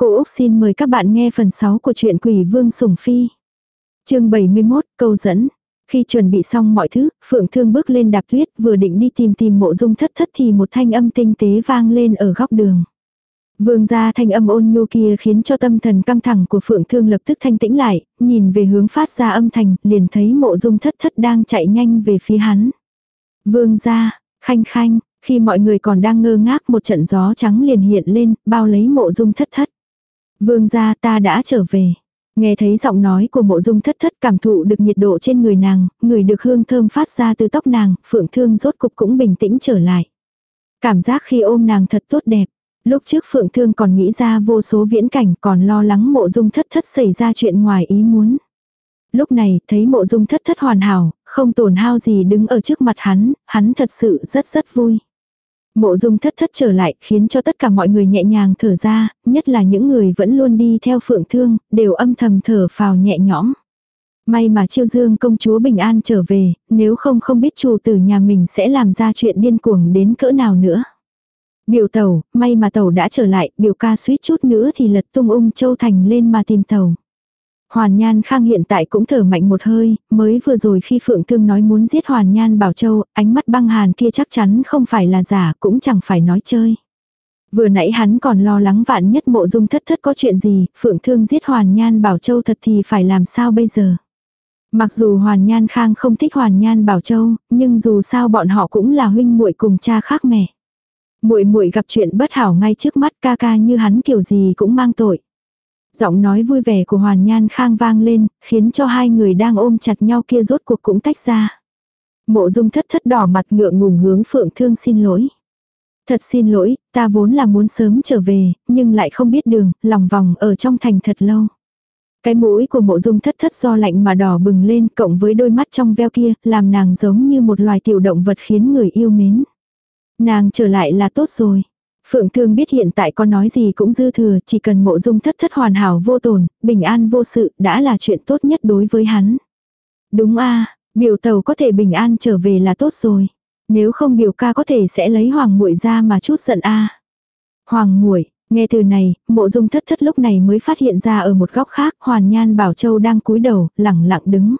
Cô Úc xin mời các bạn nghe phần 6 của truyện Quỷ Vương Sủng Phi. chương 71, câu dẫn. Khi chuẩn bị xong mọi thứ, Phượng Thương bước lên đạp tuyết vừa định đi tìm tìm mộ dung thất thất thì một thanh âm tinh tế vang lên ở góc đường. Vương gia thanh âm ôn nhu kia khiến cho tâm thần căng thẳng của Phượng Thương lập tức thanh tĩnh lại, nhìn về hướng phát ra âm thanh, liền thấy mộ dung thất thất đang chạy nhanh về phía hắn. Vương gia, khanh khanh, khi mọi người còn đang ngơ ngác một trận gió trắng liền hiện lên, bao lấy mộ dung thất thất. Vương gia ta đã trở về. Nghe thấy giọng nói của mộ dung thất thất cảm thụ được nhiệt độ trên người nàng, người được hương thơm phát ra từ tóc nàng, phượng thương rốt cục cũng bình tĩnh trở lại. Cảm giác khi ôm nàng thật tốt đẹp. Lúc trước phượng thương còn nghĩ ra vô số viễn cảnh còn lo lắng mộ dung thất thất xảy ra chuyện ngoài ý muốn. Lúc này thấy mộ dung thất thất hoàn hảo, không tổn hao gì đứng ở trước mặt hắn, hắn thật sự rất rất vui. Mộ dung thất thất trở lại khiến cho tất cả mọi người nhẹ nhàng thở ra, nhất là những người vẫn luôn đi theo phượng thương, đều âm thầm thở phào nhẹ nhõm. May mà chiêu dương công chúa bình an trở về, nếu không không biết chủ tử nhà mình sẽ làm ra chuyện điên cuồng đến cỡ nào nữa. Biểu tàu, may mà tàu đã trở lại, biểu ca suýt chút nữa thì lật tung ung châu thành lên mà tìm tàu. Hoàn Nhan Khang hiện tại cũng thở mạnh một hơi, mới vừa rồi khi Phượng Thương nói muốn giết Hoàn Nhan Bảo Châu, ánh mắt băng hàn kia chắc chắn không phải là giả, cũng chẳng phải nói chơi. Vừa nãy hắn còn lo lắng vạn nhất mộ dung thất thất có chuyện gì, Phượng Thương giết Hoàn Nhan Bảo Châu thật thì phải làm sao bây giờ. Mặc dù Hoàn Nhan Khang không thích Hoàn Nhan Bảo Châu, nhưng dù sao bọn họ cũng là huynh muội cùng cha khác mẹ. Muội muội gặp chuyện bất hảo ngay trước mắt ca ca như hắn kiểu gì cũng mang tội. Giọng nói vui vẻ của Hoàn Nhan Khang vang lên, khiến cho hai người đang ôm chặt nhau kia rốt cuộc cũng tách ra. Mộ dung thất thất đỏ mặt ngượng ngùng hướng Phượng Thương xin lỗi. Thật xin lỗi, ta vốn là muốn sớm trở về, nhưng lại không biết đường, lòng vòng ở trong thành thật lâu. Cái mũi của mộ dung thất thất do lạnh mà đỏ bừng lên cộng với đôi mắt trong veo kia, làm nàng giống như một loài tiểu động vật khiến người yêu mến. Nàng trở lại là tốt rồi. Phượng Thương biết hiện tại có nói gì cũng dư thừa, chỉ cần mộ dung thất thất hoàn hảo vô tồn, bình an vô sự, đã là chuyện tốt nhất đối với hắn. Đúng a biểu tàu có thể bình an trở về là tốt rồi. Nếu không biểu ca có thể sẽ lấy hoàng muội ra mà chút giận a Hoàng muội nghe từ này, mộ dung thất thất lúc này mới phát hiện ra ở một góc khác, hoàn nhan bảo châu đang cúi đầu, lẳng lặng đứng.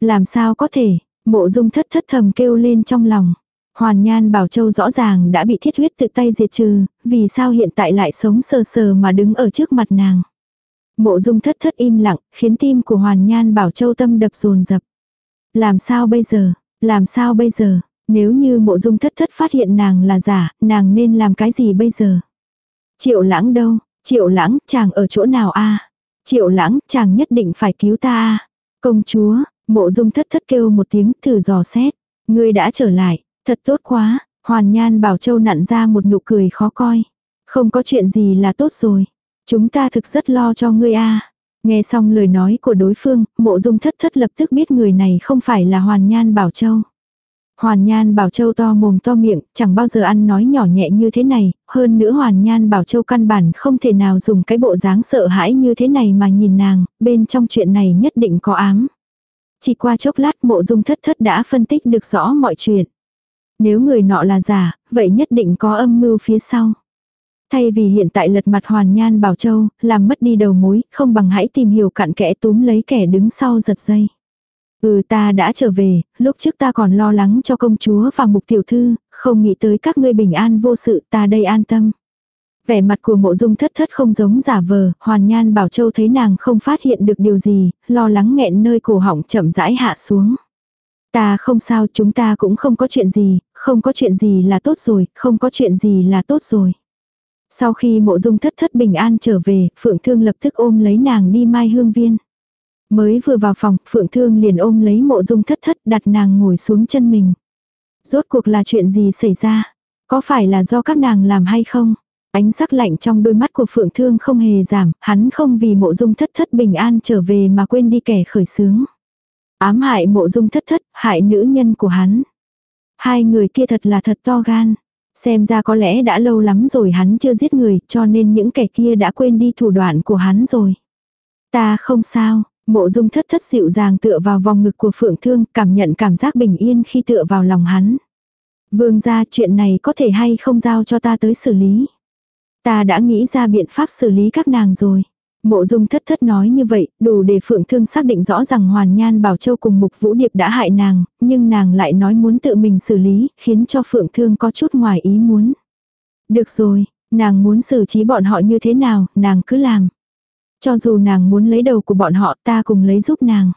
Làm sao có thể, mộ dung thất thất thầm kêu lên trong lòng. Hoàn Nhan Bảo Châu rõ ràng đã bị thiết huyết tự tay diệt trừ, vì sao hiện tại lại sống sờ sờ mà đứng ở trước mặt nàng. Mộ dung thất thất im lặng, khiến tim của Hoàn Nhan Bảo Châu tâm đập rồn rập. Làm sao bây giờ, làm sao bây giờ, nếu như mộ dung thất thất phát hiện nàng là giả, nàng nên làm cái gì bây giờ? Triệu lãng đâu, triệu lãng, chàng ở chỗ nào a Triệu lãng, chàng nhất định phải cứu ta a Công chúa, mộ dung thất thất kêu một tiếng thử dò xét. Ngươi đã trở lại, Thật tốt quá, Hoàn Nhan Bảo Châu nặn ra một nụ cười khó coi. Không có chuyện gì là tốt rồi. Chúng ta thực rất lo cho ngươi a. Nghe xong lời nói của đối phương, mộ dung thất thất lập tức biết người này không phải là Hoàn Nhan Bảo Châu. Hoàn Nhan Bảo Châu to mồm to miệng, chẳng bao giờ ăn nói nhỏ nhẹ như thế này, hơn nữa Hoàn Nhan Bảo Châu căn bản không thể nào dùng cái bộ dáng sợ hãi như thế này mà nhìn nàng, bên trong chuyện này nhất định có ám. Chỉ qua chốc lát mộ dung thất thất đã phân tích được rõ mọi chuyện. Nếu người nọ là giả, vậy nhất định có âm mưu phía sau. Thay vì hiện tại lật mặt hoàn nhan bảo châu, làm mất đi đầu mối, không bằng hãy tìm hiểu cặn kẽ túm lấy kẻ đứng sau giật dây. Ừ ta đã trở về, lúc trước ta còn lo lắng cho công chúa và mục tiểu thư, không nghĩ tới các ngươi bình an vô sự ta đây an tâm. Vẻ mặt của mộ dung thất thất không giống giả vờ, hoàn nhan bảo châu thấy nàng không phát hiện được điều gì, lo lắng nghẹn nơi cổ họng chậm rãi hạ xuống. Ta không sao chúng ta cũng không có chuyện gì, không có chuyện gì là tốt rồi, không có chuyện gì là tốt rồi. Sau khi mộ dung thất thất bình an trở về, Phượng Thương lập tức ôm lấy nàng đi mai hương viên. Mới vừa vào phòng, Phượng Thương liền ôm lấy mộ dung thất thất đặt nàng ngồi xuống chân mình. Rốt cuộc là chuyện gì xảy ra? Có phải là do các nàng làm hay không? Ánh sắc lạnh trong đôi mắt của Phượng Thương không hề giảm, hắn không vì mộ dung thất thất bình an trở về mà quên đi kẻ khởi sướng. Ám hại mộ dung thất thất, hại nữ nhân của hắn. Hai người kia thật là thật to gan. Xem ra có lẽ đã lâu lắm rồi hắn chưa giết người, cho nên những kẻ kia đã quên đi thủ đoạn của hắn rồi. Ta không sao, mộ dung thất thất dịu dàng tựa vào vòng ngực của phượng thương, cảm nhận cảm giác bình yên khi tựa vào lòng hắn. Vương gia chuyện này có thể hay không giao cho ta tới xử lý. Ta đã nghĩ ra biện pháp xử lý các nàng rồi. Mộ dung thất thất nói như vậy, đủ để Phượng Thương xác định rõ rằng Hoàn Nhan Bảo Châu cùng Mục Vũ Điệp đã hại nàng, nhưng nàng lại nói muốn tự mình xử lý, khiến cho Phượng Thương có chút ngoài ý muốn. Được rồi, nàng muốn xử trí bọn họ như thế nào, nàng cứ làm. Cho dù nàng muốn lấy đầu của bọn họ ta cùng lấy giúp nàng.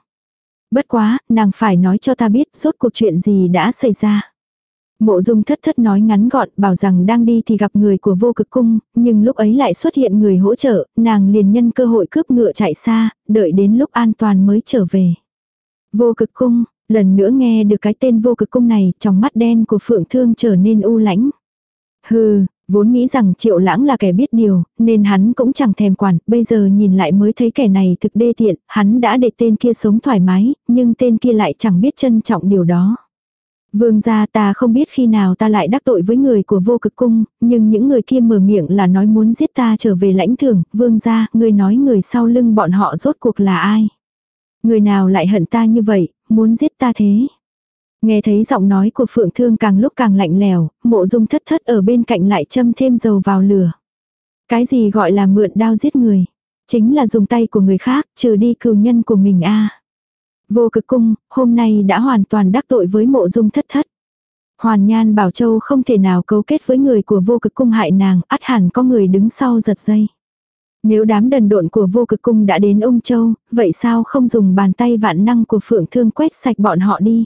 Bất quá, nàng phải nói cho ta biết rốt cuộc chuyện gì đã xảy ra. Mộ dung thất thất nói ngắn gọn bảo rằng đang đi thì gặp người của vô cực cung, nhưng lúc ấy lại xuất hiện người hỗ trợ, nàng liền nhân cơ hội cướp ngựa chạy xa, đợi đến lúc an toàn mới trở về. Vô cực cung, lần nữa nghe được cái tên vô cực cung này, trong mắt đen của phượng thương trở nên u lãnh. Hừ, vốn nghĩ rằng triệu lãng là kẻ biết điều, nên hắn cũng chẳng thèm quản, bây giờ nhìn lại mới thấy kẻ này thực đê tiện, hắn đã để tên kia sống thoải mái, nhưng tên kia lại chẳng biết trân trọng điều đó. Vương gia ta không biết khi nào ta lại đắc tội với người của vô cực cung, nhưng những người kia mở miệng là nói muốn giết ta trở về lãnh thưởng, vương gia, người nói người sau lưng bọn họ rốt cuộc là ai? Người nào lại hận ta như vậy, muốn giết ta thế? Nghe thấy giọng nói của Phượng Thương càng lúc càng lạnh lèo, mộ dung thất thất ở bên cạnh lại châm thêm dầu vào lửa. Cái gì gọi là mượn đao giết người? Chính là dùng tay của người khác, trừ đi cừu nhân của mình a Vô cực cung, hôm nay đã hoàn toàn đắc tội với mộ dung thất thất. Hoàn Nhan Bảo Châu không thể nào cấu kết với người của vô cực cung hại nàng, át hẳn có người đứng sau giật dây. Nếu đám đần độn của vô cực cung đã đến ông Châu, vậy sao không dùng bàn tay vạn năng của Phượng Thương quét sạch bọn họ đi?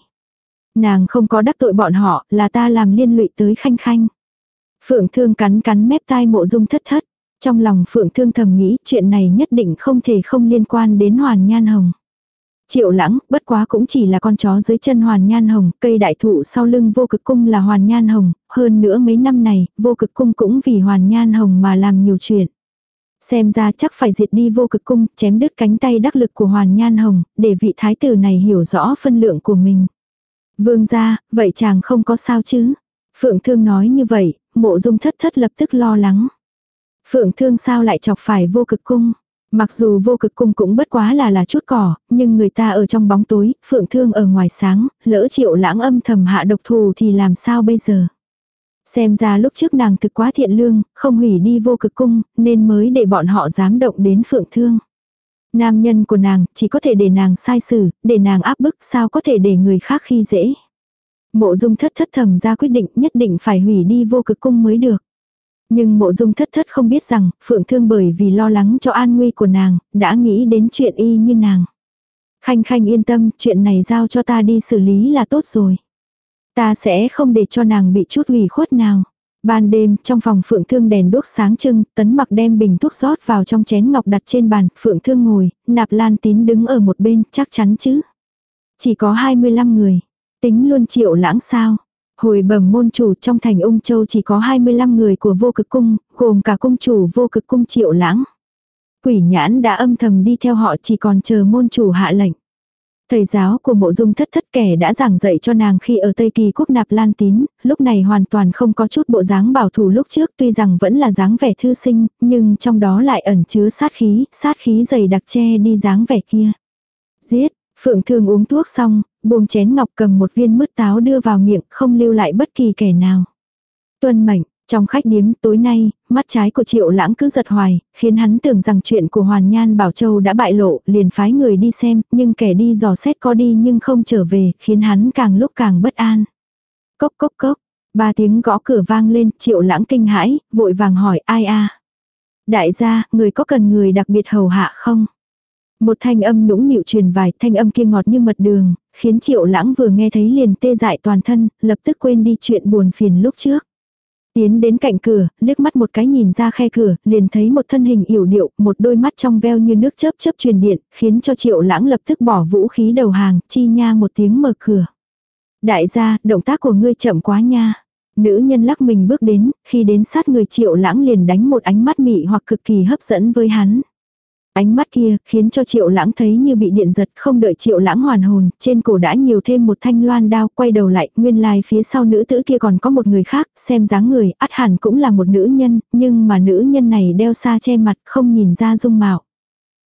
Nàng không có đắc tội bọn họ, là ta làm liên lụy tới khanh khanh. Phượng Thương cắn cắn mép tai mộ dung thất thất. Trong lòng Phượng Thương thầm nghĩ chuyện này nhất định không thể không liên quan đến Hoàn Nhan Hồng. Triệu lãng, bất quá cũng chỉ là con chó dưới chân hoàn nhan hồng, cây đại thụ sau lưng vô cực cung là hoàn nhan hồng, hơn nữa mấy năm này, vô cực cung cũng vì hoàn nhan hồng mà làm nhiều chuyện. Xem ra chắc phải diệt đi vô cực cung, chém đứt cánh tay đắc lực của hoàn nhan hồng, để vị thái tử này hiểu rõ phân lượng của mình. Vương gia, vậy chàng không có sao chứ? Phượng thương nói như vậy, mộ dung thất thất lập tức lo lắng. Phượng thương sao lại chọc phải vô cực cung? Mặc dù vô cực cung cũng bất quá là là chút cỏ, nhưng người ta ở trong bóng tối, phượng thương ở ngoài sáng, lỡ triệu lãng âm thầm hạ độc thù thì làm sao bây giờ. Xem ra lúc trước nàng thực quá thiện lương, không hủy đi vô cực cung, nên mới để bọn họ dám động đến phượng thương. Nam nhân của nàng chỉ có thể để nàng sai xử, để nàng áp bức sao có thể để người khác khi dễ. Mộ dung thất thất thầm ra quyết định nhất định phải hủy đi vô cực cung mới được. Nhưng mộ dung thất thất không biết rằng, Phượng Thương bởi vì lo lắng cho an nguy của nàng, đã nghĩ đến chuyện y như nàng. Khanh khanh yên tâm, chuyện này giao cho ta đi xử lý là tốt rồi. Ta sẽ không để cho nàng bị chút ủy khuất nào. Ban đêm, trong phòng Phượng Thương đèn đốt sáng trưng, tấn mặc đem bình thuốc rót vào trong chén ngọc đặt trên bàn, Phượng Thương ngồi, nạp lan tín đứng ở một bên, chắc chắn chứ. Chỉ có 25 người. Tính luôn triệu lãng sao. Hồi bẩm môn chủ trong thành ung châu chỉ có 25 người của vô cực cung, gồm cả cung chủ vô cực cung triệu lãng. Quỷ nhãn đã âm thầm đi theo họ chỉ còn chờ môn chủ hạ lệnh. Thầy giáo của mộ dung thất thất kẻ đã giảng dạy cho nàng khi ở Tây Kỳ quốc nạp lan tín, lúc này hoàn toàn không có chút bộ dáng bảo thủ lúc trước tuy rằng vẫn là dáng vẻ thư sinh, nhưng trong đó lại ẩn chứa sát khí, sát khí dày đặc che đi dáng vẻ kia. Giết, Phượng Thương uống thuốc xong, buông chén ngọc cầm một viên mứt táo đưa vào miệng, không lưu lại bất kỳ kẻ nào. Tuân mệnh, trong khách điếm tối nay, mắt trái của triệu lãng cứ giật hoài, khiến hắn tưởng rằng chuyện của Hoàn Nhan Bảo Châu đã bại lộ, liền phái người đi xem, nhưng kẻ đi dò xét có đi nhưng không trở về, khiến hắn càng lúc càng bất an. Cốc cốc cốc, ba tiếng gõ cửa vang lên, triệu lãng kinh hãi, vội vàng hỏi ai a Đại gia, người có cần người đặc biệt hầu hạ không? Một thanh âm nũng nịu truyền vài thanh âm kia ngọt như mật đường, khiến triệu lãng vừa nghe thấy liền tê dại toàn thân, lập tức quên đi chuyện buồn phiền lúc trước. Tiến đến cạnh cửa, liếc mắt một cái nhìn ra khe cửa, liền thấy một thân hình yểu điệu, một đôi mắt trong veo như nước chớp chớp truyền điện, khiến cho triệu lãng lập tức bỏ vũ khí đầu hàng, chi nha một tiếng mở cửa. Đại gia, động tác của ngươi chậm quá nha. Nữ nhân lắc mình bước đến, khi đến sát người triệu lãng liền đánh một ánh mắt mị hoặc cực kỳ hấp dẫn với hắn. Ánh mắt kia khiến cho triệu lãng thấy như bị điện giật không đợi triệu lãng hoàn hồn, trên cổ đã nhiều thêm một thanh loan đao quay đầu lại, nguyên lai phía sau nữ tử kia còn có một người khác, xem dáng người, ắt hẳn cũng là một nữ nhân, nhưng mà nữ nhân này đeo xa che mặt không nhìn ra dung mạo.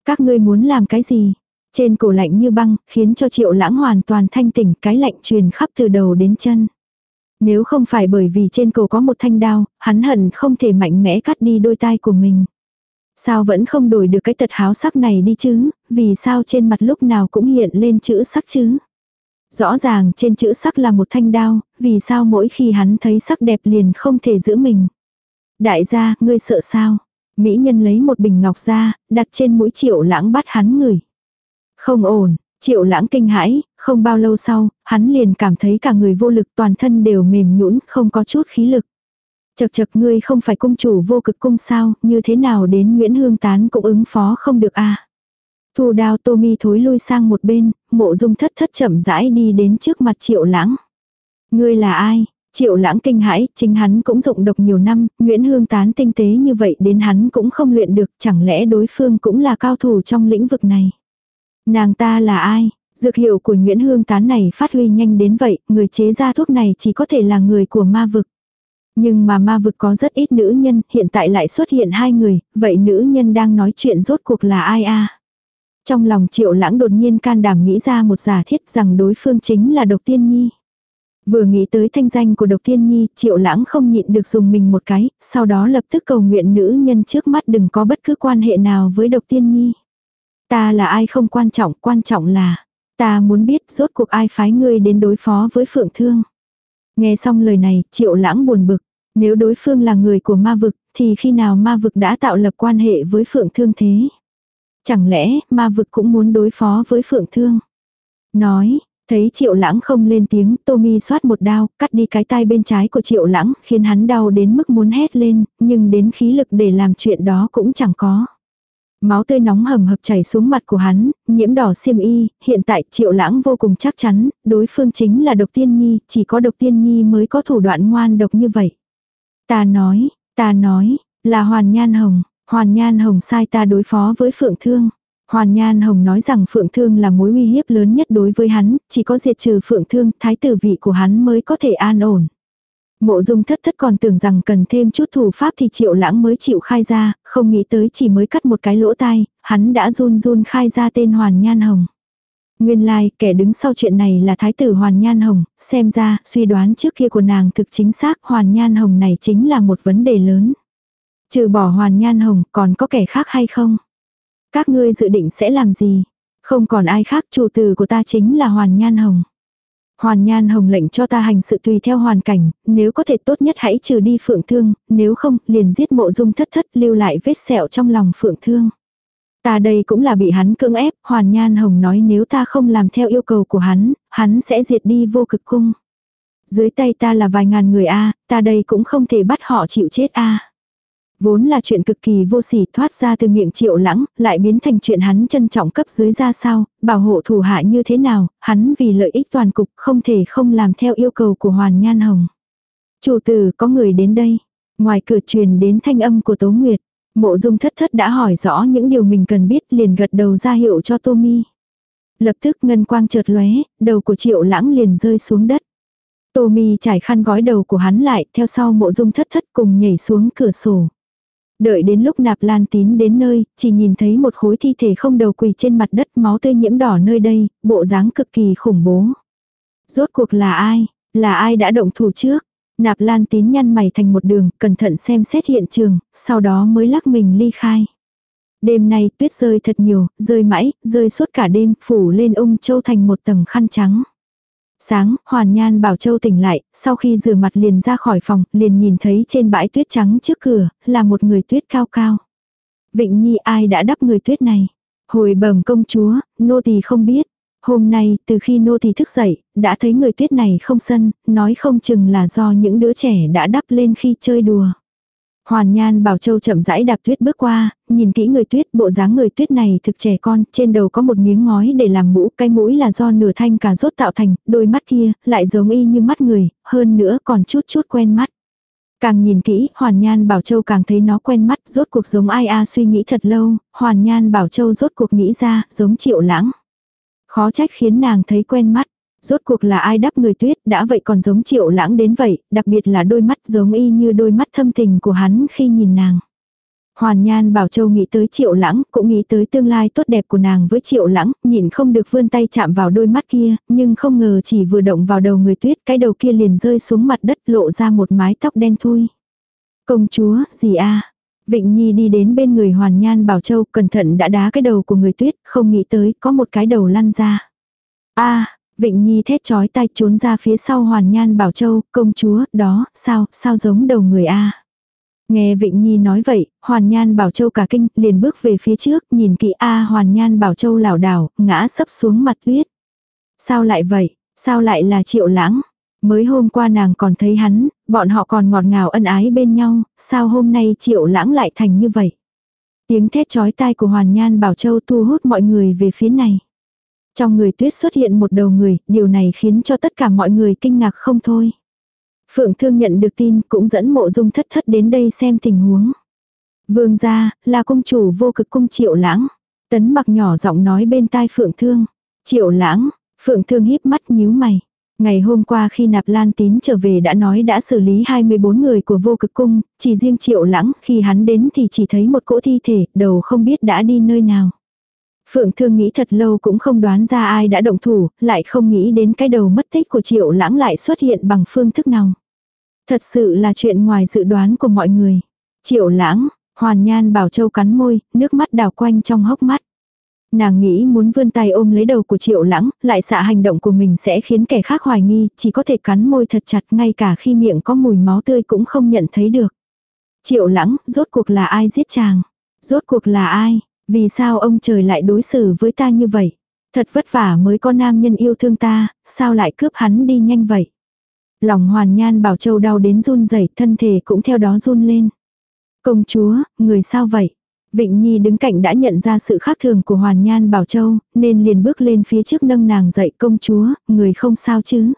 Các ngươi muốn làm cái gì? Trên cổ lạnh như băng, khiến cho triệu lãng hoàn toàn thanh tỉnh, cái lạnh truyền khắp từ đầu đến chân. Nếu không phải bởi vì trên cổ có một thanh đao, hắn hận không thể mạnh mẽ cắt đi đôi tai của mình. Sao vẫn không đổi được cái tật háo sắc này đi chứ, vì sao trên mặt lúc nào cũng hiện lên chữ sắc chứ. Rõ ràng trên chữ sắc là một thanh đao, vì sao mỗi khi hắn thấy sắc đẹp liền không thể giữ mình. Đại gia, ngươi sợ sao? Mỹ nhân lấy một bình ngọc ra, đặt trên mũi triệu lãng bắt hắn ngửi. Không ổn, triệu lãng kinh hãi, không bao lâu sau, hắn liền cảm thấy cả người vô lực toàn thân đều mềm nhũn không có chút khí lực. Chật chật ngươi không phải cung chủ vô cực cung sao, như thế nào đến Nguyễn Hương Tán cũng ứng phó không được à. Thu đao tô mi thối lui sang một bên, mộ dung thất thất chậm rãi đi đến trước mặt triệu lãng. Ngươi là ai? Triệu lãng kinh hãi, chính hắn cũng dụng độc nhiều năm, Nguyễn Hương tán tinh tế như vậy đến hắn cũng không luyện được, chẳng lẽ đối phương cũng là cao thủ trong lĩnh vực này. Nàng ta là ai? Dược hiệu của Nguyễn Hương tán này phát huy nhanh đến vậy, người chế ra thuốc này chỉ có thể là người của ma vực. Nhưng mà ma vực có rất ít nữ nhân, hiện tại lại xuất hiện hai người, vậy nữ nhân đang nói chuyện rốt cuộc là ai a? Trong lòng triệu lãng đột nhiên can đảm nghĩ ra một giả thiết rằng đối phương chính là độc tiên nhi. Vừa nghĩ tới thanh danh của độc tiên nhi, triệu lãng không nhịn được dùng mình một cái, sau đó lập tức cầu nguyện nữ nhân trước mắt đừng có bất cứ quan hệ nào với độc tiên nhi. Ta là ai không quan trọng, quan trọng là, ta muốn biết rốt cuộc ai phái ngươi đến đối phó với phượng thương. Nghe xong lời này, triệu lãng buồn bực, nếu đối phương là người của ma vực, thì khi nào ma vực đã tạo lập quan hệ với phượng thương thế? Chẳng lẽ ma vực cũng muốn đối phó với phượng thương? Nói, thấy triệu lãng không lên tiếng, Tommy xoát một đao, cắt đi cái tai bên trái của triệu lãng, khiến hắn đau đến mức muốn hét lên, nhưng đến khí lực để làm chuyện đó cũng chẳng có. Máu tươi nóng hầm hập chảy xuống mặt của hắn, nhiễm đỏ xiêm y, hiện tại triệu lãng vô cùng chắc chắn, đối phương chính là độc tiên nhi, chỉ có độc tiên nhi mới có thủ đoạn ngoan độc như vậy. Ta nói, ta nói, là hoàn nhan hồng, Hoàn Nhan Hồng sai ta đối phó với Phượng Thương. Hoàn Nhan Hồng nói rằng Phượng Thương là mối uy hiếp lớn nhất đối với hắn, chỉ có diệt trừ Phượng Thương, thái tử vị của hắn mới có thể an ổn. Mộ dung thất thất còn tưởng rằng cần thêm chút thủ pháp thì triệu lãng mới chịu khai ra, không nghĩ tới chỉ mới cắt một cái lỗ tai, hắn đã run run khai ra tên Hoàn Nhan Hồng. Nguyên lai, like, kẻ đứng sau chuyện này là thái tử Hoàn Nhan Hồng, xem ra, suy đoán trước kia của nàng thực chính xác Hoàn Nhan Hồng này chính là một vấn đề lớn. Trừ bỏ hoàn nhan hồng còn có kẻ khác hay không? Các ngươi dự định sẽ làm gì? Không còn ai khác chủ tử của ta chính là hoàn nhan hồng. Hoàn nhan hồng lệnh cho ta hành sự tùy theo hoàn cảnh, nếu có thể tốt nhất hãy trừ đi phượng thương, nếu không liền giết mộ dung thất thất lưu lại vết sẹo trong lòng phượng thương. Ta đây cũng là bị hắn cưỡng ép, hoàn nhan hồng nói nếu ta không làm theo yêu cầu của hắn, hắn sẽ diệt đi vô cực cung. Dưới tay ta là vài ngàn người a ta đây cũng không thể bắt họ chịu chết a Vốn là chuyện cực kỳ vô sỉ thoát ra từ miệng triệu lãng, lại biến thành chuyện hắn trân trọng cấp dưới ra sao, bảo hộ thủ hạ như thế nào, hắn vì lợi ích toàn cục không thể không làm theo yêu cầu của Hoàn Nhan Hồng. Chủ tử có người đến đây. Ngoài cửa truyền đến thanh âm của Tố Nguyệt. Mộ dung thất thất đã hỏi rõ những điều mình cần biết liền gật đầu ra hiệu cho Tô Mi. Lập tức ngân quang chợt lóe, đầu của triệu lãng liền rơi xuống đất. Tô Mi trải khăn gói đầu của hắn lại, theo sau mộ dung thất thất cùng nhảy xuống cửa sổ. Đợi đến lúc nạp lan tín đến nơi, chỉ nhìn thấy một khối thi thể không đầu quỳ trên mặt đất máu tươi nhiễm đỏ nơi đây, bộ dáng cực kỳ khủng bố. Rốt cuộc là ai? Là ai đã động thủ trước? Nạp lan tín nhăn mày thành một đường, cẩn thận xem xét hiện trường, sau đó mới lắc mình ly khai. Đêm nay tuyết rơi thật nhiều, rơi mãi, rơi suốt cả đêm, phủ lên ung châu thành một tầng khăn trắng. Sáng, Hoàn Nhan Bảo Châu tỉnh lại, sau khi rửa mặt liền ra khỏi phòng, liền nhìn thấy trên bãi tuyết trắng trước cửa, là một người tuyết cao cao. Vịnh Nhi ai đã đắp người tuyết này? Hồi bẩm công chúa, nô tỳ không biết. Hôm nay, từ khi nô tỳ thức dậy, đã thấy người tuyết này không sân, nói không chừng là do những đứa trẻ đã đắp lên khi chơi đùa. Hoàn Nhan Bảo Châu chậm rãi đạp tuyết bước qua, nhìn kỹ người tuyết, bộ dáng người tuyết này thực trẻ con, trên đầu có một miếng ngói để làm mũ, cái mũi là do nửa thanh cà rốt tạo thành, đôi mắt kia, lại giống y như mắt người, hơn nữa còn chút chút quen mắt. Càng nhìn kỹ, Hoàn Nhan Bảo Châu càng thấy nó quen mắt, rốt cuộc giống ai a suy nghĩ thật lâu, Hoàn Nhan Bảo Châu rốt cuộc nghĩ ra, giống triệu lãng. Khó trách khiến nàng thấy quen mắt rốt cuộc là ai đắp người tuyết, đã vậy còn giống triệu lãng đến vậy, đặc biệt là đôi mắt giống y như đôi mắt thâm tình của hắn khi nhìn nàng. Hoàn Nhan Bảo Châu nghĩ tới Triệu Lãng, cũng nghĩ tới tương lai tốt đẹp của nàng với Triệu Lãng, nhìn không được vươn tay chạm vào đôi mắt kia, nhưng không ngờ chỉ vừa động vào đầu người tuyết, cái đầu kia liền rơi xuống mặt đất lộ ra một mái tóc đen thui. Công chúa, gì a? Vịnh Nhi đi đến bên người Hoàn Nhan Bảo Châu, cẩn thận đã đá cái đầu của người tuyết, không nghĩ tới có một cái đầu lăn ra. A, Vịnh Nhi thét chói tai trốn ra phía sau Hoàn Nhan Bảo Châu, công chúa, đó, sao, sao giống đầu người a? Nghe Vịnh Nhi nói vậy, Hoàn Nhan Bảo Châu cả kinh, liền bước về phía trước, nhìn kỹ A Hoàn Nhan Bảo Châu lảo đảo, ngã sấp xuống mặt tuyết. Sao lại vậy? Sao lại là triệu lãng? Mới hôm qua nàng còn thấy hắn, bọn họ còn ngọt ngào ân ái bên nhau, sao hôm nay triệu lãng lại thành như vậy? Tiếng thét chói tai của Hoàn Nhan Bảo Châu thu hút mọi người về phía này. Trong người tuyết xuất hiện một đầu người, điều này khiến cho tất cả mọi người kinh ngạc không thôi. Phượng Thương nhận được tin cũng dẫn mộ dung thất thất đến đây xem tình huống. Vương gia, là công chủ vô cực cung triệu lãng. Tấn mặc nhỏ giọng nói bên tai Phượng Thương. Triệu lãng, Phượng Thương híp mắt nhíu mày. Ngày hôm qua khi nạp lan tín trở về đã nói đã xử lý 24 người của vô cực cung, chỉ riêng triệu lãng khi hắn đến thì chỉ thấy một cỗ thi thể, đầu không biết đã đi nơi nào. Phượng Thương nghĩ thật lâu cũng không đoán ra ai đã động thủ, lại không nghĩ đến cái đầu mất tích của triệu lãng lại xuất hiện bằng phương thức nào. Thật sự là chuyện ngoài dự đoán của mọi người. Triệu lãng, hoàn nhan bảo châu cắn môi, nước mắt đào quanh trong hốc mắt. Nàng nghĩ muốn vươn tay ôm lấy đầu của triệu lãng, lại sợ hành động của mình sẽ khiến kẻ khác hoài nghi, chỉ có thể cắn môi thật chặt ngay cả khi miệng có mùi máu tươi cũng không nhận thấy được. Triệu lãng, rốt cuộc là ai giết chàng? Rốt cuộc là ai? Vì sao ông trời lại đối xử với ta như vậy? Thật vất vả mới có nam nhân yêu thương ta, sao lại cướp hắn đi nhanh vậy? Lòng hoàn nhan bảo châu đau đến run rẩy thân thể cũng theo đó run lên. Công chúa, người sao vậy? Vịnh Nhi đứng cạnh đã nhận ra sự khác thường của Hoàn Nhan Bảo Châu, nên liền bước lên phía trước nâng nàng dậy công chúa, người không sao chứ.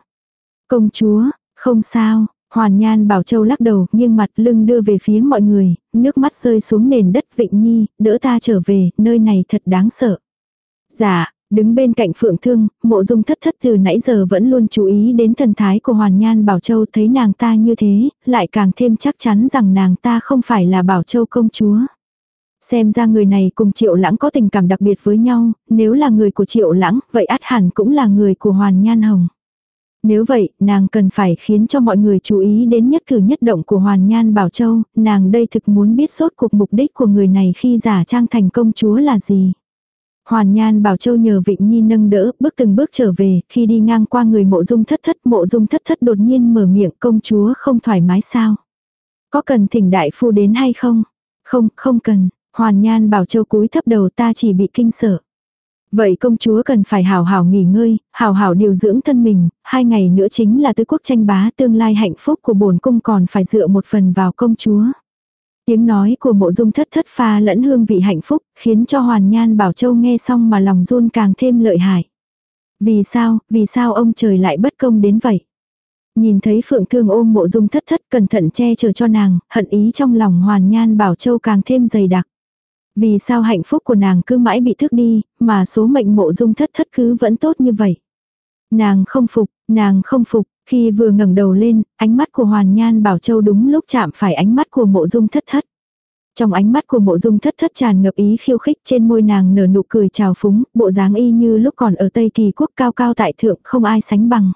Công chúa, không sao, Hoàn Nhan Bảo Châu lắc đầu, nghiêng mặt lưng đưa về phía mọi người, nước mắt rơi xuống nền đất Vịnh Nhi, đỡ ta trở về, nơi này thật đáng sợ. Dạ, đứng bên cạnh Phượng Thương, mộ dung thất thất từ nãy giờ vẫn luôn chú ý đến thần thái của Hoàn Nhan Bảo Châu thấy nàng ta như thế, lại càng thêm chắc chắn rằng nàng ta không phải là Bảo Châu công chúa. Xem ra người này cùng Triệu Lãng có tình cảm đặc biệt với nhau, nếu là người của Triệu Lãng, vậy át hẳn cũng là người của Hoàn Nhan Hồng. Nếu vậy, nàng cần phải khiến cho mọi người chú ý đến nhất cử nhất động của Hoàn Nhan Bảo Châu, nàng đây thực muốn biết sốt cuộc mục đích của người này khi giả trang thành công chúa là gì. Hoàn Nhan Bảo Châu nhờ Vịnh Nhi nâng đỡ, bước từng bước trở về, khi đi ngang qua người mộ dung thất thất, mộ dung thất thất đột nhiên mở miệng công chúa không thoải mái sao. Có cần thỉnh đại phu đến hay không? Không, không cần. Hoàn Nhan Bảo Châu cúi thấp đầu ta chỉ bị kinh sợ. Vậy công chúa cần phải hào hào nghỉ ngơi, hào hào điều dưỡng thân mình, hai ngày nữa chính là tứ quốc tranh bá tương lai hạnh phúc của bổn cung còn phải dựa một phần vào công chúa. Tiếng nói của mộ dung thất thất pha lẫn hương vị hạnh phúc, khiến cho Hoàn Nhan Bảo Châu nghe xong mà lòng run càng thêm lợi hại. Vì sao, vì sao ông trời lại bất công đến vậy? Nhìn thấy Phượng Thương ôm mộ dung thất thất cẩn thận che chở cho nàng, hận ý trong lòng Hoàn Nhan Bảo Châu càng thêm dày đặc. Vì sao hạnh phúc của nàng cứ mãi bị thức đi, mà số mệnh mộ dung thất thất cứ vẫn tốt như vậy. Nàng không phục, nàng không phục, khi vừa ngẩng đầu lên, ánh mắt của Hoàn Nhan Bảo Châu đúng lúc chạm phải ánh mắt của mộ dung thất thất. Trong ánh mắt của mộ dung thất thất tràn ngập ý khiêu khích trên môi nàng nở nụ cười trào phúng, bộ dáng y như lúc còn ở Tây Kỳ quốc cao cao tại thượng không ai sánh bằng.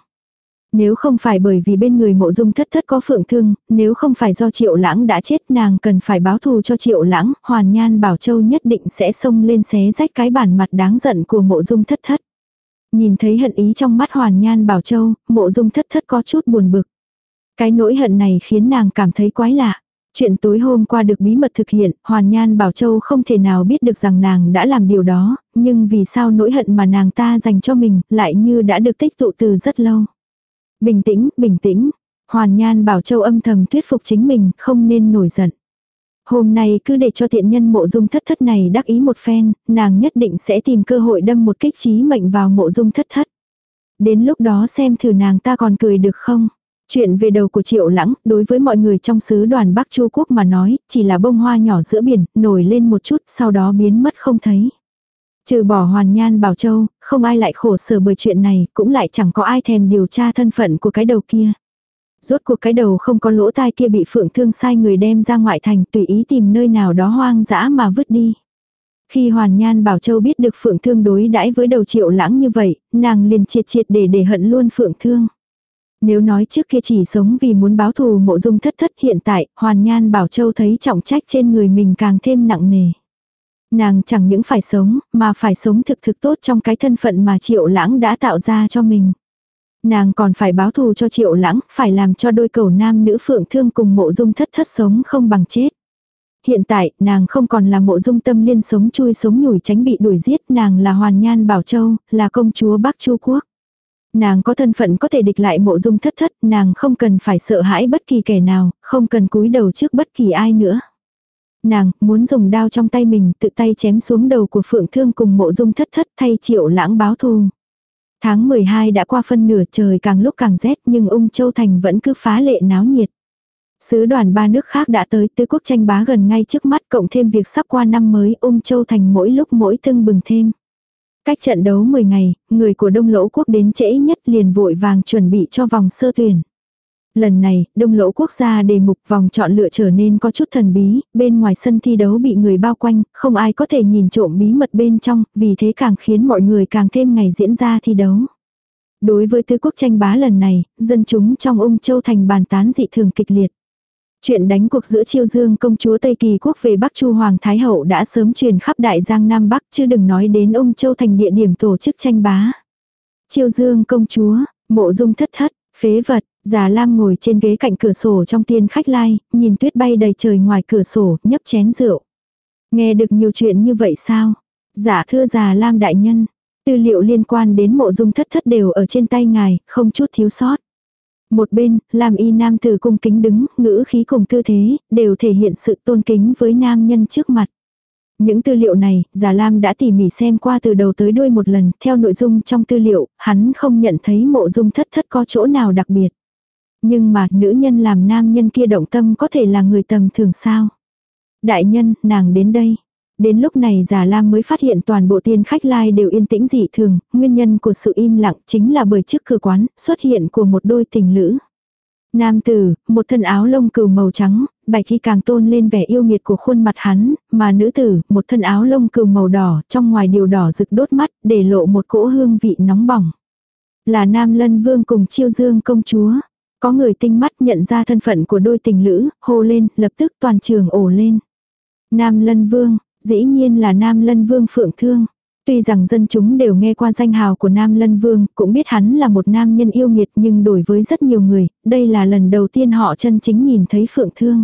Nếu không phải bởi vì bên người mộ dung thất thất có phượng thương, nếu không phải do triệu lãng đã chết nàng cần phải báo thù cho triệu lãng, hoàn nhan bảo châu nhất định sẽ xông lên xé rách cái bản mặt đáng giận của mộ dung thất thất. Nhìn thấy hận ý trong mắt hoàn nhan bảo châu, mộ dung thất thất có chút buồn bực. Cái nỗi hận này khiến nàng cảm thấy quái lạ. Chuyện tối hôm qua được bí mật thực hiện, Hoàn Nhan Bảo Châu không thể nào biết được rằng nàng đã làm điều đó, nhưng vì sao nỗi hận mà nàng ta dành cho mình lại như đã được tích tụ từ rất lâu. Bình tĩnh, bình tĩnh. Hoàn Nhan Bảo Châu âm thầm thuyết phục chính mình, không nên nổi giận. Hôm nay cứ để cho thiện nhân mộ dung thất thất này đắc ý một phen, nàng nhất định sẽ tìm cơ hội đâm một kích trí mệnh vào mộ dung thất thất. Đến lúc đó xem thử nàng ta còn cười được không. Chuyện về đầu của Triệu Lãng, đối với mọi người trong xứ đoàn Bắc Chu Quốc mà nói, chỉ là bông hoa nhỏ giữa biển, nổi lên một chút, sau đó biến mất không thấy. Trừ bỏ hoàn nhan bảo châu, không ai lại khổ sở bởi chuyện này, cũng lại chẳng có ai thèm điều tra thân phận của cái đầu kia. Rốt cuộc cái đầu không có lỗ tai kia bị phượng thương sai người đem ra ngoại thành tùy ý tìm nơi nào đó hoang dã mà vứt đi. Khi Hoàn Nhan Bảo Châu biết được Phượng Thương đối đãi với đầu triệu lãng như vậy, nàng liền triệt triệt để để hận luôn Phượng Thương. Nếu nói trước kia chỉ sống vì muốn báo thù mộ dung thất thất hiện tại, Hoàn Nhan Bảo Châu thấy trọng trách trên người mình càng thêm nặng nề. Nàng chẳng những phải sống, mà phải sống thực thực tốt trong cái thân phận mà triệu lãng đã tạo ra cho mình. Nàng còn phải báo thù cho triệu lãng, phải làm cho đôi cầu nam nữ phượng thương cùng mộ dung thất thất sống không bằng chết. Hiện tại, nàng không còn là mộ dung tâm liên sống chui sống nhủi tránh bị đuổi giết, nàng là hoàn nhan bảo châu, là công chúa Bắc Chu Quốc. Nàng có thân phận có thể địch lại mộ dung thất thất, nàng không cần phải sợ hãi bất kỳ kẻ nào, không cần cúi đầu trước bất kỳ ai nữa. Nàng muốn dùng đao trong tay mình tự tay chém xuống đầu của phượng thương cùng mộ dung thất thất thay triệu lãng báo thù. Tháng 12 đã qua phân nửa trời càng lúc càng rét nhưng ung châu thành vẫn cứ phá lệ náo nhiệt. Sứ đoàn ba nước khác đã tới tứ quốc tranh bá gần ngay trước mắt cộng thêm việc sắp qua năm mới ung châu thành mỗi lúc mỗi tưng bừng thêm. Cách trận đấu 10 ngày, người của Đông Lỗ Quốc đến trễ nhất liền vội vàng chuẩn bị cho vòng sơ tuyển. Lần này, Đông Lỗ Quốc gia đề mục vòng chọn lựa trở nên có chút thần bí, bên ngoài sân thi đấu bị người bao quanh, không ai có thể nhìn trộm bí mật bên trong, vì thế càng khiến mọi người càng thêm ngày diễn ra thi đấu. Đối với tứ quốc tranh bá lần này, dân chúng trong ung châu thành bàn tán dị thường kịch liệt. Chuyện đánh cuộc giữa Chiêu Dương công chúa Tây Kỳ quốc về Bắc Chu Hoàng Thái Hậu đã sớm truyền khắp Đại Giang Nam Bắc chứ đừng nói đến ông Châu thành địa điểm tổ chức tranh bá. Chiêu Dương công chúa, mộ dung thất thất, phế vật, già Lam ngồi trên ghế cạnh cửa sổ trong tiên khách lai, nhìn tuyết bay đầy trời ngoài cửa sổ, nhấp chén rượu. Nghe được nhiều chuyện như vậy sao? Giả dạ thưa già Lam đại nhân, tư liệu liên quan đến mộ dung thất thất đều ở trên tay ngài, không chút thiếu sót. Một bên, Lam y nam tử cung kính đứng, ngữ khí cùng tư thế, đều thể hiện sự tôn kính với nam nhân trước mặt. Những tư liệu này, Già Lam đã tỉ mỉ xem qua từ đầu tới đuôi một lần, theo nội dung trong tư liệu, hắn không nhận thấy mộ dung thất thất có chỗ nào đặc biệt. Nhưng mà, nữ nhân làm nam nhân kia động tâm có thể là người tầm thường sao. Đại nhân, nàng đến đây. Đến lúc này Già Lam mới phát hiện toàn bộ tiên khách lai đều yên tĩnh dị thường, nguyên nhân của sự im lặng chính là bởi trước cửa quán xuất hiện của một đôi tình lữ. Nam tử, một thân áo lông cừu màu trắng, bạch khi càng tôn lên vẻ yêu nghiệt của khuôn mặt hắn, mà nữ tử, một thân áo lông cừu màu đỏ, trong ngoài điều đỏ rực đốt mắt, để lộ một cỗ hương vị nóng bỏng. Là Nam Lân Vương cùng Chiêu Dương công chúa. Có người tinh mắt nhận ra thân phận của đôi tình lữ, hô lên, lập tức toàn trường ổ lên. Nam Lân Vương, Dĩ nhiên là Nam Lân Vương Phượng Thương. Tuy rằng dân chúng đều nghe qua danh hào của Nam Lân Vương, cũng biết hắn là một nam nhân yêu nghiệt nhưng đổi với rất nhiều người, đây là lần đầu tiên họ chân chính nhìn thấy Phượng Thương.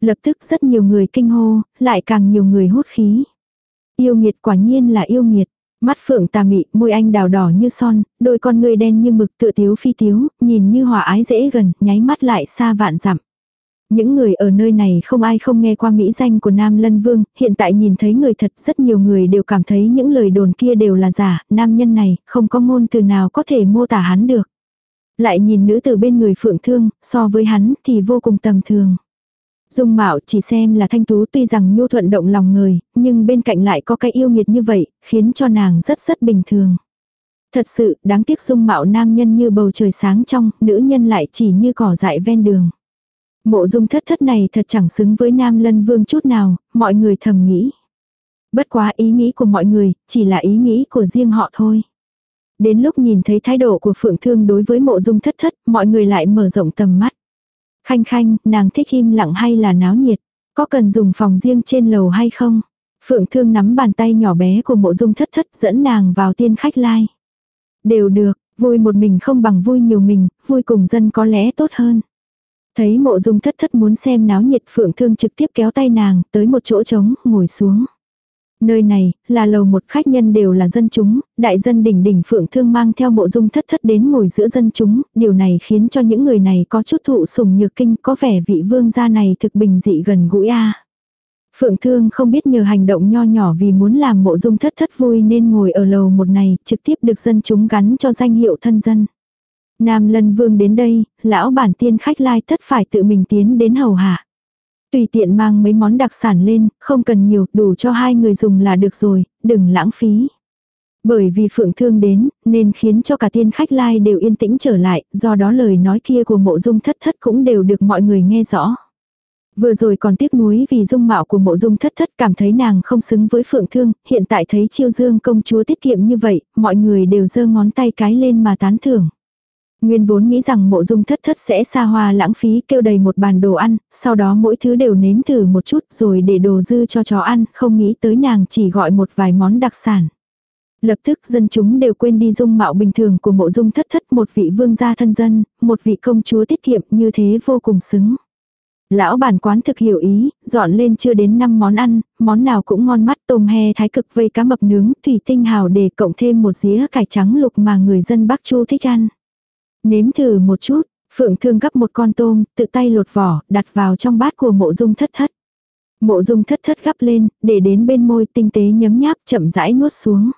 Lập tức rất nhiều người kinh hô, lại càng nhiều người hốt khí. Yêu nghiệt quả nhiên là yêu nghiệt. Mắt phượng tà mị, môi anh đào đỏ như son, đôi con người đen như mực tựa tiếu phi tiếu, nhìn như hòa ái dễ gần, nháy mắt lại xa vạn dặm. Những người ở nơi này không ai không nghe qua mỹ danh của Nam Lân Vương, hiện tại nhìn thấy người thật rất nhiều người đều cảm thấy những lời đồn kia đều là giả, nam nhân này không có ngôn từ nào có thể mô tả hắn được. Lại nhìn nữ từ bên người phượng thương, so với hắn thì vô cùng tầm thường. Dung mạo chỉ xem là thanh tú tuy rằng nhu thuận động lòng người, nhưng bên cạnh lại có cái yêu nghiệt như vậy, khiến cho nàng rất rất bình thường. Thật sự, đáng tiếc dung mạo nam nhân như bầu trời sáng trong, nữ nhân lại chỉ như cỏ dại ven đường. Mộ dung thất thất này thật chẳng xứng với Nam Lân Vương chút nào, mọi người thầm nghĩ. Bất quá ý nghĩ của mọi người, chỉ là ý nghĩ của riêng họ thôi. Đến lúc nhìn thấy thái độ của Phượng Thương đối với mộ dung thất thất, mọi người lại mở rộng tầm mắt. Khanh khanh, nàng thích im lặng hay là náo nhiệt? Có cần dùng phòng riêng trên lầu hay không? Phượng Thương nắm bàn tay nhỏ bé của mộ dung thất thất dẫn nàng vào tiên khách lai. Đều được, vui một mình không bằng vui nhiều mình, vui cùng dân có lẽ tốt hơn. Thấy mộ dung thất thất muốn xem náo nhiệt phượng thương trực tiếp kéo tay nàng tới một chỗ trống, ngồi xuống. Nơi này, là lầu một khách nhân đều là dân chúng, đại dân đỉnh đỉnh phượng thương mang theo mộ dung thất thất đến ngồi giữa dân chúng, điều này khiến cho những người này có chút thụ sủng nhược kinh, có vẻ vị vương gia này thực bình dị gần gũi a. Phượng thương không biết nhờ hành động nho nhỏ vì muốn làm mộ dung thất thất vui nên ngồi ở lầu một này, trực tiếp được dân chúng gắn cho danh hiệu thân dân. Nam lân vương đến đây, lão bản tiên khách lai tất phải tự mình tiến đến hầu hạ. Tùy tiện mang mấy món đặc sản lên, không cần nhiều, đủ cho hai người dùng là được rồi, đừng lãng phí. Bởi vì phượng thương đến, nên khiến cho cả tiên khách lai đều yên tĩnh trở lại, do đó lời nói kia của mộ dung thất thất cũng đều được mọi người nghe rõ. Vừa rồi còn tiếc nuối vì dung mạo của mộ dung thất thất cảm thấy nàng không xứng với phượng thương, hiện tại thấy chiêu dương công chúa tiết kiệm như vậy, mọi người đều giơ ngón tay cái lên mà tán thưởng. Nguyên vốn nghĩ rằng mộ dung thất thất sẽ xa hoa lãng phí kêu đầy một bàn đồ ăn, sau đó mỗi thứ đều nếm thử một chút rồi để đồ dư cho chó ăn, không nghĩ tới nàng chỉ gọi một vài món đặc sản. Lập tức dân chúng đều quên đi dung mạo bình thường của mộ dung thất thất một vị vương gia thân dân, một vị công chúa tiết kiệm như thế vô cùng xứng. Lão bản quán thực hiểu ý, dọn lên chưa đến 5 món ăn, món nào cũng ngon mắt tôm he thái cực vây cá mập nướng, thủy tinh hào để cộng thêm một dĩa cải trắng lục mà người dân Bắc Chu thích ăn. Nếm thử một chút, Phượng Thương gấp một con tôm, tự tay lột vỏ, đặt vào trong bát của mộ dung thất thất. Mộ dung thất thất gấp lên, để đến bên môi tinh tế nhấm nháp chậm rãi nuốt xuống.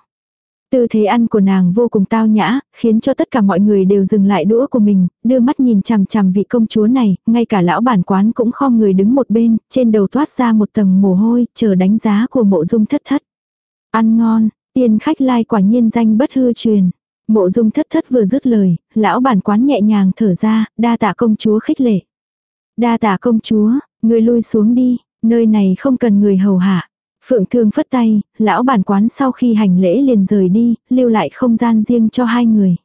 Tư thế ăn của nàng vô cùng tao nhã, khiến cho tất cả mọi người đều dừng lại đũa của mình, đưa mắt nhìn chằm chằm vị công chúa này, ngay cả lão bản quán cũng khom người đứng một bên, trên đầu toát ra một tầng mồ hôi, chờ đánh giá của mộ dung thất thất. Ăn ngon, tiền khách lai quả nhiên danh bất hư truyền. Mộ dung thất thất vừa dứt lời, lão bản quán nhẹ nhàng thở ra, đa tạ công chúa khích lệ. Đa tạ công chúa, người lui xuống đi, nơi này không cần người hầu hạ. Phượng Thương phất tay, lão bản quán sau khi hành lễ liền rời đi, lưu lại không gian riêng cho hai người.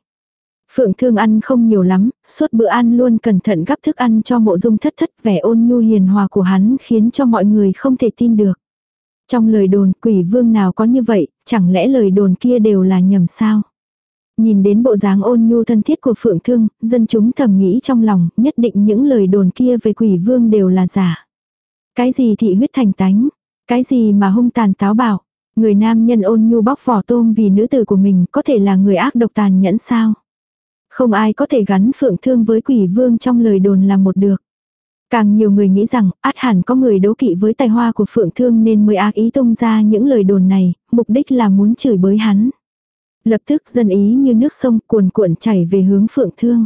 Phượng Thương ăn không nhiều lắm, suốt bữa ăn luôn cẩn thận gắp thức ăn cho mộ dung thất thất vẻ ôn nhu hiền hòa của hắn khiến cho mọi người không thể tin được. Trong lời đồn quỷ vương nào có như vậy, chẳng lẽ lời đồn kia đều là nhầm sao? Nhìn đến bộ dáng ôn nhu thân thiết của Phượng Thương, dân chúng thầm nghĩ trong lòng, nhất định những lời đồn kia về quỷ vương đều là giả. Cái gì thị huyết thành tánh, cái gì mà hung tàn táo bạo, người nam nhân ôn nhu bóc vỏ tôm vì nữ tử của mình có thể là người ác độc tàn nhẫn sao. Không ai có thể gắn Phượng Thương với quỷ vương trong lời đồn là một được. Càng nhiều người nghĩ rằng, át hẳn có người đấu kỵ với tài hoa của Phượng Thương nên mới ác ý tung ra những lời đồn này, mục đích là muốn chửi bới hắn. Lập tức dân ý như nước sông cuồn cuộn chảy về hướng Phượng Thương.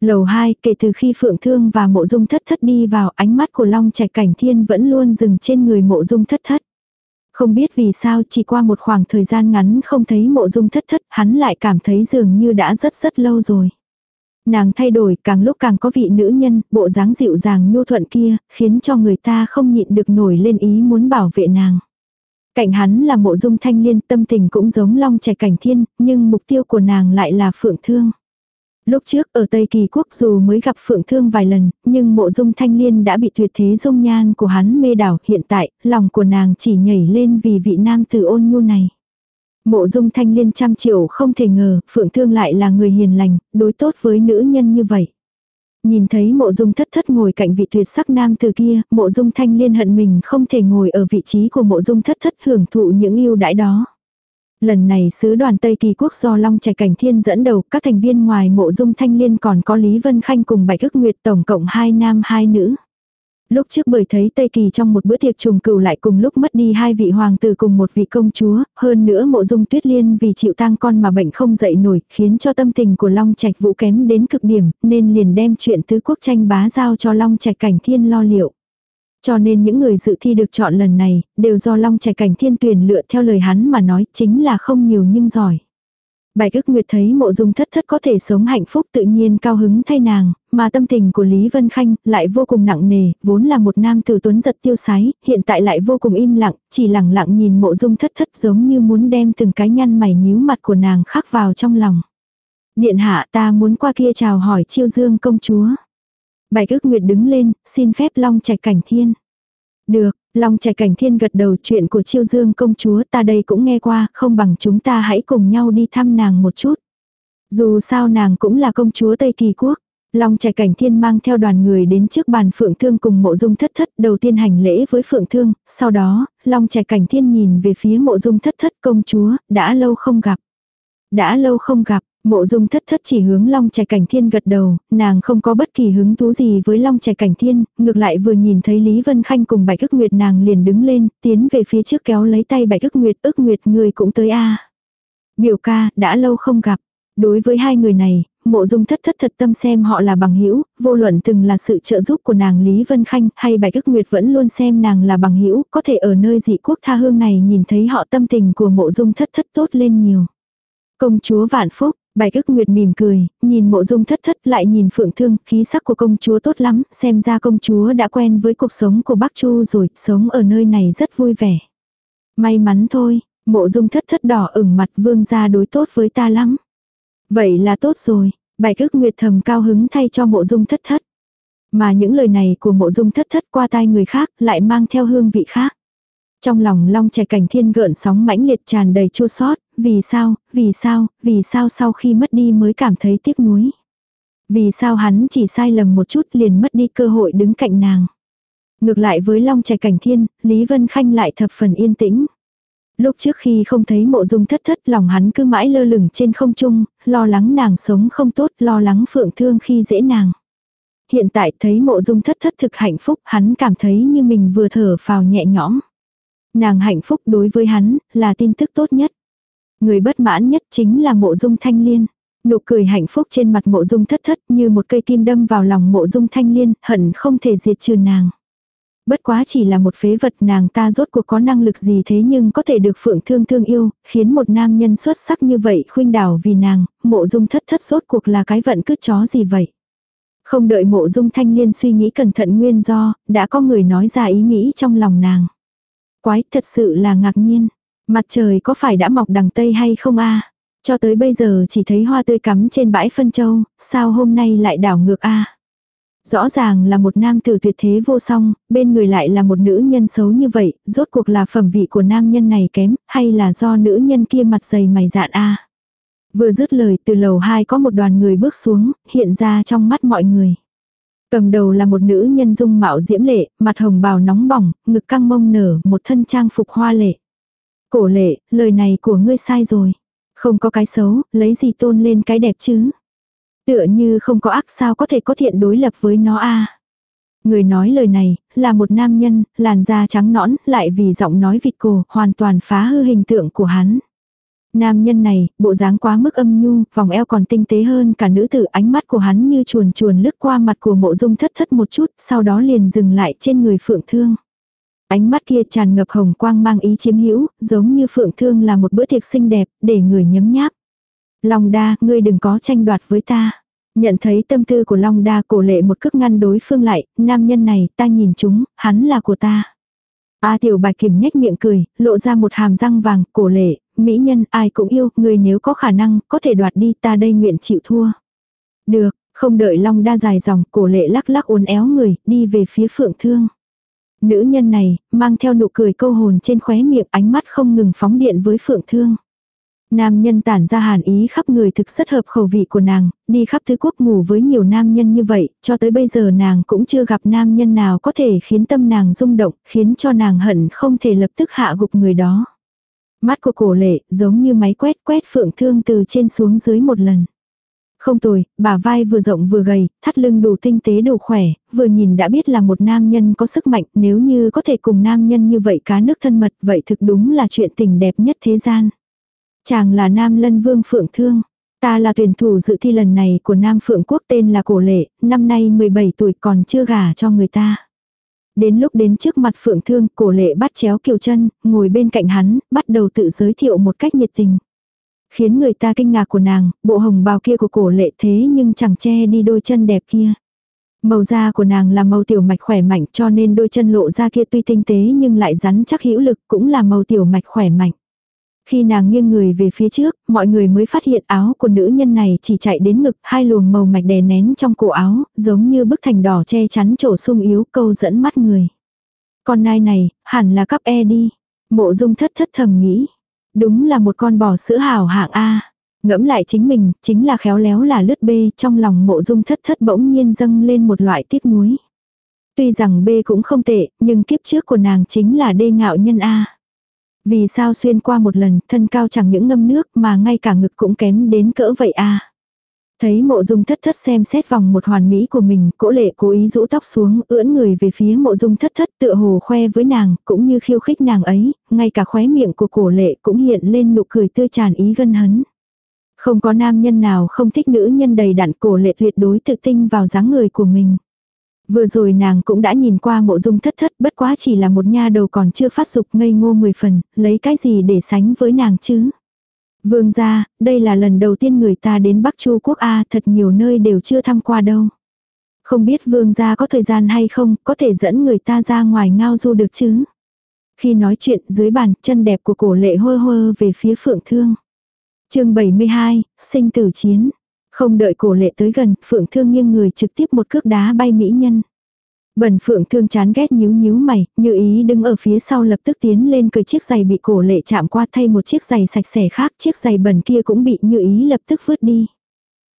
Lầu 2, kể từ khi Phượng Thương và Mộ Dung Thất Thất đi vào, ánh mắt của Long Trạch Cảnh Thiên vẫn luôn dừng trên người Mộ Dung Thất Thất. Không biết vì sao chỉ qua một khoảng thời gian ngắn không thấy Mộ Dung Thất Thất, hắn lại cảm thấy dường như đã rất rất lâu rồi. Nàng thay đổi càng lúc càng có vị nữ nhân, bộ dáng dịu dàng nhu thuận kia, khiến cho người ta không nhịn được nổi lên ý muốn bảo vệ nàng. Cạnh hắn là mộ dung thanh liên tâm tình cũng giống long trẻ cảnh thiên, nhưng mục tiêu của nàng lại là phượng thương. Lúc trước ở Tây Kỳ Quốc dù mới gặp Phượng Thương vài lần, nhưng mộ dung thanh liên đã bị tuyệt thế dung nhan của hắn mê đảo. Hiện tại, lòng của nàng chỉ nhảy lên vì vị nam tử ôn nhu này. Mộ dung thanh liên trăm triệu không thể ngờ, Phượng Thương lại là người hiền lành, đối tốt với nữ nhân như vậy. Nhìn thấy mộ dung thất thất ngồi cạnh vị tuyệt sắc nam từ kia, mộ dung thanh liên hận mình không thể ngồi ở vị trí của mộ dung thất thất hưởng thụ những yêu đãi đó. Lần này sứ đoàn Tây Kỳ Quốc do Long Trạch Cảnh Thiên dẫn đầu các thành viên ngoài mộ dung thanh liên còn có Lý Vân Khanh cùng Bạch ước Nguyệt tổng cộng hai nam hai nữ. Lúc trước bởi thấy Tây Kỳ trong một bữa tiệc trùng cửu lại cùng lúc mất đi hai vị hoàng tử cùng một vị công chúa, hơn nữa mộ dung tuyết liên vì chịu tang con mà bệnh không dậy nổi, khiến cho tâm tình của Long Trạch Vũ kém đến cực điểm, nên liền đem chuyện tứ quốc tranh bá giao cho Long Trạch Cảnh Thiên lo liệu. Cho nên những người dự thi được chọn lần này, đều do Long Trạch Cảnh Thiên tuyển lựa theo lời hắn mà nói chính là không nhiều nhưng giỏi. Bạch ức nguyệt thấy mộ dung thất thất có thể sống hạnh phúc tự nhiên cao hứng thay nàng, mà tâm tình của Lý Vân Khanh lại vô cùng nặng nề, vốn là một nam tử tuấn giật tiêu sái, hiện tại lại vô cùng im lặng, chỉ lặng lặng nhìn mộ dung thất thất giống như muốn đem từng cái nhăn mày nhíu mặt của nàng khắc vào trong lòng. Điện hạ ta muốn qua kia chào hỏi chiêu dương công chúa. Bạch ức nguyệt đứng lên, xin phép long trạch cảnh thiên. Được, Long trẻ cảnh thiên gật đầu chuyện của chiêu dương công chúa ta đây cũng nghe qua, không bằng chúng ta hãy cùng nhau đi thăm nàng một chút. Dù sao nàng cũng là công chúa Tây Kỳ Quốc. Long trẻ cảnh thiên mang theo đoàn người đến trước bàn phượng thương cùng mộ dung thất thất đầu tiên hành lễ với phượng thương, sau đó, long trẻ cảnh thiên nhìn về phía mộ dung thất thất công chúa, đã lâu không gặp. Đã lâu không gặp, Mộ dung thất thất chỉ hướng long trẻ cảnh thiên gật đầu, nàng không có bất kỳ hứng thú gì với long trẻ cảnh thiên, ngược lại vừa nhìn thấy Lý Vân Khanh cùng bạch ức nguyệt nàng liền đứng lên, tiến về phía trước kéo lấy tay bạch ức nguyệt, ức nguyệt người cũng tới a Biểu ca, đã lâu không gặp. Đối với hai người này, mộ dung thất thất thật tâm xem họ là bằng hữu vô luận từng là sự trợ giúp của nàng Lý Vân Khanh hay bạch ức nguyệt vẫn luôn xem nàng là bằng hữu có thể ở nơi dị quốc tha hương này nhìn thấy họ tâm tình của mộ dung thất thất tốt lên nhiều. Công chúa vạn phúc, Bài ức nguyệt mỉm cười, nhìn mộ dung thất thất lại nhìn phượng thương, khí sắc của công chúa tốt lắm, xem ra công chúa đã quen với cuộc sống của bác Chu rồi, sống ở nơi này rất vui vẻ. May mắn thôi, mộ dung thất thất đỏ ửng mặt vương gia đối tốt với ta lắm. Vậy là tốt rồi, bài ức nguyệt thầm cao hứng thay cho mộ dung thất thất. Mà những lời này của mộ dung thất thất qua tai người khác lại mang theo hương vị khác. Trong lòng long trẻ cảnh thiên gợn sóng mãnh liệt tràn đầy chua sót, vì sao, vì sao, vì sao sau khi mất đi mới cảm thấy tiếc nuối. Vì sao hắn chỉ sai lầm một chút liền mất đi cơ hội đứng cạnh nàng. Ngược lại với long trẻ cảnh thiên, Lý Vân Khanh lại thập phần yên tĩnh. Lúc trước khi không thấy mộ dung thất thất lòng hắn cứ mãi lơ lửng trên không trung, lo lắng nàng sống không tốt, lo lắng phượng thương khi dễ nàng. Hiện tại thấy mộ dung thất thất thực hạnh phúc, hắn cảm thấy như mình vừa thở phào nhẹ nhõm. Nàng hạnh phúc đối với hắn, là tin tức tốt nhất. Người bất mãn nhất chính là mộ dung thanh liên. Nụ cười hạnh phúc trên mặt mộ dung thất thất như một cây kim đâm vào lòng mộ dung thanh liên, hận không thể diệt trừ nàng. Bất quá chỉ là một phế vật nàng ta rốt cuộc có năng lực gì thế nhưng có thể được phượng thương thương yêu, khiến một nam nhân xuất sắc như vậy khuynh đảo vì nàng, mộ dung thất thất rốt cuộc là cái vận cứ chó gì vậy. Không đợi mộ dung thanh liên suy nghĩ cẩn thận nguyên do, đã có người nói ra ý nghĩ trong lòng nàng. Quái thật sự là ngạc nhiên. Mặt trời có phải đã mọc đằng Tây hay không a Cho tới bây giờ chỉ thấy hoa tươi cắm trên bãi phân châu, sao hôm nay lại đảo ngược a Rõ ràng là một nam tử tuyệt thế vô song, bên người lại là một nữ nhân xấu như vậy, rốt cuộc là phẩm vị của nam nhân này kém, hay là do nữ nhân kia mặt dày mày dạn a Vừa dứt lời từ lầu hai có một đoàn người bước xuống, hiện ra trong mắt mọi người. Cầm đầu là một nữ nhân dung mạo diễm lệ, mặt hồng bào nóng bỏng, ngực căng mông nở, một thân trang phục hoa lệ. Cổ lệ, lời này của ngươi sai rồi. Không có cái xấu, lấy gì tôn lên cái đẹp chứ. Tựa như không có ác sao có thể có thiện đối lập với nó a Người nói lời này, là một nam nhân, làn da trắng nõn, lại vì giọng nói vịt cổ, hoàn toàn phá hư hình tượng của hắn. Nam nhân này, bộ dáng quá mức âm nhu, vòng eo còn tinh tế hơn cả nữ tử ánh mắt của hắn như chuồn chuồn lướt qua mặt của mộ dung thất thất một chút, sau đó liền dừng lại trên người phượng thương. Ánh mắt kia tràn ngập hồng quang mang ý chiếm hữu, giống như phượng thương là một bữa tiệc xinh đẹp, để người nhấm nháp. Long đa, ngươi đừng có tranh đoạt với ta. Nhận thấy tâm tư của Long đa cổ lệ một cước ngăn đối phương lại, nam nhân này, ta nhìn chúng, hắn là của ta. A tiểu bạch kiềm nhếch miệng cười, lộ ra một hàm răng vàng, cổ lệ, mỹ nhân ai cũng yêu, người nếu có khả năng, có thể đoạt đi ta đây nguyện chịu thua. Được, không đợi long đa dài dòng, cổ lệ lắc lắc uốn éo người, đi về phía phượng thương. Nữ nhân này, mang theo nụ cười câu hồn trên khóe miệng ánh mắt không ngừng phóng điện với phượng thương. Nam nhân tản ra hàn ý khắp người thực rất hợp khẩu vị của nàng, đi khắp thứ quốc ngủ với nhiều nam nhân như vậy, cho tới bây giờ nàng cũng chưa gặp nam nhân nào có thể khiến tâm nàng rung động, khiến cho nàng hận không thể lập tức hạ gục người đó. Mắt của cổ lệ giống như máy quét quét phượng thương từ trên xuống dưới một lần. Không tồi, bà vai vừa rộng vừa gầy, thắt lưng đủ tinh tế đủ khỏe, vừa nhìn đã biết là một nam nhân có sức mạnh, nếu như có thể cùng nam nhân như vậy cá nước thân mật, vậy thực đúng là chuyện tình đẹp nhất thế gian. Chàng là Nam Lân Vương Phượng Thương. Ta là tuyển thủ dự thi lần này của Nam Phượng Quốc tên là Cổ Lệ, năm nay 17 tuổi còn chưa gả cho người ta. Đến lúc đến trước mặt Phượng Thương, Cổ Lệ bắt chéo kiều chân, ngồi bên cạnh hắn, bắt đầu tự giới thiệu một cách nhiệt tình. Khiến người ta kinh ngạc của nàng, bộ hồng bào kia của Cổ Lệ thế nhưng chẳng che đi đôi chân đẹp kia. Màu da của nàng là màu tiểu mạch khỏe mạnh cho nên đôi chân lộ ra kia tuy tinh tế nhưng lại rắn chắc hữu lực cũng là màu tiểu mạch khỏe mạnh. Khi nàng nghiêng người về phía trước, mọi người mới phát hiện áo của nữ nhân này chỉ chạy đến ngực, hai luồng màu mạch đè nén trong cổ áo, giống như bức thành đỏ che chắn chỗ sung yếu câu dẫn mắt người. Con nai này, hẳn là cắp E đi. Mộ dung thất thất thầm nghĩ. Đúng là một con bò sữa hảo hạng A. Ngẫm lại chính mình, chính là khéo léo là lướt bê trong lòng mộ dung thất thất bỗng nhiên dâng lên một loại tiếc nuối. Tuy rằng B cũng không tệ, nhưng kiếp trước của nàng chính là đê ngạo nhân A. Vì sao xuyên qua một lần, thân cao chẳng những ngâm nước mà ngay cả ngực cũng kém đến cỡ vậy à. Thấy mộ dung thất thất xem xét vòng một hoàn mỹ của mình, cỗ lệ cố ý rũ tóc xuống, ưỡn người về phía mộ dung thất thất tựa hồ khoe với nàng, cũng như khiêu khích nàng ấy, ngay cả khóe miệng của cổ lệ cũng hiện lên nụ cười tươi tràn ý gân hấn. Không có nam nhân nào không thích nữ nhân đầy đặn cổ lệ tuyệt đối tự tin vào dáng người của mình. Vừa rồi nàng cũng đã nhìn qua mộ dung thất thất bất quá chỉ là một nha đầu còn chưa phát dục ngây ngô mười phần, lấy cái gì để sánh với nàng chứ. Vương gia, đây là lần đầu tiên người ta đến Bắc Chu Quốc A thật nhiều nơi đều chưa thăm qua đâu. Không biết vương gia có thời gian hay không, có thể dẫn người ta ra ngoài ngao du được chứ. Khi nói chuyện dưới bàn, chân đẹp của cổ lệ hơ hơ về phía phượng thương. chương 72, sinh tử chiến. Không đợi cổ lệ tới gần, phượng thương nghiêng người trực tiếp một cước đá bay mỹ nhân. Bần phượng thương chán ghét nhíu nhíu mày, như ý đứng ở phía sau lập tức tiến lên cười chiếc giày bị cổ lệ chạm qua thay một chiếc giày sạch sẽ khác, chiếc giày bẩn kia cũng bị như ý lập tức vứt đi.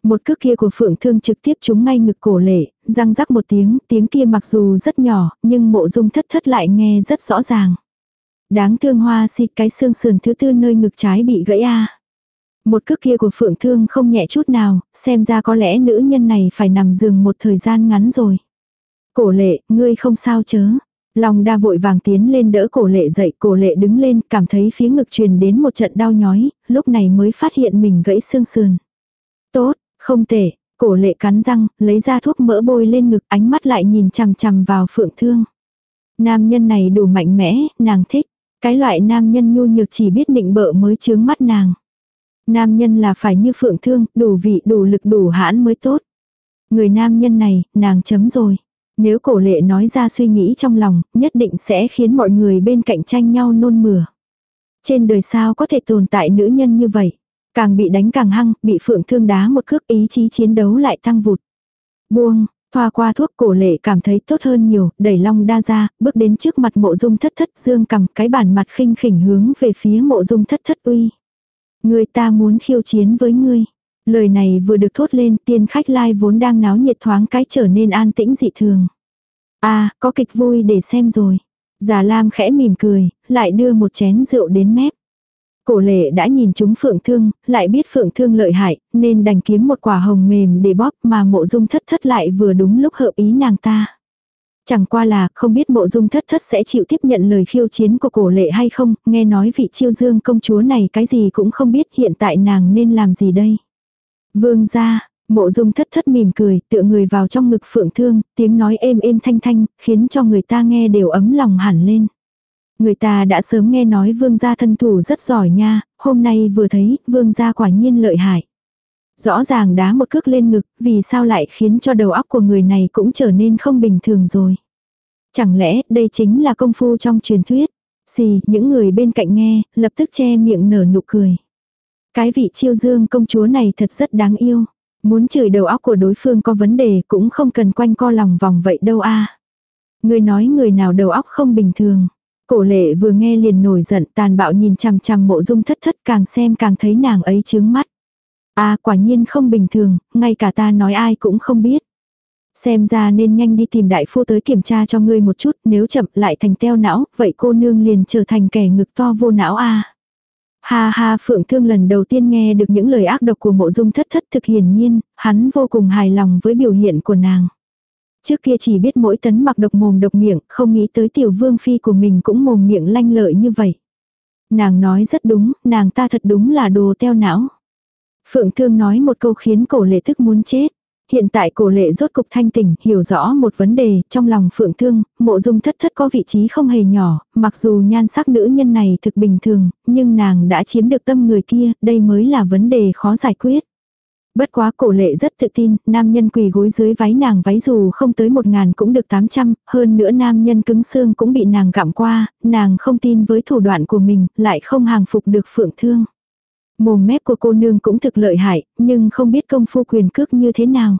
Một cước kia của phượng thương trực tiếp trúng ngay ngực cổ lệ, răng rắc một tiếng, tiếng kia mặc dù rất nhỏ, nhưng mộ dung thất thất lại nghe rất rõ ràng. Đáng thương hoa xịt cái xương sườn thứ tư nơi ngực trái bị gãy a một cước kia của phượng thương không nhẹ chút nào, xem ra có lẽ nữ nhân này phải nằm giường một thời gian ngắn rồi. Cổ lệ, ngươi không sao chớ. Long đa vội vàng tiến lên đỡ cổ lệ dậy, cổ lệ đứng lên, cảm thấy phía ngực truyền đến một trận đau nhói, lúc này mới phát hiện mình gãy xương sườn. Tốt, không tệ, cổ lệ cắn răng, lấy ra thuốc mỡ bôi lên ngực, ánh mắt lại nhìn chằm chằm vào phượng thương. Nam nhân này đủ mạnh mẽ, nàng thích. Cái loại nam nhân nhu nhược chỉ biết nịnh bợ mới chướng mắt nàng. Nam nhân là phải như phượng thương, đủ vị đủ lực đủ hãn mới tốt. Người nam nhân này, nàng chấm rồi. Nếu cổ lệ nói ra suy nghĩ trong lòng, nhất định sẽ khiến mọi người bên cạnh tranh nhau nôn mửa. Trên đời sao có thể tồn tại nữ nhân như vậy. Càng bị đánh càng hăng, bị phượng thương đá một cước ý chí chiến đấu lại tăng vụt. Buông, thoa qua thuốc cổ lệ cảm thấy tốt hơn nhiều, đẩy long đa ra, bước đến trước mặt mộ dung thất thất dương cầm cái bản mặt khinh khỉnh hướng về phía mộ dung thất thất uy. Người ta muốn khiêu chiến với ngươi. Lời này vừa được thốt lên tiên khách lai vốn đang náo nhiệt thoáng cái trở nên an tĩnh dị thường. À, có kịch vui để xem rồi. Già Lam khẽ mỉm cười, lại đưa một chén rượu đến mép. Cổ lệ đã nhìn chúng phượng thương, lại biết phượng thương lợi hại, nên đành kiếm một quả hồng mềm để bóp mà mộ dung thất thất lại vừa đúng lúc hợp ý nàng ta. Chẳng qua là không biết mộ dung thất thất sẽ chịu tiếp nhận lời khiêu chiến của cổ lệ hay không, nghe nói vị chiêu dương công chúa này cái gì cũng không biết hiện tại nàng nên làm gì đây. Vương ra, mộ dung thất thất mỉm cười, tựa người vào trong ngực phượng thương, tiếng nói êm êm thanh thanh, khiến cho người ta nghe đều ấm lòng hẳn lên. Người ta đã sớm nghe nói vương gia thân thủ rất giỏi nha, hôm nay vừa thấy, vương gia quả nhiên lợi hại. Rõ ràng đá một cước lên ngực, vì sao lại khiến cho đầu óc của người này cũng trở nên không bình thường rồi. Chẳng lẽ đây chính là công phu trong truyền thuyết? Xì, những người bên cạnh nghe, lập tức che miệng nở nụ cười. Cái vị chiêu dương công chúa này thật rất đáng yêu. Muốn chửi đầu óc của đối phương có vấn đề cũng không cần quanh co lòng vòng vậy đâu a. Người nói người nào đầu óc không bình thường. Cổ lệ vừa nghe liền nổi giận tàn bạo nhìn chằm chằm mộ dung thất thất càng xem càng thấy nàng ấy chướng mắt. À quả nhiên không bình thường, ngay cả ta nói ai cũng không biết. Xem ra nên nhanh đi tìm đại phu tới kiểm tra cho ngươi một chút, nếu chậm lại thành teo não, vậy cô nương liền trở thành kẻ ngực to vô não a. Ha ha Phượng Thương lần đầu tiên nghe được những lời ác độc của mộ dung thất thất thực hiển nhiên, hắn vô cùng hài lòng với biểu hiện của nàng. Trước kia chỉ biết mỗi tấn mặc độc mồm độc miệng, không nghĩ tới tiểu vương phi của mình cũng mồm miệng lanh lợi như vậy. Nàng nói rất đúng, nàng ta thật đúng là đồ teo não. Phượng Thương nói một câu khiến cổ lệ thức muốn chết. Hiện tại cổ lệ rốt cục thanh tỉnh, hiểu rõ một vấn đề, trong lòng phượng thương, mộ dung thất thất có vị trí không hề nhỏ, mặc dù nhan sắc nữ nhân này thực bình thường, nhưng nàng đã chiếm được tâm người kia, đây mới là vấn đề khó giải quyết. Bất quá cổ lệ rất tự tin, nam nhân quỳ gối dưới váy nàng váy dù không tới một ngàn cũng được tám trăm, hơn nữa nam nhân cứng xương cũng bị nàng gặm qua, nàng không tin với thủ đoạn của mình, lại không hàng phục được phượng thương. Mồm mép của cô nương cũng thực lợi hại, nhưng không biết công phu quyền cước như thế nào.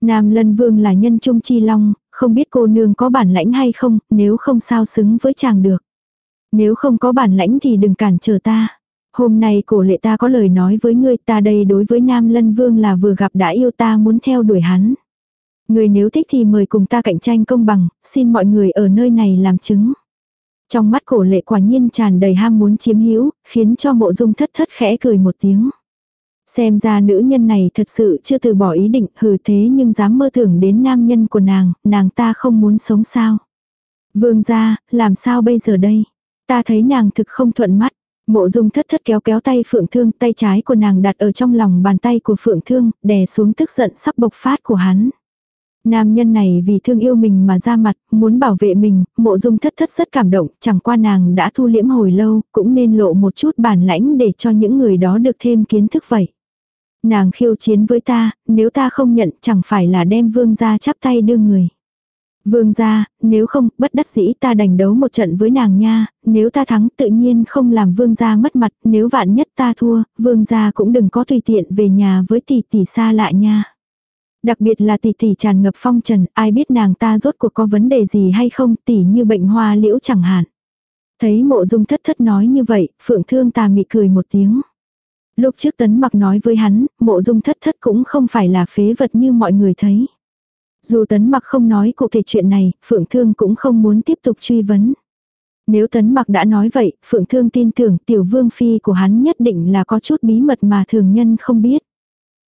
Nam lân vương là nhân trung chi long, không biết cô nương có bản lãnh hay không, nếu không sao xứng với chàng được. Nếu không có bản lãnh thì đừng cản trở ta. Hôm nay cổ lệ ta có lời nói với ngươi ta đây đối với Nam Lân Vương là vừa gặp đã yêu ta muốn theo đuổi hắn. Người nếu thích thì mời cùng ta cạnh tranh công bằng, xin mọi người ở nơi này làm chứng. Trong mắt cổ lệ quả nhiên tràn đầy ham muốn chiếm hữu, khiến cho mộ dung thất thất khẽ cười một tiếng. Xem ra nữ nhân này thật sự chưa từ bỏ ý định hừ thế nhưng dám mơ tưởng đến nam nhân của nàng, nàng ta không muốn sống sao. Vương ra, làm sao bây giờ đây? Ta thấy nàng thực không thuận mắt. Mộ dung thất thất kéo kéo tay phượng thương, tay trái của nàng đặt ở trong lòng bàn tay của phượng thương, đè xuống tức giận sắp bộc phát của hắn. Nam nhân này vì thương yêu mình mà ra mặt, muốn bảo vệ mình, mộ dung thất thất rất cảm động, chẳng qua nàng đã thu liễm hồi lâu, cũng nên lộ một chút bản lãnh để cho những người đó được thêm kiến thức vậy. Nàng khiêu chiến với ta, nếu ta không nhận chẳng phải là đem vương ra chắp tay đưa người. Vương gia, nếu không, bất đắc dĩ ta đành đấu một trận với nàng nha, nếu ta thắng tự nhiên không làm vương gia mất mặt, nếu vạn nhất ta thua, vương gia cũng đừng có tùy tiện về nhà với tỷ tỷ xa lạ nha. Đặc biệt là tỷ tỷ tràn ngập phong trần, ai biết nàng ta rốt cuộc có vấn đề gì hay không, tỷ như bệnh hoa liễu chẳng hạn. Thấy mộ dung thất thất nói như vậy, phượng thương tà mị cười một tiếng. Lúc trước tấn mặc nói với hắn, mộ dung thất thất cũng không phải là phế vật như mọi người thấy. Dù tấn mặc không nói cụ thể chuyện này, phượng thương cũng không muốn tiếp tục truy vấn. Nếu tấn mặc đã nói vậy, phượng thương tin tưởng tiểu vương phi của hắn nhất định là có chút bí mật mà thường nhân không biết.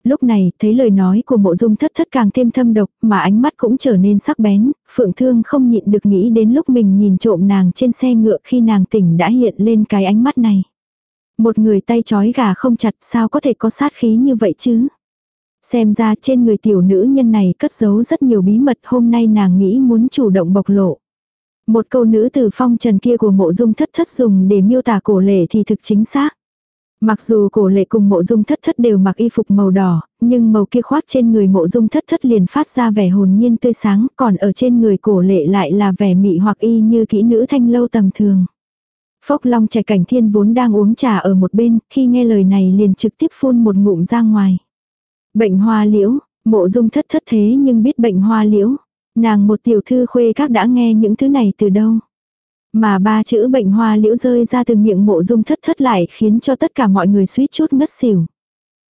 Lúc này, thấy lời nói của mộ dung thất thất càng thêm thâm độc, mà ánh mắt cũng trở nên sắc bén, phượng thương không nhịn được nghĩ đến lúc mình nhìn trộm nàng trên xe ngựa khi nàng tỉnh đã hiện lên cái ánh mắt này. Một người tay chói gà không chặt sao có thể có sát khí như vậy chứ? Xem ra trên người tiểu nữ nhân này cất giấu rất nhiều bí mật hôm nay nàng nghĩ muốn chủ động bộc lộ. Một câu nữ từ phong trần kia của mộ dung thất thất dùng để miêu tả cổ lệ thì thực chính xác. Mặc dù cổ lệ cùng mộ dung thất thất đều mặc y phục màu đỏ, nhưng màu kia khoác trên người mộ dung thất thất liền phát ra vẻ hồn nhiên tươi sáng, còn ở trên người cổ lệ lại là vẻ mị hoặc y như kỹ nữ thanh lâu tầm thường. Phốc long trẻ cảnh thiên vốn đang uống trà ở một bên, khi nghe lời này liền trực tiếp phun một ngụm ra ngoài. Bệnh hoa liễu, mộ dung thất thất thế nhưng biết bệnh hoa liễu. Nàng một tiểu thư khuê các đã nghe những thứ này từ đâu. Mà ba chữ bệnh hoa liễu rơi ra từ miệng mộ dung thất thất lại khiến cho tất cả mọi người suýt chút ngất xỉu.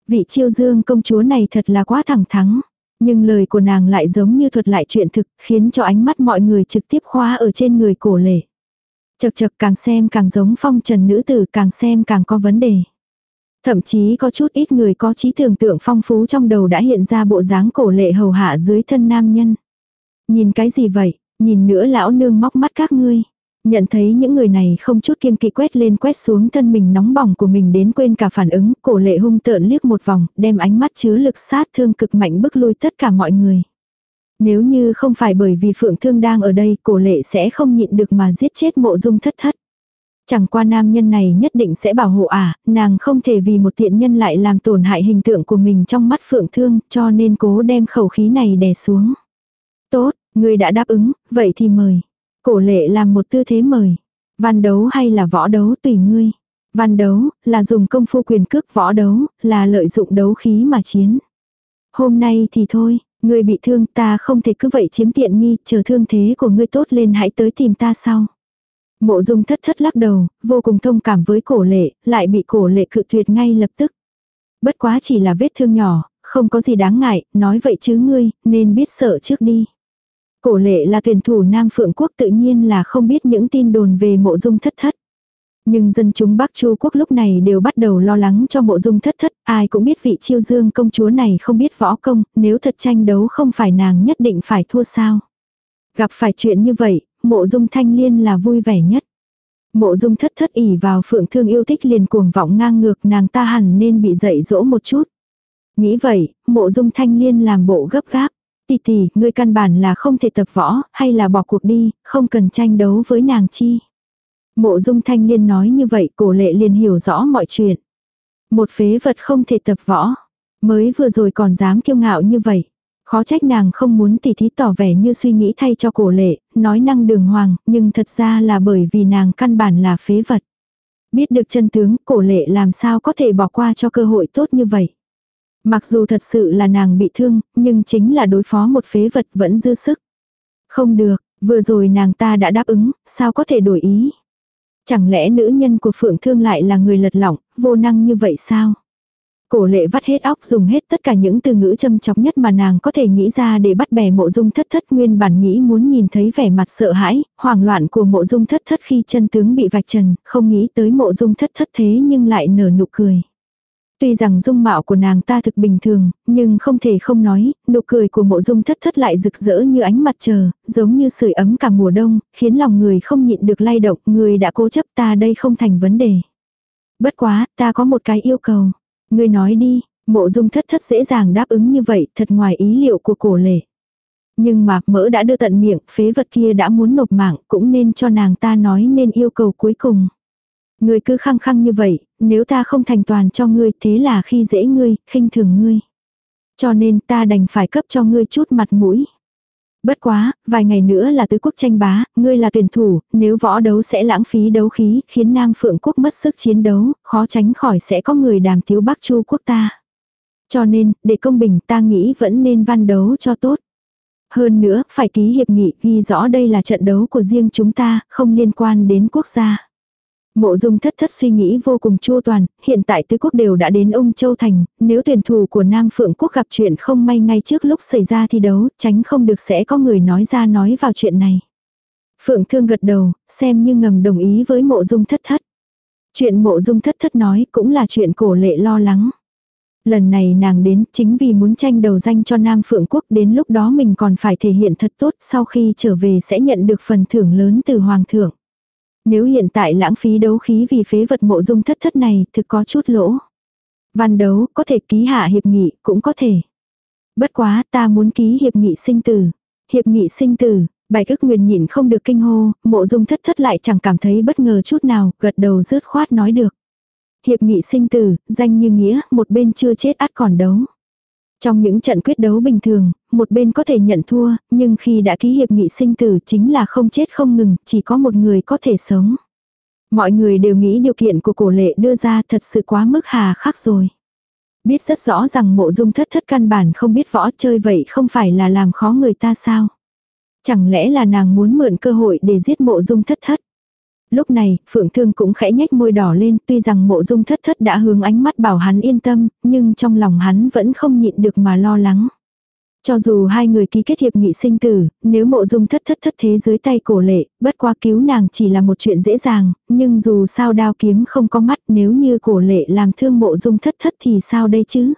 Vị chiêu dương công chúa này thật là quá thẳng thắng. Nhưng lời của nàng lại giống như thuật lại chuyện thực, khiến cho ánh mắt mọi người trực tiếp khóa ở trên người cổ lệ. Chật chật càng xem càng giống phong trần nữ tử càng xem càng có vấn đề. Thậm chí có chút ít người có trí tưởng tượng phong phú trong đầu đã hiện ra bộ dáng cổ lệ hầu hạ dưới thân nam nhân. Nhìn cái gì vậy, nhìn nữa lão nương móc mắt các ngươi. Nhận thấy những người này không chút kiêng kỵ quét lên quét xuống thân mình nóng bỏng của mình đến quên cả phản ứng, cổ lệ hung tợn liếc một vòng, đem ánh mắt chứa lực sát thương cực mạnh bức lui tất cả mọi người. Nếu như không phải bởi vì phượng thương đang ở đây, cổ lệ sẽ không nhịn được mà giết chết mộ dung thất thất. Chẳng qua nam nhân này nhất định sẽ bảo hộ à, nàng không thể vì một tiện nhân lại làm tổn hại hình tượng của mình trong mắt phượng thương, cho nên cố đem khẩu khí này đè xuống. Tốt, người đã đáp ứng, vậy thì mời. Cổ lệ làm một tư thế mời. Văn đấu hay là võ đấu tùy ngươi. Văn đấu, là dùng công phu quyền cước võ đấu, là lợi dụng đấu khí mà chiến. Hôm nay thì thôi, ngươi bị thương ta không thể cứ vậy chiếm tiện nghi, chờ thương thế của ngươi tốt lên hãy tới tìm ta sau. Mộ dung thất thất lắc đầu, vô cùng thông cảm với cổ lệ, lại bị cổ lệ cự tuyệt ngay lập tức. Bất quá chỉ là vết thương nhỏ, không có gì đáng ngại, nói vậy chứ ngươi, nên biết sợ trước đi. Cổ lệ là tuyển thủ Nam Phượng Quốc tự nhiên là không biết những tin đồn về mộ dung thất thất. Nhưng dân chúng Bắc Chu Quốc lúc này đều bắt đầu lo lắng cho mộ dung thất thất, ai cũng biết vị chiêu dương công chúa này không biết võ công, nếu thật tranh đấu không phải nàng nhất định phải thua sao. Gặp phải chuyện như vậy, mộ dung thanh liên là vui vẻ nhất. Mộ dung thất thất ỉ vào phượng thương yêu thích liền cuồng vọng ngang ngược nàng ta hẳn nên bị dạy dỗ một chút. Nghĩ vậy, mộ dung thanh liên làm bộ gấp gáp. Tì tì, ngươi căn bản là không thể tập võ, hay là bỏ cuộc đi, không cần tranh đấu với nàng chi. Mộ dung thanh liên nói như vậy cổ lệ liền hiểu rõ mọi chuyện. Một phế vật không thể tập võ. Mới vừa rồi còn dám kiêu ngạo như vậy. Khó trách nàng không muốn tỉ thí tỏ vẻ như suy nghĩ thay cho cổ lệ, nói năng đường hoàng, nhưng thật ra là bởi vì nàng căn bản là phế vật. Biết được chân tướng, cổ lệ làm sao có thể bỏ qua cho cơ hội tốt như vậy. Mặc dù thật sự là nàng bị thương, nhưng chính là đối phó một phế vật vẫn dư sức. Không được, vừa rồi nàng ta đã đáp ứng, sao có thể đổi ý. Chẳng lẽ nữ nhân của Phượng Thương lại là người lật lỏng, vô năng như vậy sao? Cổ lệ vắt hết óc dùng hết tất cả những từ ngữ châm chọc nhất mà nàng có thể nghĩ ra để bắt bè mộ dung thất thất nguyên bản nghĩ muốn nhìn thấy vẻ mặt sợ hãi, hoảng loạn của mộ dung thất thất khi chân tướng bị vạch trần, không nghĩ tới mộ dung thất thất thế nhưng lại nở nụ cười. Tuy rằng dung mạo của nàng ta thực bình thường, nhưng không thể không nói, nụ cười của mộ dung thất thất lại rực rỡ như ánh mặt trời, giống như sưởi ấm cả mùa đông, khiến lòng người không nhịn được lay động, người đã cố chấp ta đây không thành vấn đề. Bất quá, ta có một cái yêu cầu. người nói đi, mộ dung thất thất dễ dàng đáp ứng như vậy, thật ngoài ý liệu của cổ lệ. Nhưng mà mỡ đã đưa tận miệng, phế vật kia đã muốn nộp mạng, cũng nên cho nàng ta nói nên yêu cầu cuối cùng. Ngươi cứ khăng khăng như vậy, nếu ta không thành toàn cho ngươi thế là khi dễ ngươi, khinh thường ngươi. Cho nên ta đành phải cấp cho ngươi chút mặt mũi. Bất quá, vài ngày nữa là tứ quốc tranh bá, ngươi là tuyển thủ, nếu võ đấu sẽ lãng phí đấu khí, khiến Nam Phượng quốc mất sức chiến đấu, khó tránh khỏi sẽ có người đàm tiếu Bắc Chu quốc ta. Cho nên, để công bình ta nghĩ vẫn nên văn đấu cho tốt. Hơn nữa, phải ký hiệp nghị ghi rõ đây là trận đấu của riêng chúng ta, không liên quan đến quốc gia. Mộ dung thất thất suy nghĩ vô cùng chua toàn, hiện tại tứ quốc đều đã đến ông Châu Thành, nếu tuyển thủ của Nam Phượng quốc gặp chuyện không may ngay trước lúc xảy ra thi đấu, tránh không được sẽ có người nói ra nói vào chuyện này. Phượng thương gật đầu, xem như ngầm đồng ý với mộ dung thất thất. Chuyện mộ dung thất thất nói cũng là chuyện cổ lệ lo lắng. Lần này nàng đến chính vì muốn tranh đầu danh cho Nam Phượng Quốc đến lúc đó mình còn phải thể hiện thật tốt sau khi trở về sẽ nhận được phần thưởng lớn từ Hoàng thượng. Nếu hiện tại lãng phí đấu khí vì phế vật mộ dung thất thất này thực có chút lỗ. Văn đấu có thể ký hạ hiệp nghị cũng có thể. Bất quá ta muốn ký hiệp nghị sinh tử. Hiệp nghị sinh tử, bài cức nguyên nhịn không được kinh hô, mộ dung thất thất lại chẳng cảm thấy bất ngờ chút nào, gật đầu rớt khoát nói được. Hiệp nghị sinh tử, danh như nghĩa, một bên chưa chết át còn đấu. Trong những trận quyết đấu bình thường, một bên có thể nhận thua, nhưng khi đã ký hiệp nghị sinh tử chính là không chết không ngừng, chỉ có một người có thể sống. Mọi người đều nghĩ điều kiện của cổ lệ đưa ra thật sự quá mức hà khắc rồi. Biết rất rõ rằng mộ dung thất thất căn bản không biết võ chơi vậy không phải là làm khó người ta sao. Chẳng lẽ là nàng muốn mượn cơ hội để giết mộ dung thất thất. Lúc này, Phượng Thương cũng khẽ nhếch môi đỏ lên, tuy rằng mộ dung thất thất đã hướng ánh mắt bảo hắn yên tâm, nhưng trong lòng hắn vẫn không nhịn được mà lo lắng. Cho dù hai người ký kết hiệp nghị sinh tử, nếu mộ dung thất thất thất thế dưới tay cổ lệ, bất qua cứu nàng chỉ là một chuyện dễ dàng, nhưng dù sao đao kiếm không có mắt nếu như cổ lệ làm thương mộ dung thất thất thì sao đây chứ?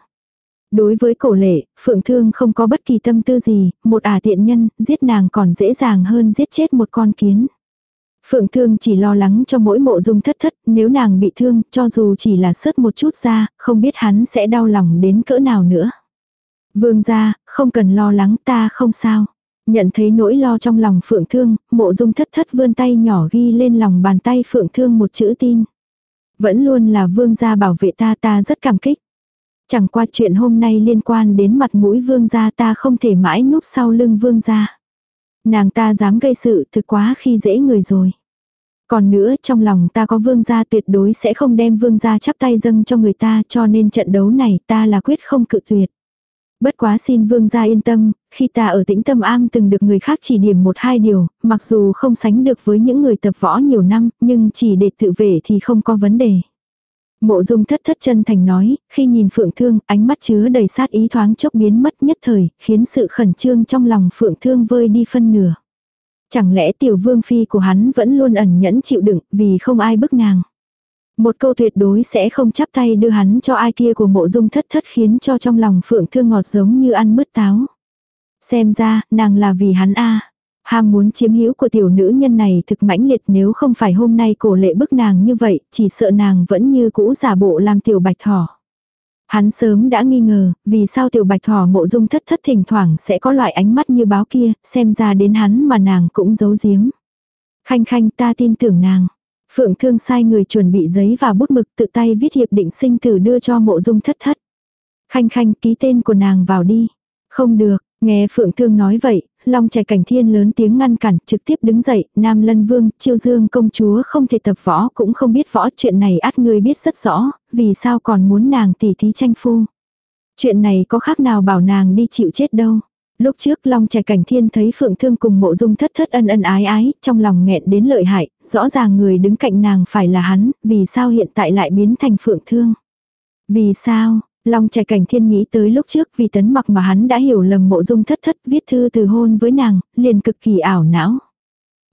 Đối với cổ lệ, phượng thương không có bất kỳ tâm tư gì, một ả tiện nhân, giết nàng còn dễ dàng hơn giết chết một con kiến. Phượng Thương chỉ lo lắng cho mỗi mộ dung thất thất, nếu nàng bị thương, cho dù chỉ là sớt một chút ra, không biết hắn sẽ đau lòng đến cỡ nào nữa. Vương gia, không cần lo lắng ta không sao. Nhận thấy nỗi lo trong lòng Phượng Thương, mộ dung thất thất vươn tay nhỏ ghi lên lòng bàn tay Phượng Thương một chữ tin. Vẫn luôn là vương gia bảo vệ ta ta rất cảm kích. Chẳng qua chuyện hôm nay liên quan đến mặt mũi vương gia ta không thể mãi núp sau lưng vương gia. Nàng ta dám gây sự thực quá khi dễ người rồi. Còn nữa trong lòng ta có vương gia tuyệt đối sẽ không đem vương gia chắp tay dâng cho người ta cho nên trận đấu này ta là quyết không cự tuyệt. Bất quá xin vương gia yên tâm, khi ta ở tĩnh tâm am từng được người khác chỉ điểm một hai điều, mặc dù không sánh được với những người tập võ nhiều năm, nhưng chỉ để tự vệ thì không có vấn đề. Mộ dung thất thất chân thành nói, khi nhìn phượng thương, ánh mắt chứa đầy sát ý thoáng chốc biến mất nhất thời, khiến sự khẩn trương trong lòng phượng thương vơi đi phân nửa. Chẳng lẽ tiểu vương phi của hắn vẫn luôn ẩn nhẫn chịu đựng vì không ai bức nàng. Một câu tuyệt đối sẽ không chắp tay đưa hắn cho ai kia của mộ dung thất thất khiến cho trong lòng phượng thương ngọt giống như ăn mứt táo. Xem ra, nàng là vì hắn a Ham muốn chiếm hữu của tiểu nữ nhân này thực mãnh liệt nếu không phải hôm nay cổ lệ bức nàng như vậy, chỉ sợ nàng vẫn như cũ giả bộ làm tiểu bạch thỏ. Hắn sớm đã nghi ngờ, vì sao tiểu bạch thỏ mộ dung thất thất thỉnh thoảng sẽ có loại ánh mắt như báo kia, xem ra đến hắn mà nàng cũng giấu giếm. Khanh khanh ta tin tưởng nàng. Phượng thương sai người chuẩn bị giấy và bút mực tự tay viết hiệp định sinh tử đưa cho mộ dung thất thất. Khanh khanh ký tên của nàng vào đi. Không được, nghe Phượng thương nói vậy, Long trẻ cảnh thiên lớn tiếng ngăn cản, trực tiếp đứng dậy, Nam Lân Vương, Chiêu Dương công chúa không thể tập võ cũng không biết võ chuyện này át người biết rất rõ, vì sao còn muốn nàng tỉ thí tranh phu. Chuyện này có khác nào bảo nàng đi chịu chết đâu. Lúc trước Long trẻ cảnh thiên thấy Phượng Thương cùng mộ dung thất thất ân ân ái ái, trong lòng nghẹn đến lợi hại, rõ ràng người đứng cạnh nàng phải là hắn, vì sao hiện tại lại biến thành Phượng Thương. Vì sao, Long trẻ cảnh thiên nghĩ tới lúc trước vì tấn mặc mà hắn đã hiểu lầm mộ dung thất thất viết thư từ hôn với nàng, liền cực kỳ ảo não.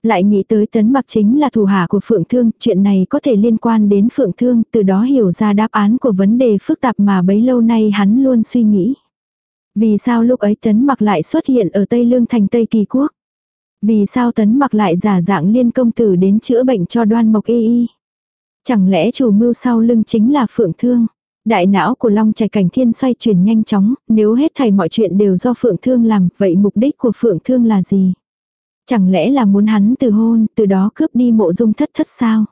Lại nghĩ tới tấn mặc chính là thủ hạ của Phượng Thương, chuyện này có thể liên quan đến Phượng Thương, từ đó hiểu ra đáp án của vấn đề phức tạp mà bấy lâu nay hắn luôn suy nghĩ. Vì sao lúc ấy tấn mặc lại xuất hiện ở Tây Lương thành Tây Kỳ Quốc? Vì sao tấn mặc lại giả dạng liên công tử đến chữa bệnh cho đoan mộc y y? Chẳng lẽ chủ mưu sau lưng chính là Phượng Thương? Đại não của Long Trạch Cảnh Thiên xoay chuyển nhanh chóng, nếu hết thảy mọi chuyện đều do Phượng Thương làm, vậy mục đích của Phượng Thương là gì? Chẳng lẽ là muốn hắn từ hôn, từ đó cướp đi mộ dung thất thất sao?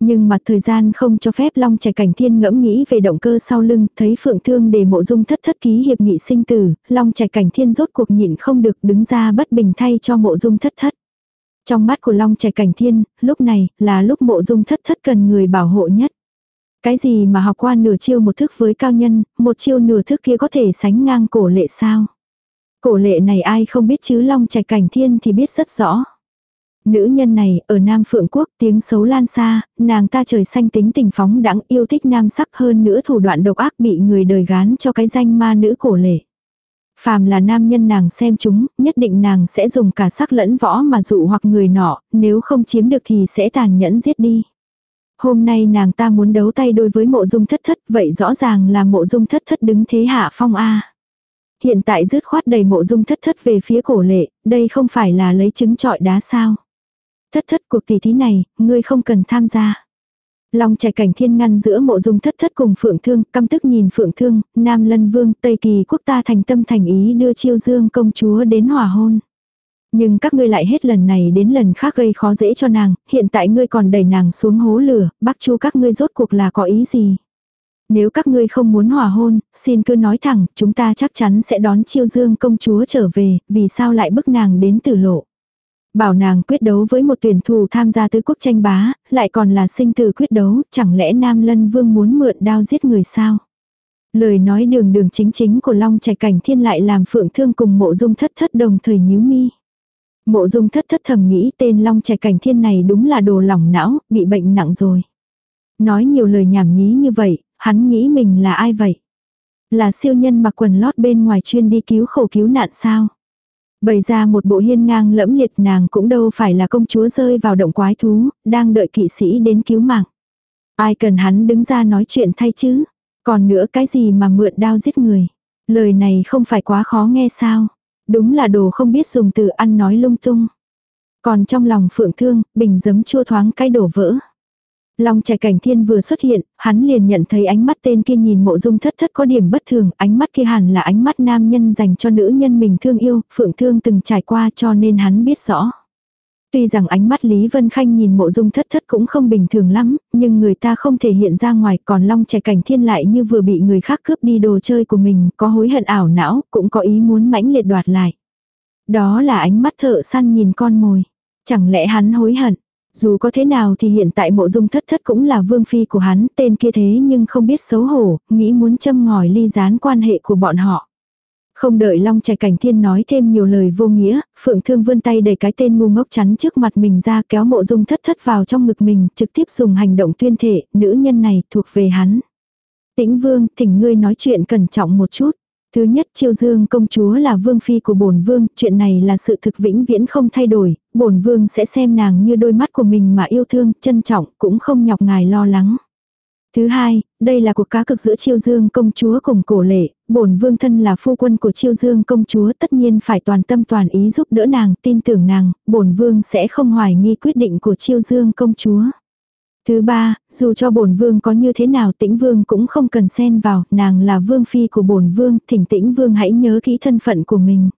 Nhưng mà thời gian không cho phép Long Trạch Cảnh Thiên ngẫm nghĩ về động cơ sau lưng, thấy Phượng Thương để mộ dung thất thất ký hiệp nghị sinh tử, Long Trạch Cảnh Thiên rốt cuộc nhịn không được đứng ra bất bình thay cho mộ dung thất thất. Trong mắt của Long Trạch Cảnh Thiên, lúc này là lúc mộ dung thất thất cần người bảo hộ nhất. Cái gì mà học qua nửa chiêu một thức với cao nhân, một chiêu nửa thức kia có thể sánh ngang cổ lệ sao? Cổ lệ này ai không biết chứ Long Trạch Cảnh Thiên thì biết rất rõ. Nữ nhân này, ở Nam Phượng Quốc tiếng xấu lan xa, nàng ta trời xanh tính tình phóng đãng yêu thích nam sắc hơn nữa thủ đoạn độc ác bị người đời gán cho cái danh ma nữ cổ lệ. Phàm là nam nhân nàng xem chúng, nhất định nàng sẽ dùng cả sắc lẫn võ mà dụ hoặc người nọ, nếu không chiếm được thì sẽ tàn nhẫn giết đi. Hôm nay nàng ta muốn đấu tay đôi với mộ dung thất thất, vậy rõ ràng là mộ dung thất thất đứng thế hạ phong A. Hiện tại dứt khoát đầy mộ dung thất thất về phía cổ lệ, đây không phải là lấy trứng trọi đá sao. Thất thất cuộc tỷ thí này, ngươi không cần tham gia. Long trẻ cảnh thiên ngăn giữa mộ dung thất thất cùng phượng thương, căm tức nhìn phượng thương, nam lân vương, tây kỳ quốc ta thành tâm thành ý đưa chiêu dương công chúa đến hòa hôn. Nhưng các ngươi lại hết lần này đến lần khác gây khó dễ cho nàng, hiện tại ngươi còn đẩy nàng xuống hố lửa, bác chu các ngươi rốt cuộc là có ý gì. Nếu các ngươi không muốn hòa hôn, xin cứ nói thẳng, chúng ta chắc chắn sẽ đón chiêu dương công chúa trở về, vì sao lại bức nàng đến tử lộ. Bảo nàng quyết đấu với một tuyển thủ tham gia tứ quốc tranh bá, lại còn là sinh tử quyết đấu, chẳng lẽ Nam Lân Vương muốn mượn đao giết người sao? Lời nói đường đường chính chính của Long Trạch Cảnh Thiên lại làm Phượng Thương cùng mộ dung thất thất đồng thời nhíu mi. Mộ dung thất thất thầm nghĩ tên Long trẻ Cảnh Thiên này đúng là đồ lỏng não, bị bệnh nặng rồi. Nói nhiều lời nhảm nhí như vậy, hắn nghĩ mình là ai vậy? Là siêu nhân mặc quần lót bên ngoài chuyên đi cứu khổ cứu nạn sao? Bày ra một bộ hiên ngang lẫm liệt nàng cũng đâu phải là công chúa rơi vào động quái thú, đang đợi kỵ sĩ đến cứu mạng. Ai cần hắn đứng ra nói chuyện thay chứ? Còn nữa cái gì mà mượn đao giết người? Lời này không phải quá khó nghe sao? Đúng là đồ không biết dùng từ ăn nói lung tung. Còn trong lòng phượng thương, bình giấm chua thoáng cái đổ vỡ. Long trẻ cảnh thiên vừa xuất hiện, hắn liền nhận thấy ánh mắt tên kia nhìn mộ dung thất thất có điểm bất thường, ánh mắt kia hẳn là ánh mắt nam nhân dành cho nữ nhân mình thương yêu, phượng thương từng trải qua cho nên hắn biết rõ. Tuy rằng ánh mắt Lý Vân Khanh nhìn mộ dung thất thất cũng không bình thường lắm, nhưng người ta không thể hiện ra ngoài còn long trẻ cảnh thiên lại như vừa bị người khác cướp đi đồ chơi của mình, có hối hận ảo não, cũng có ý muốn mãnh liệt đoạt lại. Đó là ánh mắt thợ săn nhìn con mồi. Chẳng lẽ hắn hối hận? Dù có thế nào thì hiện tại mộ dung thất thất cũng là vương phi của hắn, tên kia thế nhưng không biết xấu hổ, nghĩ muốn châm ngòi ly gián quan hệ của bọn họ. Không đợi Long Trạch Cảnh Thiên nói thêm nhiều lời vô nghĩa, Phượng Thương vươn tay đẩy cái tên ngu ngốc chắn trước mặt mình ra kéo mộ dung thất thất vào trong ngực mình, trực tiếp dùng hành động tuyên thể, nữ nhân này thuộc về hắn. Tĩnh Vương, thỉnh ngươi nói chuyện cẩn trọng một chút. Thứ nhất chiêu dương công chúa là vương phi của bổn vương, chuyện này là sự thực vĩnh viễn không thay đổi, bổn vương sẽ xem nàng như đôi mắt của mình mà yêu thương, trân trọng, cũng không nhọc ngài lo lắng. Thứ hai, đây là cuộc cá cực giữa chiêu dương công chúa cùng cổ lệ, bổn vương thân là phu quân của chiêu dương công chúa tất nhiên phải toàn tâm toàn ý giúp đỡ nàng, tin tưởng nàng, bổn vương sẽ không hoài nghi quyết định của chiêu dương công chúa. Thứ ba, dù cho bổn vương có như thế nào tĩnh vương cũng không cần xen vào, nàng là vương phi của bổn vương, thỉnh tĩnh vương hãy nhớ kỹ thân phận của mình.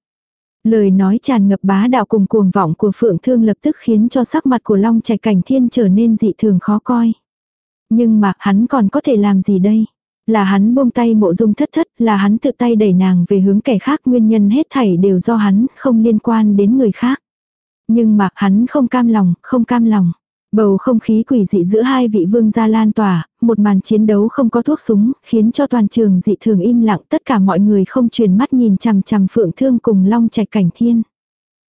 Lời nói tràn ngập bá đạo cùng cuồng vọng của phượng thương lập tức khiến cho sắc mặt của long trạch cảnh thiên trở nên dị thường khó coi. Nhưng mà hắn còn có thể làm gì đây? Là hắn buông tay mộ dung thất thất, là hắn tự tay đẩy nàng về hướng kẻ khác nguyên nhân hết thảy đều do hắn, không liên quan đến người khác. Nhưng mà hắn không cam lòng, không cam lòng. Bầu không khí quỷ dị giữa hai vị vương gia lan tỏa, một màn chiến đấu không có thuốc súng, khiến cho toàn trường dị thường im lặng tất cả mọi người không truyền mắt nhìn chằm chằm phượng thương cùng long trạch cảnh thiên.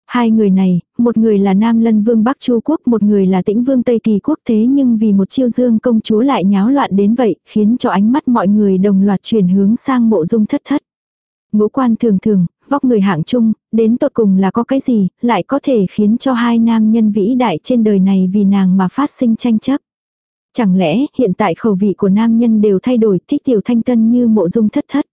Hai người này, một người là Nam Lân Vương Bắc Chu Quốc, một người là Tĩnh Vương Tây Kỳ Quốc thế nhưng vì một chiêu dương công chúa lại nháo loạn đến vậy, khiến cho ánh mắt mọi người đồng loạt chuyển hướng sang mộ dung thất thất. Ngũ quan thường thường, vóc người hạng trung, đến tột cùng là có cái gì, lại có thể khiến cho hai nam nhân vĩ đại trên đời này vì nàng mà phát sinh tranh chấp. Chẳng lẽ hiện tại khẩu vị của nam nhân đều thay đổi thích tiểu thanh tân như mộ dung thất thất.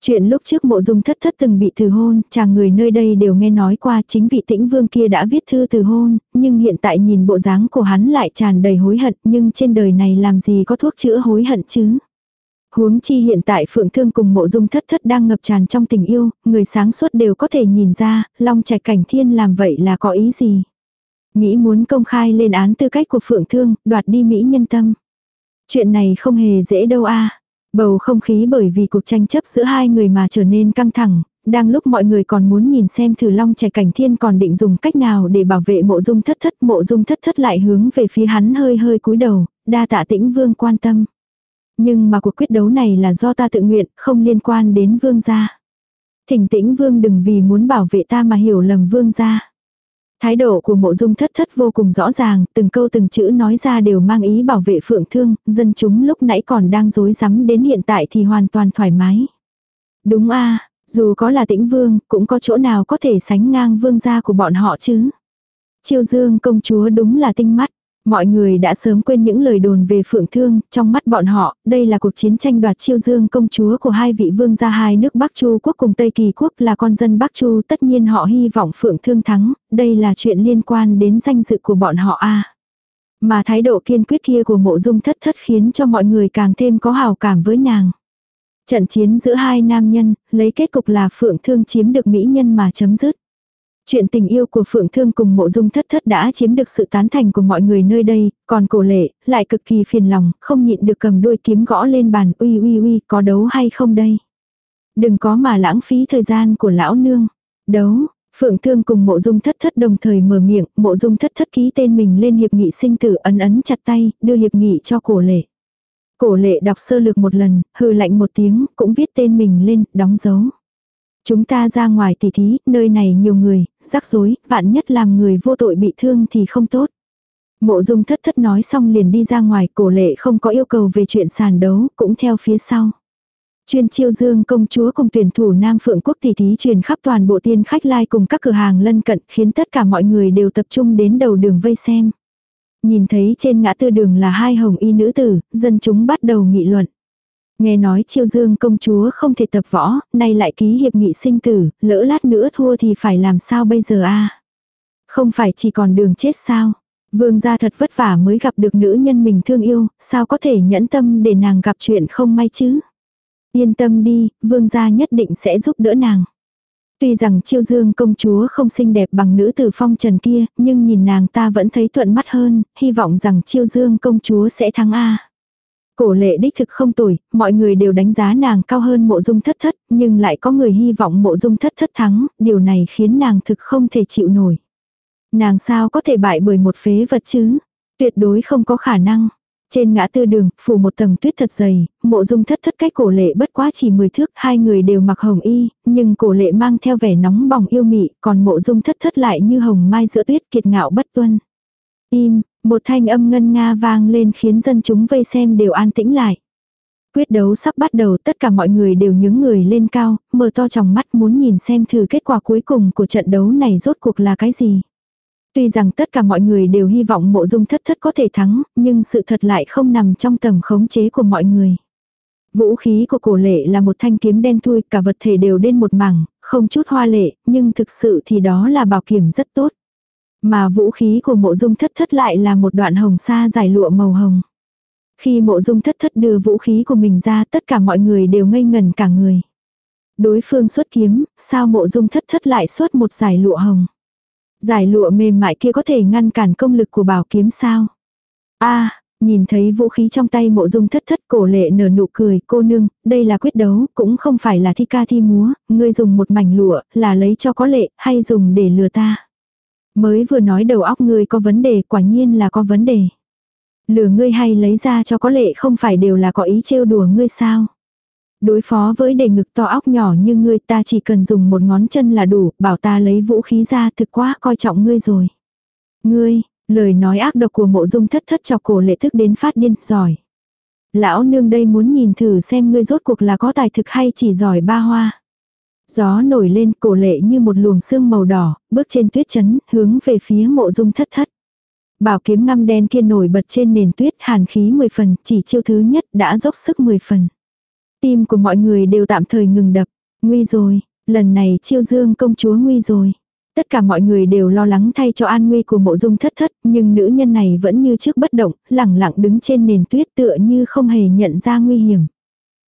Chuyện lúc trước mộ dung thất thất từng bị từ hôn, chàng người nơi đây đều nghe nói qua chính vị tĩnh vương kia đã viết thư từ hôn, nhưng hiện tại nhìn bộ dáng của hắn lại tràn đầy hối hận, nhưng trên đời này làm gì có thuốc chữa hối hận chứ. Huống chi hiện tại Phượng Thương cùng mộ dung thất thất đang ngập tràn trong tình yêu, người sáng suốt đều có thể nhìn ra, Long Trạch Cảnh Thiên làm vậy là có ý gì. Nghĩ muốn công khai lên án tư cách của Phượng Thương, đoạt đi Mỹ nhân tâm. Chuyện này không hề dễ đâu a Bầu không khí bởi vì cuộc tranh chấp giữa hai người mà trở nên căng thẳng, đang lúc mọi người còn muốn nhìn xem thử long trẻ cảnh thiên còn định dùng cách nào để bảo vệ mộ dung thất thất mộ dung thất thất lại hướng về phía hắn hơi hơi cúi đầu, đa tạ tĩnh vương quan tâm. Nhưng mà cuộc quyết đấu này là do ta tự nguyện, không liên quan đến vương gia. Thỉnh tĩnh vương đừng vì muốn bảo vệ ta mà hiểu lầm vương gia. Thái độ của mộ dung thất thất vô cùng rõ ràng, từng câu từng chữ nói ra đều mang ý bảo vệ phượng thương, dân chúng lúc nãy còn đang rối rắm đến hiện tại thì hoàn toàn thoải mái. Đúng a dù có là tĩnh vương, cũng có chỗ nào có thể sánh ngang vương gia của bọn họ chứ. Chiêu dương công chúa đúng là tinh mắt. Mọi người đã sớm quên những lời đồn về phượng thương, trong mắt bọn họ, đây là cuộc chiến tranh đoạt chiêu dương công chúa của hai vị vương gia hai nước Bắc Chu quốc cùng Tây Kỳ quốc là con dân Bắc Chu tất nhiên họ hy vọng phượng thương thắng, đây là chuyện liên quan đến danh dự của bọn họ a Mà thái độ kiên quyết kia của mộ dung thất thất khiến cho mọi người càng thêm có hào cảm với nàng. Trận chiến giữa hai nam nhân, lấy kết cục là Phượng Thương chiếm được mỹ nhân mà chấm dứt. Chuyện tình yêu của Phượng Thương cùng mộ dung thất thất đã chiếm được sự tán thành của mọi người nơi đây, còn cổ lệ, lại cực kỳ phiền lòng, không nhịn được cầm đuôi kiếm gõ lên bàn uy uy uy, có đấu hay không đây? Đừng có mà lãng phí thời gian của lão nương. Đấu, Phượng Thương cùng mộ dung thất thất đồng thời mở miệng, mộ dung thất thất ký tên mình lên hiệp nghị sinh tử ấn ấn chặt tay, đưa hiệp nghị cho cổ lệ. Cổ lệ đọc sơ lược một lần, hừ lạnh một tiếng, cũng viết tên mình lên, đóng dấu. Chúng ta ra ngoài tỉ thí, nơi này nhiều người, rắc rối, vạn nhất làm người vô tội bị thương thì không tốt. Mộ dung thất thất nói xong liền đi ra ngoài, cổ lệ không có yêu cầu về chuyện sàn đấu, cũng theo phía sau. Chuyên chiêu dương công chúa cùng tuyển thủ Nam Phượng Quốc tỷ thí truyền khắp toàn bộ tiên khách lai cùng các cửa hàng lân cận khiến tất cả mọi người đều tập trung đến đầu đường vây xem. Nhìn thấy trên ngã tư đường là hai hồng y nữ tử, dân chúng bắt đầu nghị luận. Nghe nói chiêu dương công chúa không thể tập võ, nay lại ký hiệp nghị sinh tử, lỡ lát nữa thua thì phải làm sao bây giờ a Không phải chỉ còn đường chết sao? Vương gia thật vất vả mới gặp được nữ nhân mình thương yêu, sao có thể nhẫn tâm để nàng gặp chuyện không may chứ? Yên tâm đi, vương gia nhất định sẽ giúp đỡ nàng. Tuy rằng chiêu dương công chúa không xinh đẹp bằng nữ tử phong trần kia, nhưng nhìn nàng ta vẫn thấy thuận mắt hơn, hy vọng rằng chiêu dương công chúa sẽ thắng A. Cổ lệ đích thực không tồi, mọi người đều đánh giá nàng cao hơn mộ dung thất thất, nhưng lại có người hy vọng mộ dung thất thất thắng, điều này khiến nàng thực không thể chịu nổi. Nàng sao có thể bại bởi một phế vật chứ? Tuyệt đối không có khả năng. Trên ngã tư đường, phủ một tầng tuyết thật dày, mộ dung thất thất cách cổ lệ bất quá chỉ 10 thước, hai người đều mặc hồng y, nhưng cổ lệ mang theo vẻ nóng bỏng yêu mị, còn mộ dung thất thất lại như hồng mai giữa tuyết kiệt ngạo bất tuân. Im, một thanh âm ngân nga vang lên khiến dân chúng vây xem đều an tĩnh lại. Quyết đấu sắp bắt đầu tất cả mọi người đều nhướng người lên cao, mở to tròng mắt muốn nhìn xem thử kết quả cuối cùng của trận đấu này rốt cuộc là cái gì. Tuy rằng tất cả mọi người đều hy vọng mộ dung thất thất có thể thắng, nhưng sự thật lại không nằm trong tầm khống chế của mọi người. Vũ khí của cổ lệ là một thanh kiếm đen thui, cả vật thể đều đen một mảng, không chút hoa lệ, nhưng thực sự thì đó là bảo kiểm rất tốt. Mà vũ khí của mộ dung thất thất lại là một đoạn hồng sa dài lụa màu hồng. Khi mộ dung thất thất đưa vũ khí của mình ra tất cả mọi người đều ngây ngần cả người. Đối phương xuất kiếm, sao mộ dung thất thất lại xuất một giải lụa hồng. Giải lụa mềm mại kia có thể ngăn cản công lực của bảo kiếm sao? a nhìn thấy vũ khí trong tay mộ dung thất thất cổ lệ nở nụ cười, cô nương, đây là quyết đấu, cũng không phải là thi ca thi múa, ngươi dùng một mảnh lụa, là lấy cho có lệ, hay dùng để lừa ta. Mới vừa nói đầu óc ngươi có vấn đề, quả nhiên là có vấn đề. Lừa ngươi hay lấy ra cho có lệ không phải đều là có ý trêu đùa ngươi sao? Đối phó với đề ngực to óc nhỏ như ngươi ta chỉ cần dùng một ngón chân là đủ, bảo ta lấy vũ khí ra thực quá coi trọng ngươi rồi. Ngươi, lời nói ác độc của mộ dung thất thất chọc cổ lệ thức đến phát điên, giỏi. Lão nương đây muốn nhìn thử xem ngươi rốt cuộc là có tài thực hay chỉ giỏi ba hoa. Gió nổi lên cổ lệ như một luồng sương màu đỏ, bước trên tuyết chấn, hướng về phía mộ dung thất thất. Bảo kiếm ngăm đen kia nổi bật trên nền tuyết hàn khí 10 phần, chỉ chiêu thứ nhất đã dốc sức 10 phần. Tim của mọi người đều tạm thời ngừng đập. Nguy rồi, lần này chiêu dương công chúa nguy rồi. Tất cả mọi người đều lo lắng thay cho an nguy của mộ dung thất thất, nhưng nữ nhân này vẫn như trước bất động, lẳng lặng đứng trên nền tuyết tựa như không hề nhận ra nguy hiểm.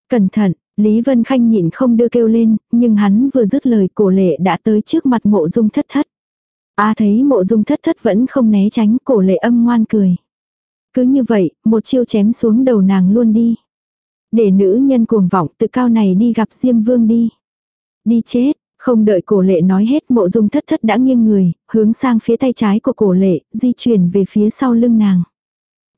Cẩn thận, Lý Vân Khanh nhịn không đưa kêu lên, nhưng hắn vừa dứt lời cổ lệ đã tới trước mặt mộ dung thất thất. A à, thấy mộ dung thất thất vẫn không né tránh cổ lệ âm ngoan cười. Cứ như vậy, một chiêu chém xuống đầu nàng luôn đi. Để nữ nhân cuồng vọng tự cao này đi gặp Diêm Vương đi. Đi chết, không đợi cổ lệ nói hết mộ dung thất thất đã nghiêng người, hướng sang phía tay trái của cổ lệ, di chuyển về phía sau lưng nàng.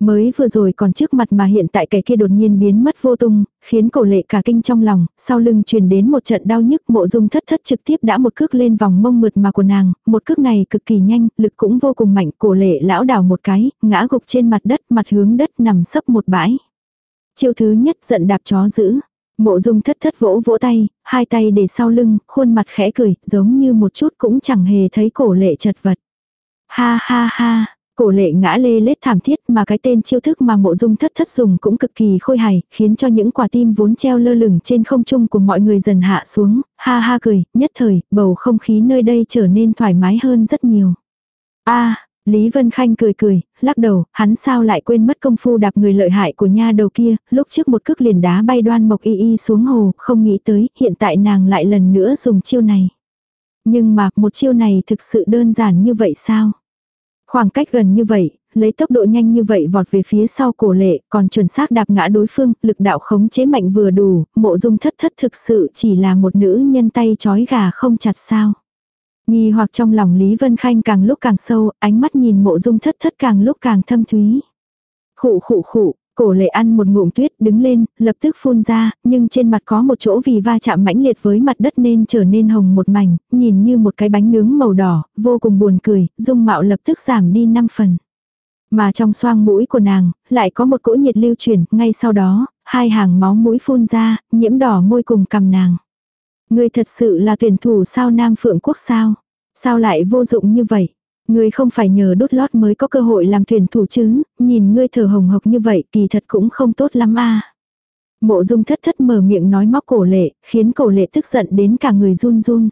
Mới vừa rồi còn trước mặt mà hiện tại kẻ kia đột nhiên biến mất vô tung, khiến cổ lệ cả kinh trong lòng, sau lưng truyền đến một trận đau nhức mộ dung thất thất trực tiếp đã một cước lên vòng mông mượt mà của nàng, một cước này cực kỳ nhanh, lực cũng vô cùng mạnh, cổ lệ lão đảo một cái, ngã gục trên mặt đất, mặt hướng đất nằm sấp một bãi. Chiêu thứ nhất giận đạp chó giữ. Mộ dung thất thất vỗ vỗ tay, hai tay để sau lưng, khuôn mặt khẽ cười, giống như một chút cũng chẳng hề thấy cổ lệ chật vật. Ha ha ha, cổ lệ ngã lê lết thảm thiết mà cái tên chiêu thức mà mộ dung thất thất dùng cũng cực kỳ khôi hài, khiến cho những quả tim vốn treo lơ lửng trên không trung của mọi người dần hạ xuống, ha ha cười, nhất thời, bầu không khí nơi đây trở nên thoải mái hơn rất nhiều. a Lý Vân Khanh cười cười, lắc đầu, hắn sao lại quên mất công phu đạp người lợi hại của nha đầu kia, lúc trước một cước liền đá bay đoan mộc y y xuống hồ, không nghĩ tới, hiện tại nàng lại lần nữa dùng chiêu này. Nhưng mà, một chiêu này thực sự đơn giản như vậy sao? Khoảng cách gần như vậy, lấy tốc độ nhanh như vậy vọt về phía sau cổ lệ, còn chuẩn xác đạp ngã đối phương, lực đạo khống chế mạnh vừa đủ, mộ dung thất thất thực sự chỉ là một nữ nhân tay chói gà không chặt sao. Nghi hoặc trong lòng Lý Vân Khanh càng lúc càng sâu, ánh mắt nhìn mộ dung thất thất càng lúc càng thâm thúy. Khụ khụ khụ, cổ lệ ăn một ngụm tuyết đứng lên, lập tức phun ra, nhưng trên mặt có một chỗ vì va chạm mãnh liệt với mặt đất nên trở nên hồng một mảnh, nhìn như một cái bánh nướng màu đỏ, vô cùng buồn cười, dung mạo lập tức giảm đi 5 phần. Mà trong xoang mũi của nàng, lại có một cỗ nhiệt lưu chuyển, ngay sau đó, hai hàng máu mũi phun ra, nhiễm đỏ môi cùng cầm nàng. Người thật sự là tuyển thủ sao Nam Phượng Quốc sao? Sao lại vô dụng như vậy? Ngươi không phải nhờ đốt lót mới có cơ hội làm tuyển thủ chứ, nhìn ngươi thở hồng hộc như vậy kỳ thật cũng không tốt lắm a. Mộ dung thất thất mở miệng nói móc cổ lệ, khiến cổ lệ tức giận đến cả người run run.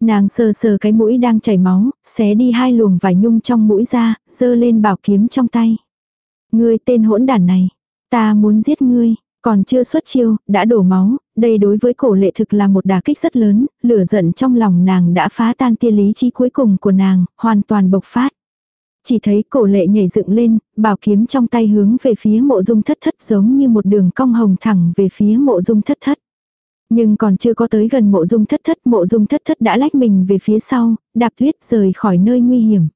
Nàng sờ sờ cái mũi đang chảy máu, xé đi hai luồng vải nhung trong mũi ra, dơ lên bảo kiếm trong tay. Ngươi tên hỗn đản này, ta muốn giết ngươi, còn chưa xuất chiêu, đã đổ máu, đây đối với cổ lệ thực là một đả kích rất lớn, lửa giận trong lòng nàng đã phá tan tia lý trí cuối cùng của nàng, hoàn toàn bộc phát. Chỉ thấy cổ lệ nhảy dựng lên, bảo kiếm trong tay hướng về phía mộ dung thất thất giống như một đường cong hồng thẳng về phía mộ dung thất thất. Nhưng còn chưa có tới gần mộ dung thất thất, mộ dung thất thất đã lách mình về phía sau, đạp tuyết rời khỏi nơi nguy hiểm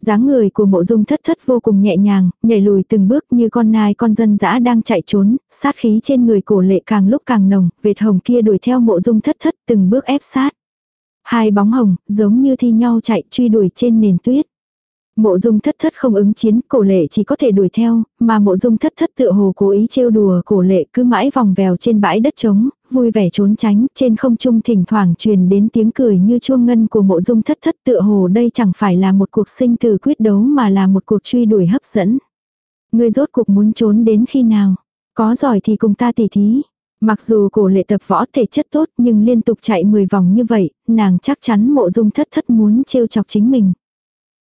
dáng người của mộ dung thất thất vô cùng nhẹ nhàng, nhảy lùi từng bước như con nai con dân dã đang chạy trốn, sát khí trên người cổ lệ càng lúc càng nồng, vệt hồng kia đuổi theo mộ dung thất thất từng bước ép sát. Hai bóng hồng, giống như thi nhau chạy truy đuổi trên nền tuyết. Mộ dung thất thất không ứng chiến, cổ lệ chỉ có thể đuổi theo, mà mộ dung thất thất tựa hồ cố ý trêu đùa cổ lệ cứ mãi vòng vèo trên bãi đất trống, vui vẻ trốn tránh, trên không trung thỉnh thoảng truyền đến tiếng cười như chuông ngân của mộ dung thất thất tựa hồ đây chẳng phải là một cuộc sinh tử quyết đấu mà là một cuộc truy đuổi hấp dẫn. Người rốt cuộc muốn trốn đến khi nào? Có giỏi thì cùng ta tỉ thí. Mặc dù cổ lệ tập võ thể chất tốt nhưng liên tục chạy 10 vòng như vậy, nàng chắc chắn mộ dung thất thất muốn trêu chọc chính mình.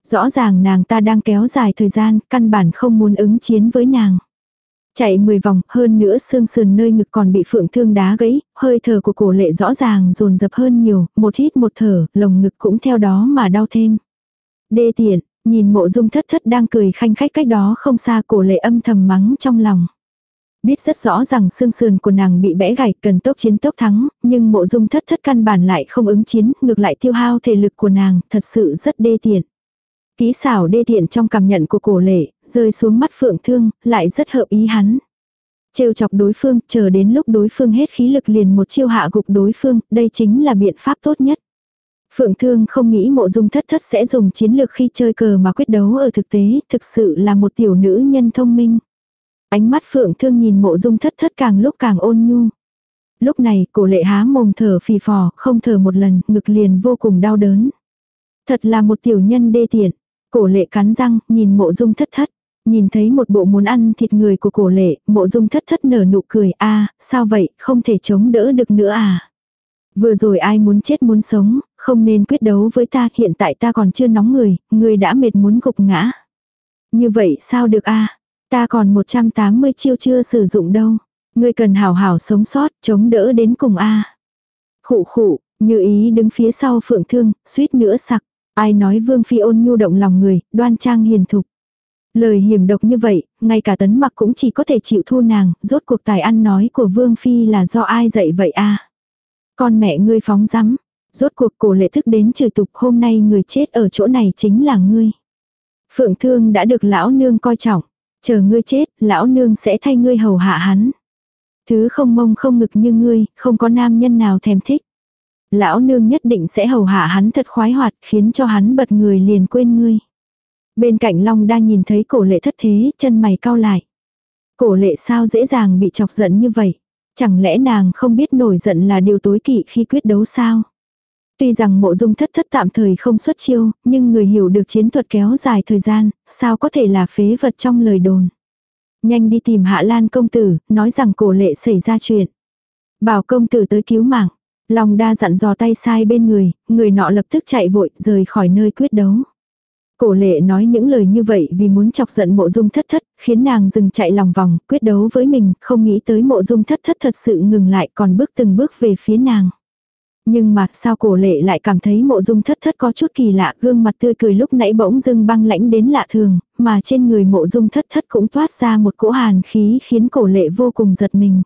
Rõ ràng nàng ta đang kéo dài thời gian, căn bản không muốn ứng chiến với nàng. Chạy 10 vòng, hơn nữa xương sườn nơi ngực còn bị phượng thương đá gãy, hơi thở của cổ lệ rõ ràng dồn dập hơn nhiều, một hít một thở, lồng ngực cũng theo đó mà đau thêm. Đê tiện, nhìn mộ dung thất thất đang cười khanh khách cách đó không xa cổ lệ âm thầm mắng trong lòng. Biết rất rõ rằng xương sườn của nàng bị bẽ gãy cần tốc chiến tốc thắng, nhưng mộ dung thất thất căn bản lại không ứng chiến, ngược lại tiêu hao thể lực của nàng, thật sự rất đê tiện. Kỹ xảo đê tiện trong cảm nhận của cổ lệ, rơi xuống mắt phượng thương, lại rất hợp ý hắn. Trêu chọc đối phương, chờ đến lúc đối phương hết khí lực liền một chiêu hạ gục đối phương, đây chính là biện pháp tốt nhất. Phượng Thương không nghĩ mộ dung thất thất sẽ dùng chiến lược khi chơi cờ mà quyết đấu ở thực tế, thực sự là một tiểu nữ nhân thông minh. Ánh mắt Phượng Thương nhìn mộ dung thất thất càng lúc càng ôn nhu. Lúc này cổ lệ há mồm thở phì phò, không thở một lần, ngực liền vô cùng đau đớn. Thật là một tiểu nhân đê tiện. Cổ lệ cắn răng, nhìn mộ dung thất thất. Nhìn thấy một bộ muốn ăn thịt người của cổ lệ, mộ dung thất thất nở nụ cười. a sao vậy, không thể chống đỡ được nữa à. Vừa rồi ai muốn chết muốn sống, không nên quyết đấu với ta, hiện tại ta còn chưa nóng người, người đã mệt muốn gục ngã. Như vậy sao được a Ta còn 180 chiêu chưa sử dụng đâu. Ngươi cần hào hào sống sót, chống đỡ đến cùng a. Khụ khụ, như ý đứng phía sau phượng thương, suýt nữa sặc. Ai nói vương phi ôn nhu động lòng người, đoan trang hiền thục. Lời hiểm độc như vậy, ngay cả tấn mặc cũng chỉ có thể chịu thu nàng, rốt cuộc tài ăn nói của vương phi là do ai dạy vậy a Con mẹ ngươi phóng rắm, rốt cuộc cổ lệ thức đến trừ tục hôm nay người chết ở chỗ này chính là ngươi. Phượng thương đã được lão nương coi trọng, chờ ngươi chết, lão nương sẽ thay ngươi hầu hạ hắn. Thứ không mông không ngực như ngươi, không có nam nhân nào thèm thích. Lão nương nhất định sẽ hầu hạ hắn thật khoái hoạt, khiến cho hắn bật người liền quên ngươi. Bên cạnh Long đa nhìn thấy cổ lệ thất thế, chân mày cau lại. Cổ lệ sao dễ dàng bị chọc giận như vậy? Chẳng lẽ nàng không biết nổi giận là điều tối kỵ khi quyết đấu sao? Tuy rằng mộ dung thất thất tạm thời không xuất chiêu, nhưng người hiểu được chiến thuật kéo dài thời gian, sao có thể là phế vật trong lời đồn. Nhanh đi tìm Hạ Lan công tử, nói rằng cổ lệ xảy ra chuyện. Bảo công tử tới cứu mạng. Long đa dặn dò tay sai bên người, người nọ lập tức chạy vội rời khỏi nơi quyết đấu. Cổ lệ nói những lời như vậy vì muốn chọc giận mộ dung thất thất, khiến nàng dừng chạy lòng vòng, quyết đấu với mình, không nghĩ tới mộ dung thất thất thật sự ngừng lại còn bước từng bước về phía nàng. Nhưng mà sao cổ lệ lại cảm thấy mộ dung thất thất có chút kỳ lạ, gương mặt tươi cười lúc nãy bỗng dưng băng lãnh đến lạ thường, mà trên người mộ dung thất thất cũng toát ra một cỗ hàn khí khiến cổ lệ vô cùng giật mình.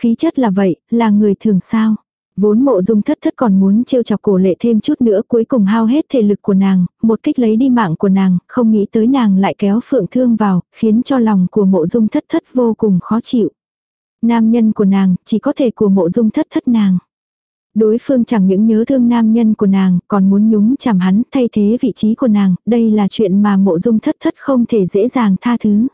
Khí chất là vậy, là người thường sao? Vốn mộ dung thất thất còn muốn trêu chọc cổ lệ thêm chút nữa cuối cùng hao hết thể lực của nàng, một kích lấy đi mạng của nàng, không nghĩ tới nàng lại kéo phượng thương vào, khiến cho lòng của mộ dung thất thất vô cùng khó chịu. Nam nhân của nàng, chỉ có thể của mộ dung thất thất nàng. Đối phương chẳng những nhớ thương nam nhân của nàng, còn muốn nhúng chàm hắn thay thế vị trí của nàng, đây là chuyện mà mộ dung thất thất không thể dễ dàng tha thứ.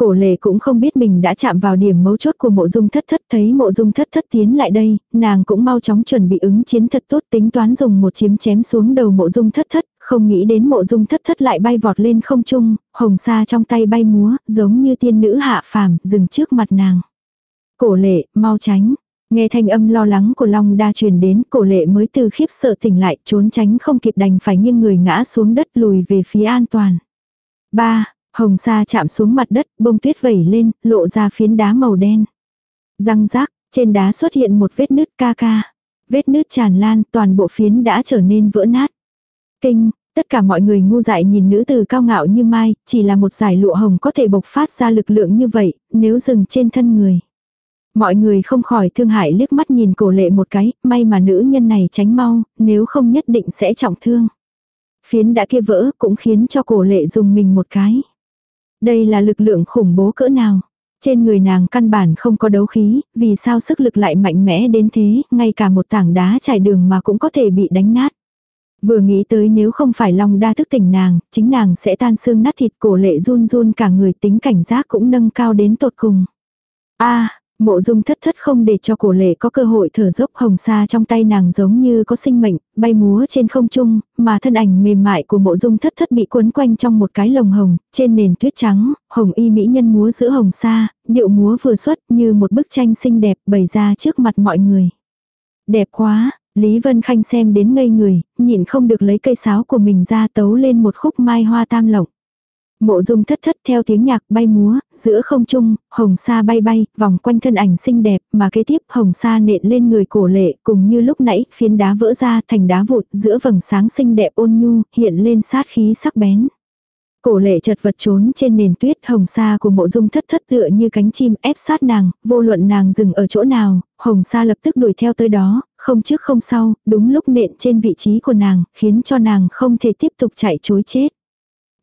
Cổ lệ cũng không biết mình đã chạm vào điểm mấu chốt của mộ dung thất thất thấy mộ dung thất thất tiến lại đây, nàng cũng mau chóng chuẩn bị ứng chiến thật tốt tính toán dùng một chiếm chém xuống đầu mộ dung thất thất, không nghĩ đến mộ dung thất thất lại bay vọt lên không trung, hồng sa trong tay bay múa, giống như tiên nữ hạ phàm, dừng trước mặt nàng. Cổ lệ, mau tránh. Nghe thanh âm lo lắng của Long đa truyền đến, cổ lệ mới từ khiếp sợ tỉnh lại, trốn tránh không kịp đành phải nghiêng người ngã xuống đất lùi về phía an toàn. Ba, Hồng sa chạm xuống mặt đất, bông tuyết vẩy lên, lộ ra phiến đá màu đen. Răng rác, trên đá xuất hiện một vết nứt ca ca. Vết nứt tràn lan, toàn bộ phiến đã trở nên vỡ nát. Kinh, tất cả mọi người ngu dại nhìn nữ từ cao ngạo như mai, chỉ là một giải lụa hồng có thể bộc phát ra lực lượng như vậy, nếu dừng trên thân người. Mọi người không khỏi thương hại liếc mắt nhìn cổ lệ một cái, may mà nữ nhân này tránh mau, nếu không nhất định sẽ trọng thương. Phiến đã kia vỡ cũng khiến cho cổ lệ dùng mình một cái. Đây là lực lượng khủng bố cỡ nào. Trên người nàng căn bản không có đấu khí, vì sao sức lực lại mạnh mẽ đến thế, ngay cả một tảng đá trải đường mà cũng có thể bị đánh nát. Vừa nghĩ tới nếu không phải long đa thức tỉnh nàng, chính nàng sẽ tan xương nát thịt cổ lệ run run cả người tính cảnh giác cũng nâng cao đến tột cùng. a Mộ dung thất thất không để cho cổ lệ có cơ hội thở dốc hồng sa trong tay nàng giống như có sinh mệnh, bay múa trên không trung, mà thân ảnh mềm mại của mộ dung thất thất bị cuốn quanh trong một cái lồng hồng, trên nền tuyết trắng, hồng y mỹ nhân múa giữa hồng sa, điệu múa vừa xuất như một bức tranh xinh đẹp bày ra trước mặt mọi người. Đẹp quá, Lý Vân Khanh xem đến ngây người, nhịn không được lấy cây sáo của mình ra tấu lên một khúc mai hoa tam lộng. Mộ dung thất thất theo tiếng nhạc bay múa, giữa không trung, hồng sa bay bay, vòng quanh thân ảnh xinh đẹp, mà kế tiếp hồng sa nện lên người cổ lệ, cùng như lúc nãy, phiến đá vỡ ra thành đá vụt, giữa vầng sáng xinh đẹp ôn nhu, hiện lên sát khí sắc bén. Cổ lệ chật vật trốn trên nền tuyết hồng sa của mộ dung thất thất tựa như cánh chim ép sát nàng, vô luận nàng dừng ở chỗ nào, hồng sa lập tức đuổi theo tới đó, không trước không sau, đúng lúc nện trên vị trí của nàng, khiến cho nàng không thể tiếp tục chạy chối chết.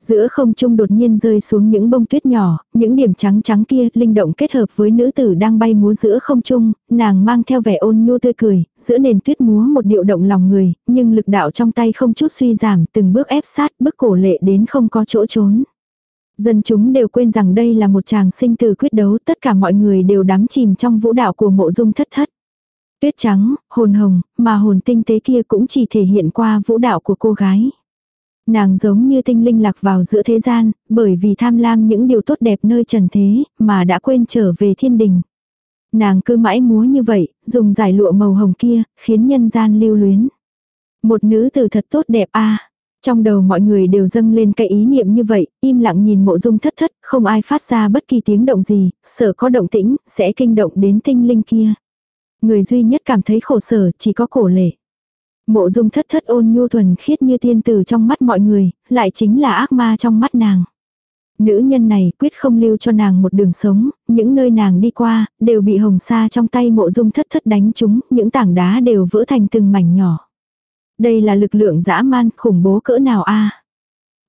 Giữa không trung đột nhiên rơi xuống những bông tuyết nhỏ, những điểm trắng trắng kia linh động kết hợp với nữ tử đang bay múa giữa không trung, nàng mang theo vẻ ôn nhu tươi cười, giữa nền tuyết múa một điệu động lòng người, nhưng lực đạo trong tay không chút suy giảm, từng bước ép sát bước cổ lệ đến không có chỗ trốn. Dân chúng đều quên rằng đây là một chàng sinh tử quyết đấu, tất cả mọi người đều đắm chìm trong vũ đạo của mộ dung thất thất. Tuyết trắng, hồn hồng, mà hồn tinh tế kia cũng chỉ thể hiện qua vũ đạo của cô gái. Nàng giống như tinh linh lạc vào giữa thế gian, bởi vì tham lam những điều tốt đẹp nơi trần thế, mà đã quên trở về thiên đình. Nàng cứ mãi múa như vậy, dùng giải lụa màu hồng kia, khiến nhân gian lưu luyến. Một nữ tử thật tốt đẹp a Trong đầu mọi người đều dâng lên cái ý niệm như vậy, im lặng nhìn mộ dung thất thất, không ai phát ra bất kỳ tiếng động gì, sợ có động tĩnh, sẽ kinh động đến tinh linh kia. Người duy nhất cảm thấy khổ sở chỉ có cổ lệ. Mộ dung thất thất ôn nhu thuần khiết như tiên tử trong mắt mọi người, lại chính là ác ma trong mắt nàng. Nữ nhân này quyết không lưu cho nàng một đường sống, những nơi nàng đi qua, đều bị hồng sa trong tay mộ dung thất thất đánh chúng, những tảng đá đều vỡ thành từng mảnh nhỏ. Đây là lực lượng dã man khủng bố cỡ nào a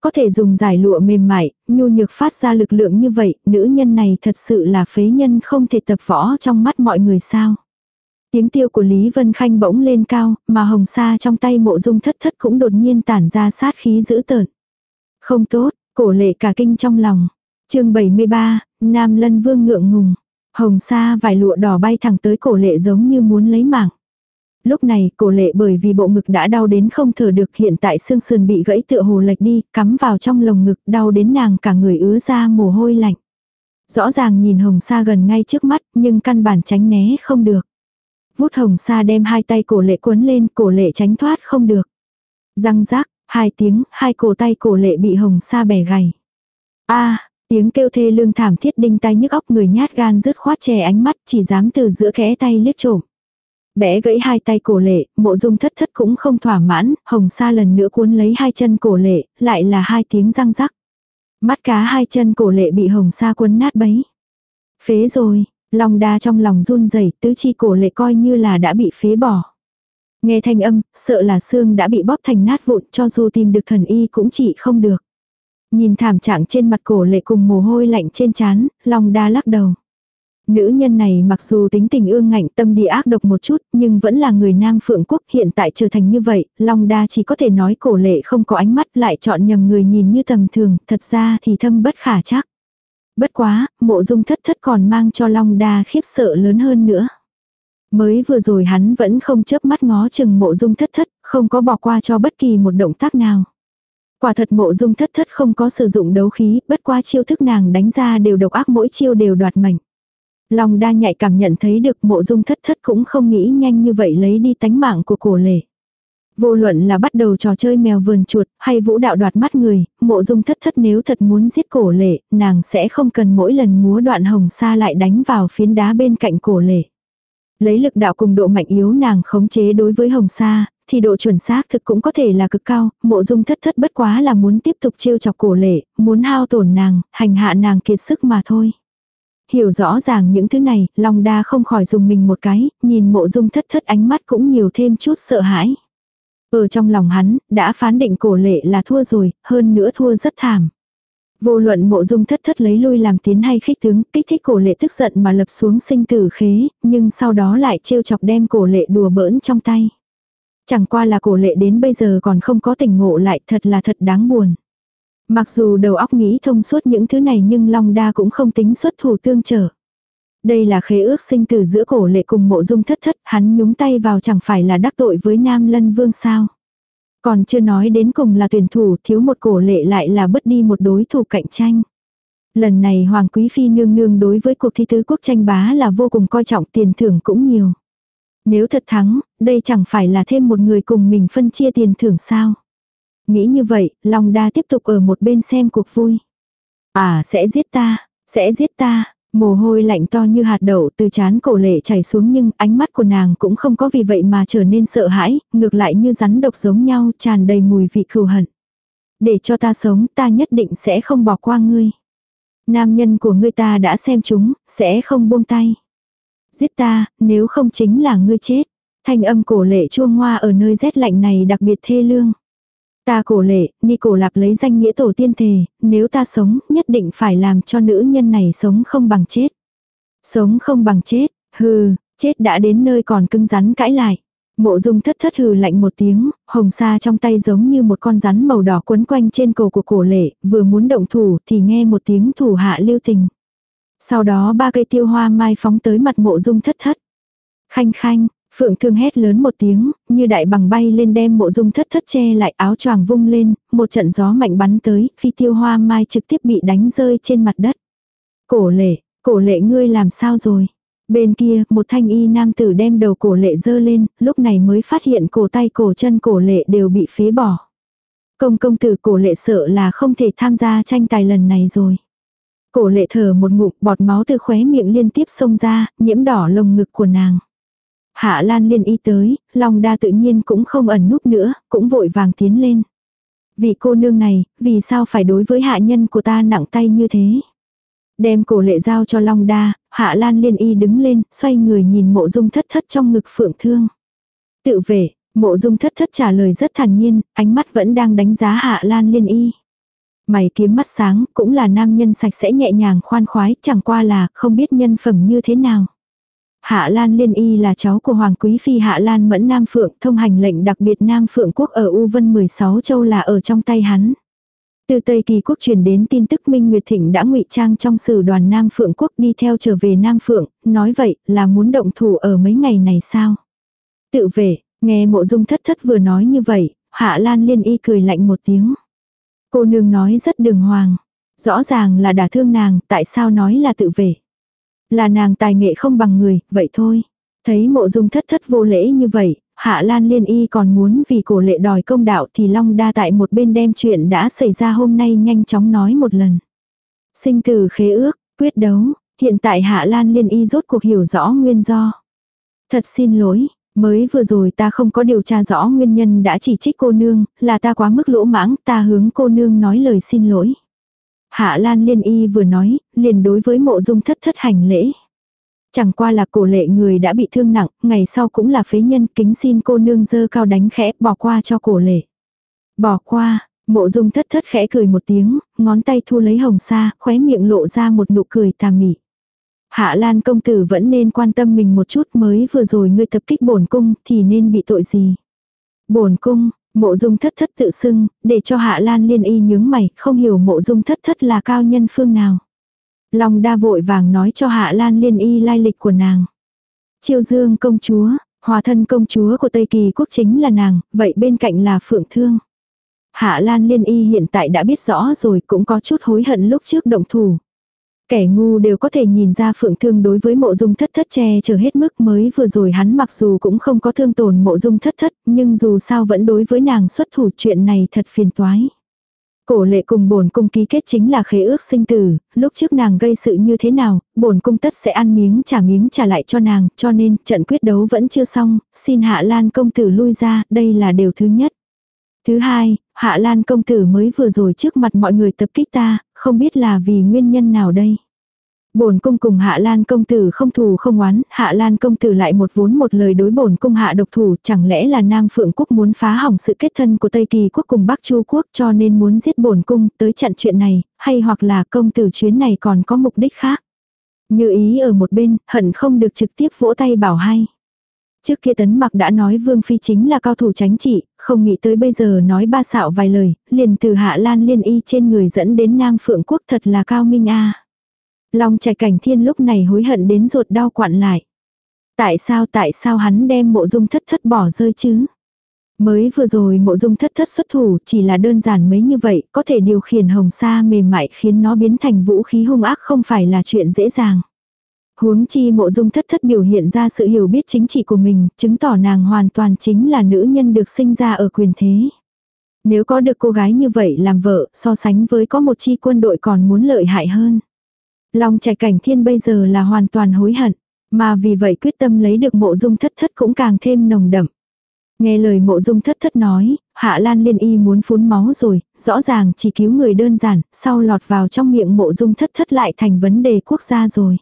Có thể dùng giải lụa mềm mại, nhu nhược phát ra lực lượng như vậy, nữ nhân này thật sự là phế nhân không thể tập võ trong mắt mọi người sao. Tiếng tiêu của Lý Vân Khanh bỗng lên cao, mà hồng sa trong tay mộ dung thất thất cũng đột nhiên tản ra sát khí dữ tợn. Không tốt, cổ lệ cả kinh trong lòng. chương 73, Nam Lân Vương ngượng ngùng. Hồng sa vài lụa đỏ bay thẳng tới cổ lệ giống như muốn lấy mạng. Lúc này cổ lệ bởi vì bộ ngực đã đau đến không thở được hiện tại xương sườn bị gãy tựa hồ lệch đi, cắm vào trong lồng ngực đau đến nàng cả người ứa ra mồ hôi lạnh. Rõ ràng nhìn hồng sa gần ngay trước mắt nhưng căn bản tránh né không được. Vút hồng sa đem hai tay cổ lệ cuốn lên cổ lệ tránh thoát không được. Răng rác, hai tiếng, hai cổ tay cổ lệ bị hồng sa bẻ gầy. a tiếng kêu thê lương thảm thiết đinh tay nhức óc người nhát gan rứt khoát chè ánh mắt chỉ dám từ giữa khẽ tay liếc trộm. Bẽ gãy hai tay cổ lệ, mộ dung thất thất cũng không thỏa mãn, hồng sa lần nữa cuốn lấy hai chân cổ lệ, lại là hai tiếng răng rắc. Mắt cá hai chân cổ lệ bị hồng sa cuốn nát bấy. Phế rồi, long đa trong lòng run rẩy tứ chi cổ lệ coi như là đã bị phế bỏ. Nghe thanh âm, sợ là xương đã bị bóp thành nát vụn cho dù tìm được thần y cũng chỉ không được. Nhìn thảm trạng trên mặt cổ lệ cùng mồ hôi lạnh trên trán, long đa lắc đầu. Nữ nhân này mặc dù tính tình ương ngạnh tâm địa ác độc một chút, nhưng vẫn là người Nam Phượng Quốc hiện tại trở thành như vậy, Long Đa chỉ có thể nói cổ lệ không có ánh mắt lại chọn nhầm người nhìn như tầm thường, thật ra thì thâm bất khả chắc. Bất quá, mộ dung thất thất còn mang cho Long Đa khiếp sợ lớn hơn nữa. Mới vừa rồi hắn vẫn không chớp mắt ngó chừng mộ dung thất thất, không có bỏ qua cho bất kỳ một động tác nào. Quả thật mộ dung thất thất không có sử dụng đấu khí, bất qua chiêu thức nàng đánh ra đều độc ác mỗi chiêu đều đoạt mệnh. Long đa nhạy cảm nhận thấy được mộ dung thất thất cũng không nghĩ nhanh như vậy lấy đi tánh mạng của cổ lệ. Vô luận là bắt đầu trò chơi mèo vườn chuột hay vũ đạo đoạt mắt người, mộ dung thất thất nếu thật muốn giết cổ lệ, nàng sẽ không cần mỗi lần múa đoạn hồng sa lại đánh vào phiến đá bên cạnh cổ lệ. Lấy lực đạo cùng độ mạnh yếu nàng khống chế đối với hồng sa, thì độ chuẩn xác thực cũng có thể là cực cao, mộ dung thất thất bất quá là muốn tiếp tục trêu chọc cổ lệ, muốn hao tổn nàng, hành hạ nàng kiệt sức mà thôi. Hiểu rõ ràng những thứ này, Long Đa không khỏi dùng mình một cái, nhìn mộ dung thất thất ánh mắt cũng nhiều thêm chút sợ hãi. Ở trong lòng hắn, đã phán định cổ lệ là thua rồi, hơn nữa thua rất thảm. Vô luận mộ dung thất thất lấy lui làm tiến hay khích tướng, kích thích cổ lệ tức giận mà lập xuống sinh tử khế, nhưng sau đó lại trêu chọc đem cổ lệ đùa bỡn trong tay. Chẳng qua là cổ lệ đến bây giờ còn không có tỉnh ngộ lại thật là thật đáng buồn. Mặc dù đầu óc nghĩ thông suốt những thứ này nhưng Long Đa cũng không tính xuất thủ tương trở. Đây là khế ước sinh từ giữa cổ lệ cùng mộ dung thất thất, hắn nhúng tay vào chẳng phải là đắc tội với Nam Lân Vương sao. Còn chưa nói đến cùng là tuyển thủ thiếu một cổ lệ lại là bất đi một đối thủ cạnh tranh. Lần này Hoàng Quý Phi nương nương đối với cuộc thi tứ quốc tranh bá là vô cùng coi trọng tiền thưởng cũng nhiều. Nếu thật thắng, đây chẳng phải là thêm một người cùng mình phân chia tiền thưởng sao. Nghĩ như vậy, Long Đa tiếp tục ở một bên xem cuộc vui. À sẽ giết ta, sẽ giết ta, mồ hôi lạnh to như hạt đậu từ chán cổ lệ chảy xuống nhưng ánh mắt của nàng cũng không có vì vậy mà trở nên sợ hãi, ngược lại như rắn độc giống nhau tràn đầy mùi vị cừu hận. Để cho ta sống ta nhất định sẽ không bỏ qua ngươi. Nam nhân của ngươi ta đã xem chúng, sẽ không buông tay. Giết ta, nếu không chính là ngươi chết. Thanh âm cổ lệ chua ngoa ở nơi rét lạnh này đặc biệt thê lương. Ta cổ lệ, ni cổ lạp lấy danh nghĩa tổ tiên thề, nếu ta sống, nhất định phải làm cho nữ nhân này sống không bằng chết. Sống không bằng chết, hừ, chết đã đến nơi còn cưng rắn cãi lại. Mộ dung thất thất hừ lạnh một tiếng, hồng sa trong tay giống như một con rắn màu đỏ quấn quanh trên cổ của cổ lệ, vừa muốn động thủ thì nghe một tiếng thủ hạ lưu tình. Sau đó ba cây tiêu hoa mai phóng tới mặt mộ dung thất thất. Khanh khanh, Phượng thương hét lớn một tiếng, như đại bằng bay lên đem mộ dung thất thất che lại áo choàng vung lên, một trận gió mạnh bắn tới, phi tiêu hoa mai trực tiếp bị đánh rơi trên mặt đất. Cổ lệ, cổ lệ ngươi làm sao rồi? Bên kia, một thanh y nam tử đem đầu cổ lệ dơ lên, lúc này mới phát hiện cổ tay cổ chân cổ lệ đều bị phế bỏ. Công công tử cổ lệ sợ là không thể tham gia tranh tài lần này rồi. Cổ lệ thở một ngụm bọt máu từ khóe miệng liên tiếp xông ra, nhiễm đỏ lồng ngực của nàng. Hạ Lan liên y tới, lòng đa tự nhiên cũng không ẩn núp nữa, cũng vội vàng tiến lên. Vì cô nương này, vì sao phải đối với hạ nhân của ta nặng tay như thế? Đem cổ lệ giao cho Long Đa, Hạ Lan liên y đứng lên, xoay người nhìn mộ dung thất thất trong ngực phượng thương. Tự vệ, mộ dung thất thất trả lời rất thản nhiên, ánh mắt vẫn đang đánh giá Hạ Lan liên y. Mày kiếm mắt sáng, cũng là nam nhân sạch sẽ nhẹ nhàng khoan khoái, chẳng qua là không biết nhân phẩm như thế nào. Hạ Lan Liên Y là cháu của Hoàng Quý Phi Hạ Lan Mẫn Nam Phượng, thông hành lệnh đặc biệt Nam Phượng Quốc ở U Vân 16 châu là ở trong tay hắn. Từ Tây Kỳ Quốc truyền đến tin tức Minh Nguyệt Thịnh đã ngụy trang trong sử đoàn Nam Phượng Quốc đi theo trở về Nam Phượng, nói vậy là muốn động thủ ở mấy ngày này sao? Tự vệ, nghe mộ dung thất thất vừa nói như vậy, Hạ Lan Liên Y cười lạnh một tiếng. Cô nương nói rất đường hoàng. Rõ ràng là đả thương nàng, tại sao nói là tự vệ? Là nàng tài nghệ không bằng người, vậy thôi. Thấy mộ dung thất thất vô lễ như vậy, Hạ Lan Liên Y còn muốn vì cổ lệ đòi công đạo thì Long đa tại một bên đem chuyện đã xảy ra hôm nay nhanh chóng nói một lần. Sinh tử khế ước, quyết đấu, hiện tại Hạ Lan Liên Y rốt cuộc hiểu rõ nguyên do. Thật xin lỗi, mới vừa rồi ta không có điều tra rõ nguyên nhân đã chỉ trích cô nương, là ta quá mức lỗ mãng, ta hướng cô nương nói lời xin lỗi. Hạ Lan Liên Y vừa nói, liền đối với mộ dung thất thất hành lễ. Chẳng qua là cổ lệ người đã bị thương nặng, ngày sau cũng là phế nhân kính xin cô nương dơ cao đánh khẽ bỏ qua cho cổ lệ. Bỏ qua, mộ dung thất thất khẽ cười một tiếng, ngón tay thu lấy hồng sa, khóe miệng lộ ra một nụ cười tà mị. Hạ Lan công tử vẫn nên quan tâm mình một chút mới vừa rồi ngươi tập kích bổn cung thì nên bị tội gì. Bổn cung, Mộ dung thất thất tự xưng, để cho hạ lan liên y nhướng mày, không hiểu mộ dung thất thất là cao nhân phương nào. Long đa vội vàng nói cho hạ lan liên y lai lịch của nàng. Chiêu dương công chúa, hòa thân công chúa của Tây Kỳ quốc chính là nàng, vậy bên cạnh là phượng thương. Hạ lan liên y hiện tại đã biết rõ rồi cũng có chút hối hận lúc trước động thủ. Kẻ ngu đều có thể nhìn ra phượng thương đối với mộ dung thất thất che chở hết mức mới vừa rồi hắn mặc dù cũng không có thương tổn mộ dung thất thất, nhưng dù sao vẫn đối với nàng xuất thủ chuyện này thật phiền toái. Cổ lệ cùng bổn cung ký kết chính là khế ước sinh tử, lúc trước nàng gây sự như thế nào, bổn cung tất sẽ ăn miếng trả miếng trả lại cho nàng, cho nên trận quyết đấu vẫn chưa xong, xin hạ lan công tử lui ra, đây là điều thứ nhất. Thứ hai, Hạ Lan công tử mới vừa rồi trước mặt mọi người tập kích ta, không biết là vì nguyên nhân nào đây. Bổn cung cùng Hạ Lan công tử không thù không oán, Hạ Lan công tử lại một vốn một lời đối bổn cung hạ độc thủ, chẳng lẽ là Nam Phượng quốc muốn phá hỏng sự kết thân của Tây Kỳ quốc cùng Bắc Chu quốc cho nên muốn giết bổn cung tới chặn chuyện này, hay hoặc là công tử chuyến này còn có mục đích khác. Như ý ở một bên, hận không được trực tiếp vỗ tay bảo hay. Trước kia tấn mặc đã nói Vương Phi chính là cao thủ tránh trị, không nghĩ tới bây giờ nói ba xạo vài lời, liền từ hạ lan liên y trên người dẫn đến Nam Phượng Quốc thật là cao minh a Long trẻ cảnh thiên lúc này hối hận đến ruột đau quặn lại. Tại sao tại sao hắn đem mộ dung thất thất bỏ rơi chứ? Mới vừa rồi mộ dung thất thất xuất thủ chỉ là đơn giản mấy như vậy, có thể điều khiển hồng sa mềm mại khiến nó biến thành vũ khí hung ác không phải là chuyện dễ dàng. Huống chi mộ dung thất thất biểu hiện ra sự hiểu biết chính trị của mình, chứng tỏ nàng hoàn toàn chính là nữ nhân được sinh ra ở quyền thế. Nếu có được cô gái như vậy làm vợ, so sánh với có một chi quân đội còn muốn lợi hại hơn. Long trẻ cảnh thiên bây giờ là hoàn toàn hối hận, mà vì vậy quyết tâm lấy được mộ dung thất thất cũng càng thêm nồng đậm. Nghe lời mộ dung thất thất nói, Hạ Lan Liên Y muốn phun máu rồi, rõ ràng chỉ cứu người đơn giản, sau lọt vào trong miệng mộ dung thất thất lại thành vấn đề quốc gia rồi.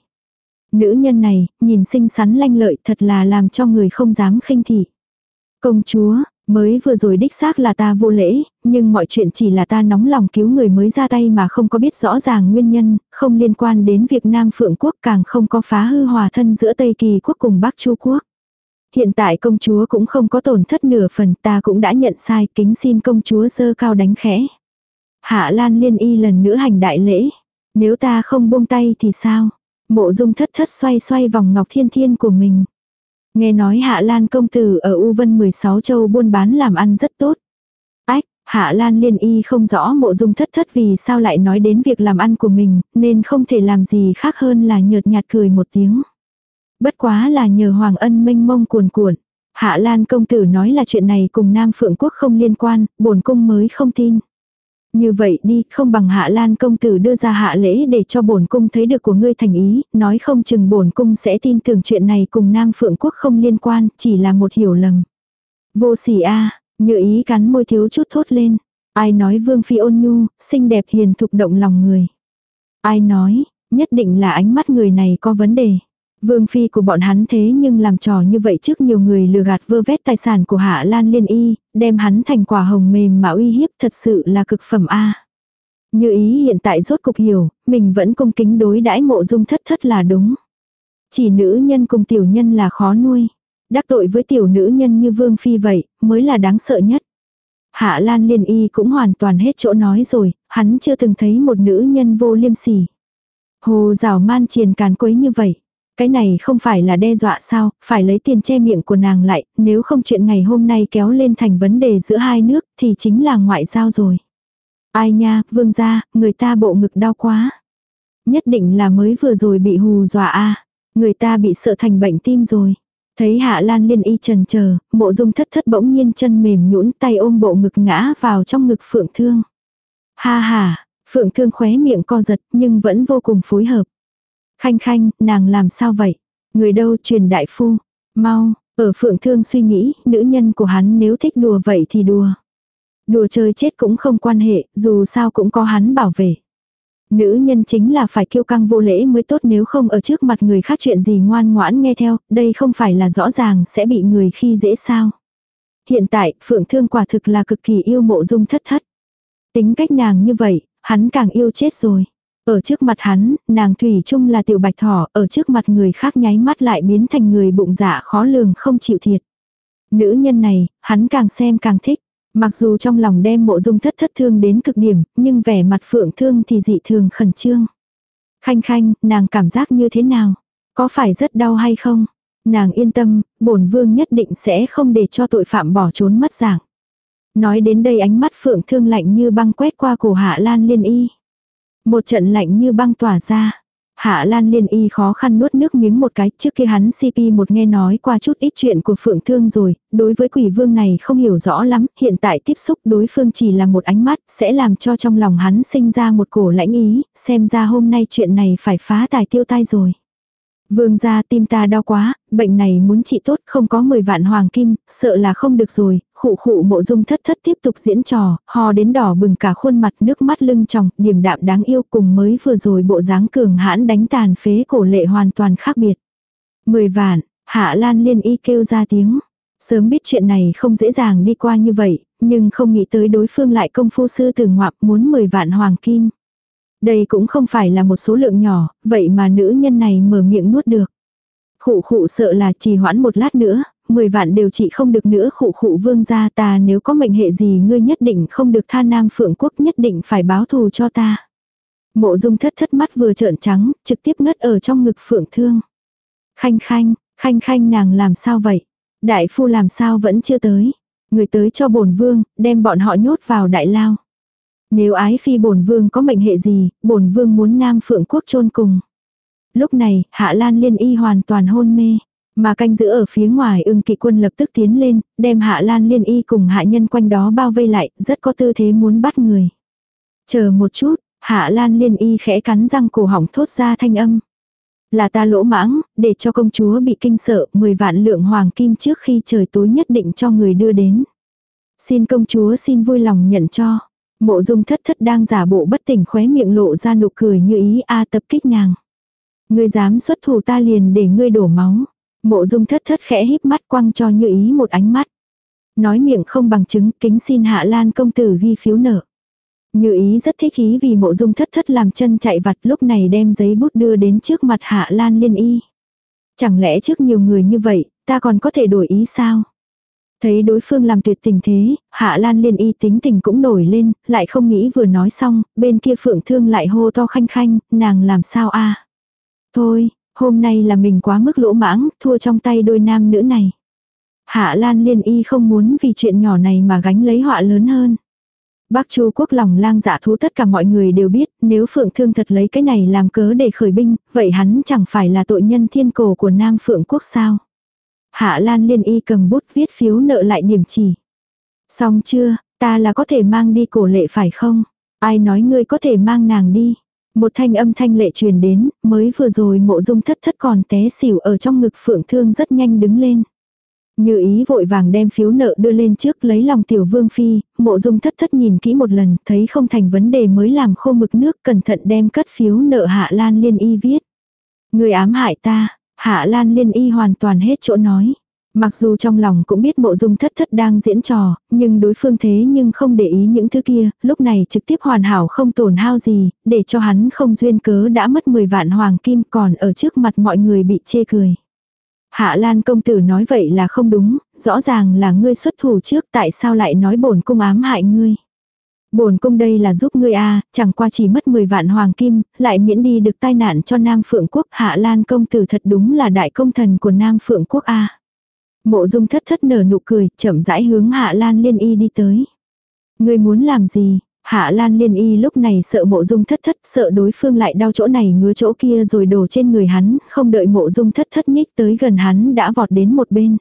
Nữ nhân này, nhìn xinh xắn lanh lợi thật là làm cho người không dám khinh thị. Công chúa, mới vừa rồi đích xác là ta vô lễ, nhưng mọi chuyện chỉ là ta nóng lòng cứu người mới ra tay mà không có biết rõ ràng nguyên nhân, không liên quan đến việc Nam Phượng Quốc càng không có phá hư hòa thân giữa Tây Kỳ Quốc cùng Bắc Chu Quốc. Hiện tại công chúa cũng không có tổn thất nửa phần ta cũng đã nhận sai kính xin công chúa dơ cao đánh khẽ. Hạ Lan Liên Y lần nữa hành đại lễ. Nếu ta không buông tay thì sao? Mộ dung thất thất xoay xoay vòng ngọc thiên thiên của mình. Nghe nói Hạ Lan công tử ở U Vân 16 châu buôn bán làm ăn rất tốt. Ách, Hạ Lan liên y không rõ mộ dung thất thất vì sao lại nói đến việc làm ăn của mình, nên không thể làm gì khác hơn là nhợt nhạt cười một tiếng. Bất quá là nhờ Hoàng ân mênh mông cuồn cuộn. Hạ Lan công tử nói là chuyện này cùng Nam Phượng Quốc không liên quan, bổn cung mới không tin. Như vậy đi, không bằng Hạ Lan công tử đưa ra hạ lễ để cho bổn cung thấy được của ngươi thành ý, nói không chừng bổn cung sẽ tin tưởng chuyện này cùng Nam Phượng Quốc không liên quan, chỉ là một hiểu lầm. Vô sỉ a, như ý cắn môi thiếu chút thốt lên. Ai nói Vương Phi ôn nhu, xinh đẹp hiền thục động lòng người. Ai nói, nhất định là ánh mắt người này có vấn đề. Vương phi của bọn hắn thế nhưng làm trò như vậy trước nhiều người lừa gạt vơ vét tài sản của Hạ Lan Liên Y, đem hắn thành quả hồng mềm mà uy hiếp thật sự là cực phẩm A. Như ý hiện tại rốt cục hiểu, mình vẫn cung kính đối đãi mộ dung thất thất là đúng. Chỉ nữ nhân cùng tiểu nhân là khó nuôi. Đắc tội với tiểu nữ nhân như Vương Phi vậy, mới là đáng sợ nhất. Hạ Lan Liên Y cũng hoàn toàn hết chỗ nói rồi, hắn chưa từng thấy một nữ nhân vô liêm sỉ. Hồ rào man triền càn quấy như vậy. Cái này không phải là đe dọa sao, phải lấy tiền che miệng của nàng lại, nếu không chuyện ngày hôm nay kéo lên thành vấn đề giữa hai nước thì chính là ngoại giao rồi. Ai nha, vương gia, người ta bộ ngực đau quá. Nhất định là mới vừa rồi bị hù dọa a Người ta bị sợ thành bệnh tim rồi. Thấy Hạ Lan Liên y trần chờ mộ dung thất thất bỗng nhiên chân mềm nhũn tay ôm bộ ngực ngã vào trong ngực Phượng Thương. Ha ha, Phượng Thương khóe miệng co giật nhưng vẫn vô cùng phối hợp. Khanh khanh, nàng làm sao vậy? Người đâu truyền đại phu? Mau, ở Phượng Thương suy nghĩ, nữ nhân của hắn nếu thích đùa vậy thì đùa. Đùa chơi chết cũng không quan hệ, dù sao cũng có hắn bảo vệ. Nữ nhân chính là phải kiêu căng vô lễ mới tốt nếu không ở trước mặt người khác chuyện gì ngoan ngoãn nghe theo, đây không phải là rõ ràng sẽ bị người khi dễ sao. Hiện tại, Phượng Thương quả thực là cực kỳ yêu mộ dung thất thất. Tính cách nàng như vậy, hắn càng yêu chết rồi. Ở trước mặt hắn, nàng Thủy chung là tiểu bạch thỏ, ở trước mặt người khác nháy mắt lại biến thành người bụng dạ khó lường không chịu thiệt. Nữ nhân này, hắn càng xem càng thích. Mặc dù trong lòng đem mộ dung thất thất thương đến cực điểm, nhưng vẻ mặt phượng thương thì dị thường khẩn trương. Khanh khanh, nàng cảm giác như thế nào? Có phải rất đau hay không? Nàng yên tâm, bổn vương nhất định sẽ không để cho tội phạm bỏ trốn mất dạng. Nói đến đây ánh mắt phượng thương lạnh như băng quét qua cổ hạ lan liên y. Một trận lạnh như băng tỏa ra. Hạ Lan Liên Y khó khăn nuốt nước miếng một cái, trước khi hắn CP một nghe nói qua chút ít chuyện của Phượng Thương rồi, đối với quỷ vương này không hiểu rõ lắm, hiện tại tiếp xúc đối phương chỉ là một ánh mắt, sẽ làm cho trong lòng hắn sinh ra một cổ lãnh ý, xem ra hôm nay chuyện này phải phá tài tiêu tai rồi. Vương gia tim ta đau quá, bệnh này muốn trị tốt không có 10 vạn hoàng kim, sợ là không được rồi, khụ khụ mộ dung thất thất tiếp tục diễn trò, hò đến đỏ bừng cả khuôn mặt nước mắt lưng tròng, điểm đạm đáng yêu cùng mới vừa rồi bộ dáng cường hãn đánh tàn phế cổ lệ hoàn toàn khác biệt. 10 vạn, hạ lan liên y kêu ra tiếng. Sớm biết chuyện này không dễ dàng đi qua như vậy, nhưng không nghĩ tới đối phương lại công phu sư từ ngoạp muốn 10 vạn hoàng kim. Đây cũng không phải là một số lượng nhỏ, vậy mà nữ nhân này mở miệng nuốt được. Khụ khụ sợ là trì hoãn một lát nữa, 10 vạn đều trị không được nữa khụ khụ vương gia ta nếu có mệnh hệ gì ngươi nhất định không được tha nam phượng quốc nhất định phải báo thù cho ta. Mộ dung thất thất mắt vừa trợn trắng, trực tiếp ngất ở trong ngực phượng thương. Khanh khanh, khanh khanh nàng làm sao vậy? Đại phu làm sao vẫn chưa tới? Người tới cho bổn vương, đem bọn họ nhốt vào đại lao. Nếu ái phi bổn vương có mệnh hệ gì, bổn vương muốn nam phượng quốc chôn cùng. Lúc này, Hạ Lan Liên Y hoàn toàn hôn mê. Mà canh giữ ở phía ngoài ưng kỵ quân lập tức tiến lên, đem Hạ Lan Liên Y cùng hạ nhân quanh đó bao vây lại, rất có tư thế muốn bắt người. Chờ một chút, Hạ Lan Liên Y khẽ cắn răng cổ họng thốt ra thanh âm. Là ta lỗ mãng, để cho công chúa bị kinh sợ, 10 vạn lượng hoàng kim trước khi trời tối nhất định cho người đưa đến. Xin công chúa xin vui lòng nhận cho. Mộ dung thất thất đang giả bộ bất tỉnh khóe miệng lộ ra nụ cười như ý a tập kích nàng. Ngươi dám xuất thủ ta liền để ngươi đổ máu. Mộ dung thất thất khẽ híp mắt quăng cho như ý một ánh mắt. Nói miệng không bằng chứng kính xin hạ lan công tử ghi phiếu nợ. Như ý rất thích ý vì mộ dung thất thất làm chân chạy vặt lúc này đem giấy bút đưa đến trước mặt hạ lan liên y. Chẳng lẽ trước nhiều người như vậy, ta còn có thể đổi ý sao? Thấy đối phương làm tuyệt tình thế, Hạ Lan liên y tính tình cũng nổi lên, lại không nghĩ vừa nói xong, bên kia phượng thương lại hô to khanh khanh, nàng làm sao a Thôi, hôm nay là mình quá mức lỗ mãng, thua trong tay đôi nam nữ này. Hạ Lan liên y không muốn vì chuyện nhỏ này mà gánh lấy họa lớn hơn. Bác Chu quốc lòng lang dạ thú tất cả mọi người đều biết, nếu Phượng Thương thật lấy cái này làm cớ để khởi binh, vậy hắn chẳng phải là tội nhân thiên cổ của Nam Phượng quốc sao. Hạ Lan Liên Y cầm bút viết phiếu nợ lại điểm chỉ. Xong chưa, ta là có thể mang đi cổ lệ phải không? Ai nói ngươi có thể mang nàng đi? Một thanh âm thanh lệ truyền đến, mới vừa rồi mộ dung thất thất còn té xỉu ở trong ngực phượng thương rất nhanh đứng lên. Như ý vội vàng đem phiếu nợ đưa lên trước lấy lòng tiểu vương phi, mộ dung thất thất nhìn kỹ một lần, thấy không thành vấn đề mới làm khô mực nước cẩn thận đem cất phiếu nợ hạ lan liên y viết. Người ám hại ta, hạ lan liên y hoàn toàn hết chỗ nói. Mặc dù trong lòng cũng biết mộ dung thất thất đang diễn trò, nhưng đối phương thế nhưng không để ý những thứ kia, lúc này trực tiếp hoàn hảo không tổn hao gì, để cho hắn không duyên cớ đã mất 10 vạn hoàng kim còn ở trước mặt mọi người bị chê cười. Hạ Lan công tử nói vậy là không đúng, rõ ràng là ngươi xuất thủ trước tại sao lại nói bổn cung ám hại ngươi. Bổn cung đây là giúp ngươi a, chẳng qua chỉ mất 10 vạn hoàng kim, lại miễn đi được tai nạn cho Nam Phượng quốc. Hạ Lan công tử thật đúng là đại công thần của Nam Phượng quốc a. Mộ Dung thất thất nở nụ cười, chậm rãi hướng Hạ Lan Liên Y đi tới. Ngươi muốn làm gì? Hạ Lan Liên Y lúc này sợ mộ dung thất thất, sợ đối phương lại đau chỗ này ngứa chỗ kia rồi đổ trên người hắn, không đợi mộ dung thất thất nhích tới gần hắn đã vọt đến một bên.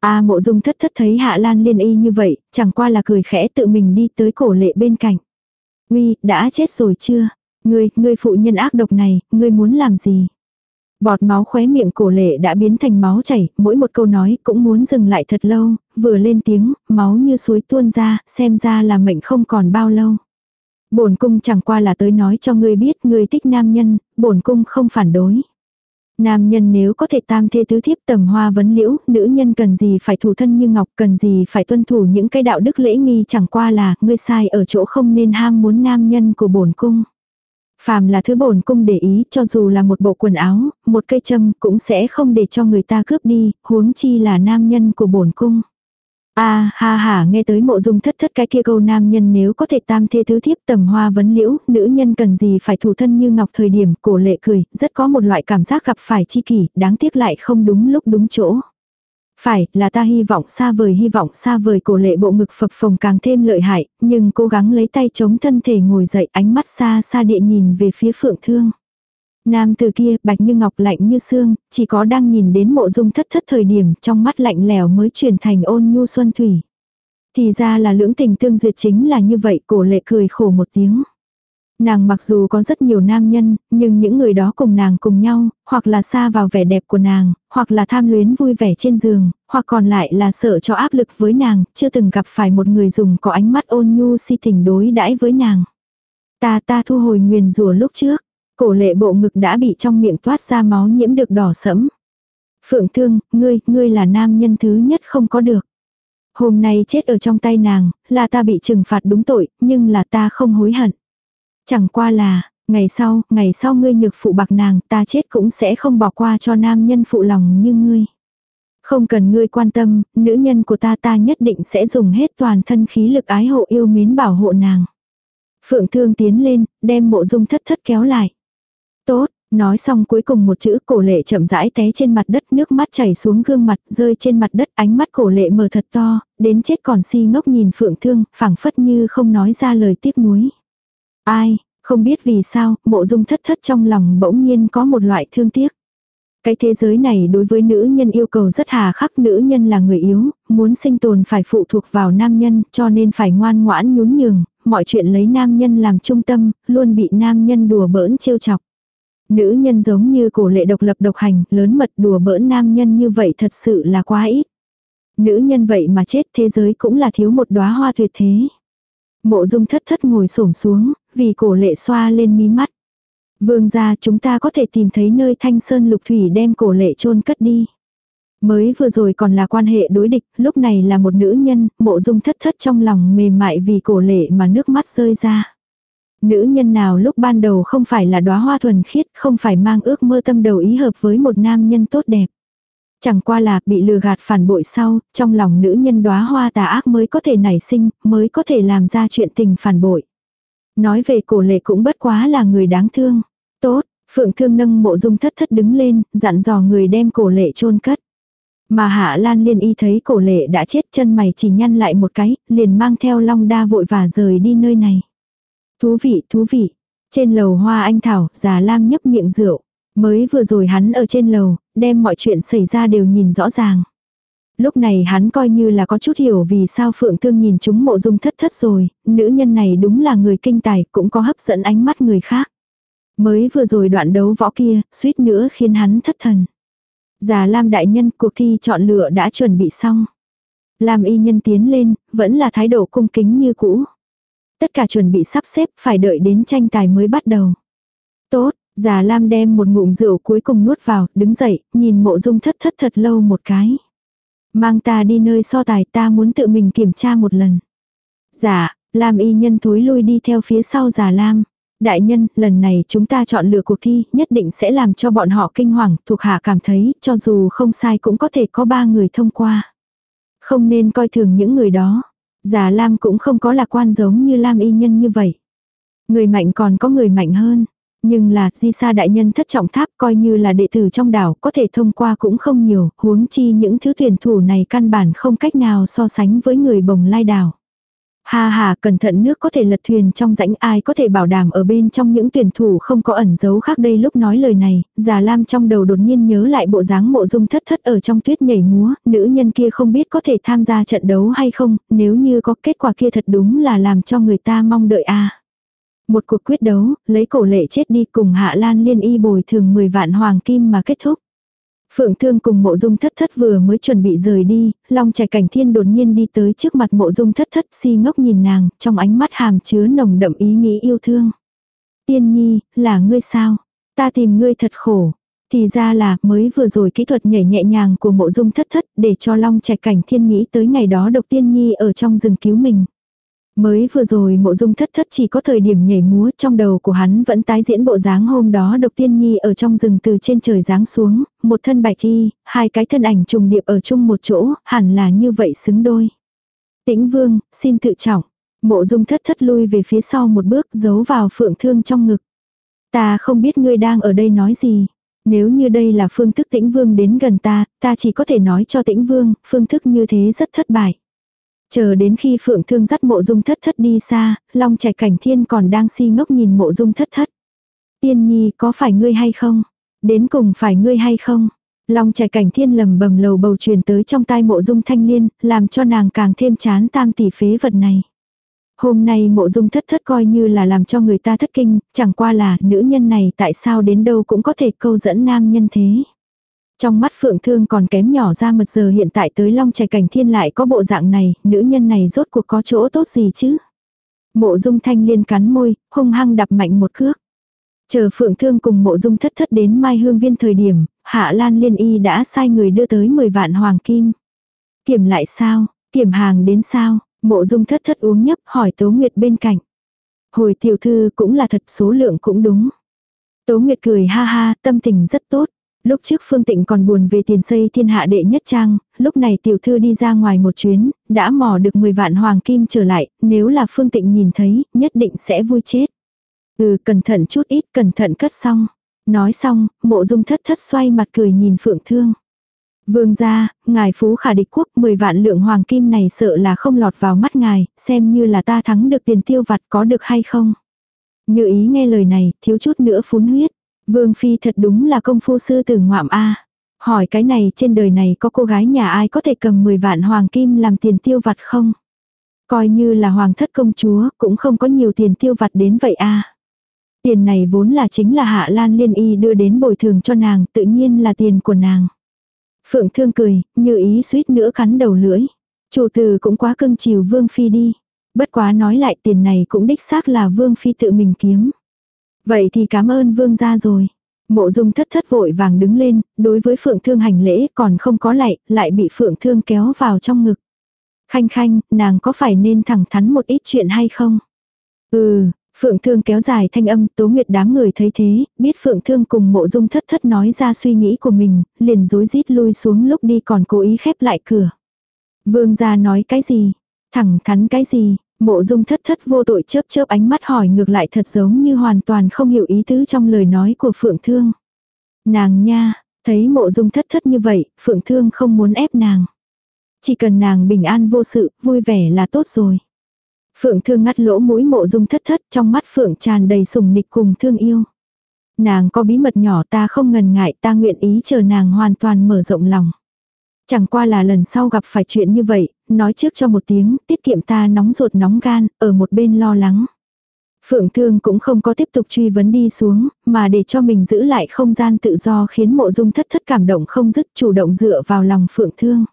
A mộ dung thất thất thấy Hạ Lan Liên Y như vậy, chẳng qua là cười khẽ tự mình đi tới cổ lệ bên cạnh. Uy, đã chết rồi chưa? Ngươi, ngươi phụ nhân ác độc này, ngươi muốn làm gì? Bọt máu khóe miệng cổ lệ đã biến thành máu chảy, mỗi một câu nói cũng muốn dừng lại thật lâu, vừa lên tiếng, máu như suối tuôn ra, xem ra là mệnh không còn bao lâu. Bổn cung chẳng qua là tới nói cho ngươi biết ngươi thích nam nhân, bổn cung không phản đối. Nam nhân nếu có thể tam thê tứ thiếp tầm hoa vấn liễu, nữ nhân cần gì phải thủ thân như ngọc, cần gì phải tuân thủ những cái đạo đức lễ nghi chẳng qua là, ngươi sai ở chỗ không nên ham muốn nam nhân của bổn cung. Phàm là thứ bổn cung để ý, cho dù là một bộ quần áo, một cây châm cũng sẽ không để cho người ta cướp đi, huống chi là nam nhân của bổn cung. A à, ha ha nghe tới mộ dung thất thất cái kia câu nam nhân nếu có thể tam thê tứ thiếp tầm hoa vấn liễu, nữ nhân cần gì phải thủ thân như ngọc thời điểm cổ lệ cười, rất có một loại cảm giác gặp phải chi kỷ, đáng tiếc lại không đúng lúc đúng chỗ. Phải, là ta hy vọng xa vời hy vọng xa vời cổ lệ bộ ngực phập phồng càng thêm lợi hại, nhưng cố gắng lấy tay chống thân thể ngồi dậy ánh mắt xa xa địa nhìn về phía phượng thương. Nam từ kia, bạch như ngọc lạnh như xương, chỉ có đang nhìn đến mộ dung thất thất thời điểm trong mắt lạnh lẽo mới chuyển thành ôn nhu xuân thủy. Thì ra là lưỡng tình tương duyệt chính là như vậy, cổ lệ cười khổ một tiếng. Nàng mặc dù có rất nhiều nam nhân, nhưng những người đó cùng nàng cùng nhau, hoặc là xa vào vẻ đẹp của nàng, hoặc là tham luyến vui vẻ trên giường, hoặc còn lại là sợ cho áp lực với nàng, chưa từng gặp phải một người dùng có ánh mắt ôn nhu si tình đối đãi với nàng. Ta ta thu hồi nguyền rủa lúc trước, cổ lệ bộ ngực đã bị trong miệng toát ra máu nhiễm được đỏ sẫm. Phượng thương, ngươi, ngươi là nam nhân thứ nhất không có được. Hôm nay chết ở trong tay nàng, là ta bị trừng phạt đúng tội, nhưng là ta không hối hận. Chẳng qua là, ngày sau, ngày sau ngươi nhược phụ bạc nàng, ta chết cũng sẽ không bỏ qua cho nam nhân phụ lòng như ngươi. Không cần ngươi quan tâm, nữ nhân của ta ta nhất định sẽ dùng hết toàn thân khí lực ái hộ yêu mến bảo hộ nàng. Phượng thương tiến lên, đem mộ dung thất thất kéo lại. Tốt, nói xong cuối cùng một chữ cổ lệ chậm rãi té trên mặt đất nước mắt chảy xuống gương mặt rơi trên mặt đất ánh mắt cổ lệ mở thật to, đến chết còn si ngốc nhìn phượng thương, phảng phất như không nói ra lời tiếc nuối. Ai, không biết vì sao, mộ dung thất thất trong lòng bỗng nhiên có một loại thương tiếc. Cái thế giới này đối với nữ nhân yêu cầu rất hà khắc nữ nhân là người yếu, muốn sinh tồn phải phụ thuộc vào nam nhân cho nên phải ngoan ngoãn nhún nhường, mọi chuyện lấy nam nhân làm trung tâm, luôn bị nam nhân đùa bỡn trêu chọc. Nữ nhân giống như cổ lệ độc lập độc hành, lớn mật đùa bỡn nam nhân như vậy thật sự là quá ít. Nữ nhân vậy mà chết thế giới cũng là thiếu một đóa hoa tuyệt thế. Mộ dung thất thất ngồi xổm xuống, vì cổ lệ xoa lên mí mắt. Vương gia chúng ta có thể tìm thấy nơi thanh sơn lục thủy đem cổ lệ chôn cất đi. Mới vừa rồi còn là quan hệ đối địch, lúc này là một nữ nhân, mộ dung thất thất trong lòng mềm mại vì cổ lệ mà nước mắt rơi ra. Nữ nhân nào lúc ban đầu không phải là đóa hoa thuần khiết, không phải mang ước mơ tâm đầu ý hợp với một nam nhân tốt đẹp. Chẳng qua là bị lừa gạt phản bội sau, trong lòng nữ nhân đóa hoa tà ác mới có thể nảy sinh, mới có thể làm ra chuyện tình phản bội. Nói về cổ lệ cũng bất quá là người đáng thương. Tốt, phượng thương nâng mộ dung thất thất đứng lên, dặn dò người đem cổ lệ chôn cất. Mà hạ lan liên y thấy cổ lệ đã chết chân mày chỉ nhăn lại một cái, liền mang theo long đa vội và rời đi nơi này. Thú vị, thú vị. Trên lầu hoa anh thảo, già lam nhấp miệng rượu. Mới vừa rồi hắn ở trên lầu, đem mọi chuyện xảy ra đều nhìn rõ ràng. Lúc này hắn coi như là có chút hiểu vì sao Phượng Thương nhìn chúng mộ dung thất thất rồi, nữ nhân này đúng là người kinh tài, cũng có hấp dẫn ánh mắt người khác. Mới vừa rồi đoạn đấu võ kia, suýt nữa khiến hắn thất thần. Già Lam đại nhân cuộc thi chọn lựa đã chuẩn bị xong. Lam y nhân tiến lên, vẫn là thái độ cung kính như cũ. Tất cả chuẩn bị sắp xếp phải đợi đến tranh tài mới bắt đầu. Tốt, già Lam đem một ngụm rượu cuối cùng nuốt vào, đứng dậy, nhìn mộ dung thất thất thật lâu một cái. Mang ta đi nơi so tài ta muốn tự mình kiểm tra một lần. Dạ, Lam y nhân thối lui đi theo phía sau già Lam. Đại nhân, lần này chúng ta chọn lựa cuộc thi, nhất định sẽ làm cho bọn họ kinh hoàng, thuộc hạ cảm thấy, cho dù không sai cũng có thể có ba người thông qua. Không nên coi thường những người đó. Già Lam cũng không có lạc quan giống như Lam y nhân như vậy. Người mạnh còn có người mạnh hơn. Nhưng là, di sa đại nhân thất trọng tháp coi như là đệ tử trong đảo có thể thông qua cũng không nhiều, huống chi những thứ tuyển thủ này căn bản không cách nào so sánh với người bồng lai đảo. Ha ha, cẩn thận nước có thể lật thuyền trong rãnh ai có thể bảo đảm ở bên trong những tuyển thủ không có ẩn giấu khác đây? Lúc nói lời này, già lam trong đầu đột nhiên nhớ lại bộ dáng mộ dung thất thất ở trong tuyết nhảy múa, nữ nhân kia không biết có thể tham gia trận đấu hay không, nếu như có kết quả kia thật đúng là làm cho người ta mong đợi a. Một cuộc quyết đấu, lấy cổ lệ chết đi cùng hạ lan liên y bồi thường 10 vạn hoàng kim mà kết thúc. Phượng Thương cùng mộ dung thất thất vừa mới chuẩn bị rời đi, Long trẻ cảnh thiên đột nhiên đi tới trước mặt mộ dung thất thất si ngốc nhìn nàng, trong ánh mắt hàm chứa nồng đậm ý nghĩ yêu thương. Tiên nhi, là ngươi sao? Ta tìm ngươi thật khổ. Thì ra là mới vừa rồi kỹ thuật nhảy nhẹ nhàng của mộ dung thất thất để cho Long trẻ cảnh thiên nghĩ tới ngày đó độc tiên nhi ở trong rừng cứu mình. Mới vừa rồi mộ dung thất thất chỉ có thời điểm nhảy múa trong đầu của hắn vẫn tái diễn bộ dáng hôm đó độc tiên nhi ở trong rừng từ trên trời giáng xuống, một thân bạch y, hai cái thân ảnh trùng điệp ở chung một chỗ, hẳn là như vậy xứng đôi. Tĩnh vương, xin tự trọng. Mộ dung thất thất lui về phía sau một bước giấu vào phượng thương trong ngực. Ta không biết ngươi đang ở đây nói gì. Nếu như đây là phương thức tĩnh vương đến gần ta, ta chỉ có thể nói cho tĩnh vương, phương thức như thế rất thất bại. Chờ đến khi Phượng Thương dắt mộ dung thất thất đi xa, Long Trạch Cảnh Thiên còn đang si ngốc nhìn mộ dung thất thất. Tiên nhi có phải ngươi hay không? Đến cùng phải ngươi hay không? Long Trạch Cảnh Thiên lầm bầm lầu bầu truyền tới trong tai mộ dung thanh liên, làm cho nàng càng thêm chán tam tỷ phế vật này. Hôm nay mộ dung thất thất coi như là làm cho người ta thất kinh, chẳng qua là nữ nhân này tại sao đến đâu cũng có thể câu dẫn nam nhân thế. Trong mắt phượng thương còn kém nhỏ ra mật giờ hiện tại tới long trẻ cảnh thiên lại có bộ dạng này, nữ nhân này rốt cuộc có chỗ tốt gì chứ? Mộ dung thanh liên cắn môi, hung hăng đập mạnh một cước. Chờ phượng thương cùng mộ dung thất thất đến mai hương viên thời điểm, hạ lan liên y đã sai người đưa tới 10 vạn hoàng kim. Kiểm lại sao, kiểm hàng đến sao, mộ dung thất thất uống nhấp hỏi tố nguyệt bên cạnh. Hồi tiểu thư cũng là thật số lượng cũng đúng. Tố nguyệt cười ha ha, tâm tình rất tốt. Lúc trước Phương Tịnh còn buồn về tiền xây thiên hạ đệ nhất trang, lúc này tiểu thư đi ra ngoài một chuyến, đã mò được 10 vạn hoàng kim trở lại, nếu là Phương Tịnh nhìn thấy, nhất định sẽ vui chết. Ừ, cẩn thận chút ít, cẩn thận cất xong. Nói xong, mộ dung thất thất xoay mặt cười nhìn Phượng Thương. Vương gia, ngài phú khả địch quốc 10 vạn lượng hoàng kim này sợ là không lọt vào mắt ngài, xem như là ta thắng được tiền tiêu vặt có được hay không. Như ý nghe lời này, thiếu chút nữa phún huyết. Vương Phi thật đúng là công phu sư tử ngoạm a Hỏi cái này trên đời này có cô gái nhà ai có thể cầm 10 vạn hoàng kim làm tiền tiêu vặt không? Coi như là hoàng thất công chúa cũng không có nhiều tiền tiêu vặt đến vậy a Tiền này vốn là chính là Hạ Lan Liên Y đưa đến bồi thường cho nàng, tự nhiên là tiền của nàng. Phượng Thương cười, như ý suýt nữa cắn đầu lưỡi. Chủ tử cũng quá cưng chiều Vương Phi đi. Bất quá nói lại tiền này cũng đích xác là Vương Phi tự mình kiếm. Vậy thì cảm ơn vương gia rồi. Mộ dung thất thất vội vàng đứng lên, đối với phượng thương hành lễ còn không có lạy, lại bị phượng thương kéo vào trong ngực. Khanh khanh, nàng có phải nên thẳng thắn một ít chuyện hay không? Ừ, phượng thương kéo dài thanh âm, tố nguyệt đám người thấy thế, biết phượng thương cùng mộ dung thất thất nói ra suy nghĩ của mình, liền rối rít lui xuống lúc đi còn cố ý khép lại cửa. Vương gia nói cái gì? Thẳng thắn cái gì? Mộ dung thất thất vô tội chớp chớp ánh mắt hỏi ngược lại thật giống như hoàn toàn không hiểu ý tứ trong lời nói của Phượng Thương. Nàng nha, thấy mộ dung thất thất như vậy, Phượng Thương không muốn ép nàng. Chỉ cần nàng bình an vô sự, vui vẻ là tốt rồi. Phượng Thương ngắt lỗ mũi mộ dung thất thất trong mắt Phượng tràn đầy sùng nịch cùng thương yêu. Nàng có bí mật nhỏ ta không ngần ngại ta nguyện ý chờ nàng hoàn toàn mở rộng lòng. Chẳng qua là lần sau gặp phải chuyện như vậy, nói trước cho một tiếng, tiết kiệm ta nóng ruột nóng gan, ở một bên lo lắng. Phượng Thương cũng không có tiếp tục truy vấn đi xuống, mà để cho mình giữ lại không gian tự do khiến mộ dung thất thất cảm động không dứt chủ động dựa vào lòng Phượng Thương.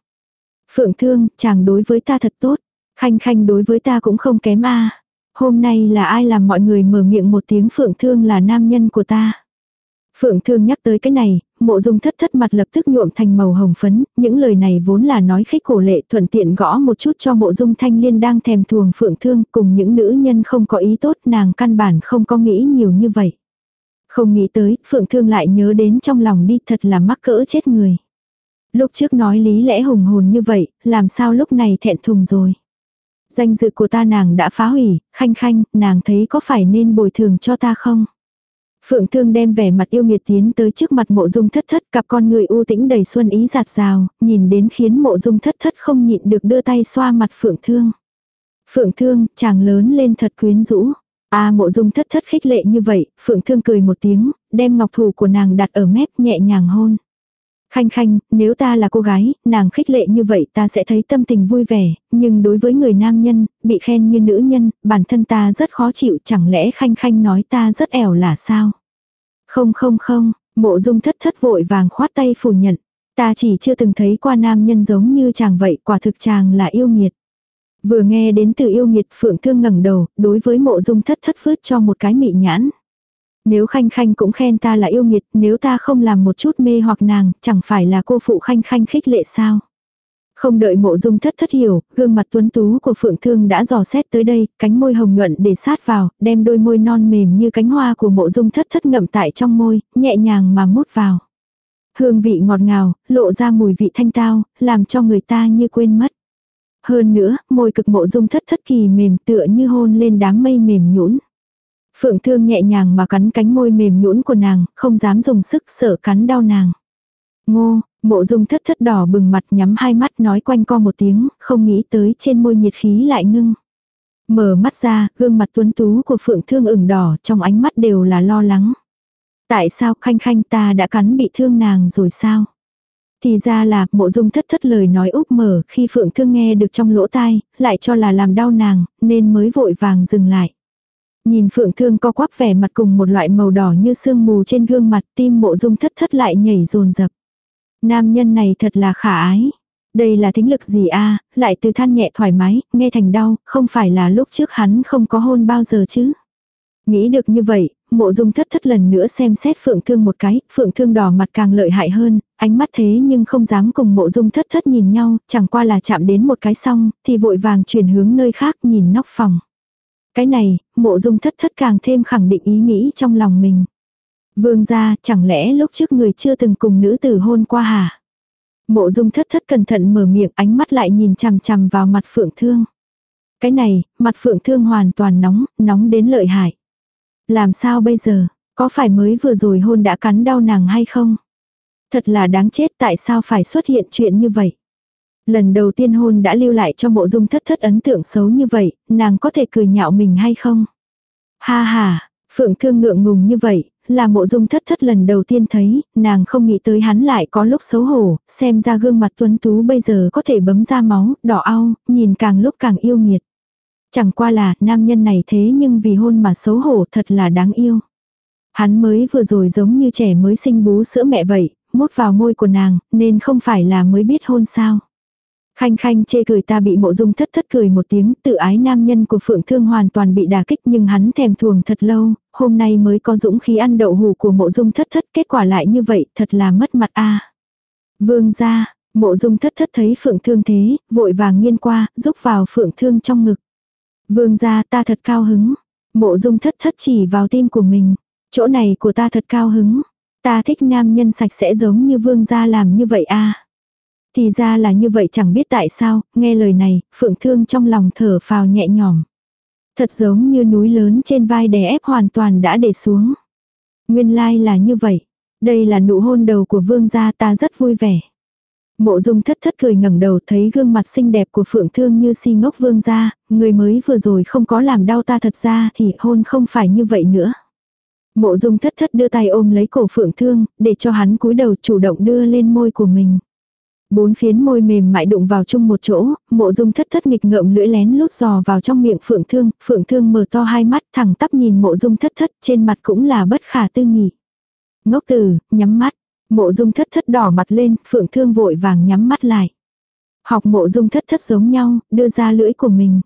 Phượng Thương, chàng đối với ta thật tốt, khanh khanh đối với ta cũng không kém a Hôm nay là ai làm mọi người mở miệng một tiếng Phượng Thương là nam nhân của ta. Phượng Thương nhắc tới cái này, mộ dung thất thất mặt lập tức nhuộm thành màu hồng phấn, những lời này vốn là nói khích cổ lệ thuận tiện gõ một chút cho mộ dung thanh liên đang thèm thuồng Phượng Thương cùng những nữ nhân không có ý tốt nàng căn bản không có nghĩ nhiều như vậy. Không nghĩ tới, Phượng Thương lại nhớ đến trong lòng đi thật là mắc cỡ chết người. Lúc trước nói lý lẽ hùng hồn như vậy, làm sao lúc này thẹn thùng rồi. Danh dự của ta nàng đã phá hủy, khanh khanh, nàng thấy có phải nên bồi thường cho ta không? Phượng Thương đem vẻ mặt yêu nghiệt tiến tới trước mặt mộ dung thất thất cặp con người u tĩnh đầy xuân ý giạt rào, nhìn đến khiến mộ dung thất thất không nhịn được đưa tay xoa mặt Phượng Thương. Phượng Thương, chàng lớn lên thật quyến rũ. À mộ dung thất thất khích lệ như vậy, Phượng Thương cười một tiếng, đem ngọc thủ của nàng đặt ở mép nhẹ nhàng hôn. Khanh khanh, nếu ta là cô gái, nàng khích lệ như vậy ta sẽ thấy tâm tình vui vẻ, nhưng đối với người nam nhân, bị khen như nữ nhân, bản thân ta rất khó chịu, chẳng lẽ khanh khanh nói ta rất ẻo là sao? Không không không, mộ dung thất thất vội vàng khoát tay phủ nhận. Ta chỉ chưa từng thấy qua nam nhân giống như chàng vậy, quả thực chàng là yêu nghiệt. Vừa nghe đến từ yêu nghiệt phượng thương ngẩng đầu, đối với mộ dung thất thất vứt cho một cái mị nhãn. Nếu Khanh Khanh cũng khen ta là yêu nghiệt, nếu ta không làm một chút mê hoặc nàng, chẳng phải là cô phụ Khanh Khanh khích lệ sao? Không đợi mộ dung thất thất hiểu, gương mặt tuấn tú của Phượng Thương đã dò xét tới đây, cánh môi hồng nhuận để sát vào, đem đôi môi non mềm như cánh hoa của mộ dung thất thất ngậm tại trong môi, nhẹ nhàng mà mút vào. Hương vị ngọt ngào, lộ ra mùi vị thanh tao, làm cho người ta như quên mất. Hơn nữa, môi cực mộ dung thất thất kỳ mềm tựa như hôn lên đám mây mềm nhũn. Phượng thương nhẹ nhàng mà cắn cánh môi mềm nhũn của nàng, không dám dùng sức sợ cắn đau nàng. Ngô, mộ dung thất thất đỏ bừng mặt nhắm hai mắt nói quanh co một tiếng, không nghĩ tới trên môi nhiệt khí lại ngưng. Mở mắt ra, gương mặt tuấn tú của phượng thương ửng đỏ trong ánh mắt đều là lo lắng. Tại sao khanh khanh ta đã cắn bị thương nàng rồi sao? Thì ra là mộ dung thất thất lời nói úp mở khi phượng thương nghe được trong lỗ tai, lại cho là làm đau nàng, nên mới vội vàng dừng lại. Nhìn phượng thương co quắp vẻ mặt cùng một loại màu đỏ như sương mù trên gương mặt tim mộ dung thất thất lại nhảy rồn rập. Nam nhân này thật là khả ái. Đây là thính lực gì a lại từ than nhẹ thoải mái, nghe thành đau, không phải là lúc trước hắn không có hôn bao giờ chứ. Nghĩ được như vậy, mộ dung thất thất lần nữa xem xét phượng thương một cái, phượng thương đỏ mặt càng lợi hại hơn, ánh mắt thế nhưng không dám cùng mộ dung thất thất nhìn nhau, chẳng qua là chạm đến một cái xong, thì vội vàng chuyển hướng nơi khác nhìn nóc phòng. Cái này, mộ dung thất thất càng thêm khẳng định ý nghĩ trong lòng mình. Vương gia, chẳng lẽ lúc trước người chưa từng cùng nữ tử hôn qua hả? Mộ dung thất thất cẩn thận mở miệng ánh mắt lại nhìn chằm chằm vào mặt phượng thương. Cái này, mặt phượng thương hoàn toàn nóng, nóng đến lợi hại. Làm sao bây giờ, có phải mới vừa rồi hôn đã cắn đau nàng hay không? Thật là đáng chết tại sao phải xuất hiện chuyện như vậy? Lần đầu tiên hôn đã lưu lại cho mộ dung thất thất ấn tượng xấu như vậy, nàng có thể cười nhạo mình hay không? Ha ha, phượng thương ngượng ngùng như vậy, là mộ dung thất thất lần đầu tiên thấy, nàng không nghĩ tới hắn lại có lúc xấu hổ, xem ra gương mặt tuấn tú bây giờ có thể bấm ra máu, đỏ au, nhìn càng lúc càng yêu nghiệt. Chẳng qua là, nam nhân này thế nhưng vì hôn mà xấu hổ thật là đáng yêu. Hắn mới vừa rồi giống như trẻ mới sinh bú sữa mẹ vậy, mút vào môi của nàng, nên không phải là mới biết hôn sao. Khanh khanh chê cười ta bị mộ dung thất thất cười một tiếng, tự ái nam nhân của phượng thương hoàn toàn bị đả kích nhưng hắn thèm thuồng thật lâu, hôm nay mới có dũng khí ăn đậu hù của mộ dung thất thất, kết quả lại như vậy, thật là mất mặt a. Vương ra, mộ dung thất thất thấy phượng thương thế, vội vàng nghiên qua, giúp vào phượng thương trong ngực. Vương ra ta thật cao hứng, mộ dung thất thất chỉ vào tim của mình, chỗ này của ta thật cao hứng, ta thích nam nhân sạch sẽ giống như vương gia làm như vậy a thì ra là như vậy chẳng biết tại sao, nghe lời này, phượng thương trong lòng thở phào nhẹ nhõm. Thật giống như núi lớn trên vai đè ép hoàn toàn đã để xuống. Nguyên lai là như vậy. Đây là nụ hôn đầu của vương gia ta rất vui vẻ. Mộ dung thất thất cười ngẩng đầu thấy gương mặt xinh đẹp của phượng thương như si ngốc vương gia, người mới vừa rồi không có làm đau ta thật ra thì hôn không phải như vậy nữa. Mộ dung thất thất đưa tay ôm lấy cổ phượng thương, để cho hắn cúi đầu chủ động đưa lên môi của mình. Bốn phiến môi mềm mại đụng vào chung một chỗ, mộ dung thất thất nghịch ngợm lưỡi lén lút dò vào trong miệng phượng thương, phượng thương mở to hai mắt thẳng tắp nhìn mộ dung thất thất trên mặt cũng là bất khả tư nghị. Ngốc tử, nhắm mắt, mộ dung thất thất đỏ mặt lên, phượng thương vội vàng nhắm mắt lại. Học mộ dung thất thất giống nhau, đưa ra lưỡi của mình.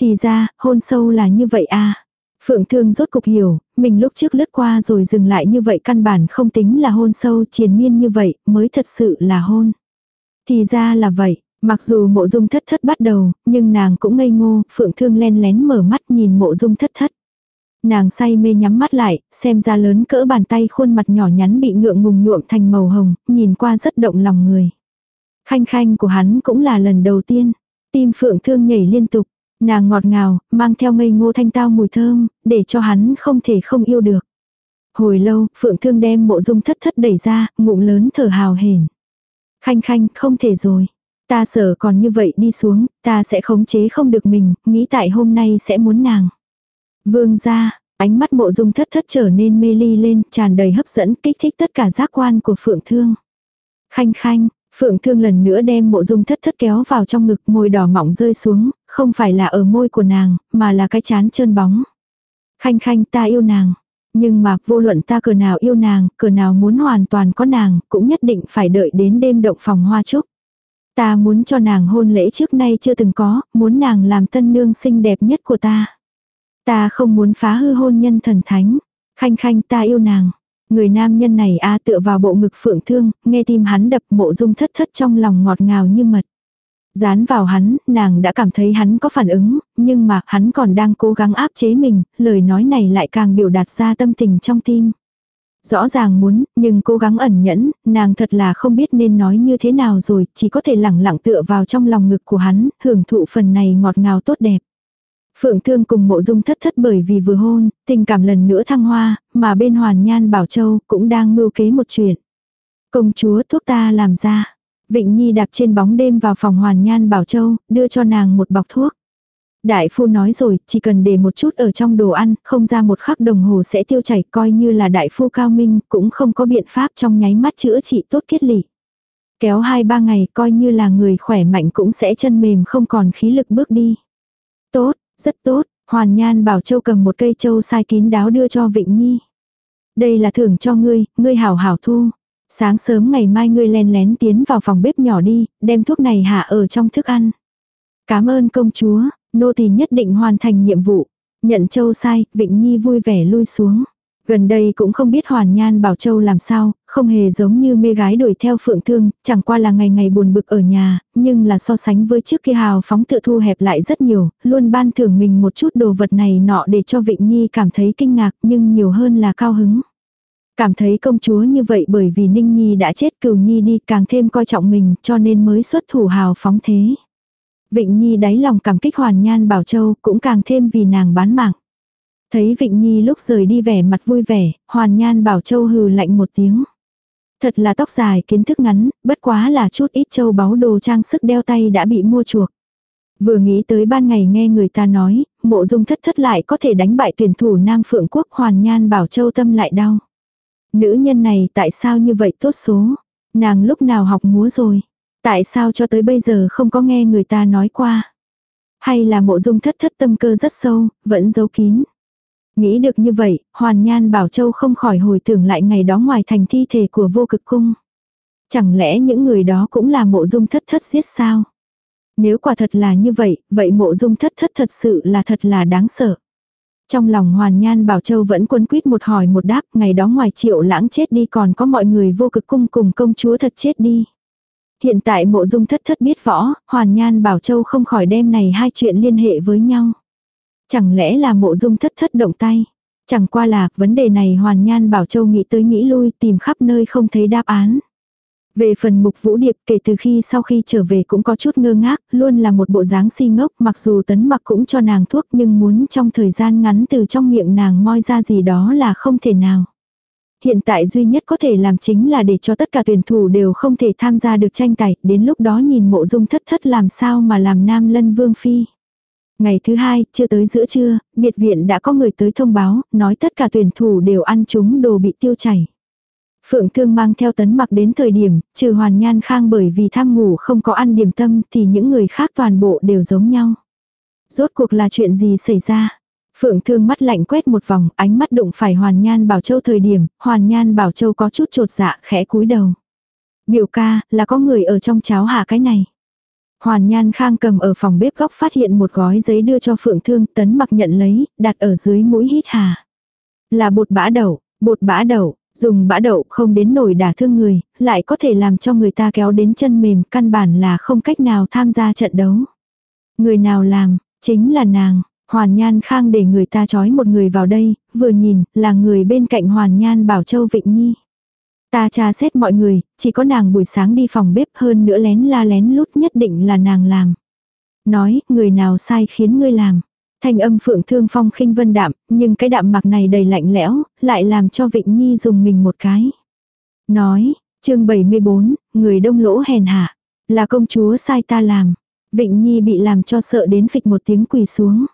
Thì ra, hôn sâu là như vậy à. Phượng Thương rốt cục hiểu, mình lúc trước lướt qua rồi dừng lại như vậy căn bản không tính là hôn sâu triền miên như vậy, mới thật sự là hôn. Thì ra là vậy, mặc dù mộ dung thất thất bắt đầu, nhưng nàng cũng ngây ngô, Phượng Thương len lén mở mắt nhìn mộ dung thất thất. Nàng say mê nhắm mắt lại, xem ra lớn cỡ bàn tay khuôn mặt nhỏ nhắn bị ngượng ngùng nhuộm thành màu hồng, nhìn qua rất động lòng người. Khanh khanh của hắn cũng là lần đầu tiên. Tim phượng thương nhảy liên tục. Nàng ngọt ngào, mang theo ngây ngô thanh tao mùi thơm, để cho hắn không thể không yêu được. Hồi lâu, phượng thương đem mộ dung thất thất đẩy ra, ngụm lớn thở hào hển. Khanh khanh, không thể rồi. Ta sợ còn như vậy đi xuống, ta sẽ khống chế không được mình, nghĩ tại hôm nay sẽ muốn nàng. Vương ra, ánh mắt mộ dung thất thất trở nên mê ly lên, tràn đầy hấp dẫn, kích thích tất cả giác quan của phượng thương. Khanh khanh, Phượng Thương lần nữa đem mộ dung thất thất kéo vào trong ngực môi đỏ mỏng rơi xuống, không phải là ở môi của nàng, mà là cái chán trơn bóng. Khanh khanh ta yêu nàng. Nhưng mà vô luận ta cờ nào yêu nàng, cờ nào muốn hoàn toàn có nàng, cũng nhất định phải đợi đến đêm động phòng hoa trúc. Ta muốn cho nàng hôn lễ trước nay chưa từng có, muốn nàng làm tân nương xinh đẹp nhất của ta. Ta không muốn phá hư hôn nhân thần thánh. Khanh khanh ta yêu nàng. Người nam nhân này a tựa vào bộ ngực phượng thương, nghe tim hắn đập mộ dung thất thất trong lòng ngọt ngào như mật. Dán vào hắn, nàng đã cảm thấy hắn có phản ứng, nhưng mà hắn còn đang cố gắng áp chế mình, lời nói này lại càng biểu đạt ra tâm tình trong tim. Rõ ràng muốn, nhưng cố gắng ẩn nhẫn, nàng thật là không biết nên nói như thế nào rồi, chỉ có thể lẳng lặng tựa vào trong lòng ngực của hắn, hưởng thụ phần này ngọt ngào tốt đẹp. Phượng Thương cùng mộ dung thất thất bởi vì vừa hôn, tình cảm lần nữa thăng hoa, mà bên Hoàn Nhan Bảo Châu cũng đang mưu kế một chuyện. Công chúa thuốc ta làm ra. Vịnh Nhi đạp trên bóng đêm vào phòng Hoàn Nhan Bảo Châu, đưa cho nàng một bọc thuốc. Đại phu nói rồi, chỉ cần để một chút ở trong đồ ăn, không ra một khắc đồng hồ sẽ tiêu chảy, coi như là đại phu cao minh, cũng không có biện pháp trong nháy mắt chữa trị tốt kết lị. Kéo 2-3 ngày, coi như là người khỏe mạnh cũng sẽ chân mềm không còn khí lực bước đi. Tốt, rất tốt, Hoàn Nhan bảo Châu cầm một cây châu sai kín đáo đưa cho Vịnh Nhi. Đây là thưởng cho ngươi, ngươi hảo hảo thu. Sáng sớm ngày mai ngươi len lén tiến vào phòng bếp nhỏ đi, đem thuốc này hạ ở trong thức ăn. Cảm ơn công chúa, nô tỳ nhất định hoàn thành nhiệm vụ. Nhận châu sai, Vịnh Nhi vui vẻ lui xuống. Gần đây cũng không biết Hoàn Nhan Bảo Châu làm sao, không hề giống như mê gái đuổi theo Phượng Thương, chẳng qua là ngày ngày buồn bực ở nhà, nhưng là so sánh với trước kia hào phóng tự thu hẹp lại rất nhiều, luôn ban thưởng mình một chút đồ vật này nọ để cho Vịnh Nhi cảm thấy kinh ngạc nhưng nhiều hơn là cao hứng. Cảm thấy công chúa như vậy bởi vì Ninh Nhi đã chết cửu Nhi đi càng thêm coi trọng mình cho nên mới xuất thủ hào phóng thế. Vịnh Nhi đáy lòng cảm kích Hoàn Nhan Bảo Châu cũng càng thêm vì nàng bán mạng. Thấy Vịnh Nhi lúc rời đi vẻ mặt vui vẻ, Hoàn Nhan Bảo Châu hừ lạnh một tiếng. Thật là tóc dài kiến thức ngắn, bất quá là chút ít châu báu đồ trang sức đeo tay đã bị mua chuộc. Vừa nghĩ tới ban ngày nghe người ta nói, mộ dung thất thất lại có thể đánh bại tuyển thủ Nam Phượng Quốc Hoàn Nhan Bảo Châu tâm lại đau. Nữ nhân này tại sao như vậy tốt số? Nàng lúc nào học múa rồi? Tại sao cho tới bây giờ không có nghe người ta nói qua? Hay là mộ dung thất thất tâm cơ rất sâu, vẫn giấu kín? Nghĩ được như vậy, Hoàn Nhan Bảo Châu không khỏi hồi tưởng lại ngày đó ngoài thành thi thể của vô cực cung. Chẳng lẽ những người đó cũng là mộ dung thất thất giết sao? Nếu quả thật là như vậy, vậy mộ dung thất thất thật sự là thật là đáng sợ. Trong lòng Hoàn Nhan Bảo Châu vẫn quân quyết một hỏi một đáp, ngày đó ngoài triệu lãng chết đi còn có mọi người vô cực cung cùng công chúa thật chết đi. Hiện tại mộ dung thất thất biết võ, Hoàn Nhan Bảo Châu không khỏi đem này hai chuyện liên hệ với nhau. Chẳng lẽ là mộ dung thất thất động tay? Chẳng qua là vấn đề này Hoàn Nhan Bảo Châu nghĩ tới nghĩ lui tìm khắp nơi không thấy đáp án. Về phần mục vũ điệp kể từ khi sau khi trở về cũng có chút ngơ ngác, luôn là một bộ dáng si ngốc mặc dù tấn mặc cũng cho nàng thuốc nhưng muốn trong thời gian ngắn từ trong miệng nàng moi ra gì đó là không thể nào. Hiện tại duy nhất có thể làm chính là để cho tất cả tuyển thủ đều không thể tham gia được tranh tài, đến lúc đó nhìn mộ dung thất thất làm sao mà làm nam lân vương phi. Ngày thứ hai, chưa tới giữa trưa, biệt viện đã có người tới thông báo, nói tất cả tuyển thủ đều ăn chúng đồ bị tiêu chảy. Phượng Thương mang theo tấn mặc đến thời điểm, trừ Hoàn Nhan Khang bởi vì tham ngủ không có ăn điểm tâm thì những người khác toàn bộ đều giống nhau. Rốt cuộc là chuyện gì xảy ra? Phượng Thương mắt lạnh quét một vòng, ánh mắt đụng phải Hoàn Nhan Bảo Châu thời điểm, Hoàn Nhan Bảo Châu có chút trột dạ khẽ cúi đầu. Biểu ca, là có người ở trong cháo hạ cái này. Hoàn Nhan Khang cầm ở phòng bếp góc phát hiện một gói giấy đưa cho Phượng Thương, tấn mặc nhận lấy, đặt ở dưới mũi hít hà. Là bột bã đậu, bột bã đậu, dùng bã đậu không đến nổi đả thương người, lại có thể làm cho người ta kéo đến chân mềm, căn bản là không cách nào tham gia trận đấu. Người nào làm, chính là nàng. Hoàn Nhan Khang để người ta trói một người vào đây, vừa nhìn, là người bên cạnh Hoàn Nhan Bảo Châu Vịnh Nhi. Ta tra xét mọi người, chỉ có nàng buổi sáng đi phòng bếp hơn nữa lén la lén lút nhất định là nàng làm. Nói, người nào sai khiến ngươi làm. Thanh âm phượng thương phong khinh vân đạm, nhưng cái đạm mặc này đầy lạnh lẽo, lại làm cho Vịnh Nhi dùng mình một cái. Nói, chương 74, người đông lỗ hèn hạ. Là công chúa sai ta làm. Vịnh Nhi bị làm cho sợ đến phịch một tiếng quỳ xuống.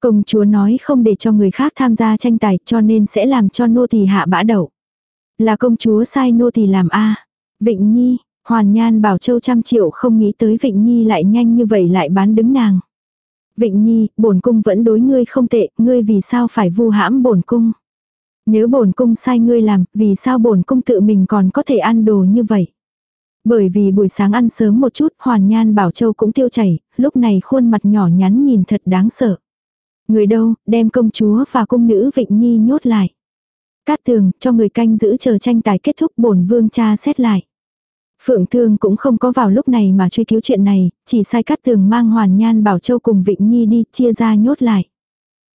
Công chúa nói không để cho người khác tham gia tranh tài cho nên sẽ làm cho nô tỳ hạ bã đậu. Là công chúa sai nô tỳ làm a Vịnh Nhi, Hoàn Nhan bảo châu trăm triệu không nghĩ tới Vịnh Nhi lại nhanh như vậy lại bán đứng nàng. Vịnh Nhi, bổn cung vẫn đối ngươi không tệ, ngươi vì sao phải vu hãm bổn cung? Nếu bổn cung sai ngươi làm, vì sao bổn cung tự mình còn có thể ăn đồ như vậy? Bởi vì buổi sáng ăn sớm một chút, Hoàn Nhan Bảo Châu cũng tiêu chảy, lúc này khuôn mặt nhỏ nhắn nhìn thật đáng sợ. Người đâu, đem công chúa và cung nữ Vịnh Nhi nhốt lại. Cát tường, cho người canh giữ chờ tranh tài kết thúc bổn vương cha xét lại. Phượng Thương cũng không có vào lúc này mà truy cứu chuyện này, chỉ sai cắt tường mang Hoàn Nhan Bảo Châu cùng Vịnh Nhi đi chia ra nhốt lại.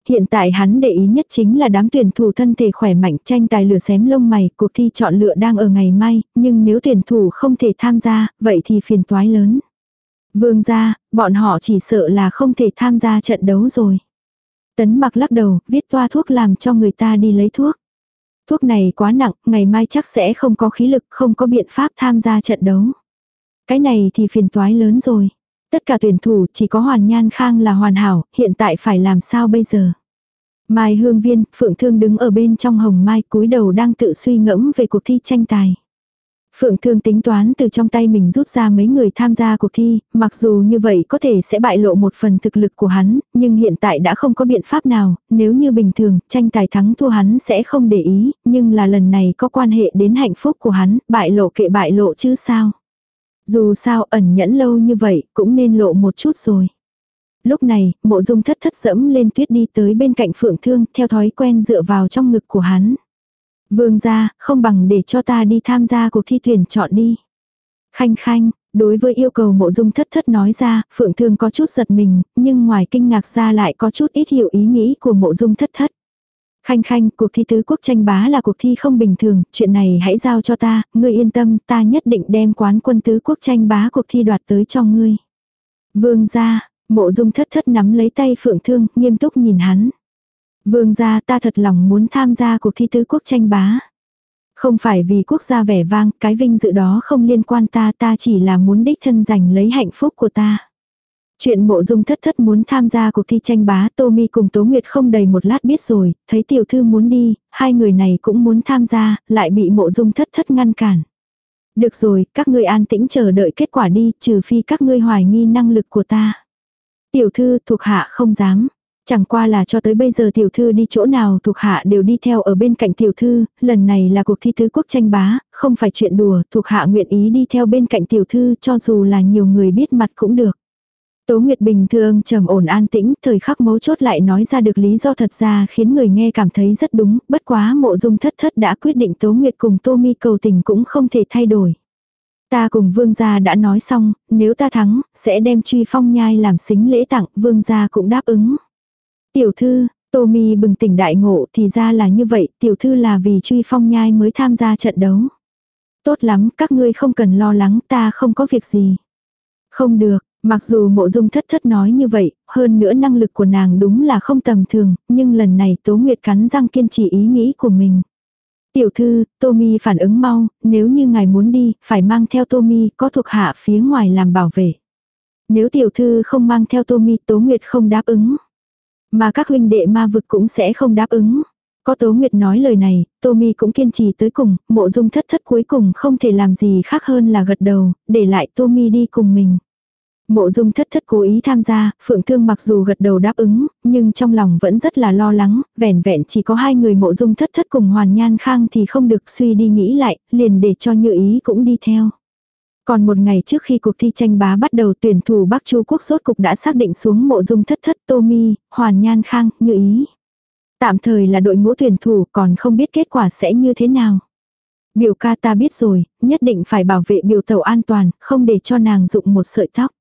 Hiện tại hắn để ý nhất chính là đám tuyển thủ thân thể khỏe mạnh tranh tài lửa xém lông mày, cuộc thi chọn lựa đang ở ngày mai, nhưng nếu tuyển thủ không thể tham gia, vậy thì phiền toái lớn. Vương gia, bọn họ chỉ sợ là không thể tham gia trận đấu rồi. Tấn mặc lắc đầu, viết toa thuốc làm cho người ta đi lấy thuốc. Thuốc này quá nặng, ngày mai chắc sẽ không có khí lực, không có biện pháp tham gia trận đấu. Cái này thì phiền toái lớn rồi. Tất cả tuyển thủ chỉ có Hoàn Nhan Khang là hoàn hảo, hiện tại phải làm sao bây giờ? Mai Hương Viên, Phượng Thương đứng ở bên trong hồng mai cúi đầu đang tự suy ngẫm về cuộc thi tranh tài. Phượng Thương tính toán từ trong tay mình rút ra mấy người tham gia cuộc thi, mặc dù như vậy có thể sẽ bại lộ một phần thực lực của hắn, nhưng hiện tại đã không có biện pháp nào, nếu như bình thường, tranh tài thắng thua hắn sẽ không để ý, nhưng là lần này có quan hệ đến hạnh phúc của hắn, bại lộ kệ bại lộ chứ sao. Dù sao ẩn nhẫn lâu như vậy, cũng nên lộ một chút rồi. Lúc này, mộ dung thất thất dẫm lên tuyết đi tới bên cạnh phượng thương, theo thói quen dựa vào trong ngực của hắn. Vương gia, không bằng để cho ta đi tham gia cuộc thi tuyển chọn đi. Khanh khanh, đối với yêu cầu mộ dung thất thất nói ra, phượng thương có chút giật mình, nhưng ngoài kinh ngạc ra lại có chút ít hiểu ý nghĩ của mộ dung thất thất. Khanh khanh, cuộc thi tứ quốc tranh bá là cuộc thi không bình thường, chuyện này hãy giao cho ta, ngươi yên tâm, ta nhất định đem quán quân tứ quốc tranh bá cuộc thi đoạt tới cho ngươi. Vương gia, mộ dung thất thất nắm lấy tay phượng thương, nghiêm túc nhìn hắn. Vương gia ta thật lòng muốn tham gia cuộc thi tứ quốc tranh bá. Không phải vì quốc gia vẻ vang, cái vinh dự đó không liên quan ta, ta chỉ là muốn đích thân giành lấy hạnh phúc của ta. Chuyện mộ dung thất thất muốn tham gia cuộc thi tranh bá Tô Mi cùng Tố Nguyệt không đầy một lát biết rồi, thấy tiểu thư muốn đi, hai người này cũng muốn tham gia, lại bị mộ dung thất thất ngăn cản. Được rồi, các ngươi an tĩnh chờ đợi kết quả đi, trừ phi các ngươi hoài nghi năng lực của ta. Tiểu thư thuộc hạ không dám. Chẳng qua là cho tới bây giờ tiểu thư đi chỗ nào thuộc hạ đều đi theo ở bên cạnh tiểu thư, lần này là cuộc thi tứ quốc tranh bá, không phải chuyện đùa, thuộc hạ nguyện ý đi theo bên cạnh tiểu thư cho dù là nhiều người biết mặt cũng được. Tố Nguyệt bình thường trầm ổn an tĩnh, thời khắc mấu chốt lại nói ra được lý do thật ra khiến người nghe cảm thấy rất đúng, bất quá mộ dung thất thất đã quyết định Tố Nguyệt cùng Tô Mi cầu tình cũng không thể thay đổi. Ta cùng vương gia đã nói xong, nếu ta thắng, sẽ đem truy phong nhai làm xính lễ tặng, vương gia cũng đáp ứng. Tiểu thư, tommy bừng tỉnh đại ngộ thì ra là như vậy, tiểu thư là vì truy phong nhai mới tham gia trận đấu. Tốt lắm, các ngươi không cần lo lắng, ta không có việc gì. Không được, mặc dù mộ dung thất thất nói như vậy, hơn nữa năng lực của nàng đúng là không tầm thường, nhưng lần này Tố Nguyệt cắn răng kiên trì ý nghĩ của mình. Tiểu thư, Tommy phản ứng mau, nếu như ngài muốn đi, phải mang theo Tommy, có thuộc hạ phía ngoài làm bảo vệ. Nếu tiểu thư không mang theo Tommy, Tố Nguyệt không đáp ứng. Mà các huynh đệ ma vực cũng sẽ không đáp ứng. Có Tố Nguyệt nói lời này, Tommy cũng kiên trì tới cùng, mộ dung thất thất cuối cùng không thể làm gì khác hơn là gật đầu, để lại Tommy đi cùng mình. Mộ dung thất thất cố ý tham gia, Phượng Thương mặc dù gật đầu đáp ứng, nhưng trong lòng vẫn rất là lo lắng, vẻn vẹn chỉ có hai người mộ dung thất thất cùng Hoàn Nhan Khang thì không được suy đi nghĩ lại, liền để cho như ý cũng đi theo. Còn một ngày trước khi cuộc thi tranh bá bắt đầu tuyển thủ Bắc Chu Quốc sốt cục đã xác định xuống mộ dung thất thất Tô Mi, Hoàn Nhan Khang, như ý. Tạm thời là đội ngũ tuyển thủ còn không biết kết quả sẽ như thế nào. Biểu ca ta biết rồi, nhất định phải bảo vệ biểu tàu an toàn, không để cho nàng dụng một sợi tóc.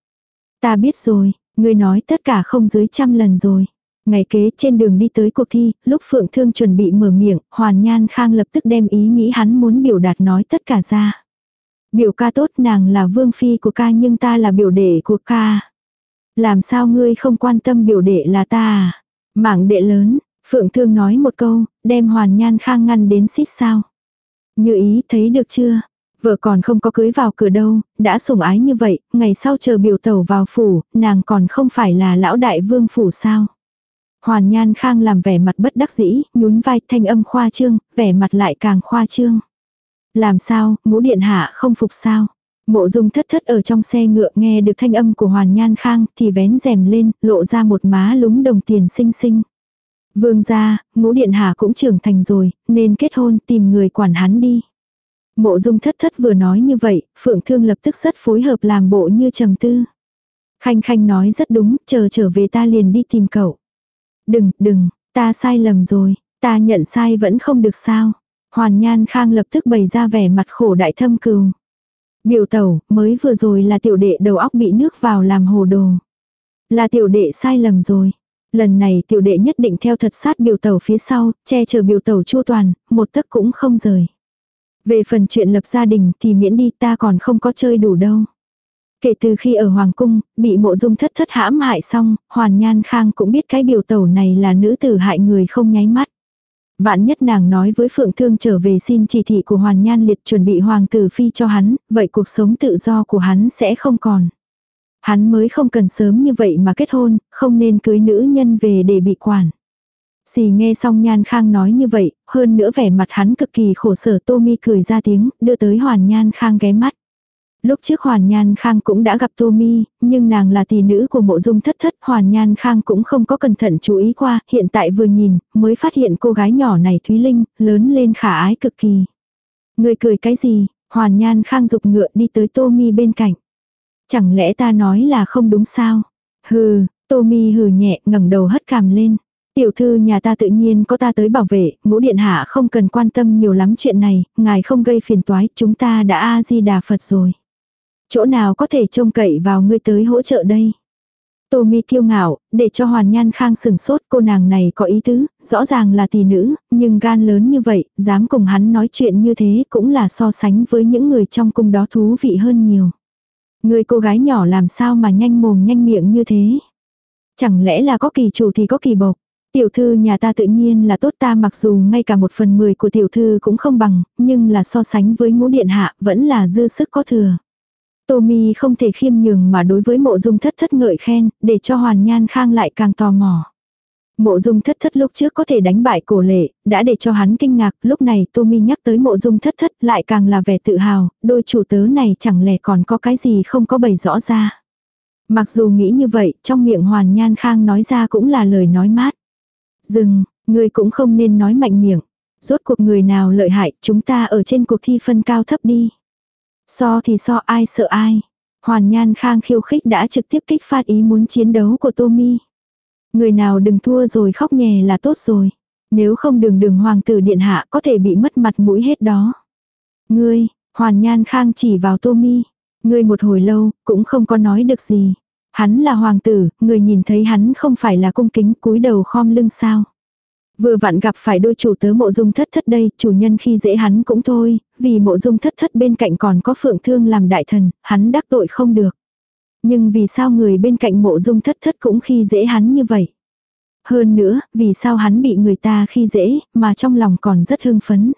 Ta biết rồi, ngươi nói tất cả không dưới trăm lần rồi. Ngày kế trên đường đi tới cuộc thi, lúc Phượng Thương chuẩn bị mở miệng, Hoàn Nhan Khang lập tức đem ý nghĩ hắn muốn biểu đạt nói tất cả ra. Biểu ca tốt nàng là vương phi của ca nhưng ta là biểu đệ của ca. Làm sao ngươi không quan tâm biểu đệ là ta à? Đệ lớn, Phượng Thương nói một câu, đem Hoàn Nhan Khang ngăn đến xít sao. Như ý thấy được chưa? Vợ còn không có cưới vào cửa đâu, đã sủng ái như vậy, ngày sau chờ biểu tẩu vào phủ, nàng còn không phải là lão đại vương phủ sao. Hoàn Nhan Khang làm vẻ mặt bất đắc dĩ, nhún vai thanh âm khoa trương, vẻ mặt lại càng khoa trương. Làm sao, ngũ điện hạ không phục sao? Mộ dung thất thất ở trong xe ngựa nghe được thanh âm của Hoàn Nhan Khang thì vén rèm lên, lộ ra một má lúng đồng tiền xinh xinh. Vương gia, ngũ điện hạ cũng trưởng thành rồi, nên kết hôn tìm người quản hắn đi. Mộ dung thất thất vừa nói như vậy, Phượng Thương lập tức rất phối hợp làm bộ như trầm tư. Khanh Khanh nói rất đúng, chờ trở về ta liền đi tìm cậu. Đừng, đừng, ta sai lầm rồi, ta nhận sai vẫn không được sao. Hoàn Nhan Khang lập tức bày ra vẻ mặt khổ đại thâm cừu. Biểu tẩu, mới vừa rồi là tiểu đệ đầu óc bị nước vào làm hồ đồ. Là tiểu đệ sai lầm rồi. Lần này tiểu đệ nhất định theo thật sát biểu tẩu phía sau, che chở biểu tẩu chu toàn, một tấc cũng không rời. Về phần chuyện lập gia đình thì miễn đi ta còn không có chơi đủ đâu. Kể từ khi ở Hoàng Cung, bị mộ dung thất thất hãm hại xong, Hoàn Nhan Khang cũng biết cái biểu tẩu này là nữ tử hại người không nháy mắt. Vạn nhất nàng nói với Phượng Thương trở về xin chỉ thị của Hoàn Nhan Liệt chuẩn bị hoàng tử phi cho hắn, vậy cuộc sống tự do của hắn sẽ không còn. Hắn mới không cần sớm như vậy mà kết hôn, không nên cưới nữ nhân về để bị quản. Xì nghe xong Nhan Khang nói như vậy, hơn nữa vẻ mặt hắn cực kỳ khổ sở Tô Mi cười ra tiếng, đưa tới Hoàn Nhan Khang ghé mắt. Lúc trước Hoàn Nhan Khang cũng đã gặp Tô Mi, nhưng nàng là tỷ nữ của mộ dung thất thất, Hoàn Nhan Khang cũng không có cẩn thận chú ý qua, hiện tại vừa nhìn, mới phát hiện cô gái nhỏ này Thúy Linh, lớn lên khả ái cực kỳ. Người cười cái gì, Hoàn Nhan Khang dục ngựa đi tới Tô Mi bên cạnh. Chẳng lẽ ta nói là không đúng sao? Hừ, Tô Mi hừ nhẹ ngẩng đầu hất cằm lên. Tiểu thư nhà ta tự nhiên có ta tới bảo vệ, ngũ điện hạ không cần quan tâm nhiều lắm chuyện này, ngài không gây phiền toái, chúng ta đã A-di-đà Phật rồi. Chỗ nào có thể trông cậy vào ngươi tới hỗ trợ đây? Tô mi kiêu ngạo, để cho Hoàn Nhan Khang sừng sốt cô nàng này có ý tứ, rõ ràng là tỷ nữ, nhưng gan lớn như vậy, dám cùng hắn nói chuyện như thế cũng là so sánh với những người trong cung đó thú vị hơn nhiều. Người cô gái nhỏ làm sao mà nhanh mồm nhanh miệng như thế? Chẳng lẽ là có kỳ chủ thì có kỳ bộc? Tiểu thư nhà ta tự nhiên là tốt ta mặc dù ngay cả một phần mười của tiểu thư cũng không bằng, nhưng là so sánh với ngũ điện hạ vẫn là dư sức có thừa. Tommy không thể khiêm nhường mà đối với mộ dung thất thất ngợi khen, để cho hoàn nhan khang lại càng tò mò. Mộ dung thất thất lúc trước có thể đánh bại cổ lệ, đã để cho hắn kinh ngạc, lúc này Tommy nhắc tới mộ dung thất thất lại càng là vẻ tự hào, đôi chủ tớ này chẳng lẽ còn có cái gì không có bày rõ ra. Mặc dù nghĩ như vậy, trong miệng hoàn nhan khang nói ra cũng là lời nói mát. Dừng, người cũng không nên nói mạnh miệng. Rốt cuộc người nào lợi hại, chúng ta ở trên cuộc thi phân cao thấp đi. So thì so ai sợ ai. Hoàn Nhan Khang khiêu khích đã trực tiếp kích phát ý muốn chiến đấu của Tommy. Người nào đừng thua rồi khóc nhè là tốt rồi. Nếu không đường đường hoàng tử điện hạ có thể bị mất mặt mũi hết đó. Ngươi, Hoàn Nhan Khang chỉ vào Tommy. Ngươi một hồi lâu, cũng không có nói được gì. Hắn là hoàng tử, người nhìn thấy hắn không phải là cung kính cúi đầu khom lưng sao. Vừa vặn gặp phải đôi chủ tớ mộ dung thất thất đây, chủ nhân khi dễ hắn cũng thôi, vì mộ dung thất thất bên cạnh còn có phượng thương làm đại thần, hắn đắc tội không được. Nhưng vì sao người bên cạnh mộ dung thất thất cũng khi dễ hắn như vậy? Hơn nữa, vì sao hắn bị người ta khi dễ, mà trong lòng còn rất hưng phấn?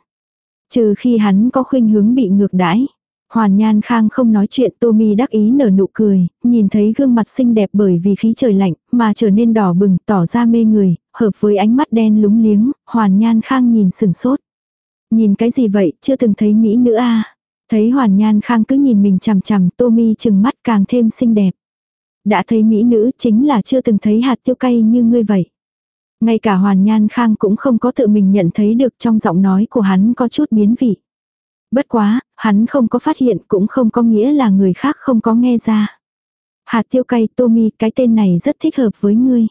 Trừ khi hắn có khuynh hướng bị ngược đãi. Hoàn Nhan Khang không nói chuyện Tommy đắc ý nở nụ cười, nhìn thấy gương mặt xinh đẹp bởi vì khí trời lạnh, mà trở nên đỏ bừng, tỏ ra mê người, hợp với ánh mắt đen lúng liếng, hoàn nhan khang nhìn sừng sốt. Nhìn cái gì vậy, chưa từng thấy Mỹ nữa à. Thấy hoàn nhan khang cứ nhìn mình chằm chằm, tô mi chừng mắt càng thêm xinh đẹp. Đã thấy Mỹ nữ chính là chưa từng thấy hạt tiêu cay như ngươi vậy. Ngay cả hoàn nhan khang cũng không có tự mình nhận thấy được trong giọng nói của hắn có chút biến vị. Bất quá, hắn không có phát hiện cũng không có nghĩa là người khác không có nghe ra. Hạt tiêu cay Tommy cái tên này rất thích hợp với ngươi.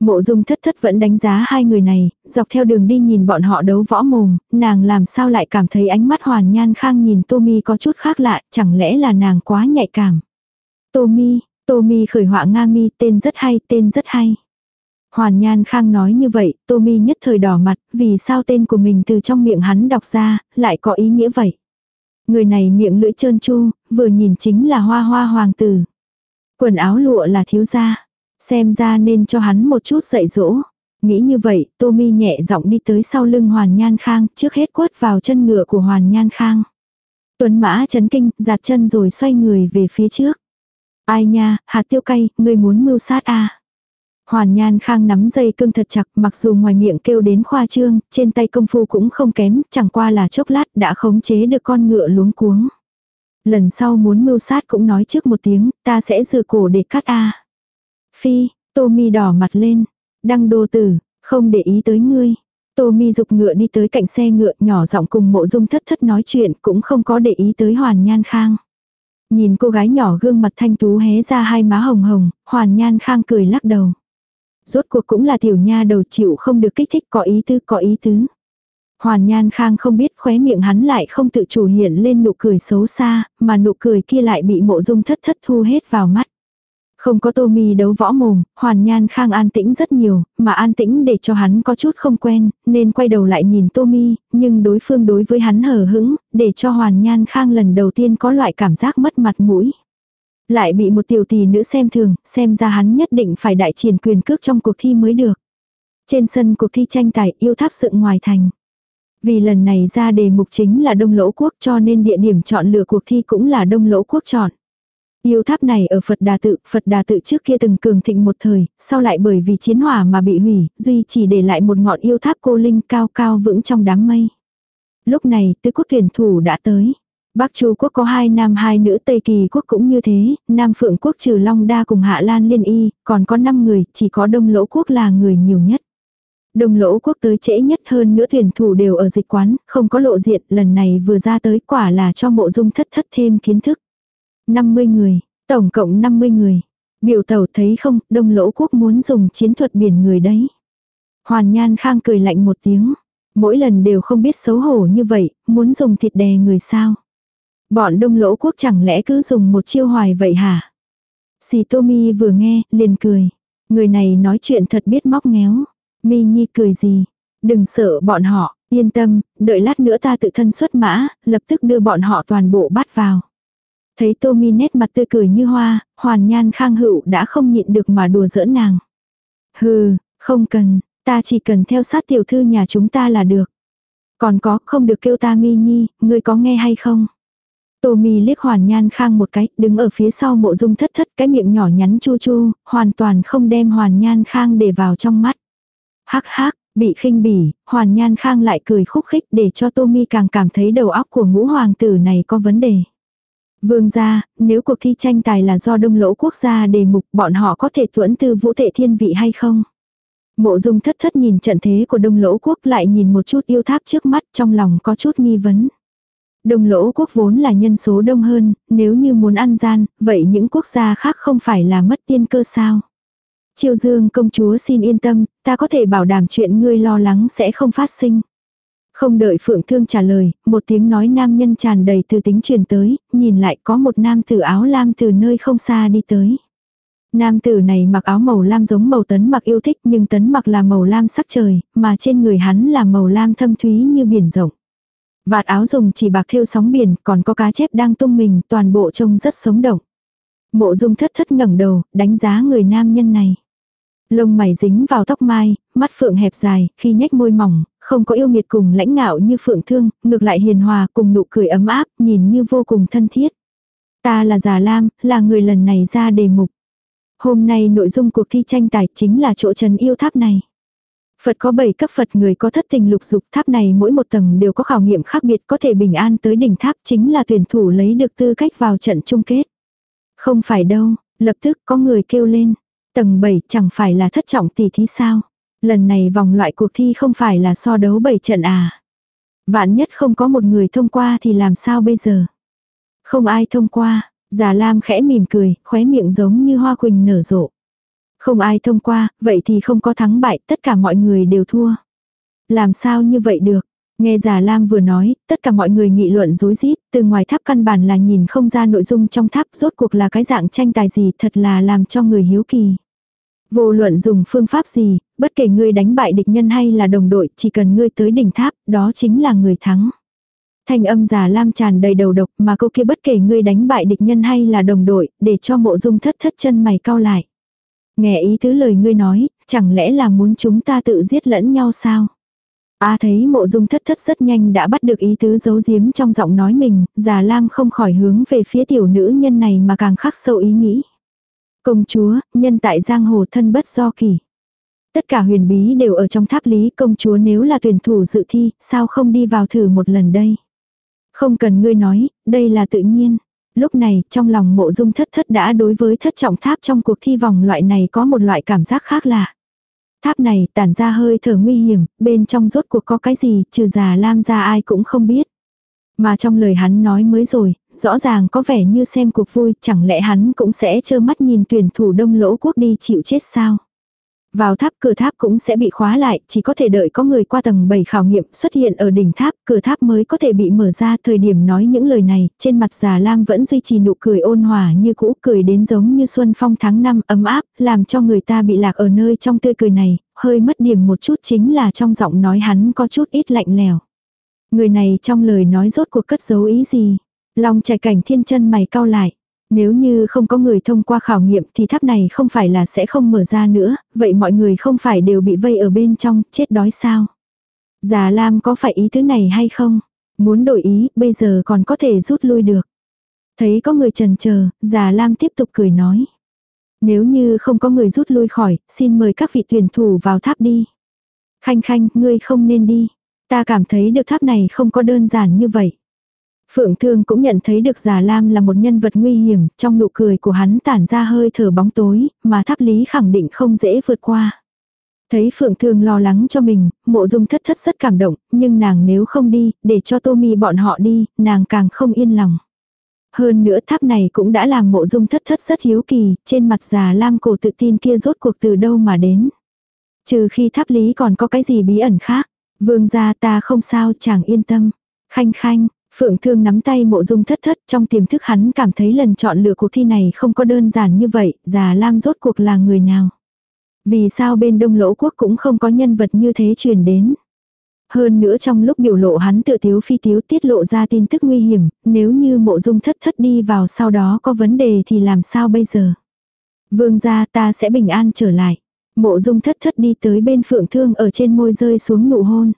Mộ dung thất thất vẫn đánh giá hai người này, dọc theo đường đi nhìn bọn họ đấu võ mồm, nàng làm sao lại cảm thấy ánh mắt hoàn nhan khang nhìn Tommy có chút khác lạ, chẳng lẽ là nàng quá nhạy cảm. Tommy, Tommy khởi họa Nga mi tên rất hay, tên rất hay. Hoàn Nhan Khang nói như vậy, Tommy nhất thời đỏ mặt, vì sao tên của mình từ trong miệng hắn đọc ra, lại có ý nghĩa vậy. Người này miệng lưỡi trơn chu, vừa nhìn chính là hoa hoa hoàng tử. Quần áo lụa là thiếu gia. Xem ra nên cho hắn một chút dạy dỗ. Nghĩ như vậy, Tommy nhẹ giọng đi tới sau lưng Hoàn Nhan Khang, trước hết quất vào chân ngựa của Hoàn Nhan Khang. Tuấn mã chấn kinh, giạt chân rồi xoay người về phía trước. Ai nha, hạt tiêu cay, ngươi muốn mưu sát à. Hoàn Nhan Khang nắm dây cương thật chặt mặc dù ngoài miệng kêu đến khoa trương, trên tay công phu cũng không kém, chẳng qua là chốc lát đã khống chế được con ngựa luống cuống. Lần sau muốn mưu sát cũng nói trước một tiếng, ta sẽ dừa cổ để cắt a. Phi, Tô Mi đỏ mặt lên, đăng đô tử, không để ý tới ngươi. Tô Mi dục ngựa đi tới cạnh xe ngựa nhỏ giọng cùng mộ dung thất thất nói chuyện cũng không có để ý tới Hoàn Nhan Khang. Nhìn cô gái nhỏ gương mặt thanh tú hé ra hai má hồng hồng, Hoàn Nhan Khang cười lắc đầu. Rốt cuộc cũng là tiểu nha đầu chịu không được kích thích có ý tứ có ý tứ. Hoàn Nhan Khang không biết khóe miệng hắn lại không tự chủ hiện lên nụ cười xấu xa, mà nụ cười kia lại bị mộ dung thất thất thu hết vào mắt. Không có tô mi đấu võ mồm, Hoàn Nhan Khang an tĩnh rất nhiều, mà an tĩnh để cho hắn có chút không quen, nên quay đầu lại nhìn tô mi, nhưng đối phương đối với hắn hờ hững, để cho Hoàn Nhan Khang lần đầu tiên có loại cảm giác mất mặt mũi. Lại bị một tiểu tỷ nữ xem thường, xem ra hắn nhất định phải đại triển quyền cước trong cuộc thi mới được. Trên sân cuộc thi tranh tài yêu tháp sự ngoài thành. Vì lần này ra đề mục chính là Đông Lỗ Quốc cho nên địa điểm chọn lựa cuộc thi cũng là Đông Lỗ Quốc chọn. Yêu tháp này ở Phật Đà Tự, Phật Đà Tự trước kia từng cường thịnh một thời, sau lại bởi vì chiến hỏa mà bị hủy, duy chỉ để lại một ngọn yêu tháp cô linh cao cao vững trong đám mây. Lúc này, tứ quốc tuyển thủ đã tới. Bắc Chu quốc có hai nam hai nữ Tây Kỳ quốc cũng như thế, Nam Phượng quốc trừ Long Đa cùng Hạ Lan Liên Y, còn có 5 người, chỉ có Đông Lỗ quốc là người nhiều nhất. Đông Lỗ quốc tới trễ nhất hơn nữa thuyền thủ đều ở dịch quán, không có lộ diện, lần này vừa ra tới quả là cho mộ dung thất thất thêm kiến thức. 50 người, tổng cộng 50 người. Biểu tàu thấy không, Đông Lỗ quốc muốn dùng chiến thuật biển người đấy. Hoàn Nhan Khang cười lạnh một tiếng. Mỗi lần đều không biết xấu hổ như vậy, muốn dùng thịt đè người sao. Bọn đông lỗ quốc chẳng lẽ cứ dùng một chiêu hoài vậy hả? Sì Tommy vừa nghe, liền cười. Người này nói chuyện thật biết móc ngéo. Mi Nhi cười gì? Đừng sợ bọn họ, yên tâm, đợi lát nữa ta tự thân xuất mã, lập tức đưa bọn họ toàn bộ bắt vào. Thấy Tommy nét mặt tươi cười như hoa, hoàn nhan khang hữu đã không nhịn được mà đùa giỡn nàng. Hừ, không cần, ta chỉ cần theo sát tiểu thư nhà chúng ta là được. Còn có, không được kêu ta Mi Nhi, ngươi có nghe hay không? Tô mi liếc hoàn nhan khang một cái, đứng ở phía sau mộ dung thất thất cái miệng nhỏ nhắn chu chu, hoàn toàn không đem hoàn nhan khang để vào trong mắt. Hắc hắc, bị khinh bỉ, hoàn nhan khang lại cười khúc khích để cho tô mi càng cảm thấy đầu óc của ngũ hoàng tử này có vấn đề. Vương gia, nếu cuộc thi tranh tài là do đông lỗ quốc gia đề mục bọn họ có thể tuẫn từ vũ tệ thiên vị hay không? Mộ dung thất thất nhìn trận thế của đông lỗ quốc lại nhìn một chút yêu tháp trước mắt trong lòng có chút nghi vấn. Đông lỗ quốc vốn là nhân số đông hơn, nếu như muốn ăn gian, vậy những quốc gia khác không phải là mất tiên cơ sao? Triều Dương công chúa xin yên tâm, ta có thể bảo đảm chuyện ngươi lo lắng sẽ không phát sinh. Không đợi Phượng Thương trả lời, một tiếng nói nam nhân tràn đầy từ tính truyền tới, nhìn lại có một nam tử áo lam từ nơi không xa đi tới. Nam tử này mặc áo màu lam giống màu tấn mặc yêu thích nhưng tấn mặc là màu lam sắc trời, mà trên người hắn là màu lam thâm thúy như biển rộng. Vạt áo dùng chỉ bạc thêu sóng biển, còn có cá chép đang tung mình, toàn bộ trông rất sống động. Mộ dung thất thất ngẩng đầu, đánh giá người nam nhân này. Lông mày dính vào tóc mai, mắt phượng hẹp dài, khi nhếch môi mỏng, không có yêu nghiệt cùng lãnh ngạo như phượng thương, ngược lại hiền hòa cùng nụ cười ấm áp, nhìn như vô cùng thân thiết. Ta là già lam, là người lần này ra đề mục. Hôm nay nội dung cuộc thi tranh tài chính là chỗ trần yêu tháp này. Phật có 7 cấp Phật người có thất tình lục dục tháp này mỗi một tầng đều có khảo nghiệm khác biệt có thể bình an tới đỉnh tháp chính là tuyển thủ lấy được tư cách vào trận chung kết. Không phải đâu, lập tức có người kêu lên. Tầng 7 chẳng phải là thất trọng tỷ thí sao. Lần này vòng loại cuộc thi không phải là so đấu 7 trận à. Vạn nhất không có một người thông qua thì làm sao bây giờ. Không ai thông qua, già Lam khẽ mỉm cười, khóe miệng giống như hoa quỳnh nở rộ. Không ai thông qua, vậy thì không có thắng bại, tất cả mọi người đều thua. Làm sao như vậy được? Nghe già Lam vừa nói, tất cả mọi người nghị luận rối rít, từ ngoài tháp căn bản là nhìn không ra nội dung trong tháp rốt cuộc là cái dạng tranh tài gì thật là làm cho người hiếu kỳ. Vô luận dùng phương pháp gì, bất kể ngươi đánh bại địch nhân hay là đồng đội, chỉ cần ngươi tới đỉnh tháp, đó chính là người thắng. Thanh âm già lam tràn đầy đầu độc mà câu kia bất kể ngươi đánh bại địch nhân hay là đồng đội, để cho mộ dung thất thất chân mày cao lại. Nghe ý tứ lời ngươi nói, chẳng lẽ là muốn chúng ta tự giết lẫn nhau sao? A thấy mộ dung thất thất rất nhanh đã bắt được ý tứ giấu giếm trong giọng nói mình, già lam không khỏi hướng về phía tiểu nữ nhân này mà càng khắc sâu ý nghĩ. Công chúa, nhân tại giang hồ thân bất do kỳ. Tất cả huyền bí đều ở trong tháp lý công chúa nếu là tuyển thủ dự thi, sao không đi vào thử một lần đây? Không cần ngươi nói, đây là tự nhiên. Lúc này, trong lòng mộ dung thất thất đã đối với thất trọng tháp trong cuộc thi vòng loại này có một loại cảm giác khác lạ. Tháp này tản ra hơi thở nguy hiểm, bên trong rốt cuộc có cái gì, trừ già lam ra ai cũng không biết. Mà trong lời hắn nói mới rồi, rõ ràng có vẻ như xem cuộc vui, chẳng lẽ hắn cũng sẽ trơ mắt nhìn tuyển thủ đông lỗ quốc đi chịu chết sao? Vào tháp cửa tháp cũng sẽ bị khóa lại, chỉ có thể đợi có người qua tầng 7 khảo nghiệm xuất hiện ở đỉnh tháp, cửa tháp mới có thể bị mở ra. Thời điểm nói những lời này, trên mặt già Lam vẫn duy trì nụ cười ôn hòa như cũ, cười đến giống như xuân phong tháng năm ấm áp, làm cho người ta bị lạc ở nơi trong tươi cười này, hơi mất điểm một chút chính là trong giọng nói hắn có chút ít lạnh lèo. Người này trong lời nói rốt cuộc cất giấu ý gì? Long trẻ cảnh thiên chân mày cau lại. Nếu như không có người thông qua khảo nghiệm thì tháp này không phải là sẽ không mở ra nữa, vậy mọi người không phải đều bị vây ở bên trong, chết đói sao? Già Lam có phải ý thứ này hay không? Muốn đổi ý, bây giờ còn có thể rút lui được. Thấy có người trần chờ già Lam tiếp tục cười nói. Nếu như không có người rút lui khỏi, xin mời các vị tuyển thủ vào tháp đi. Khanh khanh, ngươi không nên đi. Ta cảm thấy được tháp này không có đơn giản như vậy. Phượng Thương cũng nhận thấy được Già Lam là một nhân vật nguy hiểm, trong nụ cười của hắn tản ra hơi thở bóng tối, mà tháp lý khẳng định không dễ vượt qua. Thấy Phượng Thương lo lắng cho mình, mộ dung thất thất rất cảm động, nhưng nàng nếu không đi, để cho Tô Mi bọn họ đi, nàng càng không yên lòng. Hơn nữa tháp này cũng đã làm mộ dung thất thất rất hiếu kỳ, trên mặt già lam cổ tự tin kia rốt cuộc từ đâu mà đến. Trừ khi tháp lý còn có cái gì bí ẩn khác. Vương gia ta không sao chàng yên tâm. Khanh khanh, Phượng Thương nắm tay mộ dung thất thất trong tiềm thức hắn cảm thấy lần chọn lựa cuộc thi này không có đơn giản như vậy, già Lam rốt cuộc là người nào. Vì sao bên đông lỗ quốc cũng không có nhân vật như thế truyền đến. Hơn nữa trong lúc biểu lộ hắn tự tiếu phi tiếu tiết lộ ra tin tức nguy hiểm, nếu như mộ dung thất thất đi vào sau đó có vấn đề thì làm sao bây giờ. Vương gia ta sẽ bình an trở lại. Mộ dung thất thất đi tới bên phượng thương ở trên môi rơi xuống nụ hôn.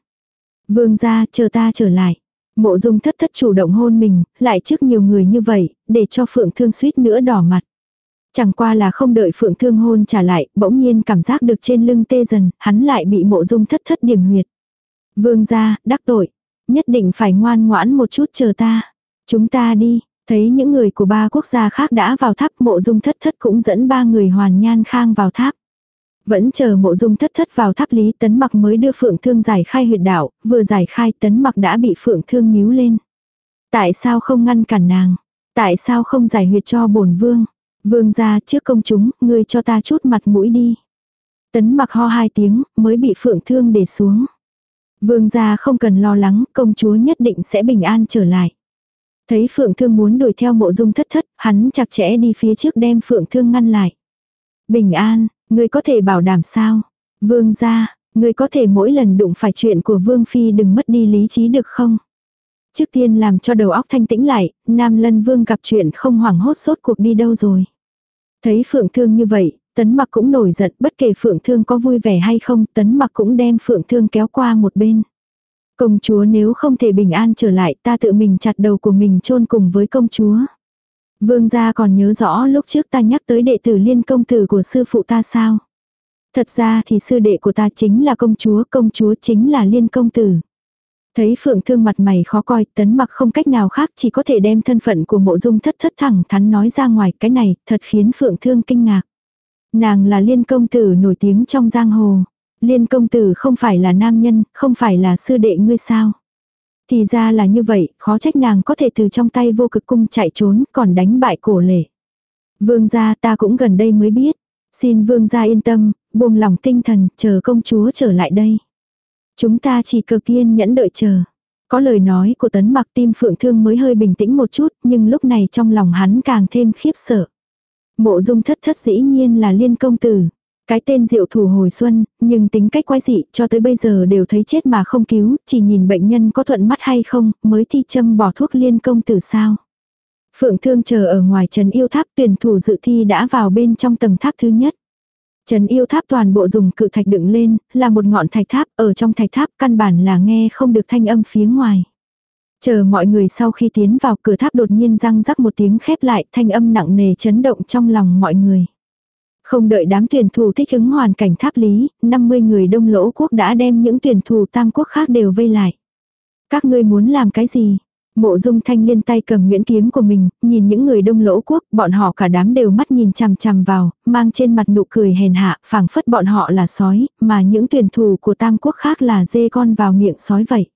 Vương gia chờ ta trở lại. Mộ dung thất thất chủ động hôn mình, lại trước nhiều người như vậy, để cho phượng thương suýt nữa đỏ mặt. Chẳng qua là không đợi phượng thương hôn trả lại, bỗng nhiên cảm giác được trên lưng tê dần, hắn lại bị mộ dung thất thất điểm huyệt. Vương gia, đắc tội. Nhất định phải ngoan ngoãn một chút chờ ta. Chúng ta đi. Thấy những người của ba quốc gia khác đã vào tháp mộ dung thất thất cũng dẫn ba người hoàn nhan khang vào tháp. Vẫn chờ mộ dung thất thất vào tháp lý tấn mặc mới đưa phượng thương giải khai huyệt đạo, vừa giải khai tấn mặc đã bị phượng thương nhíu lên. Tại sao không ngăn cản nàng? Tại sao không giải huyệt cho bổn vương? Vương ra trước công chúng, ngươi cho ta chút mặt mũi đi. Tấn mặc ho hai tiếng, mới bị phượng thương để xuống. Vương gia không cần lo lắng, công chúa nhất định sẽ bình an trở lại. Thấy phượng thương muốn đuổi theo mộ dung thất thất, hắn chặt chẽ đi phía trước đem phượng thương ngăn lại. Bình an, Ngươi có thể bảo đảm sao? Vương gia, ngươi có thể mỗi lần đụng phải chuyện của Vương Phi đừng mất đi lý trí được không? Trước tiên làm cho đầu óc thanh tĩnh lại, Nam Lân Vương gặp chuyện không hoảng hốt sốt cuộc đi đâu rồi. Thấy Phượng Thương như vậy, Tấn Mặc cũng nổi giận bất kể Phượng Thương có vui vẻ hay không, Tấn Mặc cũng đem Phượng Thương kéo qua một bên. Công chúa nếu không thể bình an trở lại ta tự mình chặt đầu của mình chôn cùng với công chúa. Vương gia còn nhớ rõ lúc trước ta nhắc tới đệ tử liên công tử của sư phụ ta sao? Thật ra thì sư đệ của ta chính là công chúa, công chúa chính là liên công tử. Thấy phượng thương mặt mày khó coi, tấn mặc không cách nào khác chỉ có thể đem thân phận của mộ dung thất thất thẳng thắn nói ra ngoài cái này, thật khiến phượng thương kinh ngạc. Nàng là liên công tử nổi tiếng trong giang hồ. Liên công tử không phải là nam nhân, không phải là sư đệ ngươi sao. Thì ra là như vậy, khó trách nàng có thể từ trong tay vô cực cung chạy trốn, còn đánh bại cổ lệ. Vương gia ta cũng gần đây mới biết. Xin vương gia yên tâm, buông lòng tinh thần, chờ công chúa trở lại đây. Chúng ta chỉ cực kiên nhẫn đợi chờ. Có lời nói của tấn mặc tim phượng thương mới hơi bình tĩnh một chút, nhưng lúc này trong lòng hắn càng thêm khiếp sợ. Mộ dung thất thất dĩ nhiên là liên công tử. Cái tên diệu thủ hồi xuân, nhưng tính cách quái dị cho tới bây giờ đều thấy chết mà không cứu, chỉ nhìn bệnh nhân có thuận mắt hay không, mới thi châm bỏ thuốc liên công từ sao. Phượng thương chờ ở ngoài trần yêu tháp tuyển thủ dự thi đã vào bên trong tầng tháp thứ nhất. Trần yêu tháp toàn bộ dùng cự thạch đựng lên, là một ngọn thạch tháp, ở trong thạch tháp căn bản là nghe không được thanh âm phía ngoài. Chờ mọi người sau khi tiến vào cửa tháp đột nhiên răng rắc một tiếng khép lại, thanh âm nặng nề chấn động trong lòng mọi người. Không đợi đám tuyển thủ thích ứng hoàn cảnh tháp lý, 50 người đông lỗ quốc đã đem những tuyển thủ tam quốc khác đều vây lại. Các ngươi muốn làm cái gì? Mộ dung thanh liên tay cầm nguyễn kiếm của mình, nhìn những người đông lỗ quốc, bọn họ cả đám đều mắt nhìn chằm chằm vào, mang trên mặt nụ cười hèn hạ, phảng phất bọn họ là sói, mà những tuyển thủ của tam quốc khác là dê con vào miệng sói vậy.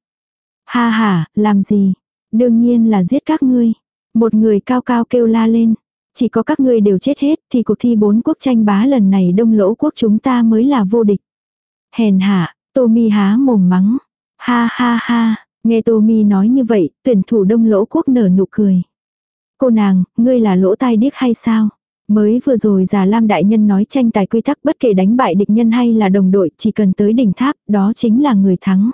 Ha ha, làm gì? Đương nhiên là giết các ngươi. Một người cao cao kêu la lên. Chỉ có các ngươi đều chết hết thì cuộc thi bốn quốc tranh bá lần này đông lỗ quốc chúng ta mới là vô địch. Hèn hạ, Tô Mi há mồm mắng. Ha ha ha, nghe Tô Mi nói như vậy, tuyển thủ đông lỗ quốc nở nụ cười. Cô nàng, ngươi là lỗ tai điếc hay sao? Mới vừa rồi già Lam Đại Nhân nói tranh tài quy tắc bất kể đánh bại địch nhân hay là đồng đội chỉ cần tới đỉnh tháp, đó chính là người thắng.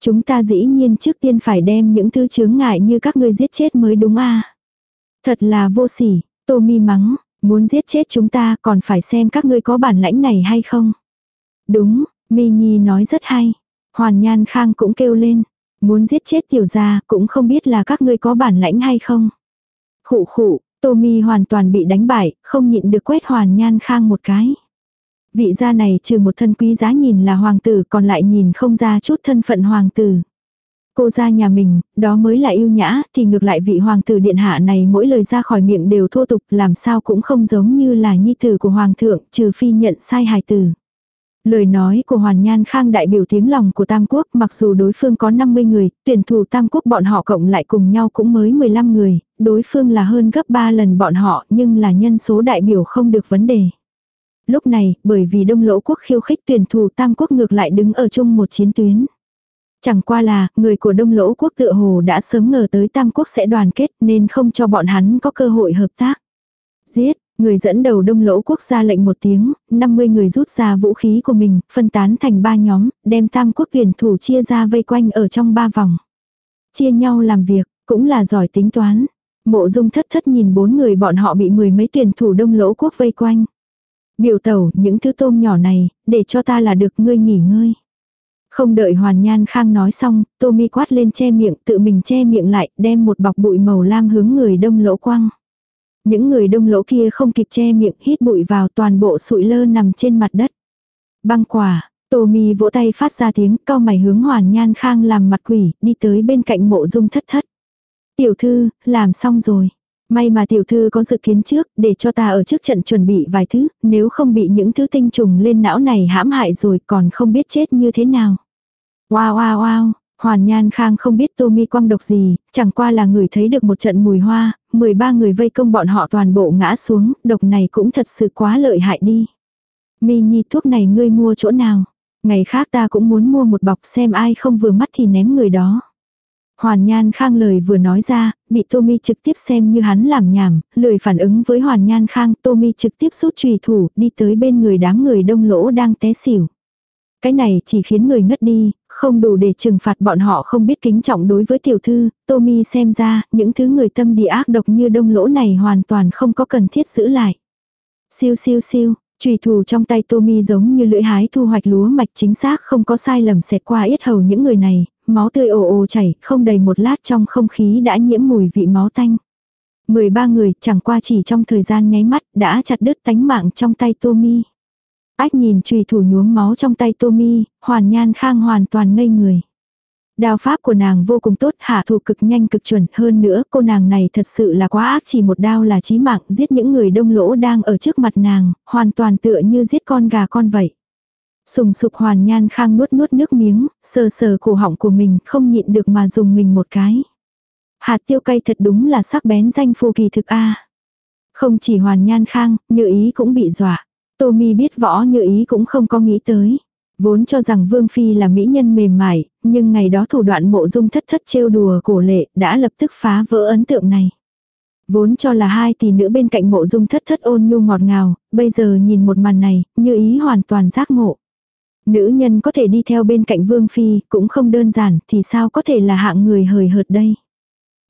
Chúng ta dĩ nhiên trước tiên phải đem những thứ chướng ngại như các ngươi giết chết mới đúng a Thật là vô sỉ, Tommy mắng, muốn giết chết chúng ta còn phải xem các ngươi có bản lãnh này hay không. Đúng, mi nhi nói rất hay. Hoàn nhan khang cũng kêu lên, muốn giết chết tiểu gia cũng không biết là các ngươi có bản lãnh hay không. Khụ khụ, Tommy hoàn toàn bị đánh bại, không nhịn được quét hoàn nhan khang một cái. Vị gia này trừ một thân quý giá nhìn là hoàng tử còn lại nhìn không ra chút thân phận hoàng tử. Cô ra nhà mình, đó mới là yêu nhã, thì ngược lại vị hoàng tử điện hạ này mỗi lời ra khỏi miệng đều thô tục làm sao cũng không giống như là nhi tử của hoàng thượng, trừ phi nhận sai hài tử. Lời nói của Hoàn Nhan Khang đại biểu tiếng lòng của Tam Quốc mặc dù đối phương có 50 người, tuyển thủ Tam Quốc bọn họ cộng lại cùng nhau cũng mới 15 người, đối phương là hơn gấp 3 lần bọn họ nhưng là nhân số đại biểu không được vấn đề. Lúc này, bởi vì đông lỗ quốc khiêu khích tuyển thủ Tam Quốc ngược lại đứng ở chung một chiến tuyến. Chẳng qua là, người của đông lỗ quốc tựa hồ đã sớm ngờ tới Tam Quốc sẽ đoàn kết nên không cho bọn hắn có cơ hội hợp tác. Giết, người dẫn đầu đông lỗ quốc ra lệnh một tiếng, 50 người rút ra vũ khí của mình, phân tán thành ba nhóm, đem Tam Quốc tuyển thủ chia ra vây quanh ở trong ba vòng. Chia nhau làm việc, cũng là giỏi tính toán. Mộ dung thất thất nhìn bốn người bọn họ bị mười mấy tuyển thủ đông lỗ quốc vây quanh. Biểu tẩu, những thứ tôm nhỏ này, để cho ta là được ngươi nghỉ ngơi. Không đợi Hoàn Nhan Khang nói xong, Tommy quát lên che miệng, tự mình che miệng lại, đem một bọc bụi màu lam hướng người đông lỗ quăng. Những người đông lỗ kia không kịp che miệng, hít bụi vào toàn bộ sụi lơ nằm trên mặt đất. Băng quả, Tommy vỗ tay phát ra tiếng, cao mày hướng Hoàn Nhan Khang làm mặt quỷ, đi tới bên cạnh mộ dung thất thất. Tiểu thư, làm xong rồi. May mà tiểu thư có dự kiến trước, để cho ta ở trước trận chuẩn bị vài thứ, nếu không bị những thứ tinh trùng lên não này hãm hại rồi còn không biết chết như thế nào. Wow wow wow, Hoàn Nhan Khang không biết Tô Mi quang độc gì, chẳng qua là người thấy được một trận mùi hoa, 13 người vây công bọn họ toàn bộ ngã xuống, độc này cũng thật sự quá lợi hại đi. Mi Nhi thuốc này ngươi mua chỗ nào? Ngày khác ta cũng muốn mua một bọc xem ai không vừa mắt thì ném người đó. Hoàn Nhan Khang lời vừa nói ra, bị Tommy trực tiếp xem như hắn làm nhảm, lời phản ứng với Hoàn Nhan Khang, Tommy trực tiếp rút trùy thủ, đi tới bên người đám người đông lỗ đang té xỉu. Cái này chỉ khiến người ngất đi, không đủ để trừng phạt bọn họ không biết kính trọng đối với tiểu thư, Tommy xem ra, những thứ người tâm địa ác độc như đông lỗ này hoàn toàn không có cần thiết giữ lại. Siêu siêu siêu, Trùy thủ trong tay Tommy giống như lưỡi hái thu hoạch lúa mạch chính xác không có sai lầm xẹt qua yết hầu những người này, máu tươi ồ ồ chảy, không đầy một lát trong không khí đã nhiễm mùi vị máu tanh. 13 người chẳng qua chỉ trong thời gian nháy mắt đã chặt đứt tánh mạng trong tay Tommy. Ách nhìn trùy thủ nhuốm máu trong tay Tommy, hoàn nhan khang hoàn toàn ngây người. Đao pháp của nàng vô cùng tốt, hạ thủ cực nhanh cực chuẩn, hơn nữa cô nàng này thật sự là quá ác chỉ một đao là chí mạng, giết những người đông lỗ đang ở trước mặt nàng, hoàn toàn tựa như giết con gà con vậy. Sùng sục hoàn nhan khang nuốt nuốt nước miếng, sờ sờ cổ họng của mình, không nhịn được mà dùng mình một cái. Hạt tiêu cay thật đúng là sắc bén danh phù kỳ thực a. Không chỉ hoàn nhan khang, như ý cũng bị dọa. Tô mi biết võ như ý cũng không có nghĩ tới. Vốn cho rằng Vương Phi là mỹ nhân mềm mại, nhưng ngày đó thủ đoạn mộ dung thất thất trêu đùa cổ lệ đã lập tức phá vỡ ấn tượng này. Vốn cho là hai tỷ nữ bên cạnh mộ dung thất thất ôn nhu ngọt ngào, bây giờ nhìn một màn này, như ý hoàn toàn giác ngộ. Nữ nhân có thể đi theo bên cạnh Vương Phi, cũng không đơn giản, thì sao có thể là hạng người hời hợt đây.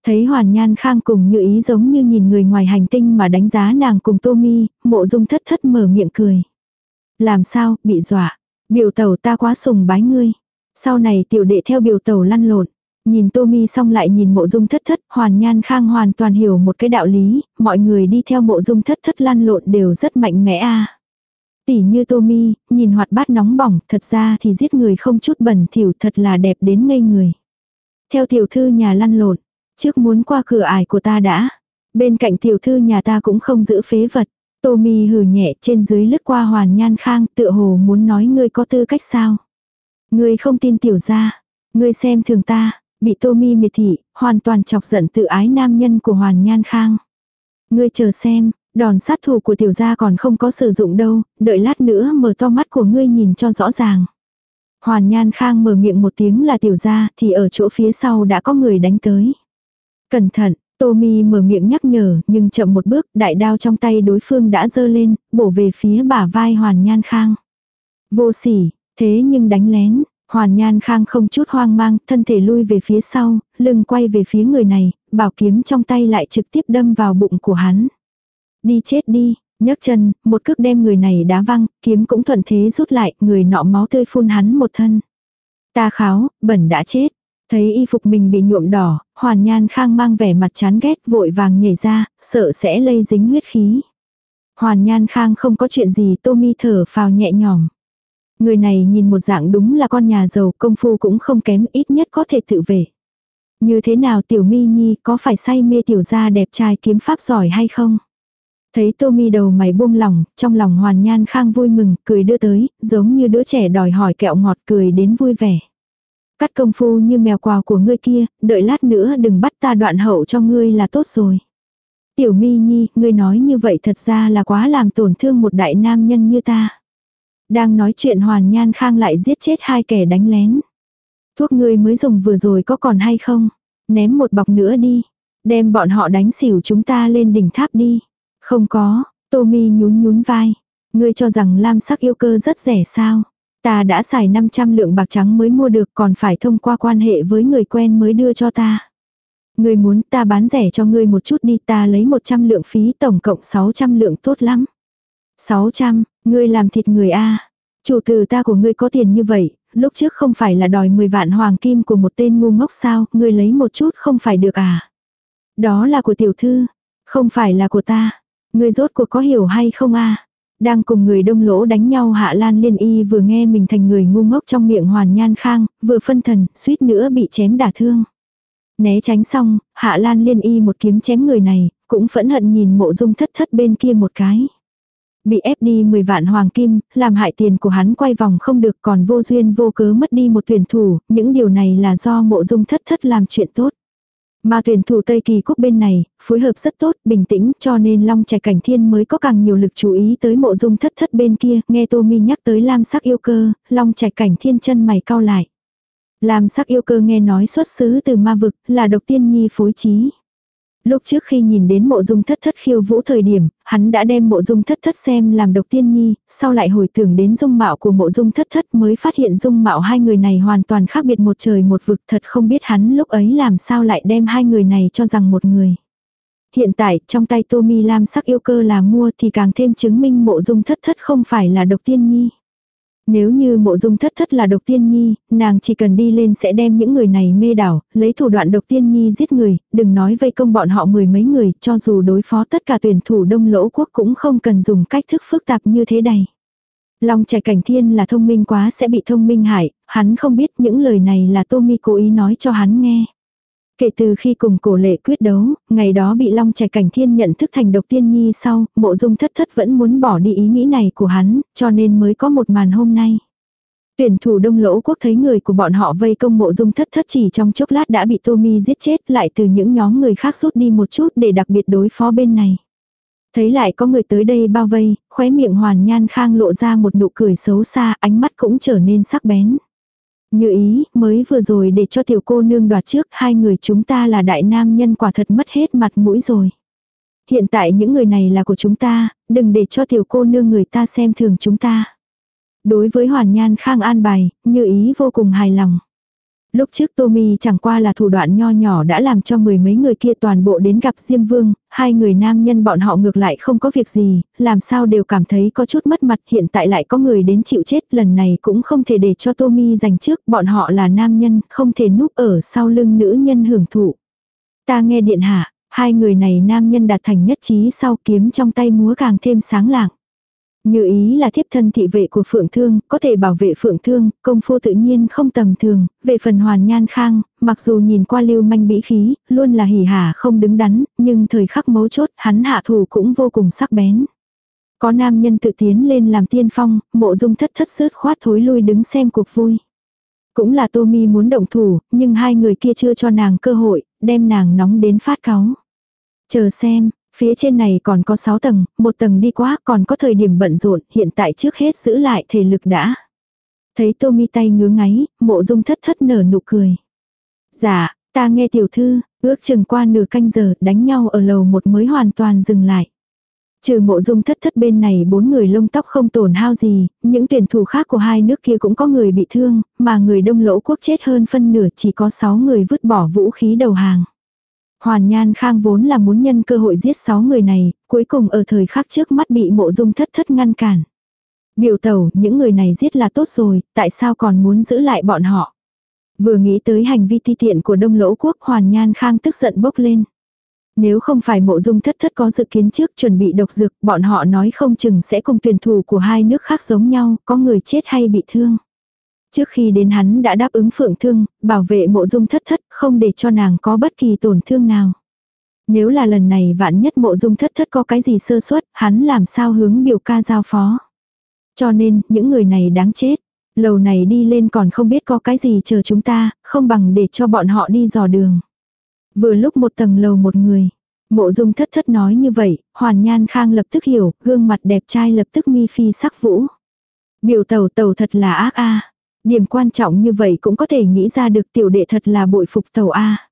Thấy Hoàn Nhan Khang cùng như ý giống như nhìn người ngoài hành tinh mà đánh giá nàng cùng Tô Mi, mộ dung thất thất mở miệng cười. Làm sao, bị dọa. Biểu tẩu ta quá sùng bái ngươi. Sau này tiểu đệ theo biểu tẩu lăn lộn. Nhìn Tô Mi xong lại nhìn mộ dung thất thất, Hoàn Nhan Khang hoàn toàn hiểu một cái đạo lý, mọi người đi theo mộ dung thất thất lăn lộn đều rất mạnh mẽ a. Tỷ như Tommy nhìn hoạt bát nóng bỏng, thật ra thì giết người không chút bẩn thỉu thật là đẹp đến ngây người. Theo tiểu thư nhà lăn lộn, trước muốn qua cửa ải của ta đã. Bên cạnh tiểu thư nhà ta cũng không giữ phế vật. Tommy hừ nhẹ trên dưới lướt qua hoàn nhan khang tựa hồ muốn nói ngươi có tư cách sao. Ngươi không tin tiểu gia. Ngươi xem thường ta. Bị Tommy miệt thị, hoàn toàn chọc giận tự ái nam nhân của hoàn nhan khang. Ngươi chờ xem, đòn sát thủ của tiểu gia còn không có sử dụng đâu, đợi lát nữa mở to mắt của ngươi nhìn cho rõ ràng. Hoàn nhan khang mở miệng một tiếng là tiểu gia thì ở chỗ phía sau đã có người đánh tới. Cẩn thận, Tommy mở miệng nhắc nhở, nhưng chậm một bước, đại đao trong tay đối phương đã dơ lên, bổ về phía bả vai Hoàn Nhan Khang. Vô sỉ, thế nhưng đánh lén, Hoàn Nhan Khang không chút hoang mang, thân thể lui về phía sau, lưng quay về phía người này, bảo kiếm trong tay lại trực tiếp đâm vào bụng của hắn. Đi chết đi, nhấc chân, một cước đem người này đá văng, kiếm cũng thuận thế rút lại, người nọ máu tươi phun hắn một thân. Ta kháo, bẩn đã chết. Thấy y phục mình bị nhuộm đỏ, hoàn nhan khang mang vẻ mặt chán ghét vội vàng nhảy ra, sợ sẽ lây dính huyết khí. Hoàn nhan khang không có chuyện gì Tommy mi thở phào nhẹ nhõm. Người này nhìn một dạng đúng là con nhà giàu công phu cũng không kém ít nhất có thể tự vệ. Như thế nào tiểu mi nhi có phải say mê tiểu gia đẹp trai kiếm pháp giỏi hay không? Thấy Tommy đầu mày buông lỏng, trong lòng hoàn nhan khang vui mừng, cười đưa tới, giống như đứa trẻ đòi hỏi kẹo ngọt cười đến vui vẻ. Cắt công phu như mèo quào của ngươi kia, đợi lát nữa đừng bắt ta đoạn hậu cho ngươi là tốt rồi. Tiểu mi nhi, ngươi nói như vậy thật ra là quá làm tổn thương một đại nam nhân như ta. Đang nói chuyện hoàn nhan khang lại giết chết hai kẻ đánh lén. Thuốc ngươi mới dùng vừa rồi có còn hay không? Ném một bọc nữa đi. Đem bọn họ đánh xỉu chúng ta lên đỉnh tháp đi. Không có, Tommy nhún nhún vai. Ngươi cho rằng lam sắc yêu cơ rất rẻ sao? Ta đã xài 500 lượng bạc trắng mới mua được còn phải thông qua quan hệ với người quen mới đưa cho ta. Ngươi muốn ta bán rẻ cho ngươi một chút đi ta lấy 100 lượng phí tổng cộng 600 lượng tốt lắm. 600, ngươi làm thịt người A. Chủ tử ta của ngươi có tiền như vậy, lúc trước không phải là đòi 10 vạn hoàng kim của một tên ngu ngốc sao, ngươi lấy một chút không phải được à. Đó là của tiểu thư, không phải là của ta. Ngươi rốt cuộc có hiểu hay không a đang cùng người đông lỗ đánh nhau Hạ Lan Liên Y vừa nghe mình thành người ngu ngốc trong miệng Hoàn Nhan Khang, vừa phân thần, suýt nữa bị chém đả thương. Né tránh xong, Hạ Lan Liên Y một kiếm chém người này, cũng phẫn hận nhìn mộ dung thất thất bên kia một cái. Bị ép đi 10 vạn hoàng kim, làm hại tiền của hắn quay vòng không được còn vô duyên vô cớ mất đi một tuyển thủ, những điều này là do mộ dung thất thất làm chuyện tốt. Mà tuyển thủ Tây Kỳ Quốc bên này, phối hợp rất tốt, bình tĩnh, cho nên Long Trẻ Cảnh Thiên mới có càng nhiều lực chú ý tới mộ dung thất thất bên kia, nghe Tô Mi nhắc tới Lam sắc yêu cơ, Long Trẻ Cảnh Thiên chân mày cau lại. Lam sắc yêu cơ nghe nói xuất xứ từ ma vực, là độc tiên nhi phối trí. Lúc trước khi nhìn đến mộ dung thất thất khiêu vũ thời điểm, hắn đã đem mộ dung thất thất xem làm độc tiên nhi, sau lại hồi tưởng đến dung mạo của mộ dung thất thất mới phát hiện dung mạo hai người này hoàn toàn khác biệt một trời một vực thật không biết hắn lúc ấy làm sao lại đem hai người này cho rằng một người. Hiện tại, trong tay Tommy Lam sắc yêu cơ là mua thì càng thêm chứng minh mộ dung thất thất không phải là độc tiên nhi. Nếu như mộ dung thất thất là độc tiên nhi, nàng chỉ cần đi lên sẽ đem những người này mê đảo, lấy thủ đoạn độc tiên nhi giết người, đừng nói vây công bọn họ mười mấy người, cho dù đối phó tất cả tuyển thủ đông lỗ quốc cũng không cần dùng cách thức phức tạp như thế này. Long trẻ cảnh thiên là thông minh quá sẽ bị thông minh hại, hắn không biết những lời này là Tommy cố ý nói cho hắn nghe. Kể từ khi cùng cổ lệ quyết đấu, ngày đó bị Long Trẻ Cảnh Thiên nhận thức thành độc tiên nhi sau, mộ dung thất thất vẫn muốn bỏ đi ý nghĩ này của hắn, cho nên mới có một màn hôm nay. Tuyển thủ đông lỗ quốc thấy người của bọn họ vây công mộ dung thất thất chỉ trong chốc lát đã bị Tommy giết chết lại từ những nhóm người khác rút đi một chút để đặc biệt đối phó bên này. Thấy lại có người tới đây bao vây, khóe miệng hoàn nhan khang lộ ra một nụ cười xấu xa, ánh mắt cũng trở nên sắc bén. Như ý, mới vừa rồi để cho tiểu cô nương đoạt trước, hai người chúng ta là đại nam nhân quả thật mất hết mặt mũi rồi. Hiện tại những người này là của chúng ta, đừng để cho tiểu cô nương người ta xem thường chúng ta. Đối với hoàn nhan khang an bài, như ý vô cùng hài lòng. Lúc trước Tommy chẳng qua là thủ đoạn nho nhỏ đã làm cho mười mấy người kia toàn bộ đến gặp Diêm Vương, hai người nam nhân bọn họ ngược lại không có việc gì, làm sao đều cảm thấy có chút mất mặt hiện tại lại có người đến chịu chết lần này cũng không thể để cho Tommy giành trước, bọn họ là nam nhân, không thể núp ở sau lưng nữ nhân hưởng thụ. Ta nghe điện hạ, hai người này nam nhân đạt thành nhất trí sau kiếm trong tay múa càng thêm sáng lạng. Như ý là thiếp thân thị vệ của Phượng Thương, có thể bảo vệ Phượng Thương, công phu tự nhiên không tầm thường, về phần hoàn nhan khang, mặc dù nhìn qua lưu manh bĩ khí, luôn là hỉ hả không đứng đắn, nhưng thời khắc mấu chốt hắn hạ thủ cũng vô cùng sắc bén. Có nam nhân tự tiến lên làm tiên phong, mộ dung thất thất sớt khoát thối lui đứng xem cuộc vui. Cũng là Tô Mi muốn động thủ, nhưng hai người kia chưa cho nàng cơ hội, đem nàng nóng đến phát cáu. Chờ xem, Phía trên này còn có 6 tầng, một tầng đi quá còn có thời điểm bận rộn, hiện tại trước hết giữ lại thể lực đã. Thấy tô mi tay ngứa ngáy, mộ dung thất thất nở nụ cười. Dạ, ta nghe tiểu thư, ước chừng qua nửa canh giờ đánh nhau ở lầu một mới hoàn toàn dừng lại. Trừ mộ dung thất thất bên này bốn người lông tóc không tổn hao gì, những tuyển thủ khác của hai nước kia cũng có người bị thương, mà người đông lỗ quốc chết hơn phân nửa chỉ có sáu người vứt bỏ vũ khí đầu hàng. Hoàn Nhan Khang vốn là muốn nhân cơ hội giết 6 người này, cuối cùng ở thời khắc trước mắt bị mộ dung thất thất ngăn cản. Biểu tẩu, những người này giết là tốt rồi, tại sao còn muốn giữ lại bọn họ? Vừa nghĩ tới hành vi ti tiện của Đông Lỗ Quốc Hoàn Nhan Khang tức giận bốc lên. Nếu không phải mộ dung thất thất có dự kiến trước chuẩn bị độc dược, bọn họ nói không chừng sẽ cùng tuyển thủ của hai nước khác giống nhau, có người chết hay bị thương. Trước khi đến hắn đã đáp ứng phượng thương, bảo vệ mộ dung thất thất, không để cho nàng có bất kỳ tổn thương nào. Nếu là lần này vạn nhất mộ dung thất thất có cái gì sơ suất, hắn làm sao hướng biểu ca giao phó. Cho nên, những người này đáng chết. Lầu này đi lên còn không biết có cái gì chờ chúng ta, không bằng để cho bọn họ đi dò đường. Vừa lúc một tầng lầu một người. Mộ dung thất thất nói như vậy, hoàn nhan khang lập tức hiểu, gương mặt đẹp trai lập tức mi phi sắc vũ. Biểu tàu tàu thật là ác a Điểm quan trọng như vậy cũng có thể nghĩ ra được tiểu đệ thật là bội phục tàu A.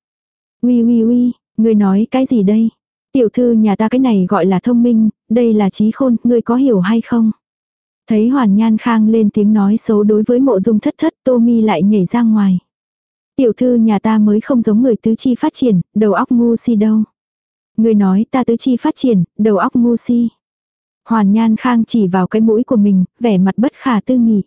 Uy uy uy, ngươi nói cái gì đây? Tiểu thư nhà ta cái này gọi là thông minh, đây là trí khôn, ngươi có hiểu hay không? Thấy Hoàn Nhan Khang lên tiếng nói xấu đối với mộ dung thất thất, Tô Mi lại nhảy ra ngoài. Tiểu thư nhà ta mới không giống người tứ chi phát triển, đầu óc ngu si đâu. Người nói ta tứ chi phát triển, đầu óc ngu si. Hoàn Nhan Khang chỉ vào cái mũi của mình, vẻ mặt bất khả tư nghị.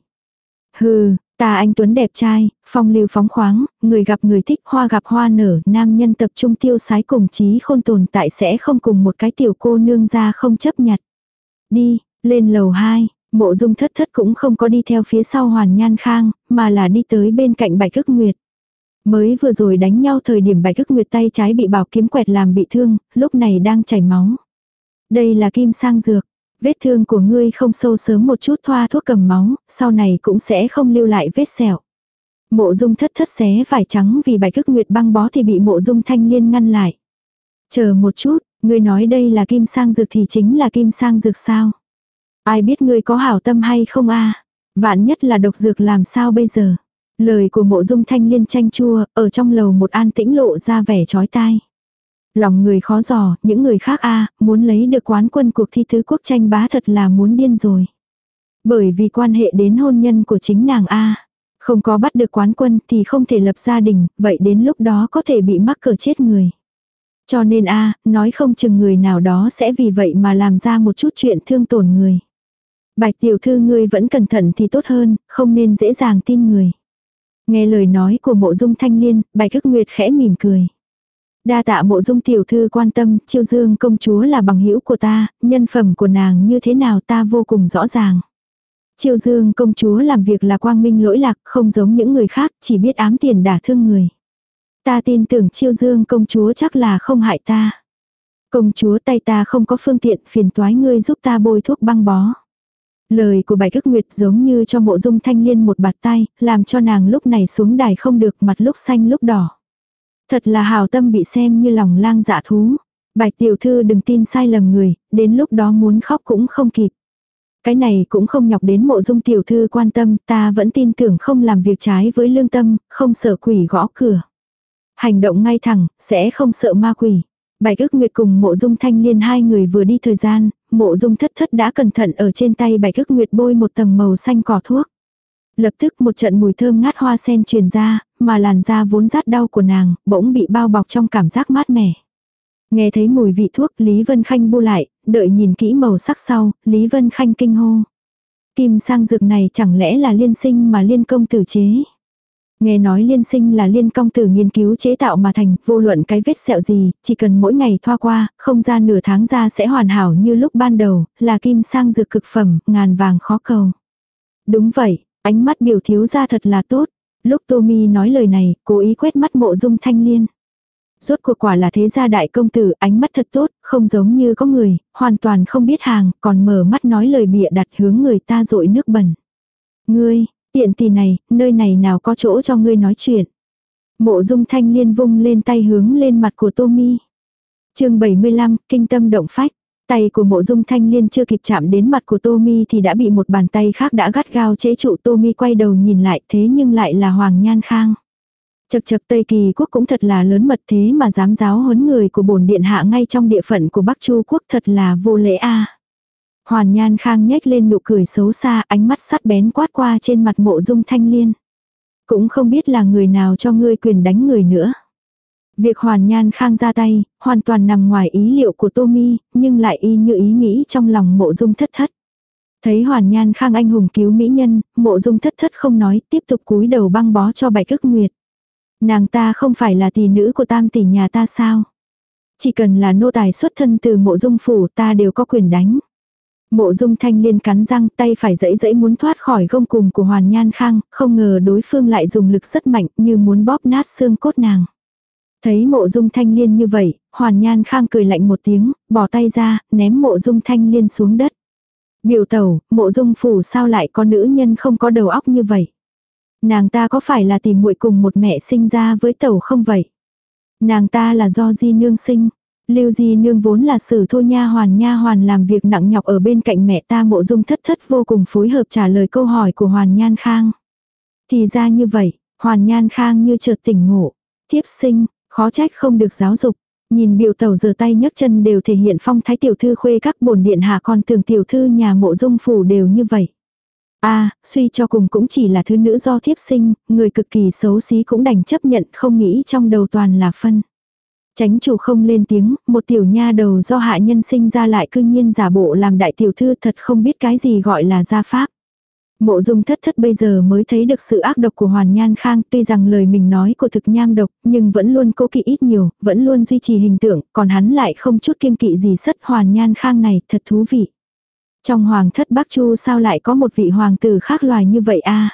Hừ, Ta anh Tuấn đẹp trai, phong lưu phóng khoáng, người gặp người thích, hoa gặp hoa nở, nam nhân tập trung tiêu sái cùng chí khôn tồn tại sẽ không cùng một cái tiểu cô nương ra không chấp nhặt. Đi, lên lầu 2, mộ dung thất thất cũng không có đi theo phía sau hoàn nhan khang, mà là đi tới bên cạnh bạch cức nguyệt. Mới vừa rồi đánh nhau thời điểm bạch cức nguyệt tay trái bị bảo kiếm quẹt làm bị thương, lúc này đang chảy máu. Đây là kim sang dược, Vết thương của ngươi không sâu sớm một chút thoa thuốc cầm máu, sau này cũng sẽ không lưu lại vết sẹo. Mộ dung thất thất xé vải trắng vì bài cức nguyệt băng bó thì bị mộ dung thanh liên ngăn lại. Chờ một chút, ngươi nói đây là kim sang dược thì chính là kim sang dược sao? Ai biết ngươi có hảo tâm hay không a Vạn nhất là độc dược làm sao bây giờ? Lời của mộ dung thanh liên tranh chua, ở trong lầu một an tĩnh lộ ra vẻ chói tai. Lòng người khó dò, những người khác a muốn lấy được quán quân cuộc thi thứ quốc tranh bá thật là muốn điên rồi. Bởi vì quan hệ đến hôn nhân của chính nàng a Không có bắt được quán quân thì không thể lập gia đình, vậy đến lúc đó có thể bị mắc cờ chết người. Cho nên a nói không chừng người nào đó sẽ vì vậy mà làm ra một chút chuyện thương tổn người. Bạch tiểu thư ngươi vẫn cẩn thận thì tốt hơn, không nên dễ dàng tin người. Nghe lời nói của mộ dung thanh liên, bạch ức nguyệt khẽ mỉm cười. Đa tạ mộ dung tiểu thư quan tâm, chiêu dương công chúa là bằng hữu của ta, nhân phẩm của nàng như thế nào ta vô cùng rõ ràng. Chiêu dương công chúa làm việc là quang minh lỗi lạc, không giống những người khác, chỉ biết ám tiền đả thương người. Ta tin tưởng chiêu dương công chúa chắc là không hại ta. Công chúa tay ta không có phương tiện phiền toái ngươi giúp ta bôi thuốc băng bó. Lời của bài cức nguyệt giống như cho mộ dung thanh liên một bạt tay, làm cho nàng lúc này xuống đài không được mặt lúc xanh lúc đỏ. Thật là hào tâm bị xem như lòng lang dạ thú. Bạch tiểu thư đừng tin sai lầm người, đến lúc đó muốn khóc cũng không kịp. Cái này cũng không nhọc đến mộ dung tiểu thư quan tâm, ta vẫn tin tưởng không làm việc trái với lương tâm, không sợ quỷ gõ cửa. Hành động ngay thẳng, sẽ không sợ ma quỷ. Bạch ức nguyệt cùng mộ dung thanh liên hai người vừa đi thời gian, mộ dung thất thất đã cẩn thận ở trên tay bạch ức nguyệt bôi một tầng màu xanh cỏ thuốc. Lập tức một trận mùi thơm ngát hoa sen truyền ra, mà làn da vốn rát đau của nàng, bỗng bị bao bọc trong cảm giác mát mẻ. Nghe thấy mùi vị thuốc Lý Vân Khanh bu lại, đợi nhìn kỹ màu sắc sau, Lý Vân Khanh kinh hô. Kim sang dược này chẳng lẽ là liên sinh mà liên công tử chế. Nghe nói liên sinh là liên công tử nghiên cứu chế tạo mà thành, vô luận cái vết sẹo gì, chỉ cần mỗi ngày thoa qua, không ra nửa tháng ra sẽ hoàn hảo như lúc ban đầu, là kim sang dược cực phẩm, ngàn vàng khó cầu. Đúng vậy, ánh mắt biểu thiếu ra thật là tốt. Lúc Tommy nói lời này, cố ý quét mắt mộ dung thanh liên. Rốt cuộc quả là thế gia đại công tử, ánh mắt thật tốt, không giống như có người, hoàn toàn không biết hàng, còn mở mắt nói lời bịa đặt hướng người ta rội nước bẩn. Ngươi, tiện tỷ này, nơi này nào có chỗ cho ngươi nói chuyện. Mộ dung thanh liên vung lên tay hướng lên mặt của Tommy. chương 75, kinh tâm động phách. Tay của mộ dung thanh liên chưa kịp chạm đến mặt của Tommy thì đã bị một bàn tay khác đã gắt gao chế trụ Tommy quay đầu nhìn lại thế nhưng lại là Hoàng Nhan Khang. Chật chật Tây Kỳ quốc cũng thật là lớn mật thế mà dám giáo huấn người của bổn điện hạ ngay trong địa phận của Bắc Chu quốc thật là vô lễ a. Hoàn Nhan Khang nhếch lên nụ cười xấu xa, ánh mắt sắt bén quát qua trên mặt mộ dung thanh liên. Cũng không biết là người nào cho ngươi quyền đánh người nữa. Việc Hoàn Nhan Khang ra tay, hoàn toàn nằm ngoài ý liệu của Tommy, nhưng lại y như ý nghĩ trong lòng mộ dung thất thất. Thấy Hoàn Nhan Khang anh hùng cứu mỹ nhân, mộ dung thất thất không nói, tiếp tục cúi đầu băng bó cho bạch ức nguyệt. Nàng ta không phải là tỷ nữ của tam tỷ nhà ta sao? Chỉ cần là nô tài xuất thân từ mộ dung phủ ta đều có quyền đánh. Mộ dung thanh liên cắn răng tay phải dẫy dẫy muốn thoát khỏi gông cùng của Hoàn Nhan Khang, không ngờ đối phương lại dùng lực rất mạnh như muốn bóp nát xương cốt nàng. Thấy mộ dung thanh liên như vậy, Hoàn Nhan Khang cười lạnh một tiếng, bỏ tay ra, ném mộ dung thanh liên xuống đất. Biểu tẩu, mộ dung phủ sao lại có nữ nhân không có đầu óc như vậy? Nàng ta có phải là tìm muội cùng một mẹ sinh ra với tẩu không vậy? Nàng ta là do di nương sinh. Lưu Di Nương vốn là sử thô nha hoàn nha hoàn làm việc nặng nhọc ở bên cạnh mẹ ta mộ dung thất thất vô cùng phối hợp trả lời câu hỏi của Hoàn Nhan Khang. Thì ra như vậy, Hoàn Nhan Khang như chợt tỉnh ngộ. Tiếp sinh, khó trách không được giáo dục. Nhìn biểu tẩu giơ tay nhấc chân đều thể hiện phong thái tiểu thư khuê các bổn điện hạ còn tưởng tiểu thư nhà mộ dung phủ đều như vậy a suy cho cùng cũng chỉ là thứ nữ do thiếp sinh, người cực kỳ xấu xí cũng đành chấp nhận không nghĩ trong đầu toàn là phân. Tránh chủ không lên tiếng, một tiểu nha đầu do hạ nhân sinh ra lại cư nhiên giả bộ làm đại tiểu thư thật không biết cái gì gọi là gia pháp. Mộ dung thất thất bây giờ mới thấy được sự ác độc của Hoàn Nhan Khang, tuy rằng lời mình nói của thực nham độc, nhưng vẫn luôn cố kỵ ít nhiều, vẫn luôn duy trì hình tượng, còn hắn lại không chút kiêng kỵ gì sất Hoàn Nhan Khang này, thật thú vị. Trong hoàng thất Bắc Chu sao lại có một vị hoàng tử khác loài như vậy a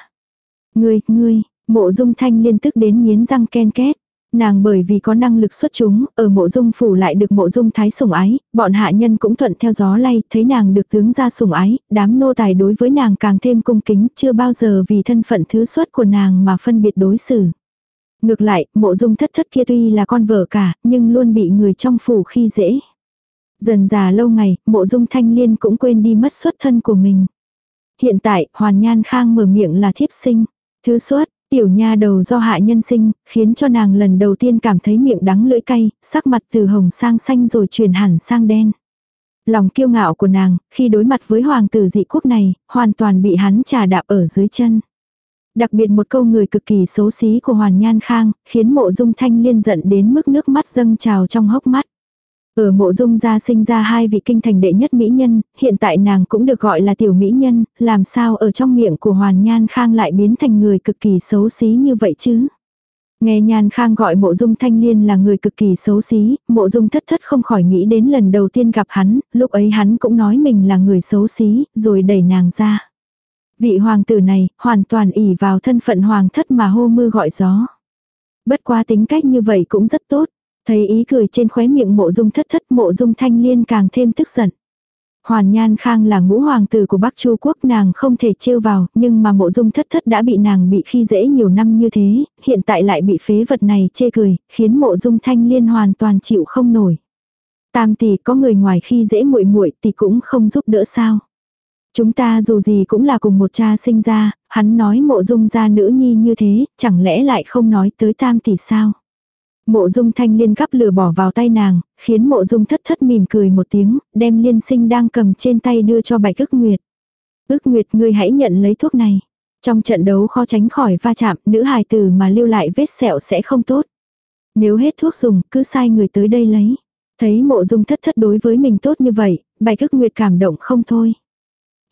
Ngươi, ngươi, mộ dung thanh liên tức đến miến răng ken két. Nàng bởi vì có năng lực xuất chúng, ở mộ dung phủ lại được mộ dung thái sủng ái, bọn hạ nhân cũng thuận theo gió lay, thấy nàng được tướng ra sủng ái, đám nô tài đối với nàng càng thêm cung kính, chưa bao giờ vì thân phận thứ xuất của nàng mà phân biệt đối xử. Ngược lại, mộ dung thất thất kia tuy là con vợ cả, nhưng luôn bị người trong phủ khi dễ. Dần già lâu ngày, mộ dung thanh liên cũng quên đi mất xuất thân của mình. Hiện tại, Hoàn Nhan Khang mở miệng là thiếp sinh. Thứ xuất, tiểu nha đầu do hạ nhân sinh, khiến cho nàng lần đầu tiên cảm thấy miệng đắng lưỡi cay, sắc mặt từ hồng sang xanh rồi chuyển hẳn sang đen. Lòng kiêu ngạo của nàng, khi đối mặt với hoàng tử dị quốc này, hoàn toàn bị hắn trà đạp ở dưới chân. Đặc biệt một câu người cực kỳ xấu xí của Hoàn Nhan Khang, khiến mộ dung thanh liên giận đến mức nước mắt dâng trào trong hốc mắt. Ở mộ dung gia sinh ra hai vị kinh thành đệ nhất mỹ nhân, hiện tại nàng cũng được gọi là tiểu mỹ nhân, làm sao ở trong miệng của Hoàn Nhan Khang lại biến thành người cực kỳ xấu xí như vậy chứ? Nghe Nhan Khang gọi mộ dung thanh liên là người cực kỳ xấu xí, mộ dung thất thất không khỏi nghĩ đến lần đầu tiên gặp hắn, lúc ấy hắn cũng nói mình là người xấu xí, rồi đẩy nàng ra. Vị hoàng tử này, hoàn toàn ỉ vào thân phận hoàng thất mà hô mưa gọi gió. Bất qua tính cách như vậy cũng rất tốt. Thấy ý cười trên khóe miệng mộ dung thất thất mộ dung thanh liên càng thêm tức giận. Hoàn Nhan Khang là ngũ hoàng tử của Bắc Chu Quốc nàng không thể trêu vào, nhưng mà mộ dung thất thất đã bị nàng bị khi dễ nhiều năm như thế, hiện tại lại bị phế vật này chê cười, khiến mộ dung thanh liên hoàn toàn chịu không nổi. Tam tỷ có người ngoài khi dễ muội muội thì cũng không giúp đỡ sao. Chúng ta dù gì cũng là cùng một cha sinh ra, hắn nói mộ dung ra nữ nhi như thế, chẳng lẽ lại không nói tới tam tỷ sao. Mộ dung thanh liên gắp lửa bỏ vào tay nàng, khiến mộ dung thất thất mỉm cười một tiếng, đem liên sinh đang cầm trên tay đưa cho bạch ức nguyệt. Ước nguyệt ngươi hãy nhận lấy thuốc này. Trong trận đấu khó tránh khỏi va chạm, nữ hài tử mà lưu lại vết sẹo sẽ không tốt. Nếu hết thuốc dùng, cứ sai người tới đây lấy. Thấy mộ dung thất thất đối với mình tốt như vậy, bạch ức nguyệt cảm động không thôi.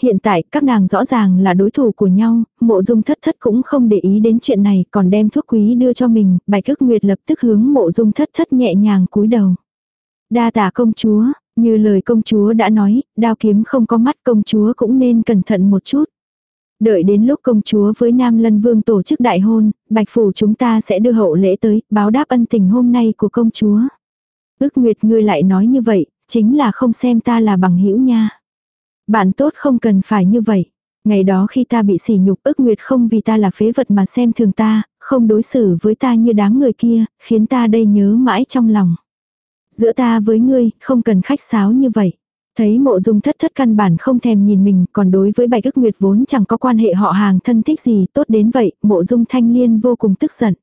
Hiện tại các nàng rõ ràng là đối thủ của nhau, mộ dung thất thất cũng không để ý đến chuyện này còn đem thuốc quý đưa cho mình, bạch ức nguyệt lập tức hướng mộ dung thất thất nhẹ nhàng cúi đầu. Đa tả công chúa, như lời công chúa đã nói, đao kiếm không có mắt công chúa cũng nên cẩn thận một chút. Đợi đến lúc công chúa với Nam Lân Vương tổ chức đại hôn, Bạch Phủ chúng ta sẽ đưa hậu lễ tới, báo đáp ân tình hôm nay của công chúa. Ước Nguyệt ngươi lại nói như vậy, chính là không xem ta là bằng hữu nha. Bạn tốt không cần phải như vậy. Ngày đó khi ta bị sỉ nhục ức nguyệt không vì ta là phế vật mà xem thường ta, không đối xử với ta như đám người kia, khiến ta đây nhớ mãi trong lòng. Giữa ta với ngươi, không cần khách sáo như vậy. Thấy mộ dung thất thất căn bản không thèm nhìn mình, còn đối với bạch ức nguyệt vốn chẳng có quan hệ họ hàng thân thích gì tốt đến vậy, mộ dung thanh liên vô cùng tức giận.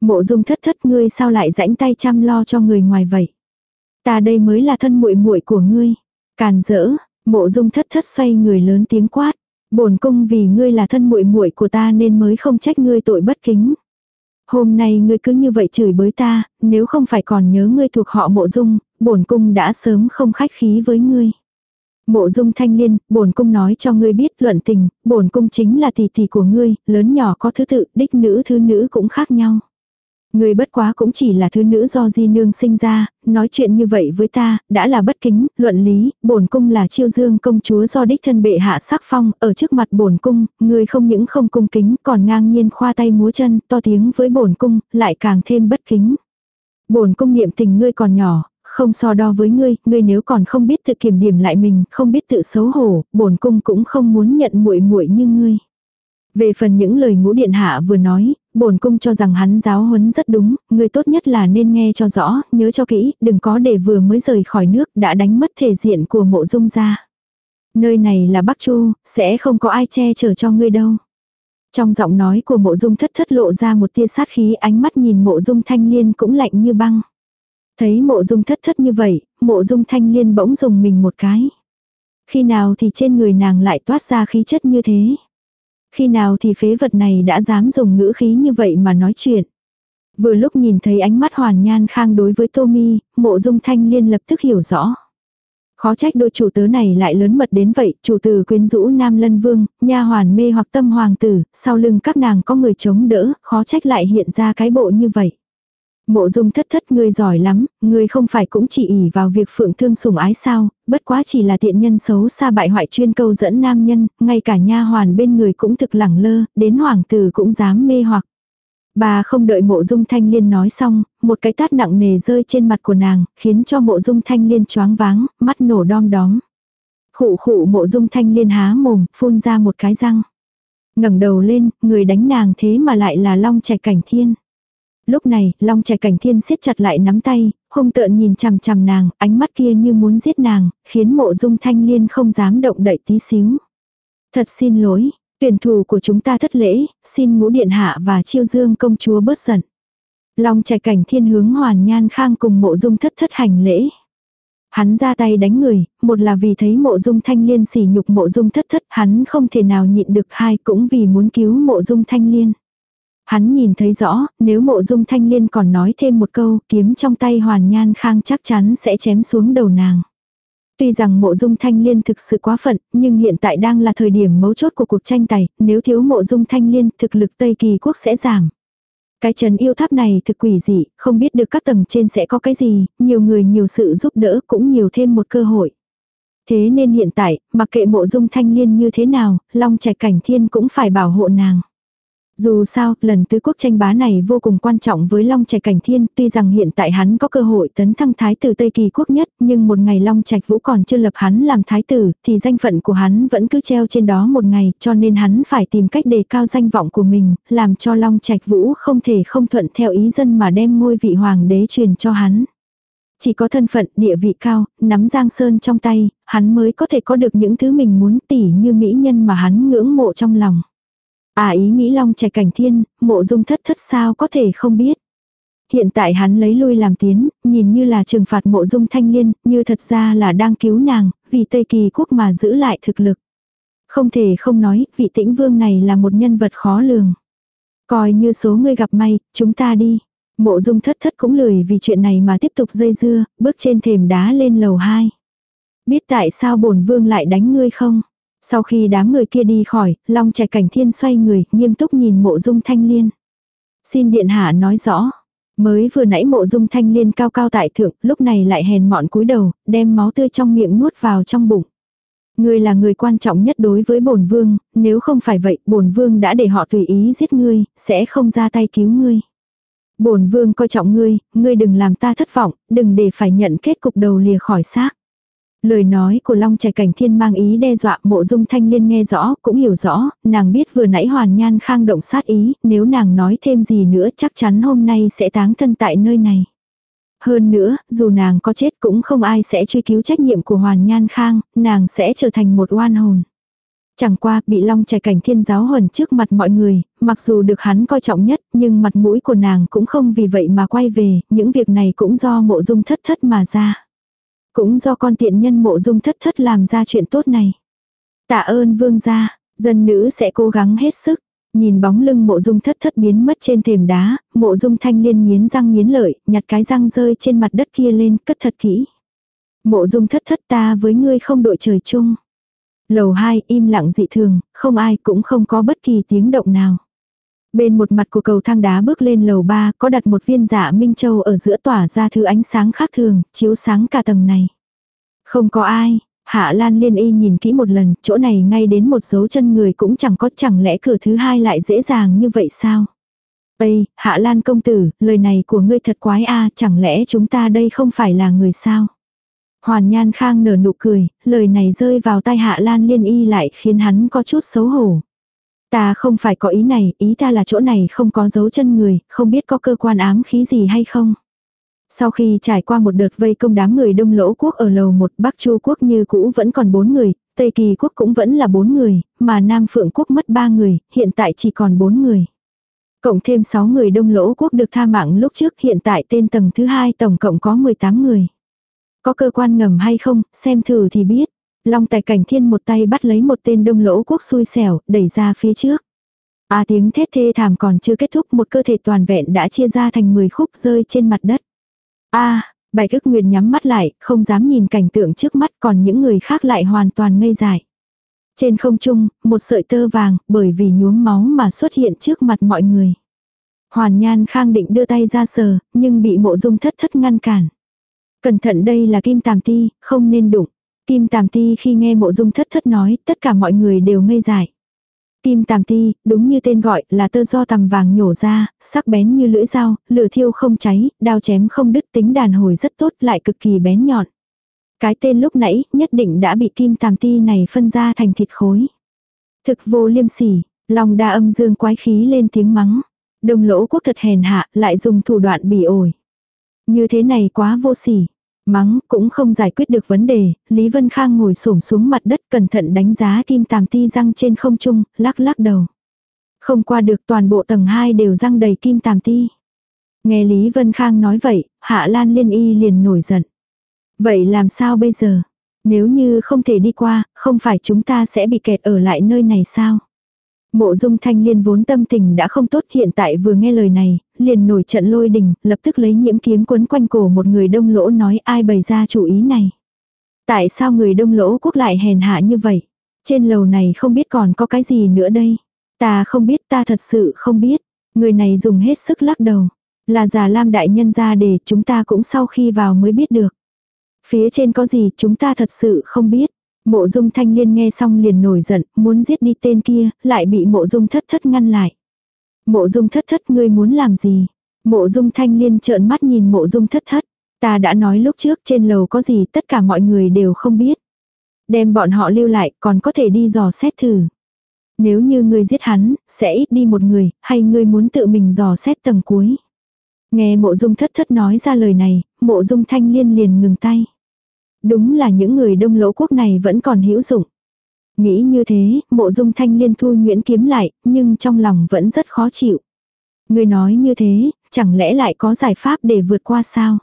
Mộ dung thất thất ngươi sao lại rãnh tay chăm lo cho người ngoài vậy? Ta đây mới là thân muội muội của ngươi. Càn dỡ, Mộ dung thất thất xoay người lớn tiếng quát. bổn cung vì ngươi là thân muội muội của ta nên mới không trách ngươi tội bất kính. Hôm nay ngươi cứ như vậy chửi bới ta, nếu không phải còn nhớ ngươi thuộc họ mộ dung, bổn cung đã sớm không khách khí với ngươi. Mộ dung thanh liên, bổn cung nói cho ngươi biết luận tình, bổn cung chính là tỷ tỷ của ngươi, lớn nhỏ có thứ tự, đích nữ thứ nữ cũng khác nhau. Người bất quá cũng chỉ là thứ nữ do di nương sinh ra, nói chuyện như vậy với ta, đã là bất kính, luận lý, bổn cung là chiêu dương công chúa do đích thân bệ hạ sắc phong, ở trước mặt bổn cung, người không những không cung kính, còn ngang nhiên khoa tay múa chân, to tiếng với bổn cung, lại càng thêm bất kính. Bổn cung niệm tình ngươi còn nhỏ, không so đo với ngươi, ngươi nếu còn không biết tự kiểm điểm lại mình, không biết tự xấu hổ, bổn cung cũng không muốn nhận muội muội như ngươi. Về phần những lời ngũ điện hạ vừa nói, bổn cung cho rằng hắn giáo huấn rất đúng, người tốt nhất là nên nghe cho rõ, nhớ cho kỹ, đừng có để vừa mới rời khỏi nước đã đánh mất thể diện của mộ dung gia. Nơi này là Bắc Chu, sẽ không có ai che chở cho ngươi đâu. Trong giọng nói của mộ dung thất thất lộ ra một tia sát khí ánh mắt nhìn mộ dung thanh liên cũng lạnh như băng. Thấy mộ dung thất thất như vậy, mộ dung thanh liên bỗng dùng mình một cái. Khi nào thì trên người nàng lại toát ra khí chất như thế. Khi nào thì phế vật này đã dám dùng ngữ khí như vậy mà nói chuyện. Vừa lúc nhìn thấy ánh mắt hoàn nhan khang đối với Tommy, mộ dung thanh liên lập tức hiểu rõ. Khó trách đôi chủ tớ này lại lớn mật đến vậy, chủ tử quyến rũ nam lân vương, nha hoàn mê hoặc tâm hoàng tử, sau lưng các nàng có người chống đỡ, khó trách lại hiện ra cái bộ như vậy. Mộ dung thất thất ngươi giỏi lắm, ngươi không phải cũng chỉ ỉ vào việc phượng thương sủng ái sao, bất quá chỉ là tiện nhân xấu xa bại hoại chuyên câu dẫn nam nhân, ngay cả nha hoàn bên người cũng thực lẳng lơ, đến hoàng tử cũng dám mê hoặc. Bà không đợi mộ dung thanh liên nói xong, một cái tát nặng nề rơi trên mặt của nàng, khiến cho mộ dung thanh liên choáng váng, mắt nổ đom đóm. Khụ khụ mộ dung thanh liên há mồm, phun ra một cái răng. ngẩng đầu lên, người đánh nàng thế mà lại là long trẻ cảnh thiên. Lúc này, Long trẻ cảnh thiên siết chặt lại nắm tay, hung tợn nhìn chằm chằm nàng, ánh mắt kia như muốn giết nàng, khiến mộ dung thanh liên không dám động đậy tí xíu. Thật xin lỗi, tuyển thủ của chúng ta thất lễ, xin ngũ điện hạ và chiêu dương công chúa bớt giận. Long trẻ cảnh thiên hướng hoàn nhan khang cùng mộ dung thất thất hành lễ. Hắn ra tay đánh người, một là vì thấy mộ dung thanh liên sỉ nhục mộ dung thất thất, hắn không thể nào nhịn được hai cũng vì muốn cứu mộ dung thanh liên. Hắn nhìn thấy rõ, nếu mộ dung thanh liên còn nói thêm một câu, kiếm trong tay hoàn nhan khang chắc chắn sẽ chém xuống đầu nàng. Tuy rằng mộ dung thanh liên thực sự quá phận, nhưng hiện tại đang là thời điểm mấu chốt của cuộc tranh tài, nếu thiếu mộ dung thanh liên, thực lực Tây Kỳ quốc sẽ giảm. Cái trần yêu tháp này thực quỷ dị, không biết được các tầng trên sẽ có cái gì, nhiều người nhiều sự giúp đỡ cũng nhiều thêm một cơ hội. Thế nên hiện tại, mặc kệ mộ dung thanh liên như thế nào, long trạch cảnh thiên cũng phải bảo hộ nàng. Dù sao, lần tứ quốc tranh bá này vô cùng quan trọng với Long Trạch Cảnh Thiên, tuy rằng hiện tại hắn có cơ hội tấn thăng thái tử Tây Kỳ quốc nhất, nhưng một ngày Long Trạch Vũ còn chưa lập hắn làm thái tử, thì danh phận của hắn vẫn cứ treo trên đó một ngày, cho nên hắn phải tìm cách đề cao danh vọng của mình, làm cho Long Trạch Vũ không thể không thuận theo ý dân mà đem ngôi vị hoàng đế truyền cho hắn. Chỉ có thân phận, địa vị cao, nắm giang sơn trong tay, hắn mới có thể có được những thứ mình muốn tỉ như mỹ nhân mà hắn ngưỡng mộ trong lòng. À ý nghĩ long trẻ cảnh thiên, mộ dung thất thất sao có thể không biết. Hiện tại hắn lấy lui làm tiến, nhìn như là trừng phạt mộ dung thanh liên, như thật ra là đang cứu nàng, vì Tây Kỳ quốc mà giữ lại thực lực. Không thể không nói, vị tĩnh vương này là một nhân vật khó lường. Coi như số người gặp may, chúng ta đi. Mộ dung thất thất cũng lười vì chuyện này mà tiếp tục dây dưa, bước trên thềm đá lên lầu 2. Biết tại sao bổn vương lại đánh ngươi không? Sau khi đám người kia đi khỏi, Long Trạch Cảnh Thiên xoay người, nghiêm túc nhìn mộ dung thanh liên. Xin điện hạ nói rõ. Mới vừa nãy mộ dung thanh liên cao cao tại thượng, lúc này lại hèn mọn cúi đầu, đem máu tươi trong miệng nuốt vào trong bụng. Ngươi là người quan trọng nhất đối với bổn vương, nếu không phải vậy, bổn vương đã để họ tùy ý giết ngươi, sẽ không ra tay cứu ngươi. Bổn vương coi trọng ngươi, ngươi đừng làm ta thất vọng, đừng để phải nhận kết cục đầu lìa khỏi xác. Lời nói của Long Trạch Cảnh Thiên mang ý đe dọa mộ dung thanh liên nghe rõ, cũng hiểu rõ, nàng biết vừa nãy hoàn nhan khang động sát ý, nếu nàng nói thêm gì nữa chắc chắn hôm nay sẽ táng thân tại nơi này. Hơn nữa, dù nàng có chết cũng không ai sẽ truy cứu trách nhiệm của hoàn nhan khang, nàng sẽ trở thành một oan hồn. Chẳng qua, bị long trạch cảnh thiên giáo huẩn trước mặt mọi người, mặc dù được hắn coi trọng nhất, nhưng mặt mũi của nàng cũng không vì vậy mà quay về, những việc này cũng do mộ dung thất thất mà ra. Cũng do con tiện nhân mộ dung thất thất làm ra chuyện tốt này. Tạ ơn vương gia, dân nữ sẽ cố gắng hết sức. Nhìn bóng lưng mộ dung thất thất biến mất trên thềm đá, mộ dung thanh liên nghiến răng nghiến lợi, nhặt cái răng rơi trên mặt đất kia lên, cất thật kỹ. Mộ dung thất thất ta với ngươi không đội trời chung. Lầu hai im lặng dị thường, không ai cũng không có bất kỳ tiếng động nào. Bên một mặt của cầu thang đá bước lên lầu 3 có đặt một viên dạ Minh Châu ở giữa tỏa ra thứ ánh sáng khác thường, chiếu sáng cả tầng này. Không có ai, Hạ Lan Liên Y nhìn kỹ một lần, chỗ này ngay đến một dấu chân người cũng chẳng có chẳng lẽ cửa thứ hai lại dễ dàng như vậy sao? Ây, Hạ Lan công tử, lời này của ngươi thật quái a chẳng lẽ chúng ta đây không phải là người sao? Hoàn Nhan Khang nở nụ cười, lời này rơi vào tai Hạ Lan Liên Y lại khiến hắn có chút xấu hổ. Ta không phải có ý này, ý ta là chỗ này không có dấu chân người, không biết có cơ quan ám khí gì hay không. Sau khi trải qua một đợt vây công đám người đông lỗ quốc ở lầu một Bắc Chu quốc như cũ vẫn còn bốn người, Tây Kỳ quốc cũng vẫn là bốn người, mà Nam Phượng quốc mất ba người, hiện tại chỉ còn bốn người. Cộng thêm 6 người đông lỗ quốc được tha mạng lúc trước hiện tại tên tầng thứ hai tổng cộng có 18 người. Có cơ quan ngầm hay không, xem thử thì biết. Long tài cảnh thiên một tay bắt lấy một tên đông lỗ quốc xui xẻo, đẩy ra phía trước. À tiếng thét thê thảm còn chưa kết thúc một cơ thể toàn vẹn đã chia ra thành 10 khúc rơi trên mặt đất. a à, cước nguyên nguyệt nhắm mắt lại, không dám nhìn cảnh tượng trước mắt còn những người khác lại hoàn toàn ngây dại. Trên không trung, một sợi tơ vàng, bởi vì nhuốm máu mà xuất hiện trước mặt mọi người. Hoàn nhan khang định đưa tay ra sờ, nhưng bị mộ dung thất thất ngăn cản. Cẩn thận đây là kim tàm ti, không nên đụng. Kim Tàm Ti khi nghe mộ dung thất thất nói, tất cả mọi người đều ngây dại. Kim Tàm Ti, đúng như tên gọi, là tơ do tầm vàng nhổ ra, sắc bén như lưỡi dao, lửa thiêu không cháy, đao chém không đứt tính đàn hồi rất tốt lại cực kỳ bén nhọn. Cái tên lúc nãy nhất định đã bị Kim Tàm Ti này phân ra thành thịt khối. Thực vô liêm sỉ, lòng đa âm dương quái khí lên tiếng mắng. Đồng lỗ quốc thật hèn hạ, lại dùng thủ đoạn bỉ ổi. Như thế này quá vô sỉ. Mắng cũng không giải quyết được vấn đề, Lý Vân Khang ngồi xổm xuống mặt đất cẩn thận đánh giá kim tàm ti răng trên không trung, lắc lắc đầu. Không qua được toàn bộ tầng 2 đều răng đầy kim tàm ti. Nghe Lý Vân Khang nói vậy, Hạ Lan Liên Y liền nổi giận. Vậy làm sao bây giờ? Nếu như không thể đi qua, không phải chúng ta sẽ bị kẹt ở lại nơi này sao? Mộ dung thanh liên vốn tâm tình đã không tốt hiện tại vừa nghe lời này, liền nổi trận lôi đình, lập tức lấy nhiễm kiếm quấn quanh cổ một người đông lỗ nói ai bày ra chủ ý này. Tại sao người đông lỗ quốc lại hèn hạ như vậy? Trên lầu này không biết còn có cái gì nữa đây. Ta không biết ta thật sự không biết. Người này dùng hết sức lắc đầu. Là già lam đại nhân ra để chúng ta cũng sau khi vào mới biết được. Phía trên có gì chúng ta thật sự không biết. Mộ dung thanh liên nghe xong liền nổi giận, muốn giết đi tên kia, lại bị mộ dung thất thất ngăn lại. Mộ dung thất thất ngươi muốn làm gì? Mộ dung thanh liên trợn mắt nhìn mộ dung thất thất. Ta đã nói lúc trước trên lầu có gì tất cả mọi người đều không biết. Đem bọn họ lưu lại còn có thể đi dò xét thử. Nếu như ngươi giết hắn, sẽ ít đi một người, hay ngươi muốn tự mình dò xét tầng cuối. Nghe mộ dung thất thất nói ra lời này, mộ dung thanh liên liền ngừng tay. Đúng là những người đông lỗ quốc này vẫn còn hữu dụng. Nghĩ như thế, mộ dung thanh liên thu nguyễn kiếm lại, nhưng trong lòng vẫn rất khó chịu. Người nói như thế, chẳng lẽ lại có giải pháp để vượt qua sao?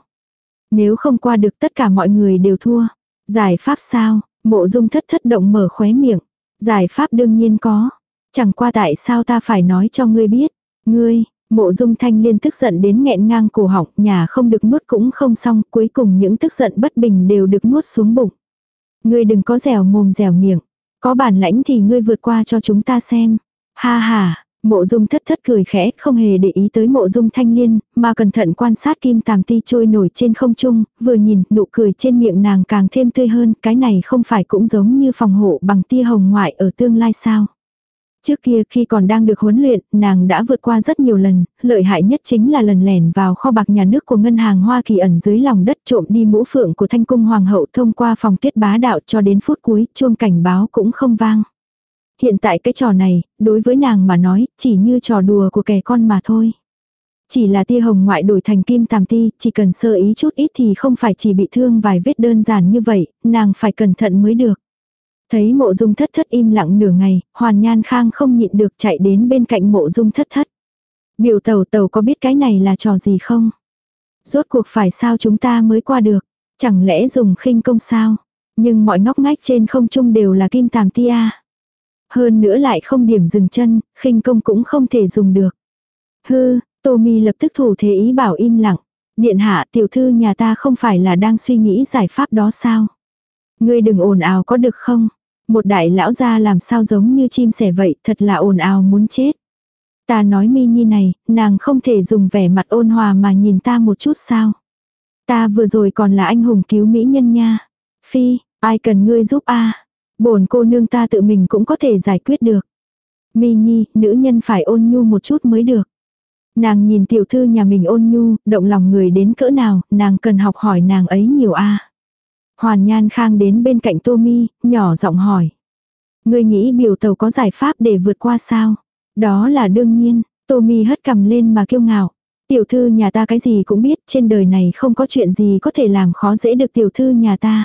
Nếu không qua được tất cả mọi người đều thua. Giải pháp sao? Mộ dung thất thất động mở khóe miệng. Giải pháp đương nhiên có. Chẳng qua tại sao ta phải nói cho ngươi biết. Ngươi, Mộ dung thanh liên tức giận đến nghẹn ngang cổ họng, nhà không được nuốt cũng không xong, cuối cùng những tức giận bất bình đều được nuốt xuống bụng. Ngươi đừng có dẻo mồm dẻo miệng, có bản lãnh thì ngươi vượt qua cho chúng ta xem. Ha ha, mộ dung thất thất cười khẽ, không hề để ý tới mộ dung thanh liên, mà cẩn thận quan sát kim tàm ti trôi nổi trên không trung, vừa nhìn, nụ cười trên miệng nàng càng thêm tươi hơn, cái này không phải cũng giống như phòng hộ bằng tia hồng ngoại ở tương lai sao. Trước kia khi còn đang được huấn luyện, nàng đã vượt qua rất nhiều lần, lợi hại nhất chính là lần lẻn vào kho bạc nhà nước của ngân hàng Hoa Kỳ ẩn dưới lòng đất trộm đi mũ phượng của thanh cung hoàng hậu thông qua phòng tiết bá đạo cho đến phút cuối, chuông cảnh báo cũng không vang. Hiện tại cái trò này, đối với nàng mà nói, chỉ như trò đùa của kẻ con mà thôi. Chỉ là tia hồng ngoại đổi thành kim tàm ti, chỉ cần sơ ý chút ít thì không phải chỉ bị thương vài vết đơn giản như vậy, nàng phải cẩn thận mới được. Thấy mộ dung thất thất im lặng nửa ngày, hoàn nhan khang không nhịn được chạy đến bên cạnh mộ dung thất thất. Biểu tàu tàu có biết cái này là trò gì không? Rốt cuộc phải sao chúng ta mới qua được? Chẳng lẽ dùng khinh công sao? Nhưng mọi ngóc ngách trên không trung đều là kim tàm tia. Hơn nữa lại không điểm dừng chân, khinh công cũng không thể dùng được. Hư, Tô Mi lập tức thủ thế ý bảo im lặng. Điện hạ tiểu thư nhà ta không phải là đang suy nghĩ giải pháp đó sao? Ngươi đừng ồn ào có được không? Một đại lão gia làm sao giống như chim sẻ vậy, thật là ồn ào muốn chết. Ta nói mi nhi này, nàng không thể dùng vẻ mặt ôn hòa mà nhìn ta một chút sao. Ta vừa rồi còn là anh hùng cứu mỹ nhân nha. Phi, ai cần ngươi giúp a Bổn cô nương ta tự mình cũng có thể giải quyết được. Mi nhi, nữ nhân phải ôn nhu một chút mới được. Nàng nhìn tiểu thư nhà mình ôn nhu, động lòng người đến cỡ nào, nàng cần học hỏi nàng ấy nhiều a Hoàn Nhan Khang đến bên cạnh Tô Mi, nhỏ giọng hỏi. Ngươi nghĩ biểu tàu có giải pháp để vượt qua sao? Đó là đương nhiên, Tô Mi hất cầm lên mà kiêu ngạo. Tiểu thư nhà ta cái gì cũng biết, trên đời này không có chuyện gì có thể làm khó dễ được tiểu thư nhà ta.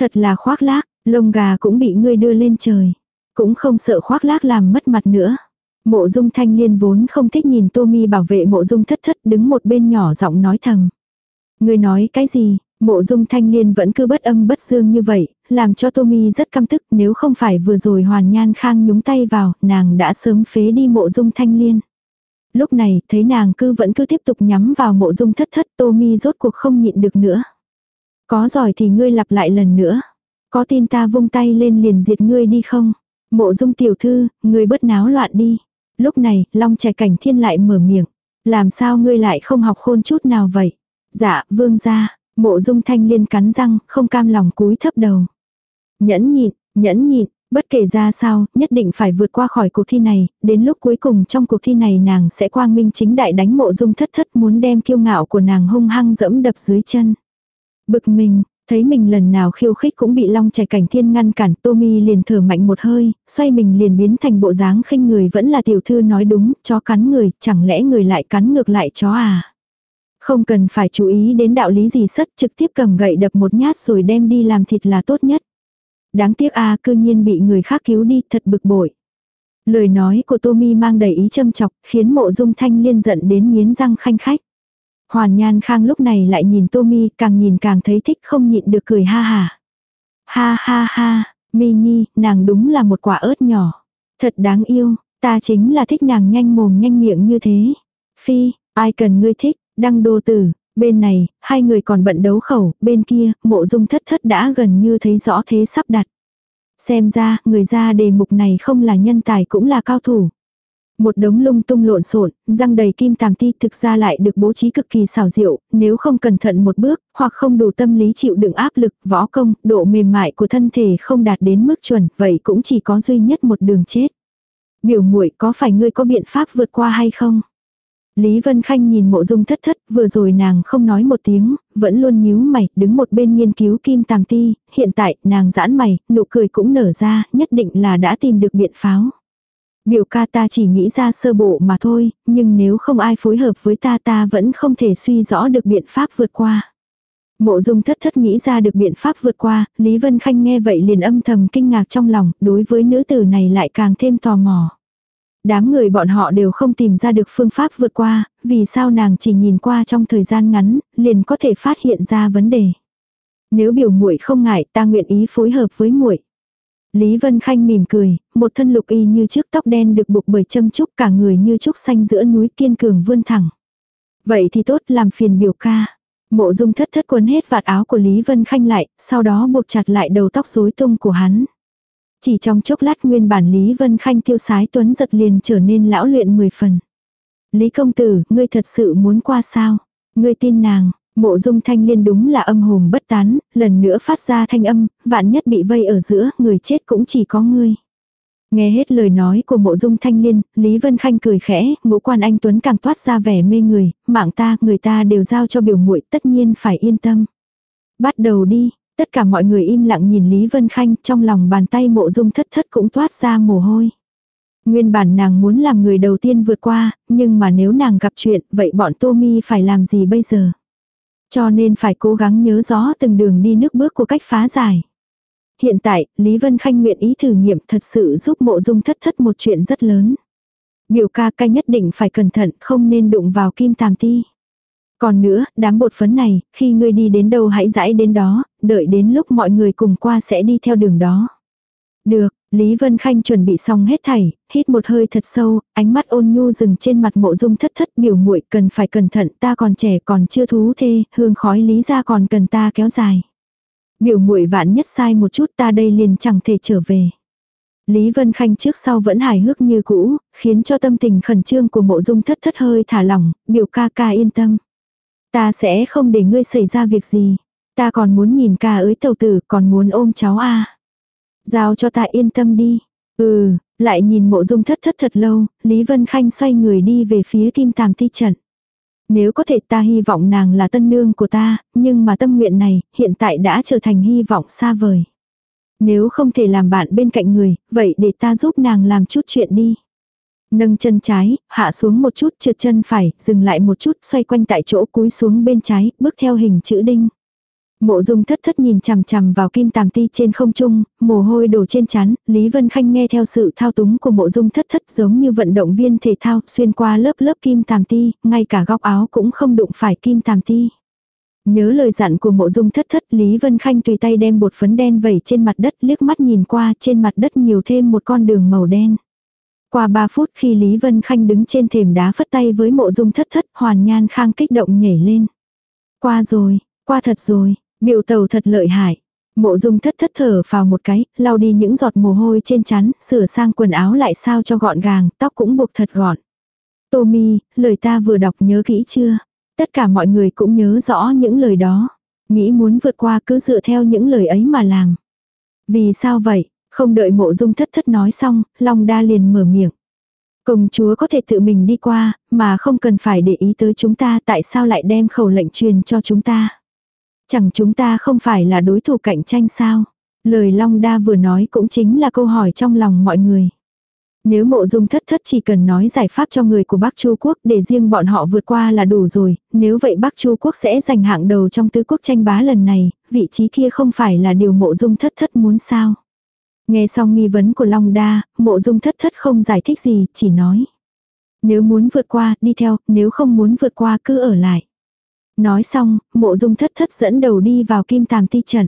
Thật là khoác lác, lông gà cũng bị ngươi đưa lên trời. Cũng không sợ khoác lác làm mất mặt nữa. Mộ dung thanh liên vốn không thích nhìn Tô Mi bảo vệ mộ dung thất thất đứng một bên nhỏ giọng nói thầm. Ngươi nói cái gì, Mộ dung thanh liên vẫn cứ bất âm bất dương như vậy, làm cho Tommy rất căm tức nếu không phải vừa rồi hoàn nhan khang nhúng tay vào, nàng đã sớm phế đi mộ dung thanh liên. Lúc này, thấy nàng cứ vẫn cứ tiếp tục nhắm vào mộ dung thất thất Tommy rốt cuộc không nhịn được nữa. Có giỏi thì ngươi lặp lại lần nữa. Có tin ta vung tay lên liền diệt ngươi đi không? Mộ dung tiểu thư, ngươi bất náo loạn đi. Lúc này, long trẻ cảnh thiên lại mở miệng. Làm sao ngươi lại không học khôn chút nào vậy? Dạ, vương gia. Mộ dung thanh liên cắn răng, không cam lòng cúi thấp đầu. Nhẫn nhịn, nhẫn nhịn, bất kể ra sao, nhất định phải vượt qua khỏi cuộc thi này, đến lúc cuối cùng trong cuộc thi này nàng sẽ quang minh chính đại đánh mộ dung thất thất muốn đem kiêu ngạo của nàng hung hăng dẫm đập dưới chân. Bực mình, thấy mình lần nào khiêu khích cũng bị long trẻ cảnh thiên ngăn cản, Tommy liền thở mạnh một hơi, xoay mình liền biến thành bộ dáng khinh người vẫn là tiểu thư nói đúng, chó cắn người, chẳng lẽ người lại cắn ngược lại chó à. Không cần phải chú ý đến đạo lý gì sất trực tiếp cầm gậy đập một nhát rồi đem đi làm thịt là tốt nhất. Đáng tiếc a à, cư nhiên bị người khác cứu đi thật bực bội. Lời nói của Tommy mang đầy ý châm chọc, khiến mộ dung thanh liên giận đến miến răng khanh khách. Hoàn Nhan Khang lúc này lại nhìn Tommy, càng nhìn càng thấy thích không nhịn được cười ha ha. Ha ha ha, Mi Nhi, nàng đúng là một quả ớt nhỏ. Thật đáng yêu, Ta chính là thích nàng nhanh mồm nhanh miệng như thế. Phi, ai cần ngươi thích, đăng đô tử, bên này, hai người còn bận đấu khẩu, bên kia, mộ dung thất thất đã gần như thấy rõ thế sắp đặt. Xem ra, người ra đề mục này không là nhân tài cũng là cao thủ. Một đống lung tung lộn xộn, răng đầy kim tàm ti thực ra lại được bố trí cực kỳ xảo diệu, nếu không cẩn thận một bước, hoặc không đủ tâm lý chịu đựng áp lực, võ công, độ mềm mại của thân thể không đạt đến mức chuẩn, vậy cũng chỉ có duy nhất một đường chết. Biểu muội có phải ngươi có biện pháp vượt qua hay không? Lý Vân Khanh nhìn mộ dung thất thất, vừa rồi nàng không nói một tiếng, vẫn luôn nhíu mày, đứng một bên nghiên cứu kim tàm ti, hiện tại nàng giãn mày, nụ cười cũng nở ra, nhất định là đã tìm được biện pháo. Biểu ca ta chỉ nghĩ ra sơ bộ mà thôi, nhưng nếu không ai phối hợp với ta ta vẫn không thể suy rõ được biện pháp vượt qua. Mộ dung thất thất nghĩ ra được biện pháp vượt qua, Lý Vân Khanh nghe vậy liền âm thầm kinh ngạc trong lòng, đối với nữ tử này lại càng thêm tò mò. Đám người bọn họ đều không tìm ra được phương pháp vượt qua, vì sao nàng chỉ nhìn qua trong thời gian ngắn, liền có thể phát hiện ra vấn đề. Nếu biểu muội không ngại ta nguyện ý phối hợp với muội. Lý Vân Khanh mỉm cười, một thân lục y như trước tóc đen được buộc bởi châm trúc cả người như trúc xanh giữa núi kiên cường vươn thẳng. Vậy thì tốt làm phiền biểu ca. Mộ dung thất thất quấn hết vạt áo của Lý Vân Khanh lại, sau đó buộc chặt lại đầu tóc rối tung của hắn. Chỉ trong chốc lát nguyên bản Lý Vân Khanh tiêu sái tuấn giật liền trở nên lão luyện mười phần. Lý công tử, ngươi thật sự muốn qua sao? Ngươi tin nàng, mộ dung thanh liên đúng là âm hồn bất tán, lần nữa phát ra thanh âm, vạn nhất bị vây ở giữa, người chết cũng chỉ có ngươi. Nghe hết lời nói của mộ dung thanh liên, Lý Vân Khanh cười khẽ, ngũ quan anh Tuấn càng toát ra vẻ mê người, mạng ta, người ta đều giao cho biểu muội tất nhiên phải yên tâm. Bắt đầu đi, tất cả mọi người im lặng nhìn Lý Vân Khanh, trong lòng bàn tay mộ dung thất thất cũng toát ra mồ hôi. Nguyên bản nàng muốn làm người đầu tiên vượt qua, nhưng mà nếu nàng gặp chuyện, vậy bọn Tô Mi phải làm gì bây giờ? Cho nên phải cố gắng nhớ rõ từng đường đi nước bước của cách phá giải. Hiện tại, Lý Vân Khanh nguyện ý thử nghiệm thật sự giúp mộ dung thất thất một chuyện rất lớn. Biểu ca ca nhất định phải cẩn thận, không nên đụng vào kim tàm ti. Còn nữa, đám bột phấn này, khi ngươi đi đến đâu hãy dãi đến đó, đợi đến lúc mọi người cùng qua sẽ đi theo đường đó. Được, Lý Vân Khanh chuẩn bị xong hết thảy, hít một hơi thật sâu, ánh mắt ôn nhu dừng trên mặt mộ dung thất thất biểu muội cần phải cẩn thận ta còn trẻ còn chưa thú thê, hương khói lý ra còn cần ta kéo dài. Biểu muội vạn nhất sai một chút ta đây liền chẳng thể trở về. Lý Vân Khanh trước sau vẫn hài hước như cũ, khiến cho tâm tình khẩn trương của mộ dung thất thất hơi thả lỏng, biểu ca ca yên tâm. Ta sẽ không để ngươi xảy ra việc gì. Ta còn muốn nhìn ca ới tàu tử, còn muốn ôm cháu a Giao cho ta yên tâm đi. Ừ, lại nhìn mộ dung thất thất thật lâu, Lý Vân Khanh xoay người đi về phía kim tàm ti trận. Nếu có thể ta hy vọng nàng là tân nương của ta, nhưng mà tâm nguyện này, hiện tại đã trở thành hy vọng xa vời. Nếu không thể làm bạn bên cạnh người, vậy để ta giúp nàng làm chút chuyện đi. Nâng chân trái, hạ xuống một chút, trượt chân phải, dừng lại một chút, xoay quanh tại chỗ cúi xuống bên trái, bước theo hình chữ đinh. Mộ dung thất thất nhìn chằm chằm vào kim tàm ti trên không trung, mồ hôi đổ trên chán, Lý Vân Khanh nghe theo sự thao túng của mộ dung thất thất giống như vận động viên thể thao xuyên qua lớp lớp kim tàm ti, ngay cả góc áo cũng không đụng phải kim tàm ti. Nhớ lời dặn của mộ dung thất thất Lý Vân Khanh tùy tay đem bột phấn đen vẩy trên mặt đất liếc mắt nhìn qua trên mặt đất nhiều thêm một con đường màu đen. Qua 3 phút khi Lý Vân Khanh đứng trên thềm đá phất tay với mộ dung thất thất hoàn nhan khang kích động nhảy lên. Qua rồi, qua thật rồi, Biểu tàu thật lợi hại. Mộ dung thất thất thở vào một cái, lau đi những giọt mồ hôi trên chắn, sửa sang quần áo lại sao cho gọn gàng, tóc cũng buộc thật gọn. Tommy, lời ta vừa đọc nhớ kỹ chưa? Tất cả mọi người cũng nhớ rõ những lời đó. Nghĩ muốn vượt qua cứ dựa theo những lời ấy mà làm. Vì sao vậy? Không đợi mộ dung thất thất nói xong, Long đa liền mở miệng. Công chúa có thể tự mình đi qua, mà không cần phải để ý tới chúng ta tại sao lại đem khẩu lệnh truyền cho chúng ta. Chẳng chúng ta không phải là đối thủ cạnh tranh sao? Lời Long Đa vừa nói cũng chính là câu hỏi trong lòng mọi người. Nếu mộ dung thất thất chỉ cần nói giải pháp cho người của Bắc Chu Quốc để riêng bọn họ vượt qua là đủ rồi, nếu vậy Bắc Chu Quốc sẽ giành hạng đầu trong tứ quốc tranh bá lần này, vị trí kia không phải là điều mộ dung thất thất muốn sao. Nghe xong nghi vấn của Long Đa, mộ dung thất thất không giải thích gì, chỉ nói. Nếu muốn vượt qua, đi theo, nếu không muốn vượt qua cứ ở lại. Nói xong, mộ dung thất thất dẫn đầu đi vào kim tàm ti trận.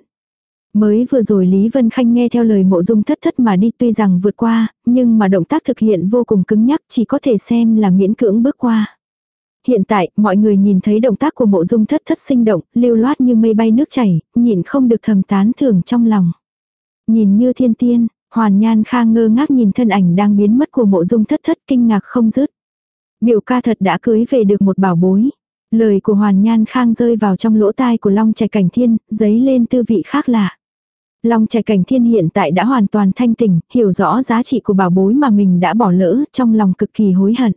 Mới vừa rồi Lý Vân Khanh nghe theo lời mộ dung thất thất mà đi tuy rằng vượt qua, nhưng mà động tác thực hiện vô cùng cứng nhắc chỉ có thể xem là miễn cưỡng bước qua. Hiện tại, mọi người nhìn thấy động tác của mộ dung thất thất sinh động, lưu loát như mây bay nước chảy, nhìn không được thầm tán thưởng trong lòng. Nhìn như thiên tiên, hoàn nhan khang ngơ ngác nhìn thân ảnh đang biến mất của mộ dung thất thất kinh ngạc không dứt. Biểu ca thật đã cưới về được một bảo bối. Lời của hoàn nhan khang rơi vào trong lỗ tai của long trẻ cảnh thiên, giấy lên tư vị khác lạ. Long trẻ cảnh thiên hiện tại đã hoàn toàn thanh tỉnh, hiểu rõ giá trị của bảo bối mà mình đã bỏ lỡ, trong lòng cực kỳ hối hận.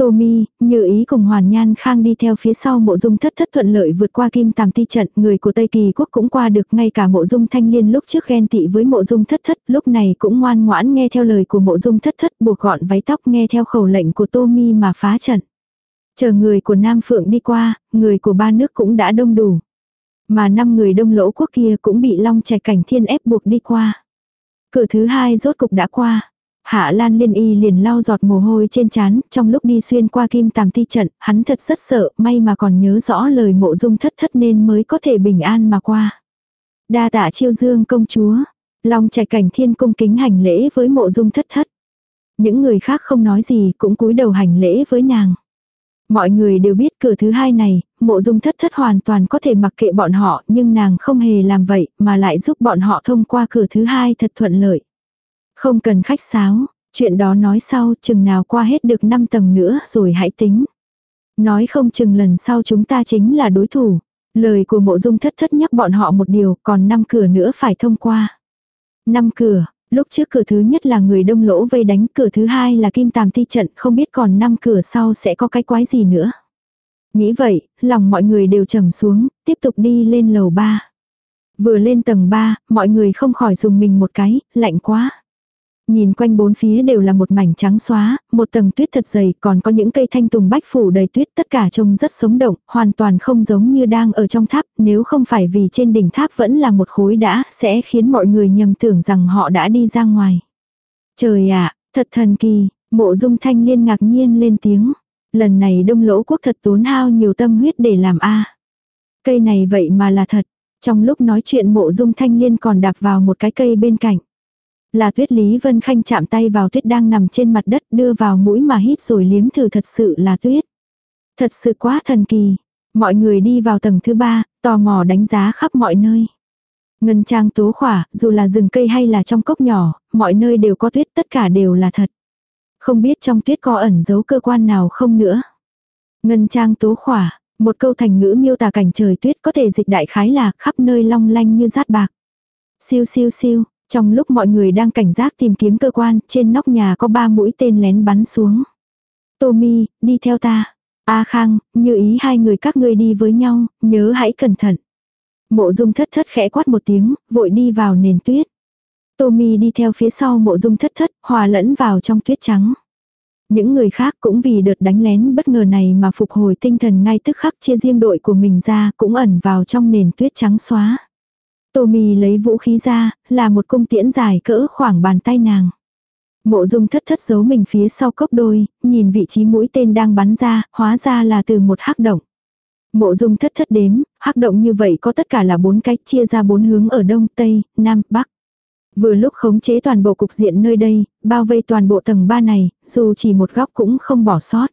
Tô Mi, như ý cùng Hoàn Nhan Khang đi theo phía sau mộ dung thất thất thuận lợi vượt qua kim tàm ti trận, người của Tây Kỳ quốc cũng qua được ngay cả mộ dung thanh liên lúc trước ghen tị với mộ dung thất thất, lúc này cũng ngoan ngoãn nghe theo lời của mộ dung thất thất buộc gọn váy tóc nghe theo khẩu lệnh của Tô Mi mà phá trận. Chờ người của Nam Phượng đi qua, người của ba nước cũng đã đông đủ. Mà năm người đông lỗ quốc kia cũng bị long trẻ cảnh thiên ép buộc đi qua. Cửa thứ hai rốt cục đã qua. Hạ Lan Liên Y liền lau giọt mồ hôi trên trán, trong lúc đi xuyên qua kim tàm ti trận, hắn thật rất sợ, may mà còn nhớ rõ lời mộ dung thất thất nên mới có thể bình an mà qua. Đa tạ chiêu dương công chúa, Long trạch cảnh thiên cung kính hành lễ với mộ dung thất thất. Những người khác không nói gì cũng cúi đầu hành lễ với nàng. Mọi người đều biết cửa thứ hai này, mộ dung thất thất hoàn toàn có thể mặc kệ bọn họ nhưng nàng không hề làm vậy mà lại giúp bọn họ thông qua cửa thứ hai thật thuận lợi. Không cần khách sáo, chuyện đó nói sau chừng nào qua hết được 5 tầng nữa rồi hãy tính. Nói không chừng lần sau chúng ta chính là đối thủ. Lời của mộ dung thất thất nhắc bọn họ một điều còn 5 cửa nữa phải thông qua. 5 cửa, lúc trước cửa thứ nhất là người đông lỗ vây đánh cửa thứ hai là kim tàm ti trận không biết còn 5 cửa sau sẽ có cái quái gì nữa. Nghĩ vậy, lòng mọi người đều trầm xuống, tiếp tục đi lên lầu 3. Vừa lên tầng 3, mọi người không khỏi dùng mình một cái, lạnh quá. Nhìn quanh bốn phía đều là một mảnh trắng xóa, một tầng tuyết thật dày, còn có những cây thanh tùng bách phủ đầy tuyết, tất cả trông rất sống động, hoàn toàn không giống như đang ở trong tháp, nếu không phải vì trên đỉnh tháp vẫn là một khối đã, sẽ khiến mọi người nhầm tưởng rằng họ đã đi ra ngoài. Trời ạ, thật thần kỳ, mộ dung thanh liên ngạc nhiên lên tiếng. Lần này đông lỗ quốc thật tốn hao nhiều tâm huyết để làm a Cây này vậy mà là thật. Trong lúc nói chuyện mộ dung thanh liên còn đạp vào một cái cây bên cạnh. Là tuyết Lý Vân Khanh chạm tay vào tuyết đang nằm trên mặt đất đưa vào mũi mà hít rồi liếm thử thật sự là tuyết. Thật sự quá thần kỳ. Mọi người đi vào tầng thứ ba, tò mò đánh giá khắp mọi nơi. Ngân trang tố khỏa, dù là rừng cây hay là trong cốc nhỏ, mọi nơi đều có tuyết, tất cả đều là thật. Không biết trong tuyết có ẩn giấu cơ quan nào không nữa. Ngân trang tố khỏa, một câu thành ngữ miêu tả cảnh trời tuyết có thể dịch đại khái là khắp nơi long lanh như rát bạc. Siêu siêu siêu, trong lúc mọi người đang cảnh giác tìm kiếm cơ quan, trên nóc nhà có ba mũi tên lén bắn xuống. Tommy, đi theo ta. A Khang, như ý hai người các ngươi đi với nhau, nhớ hãy cẩn thận. Mộ dung thất thất khẽ quát một tiếng, vội đi vào nền tuyết. Tommy đi theo phía sau mộ dung thất thất, hòa lẫn vào trong tuyết trắng. Những người khác cũng vì đợt đánh lén bất ngờ này mà phục hồi tinh thần ngay tức khắc chia riêng đội của mình ra cũng ẩn vào trong nền tuyết trắng xóa. Tommy lấy vũ khí ra, là một cung tiễn dài cỡ khoảng bàn tay nàng. Mộ dung thất thất giấu mình phía sau cốc đôi, nhìn vị trí mũi tên đang bắn ra, hóa ra là từ một hắc động. Mộ dung thất thất đếm, hắc động như vậy có tất cả là bốn cách chia ra bốn hướng ở đông, tây, nam, bắc. Vừa lúc khống chế toàn bộ cục diện nơi đây, bao vây toàn bộ tầng ba này, dù chỉ một góc cũng không bỏ sót.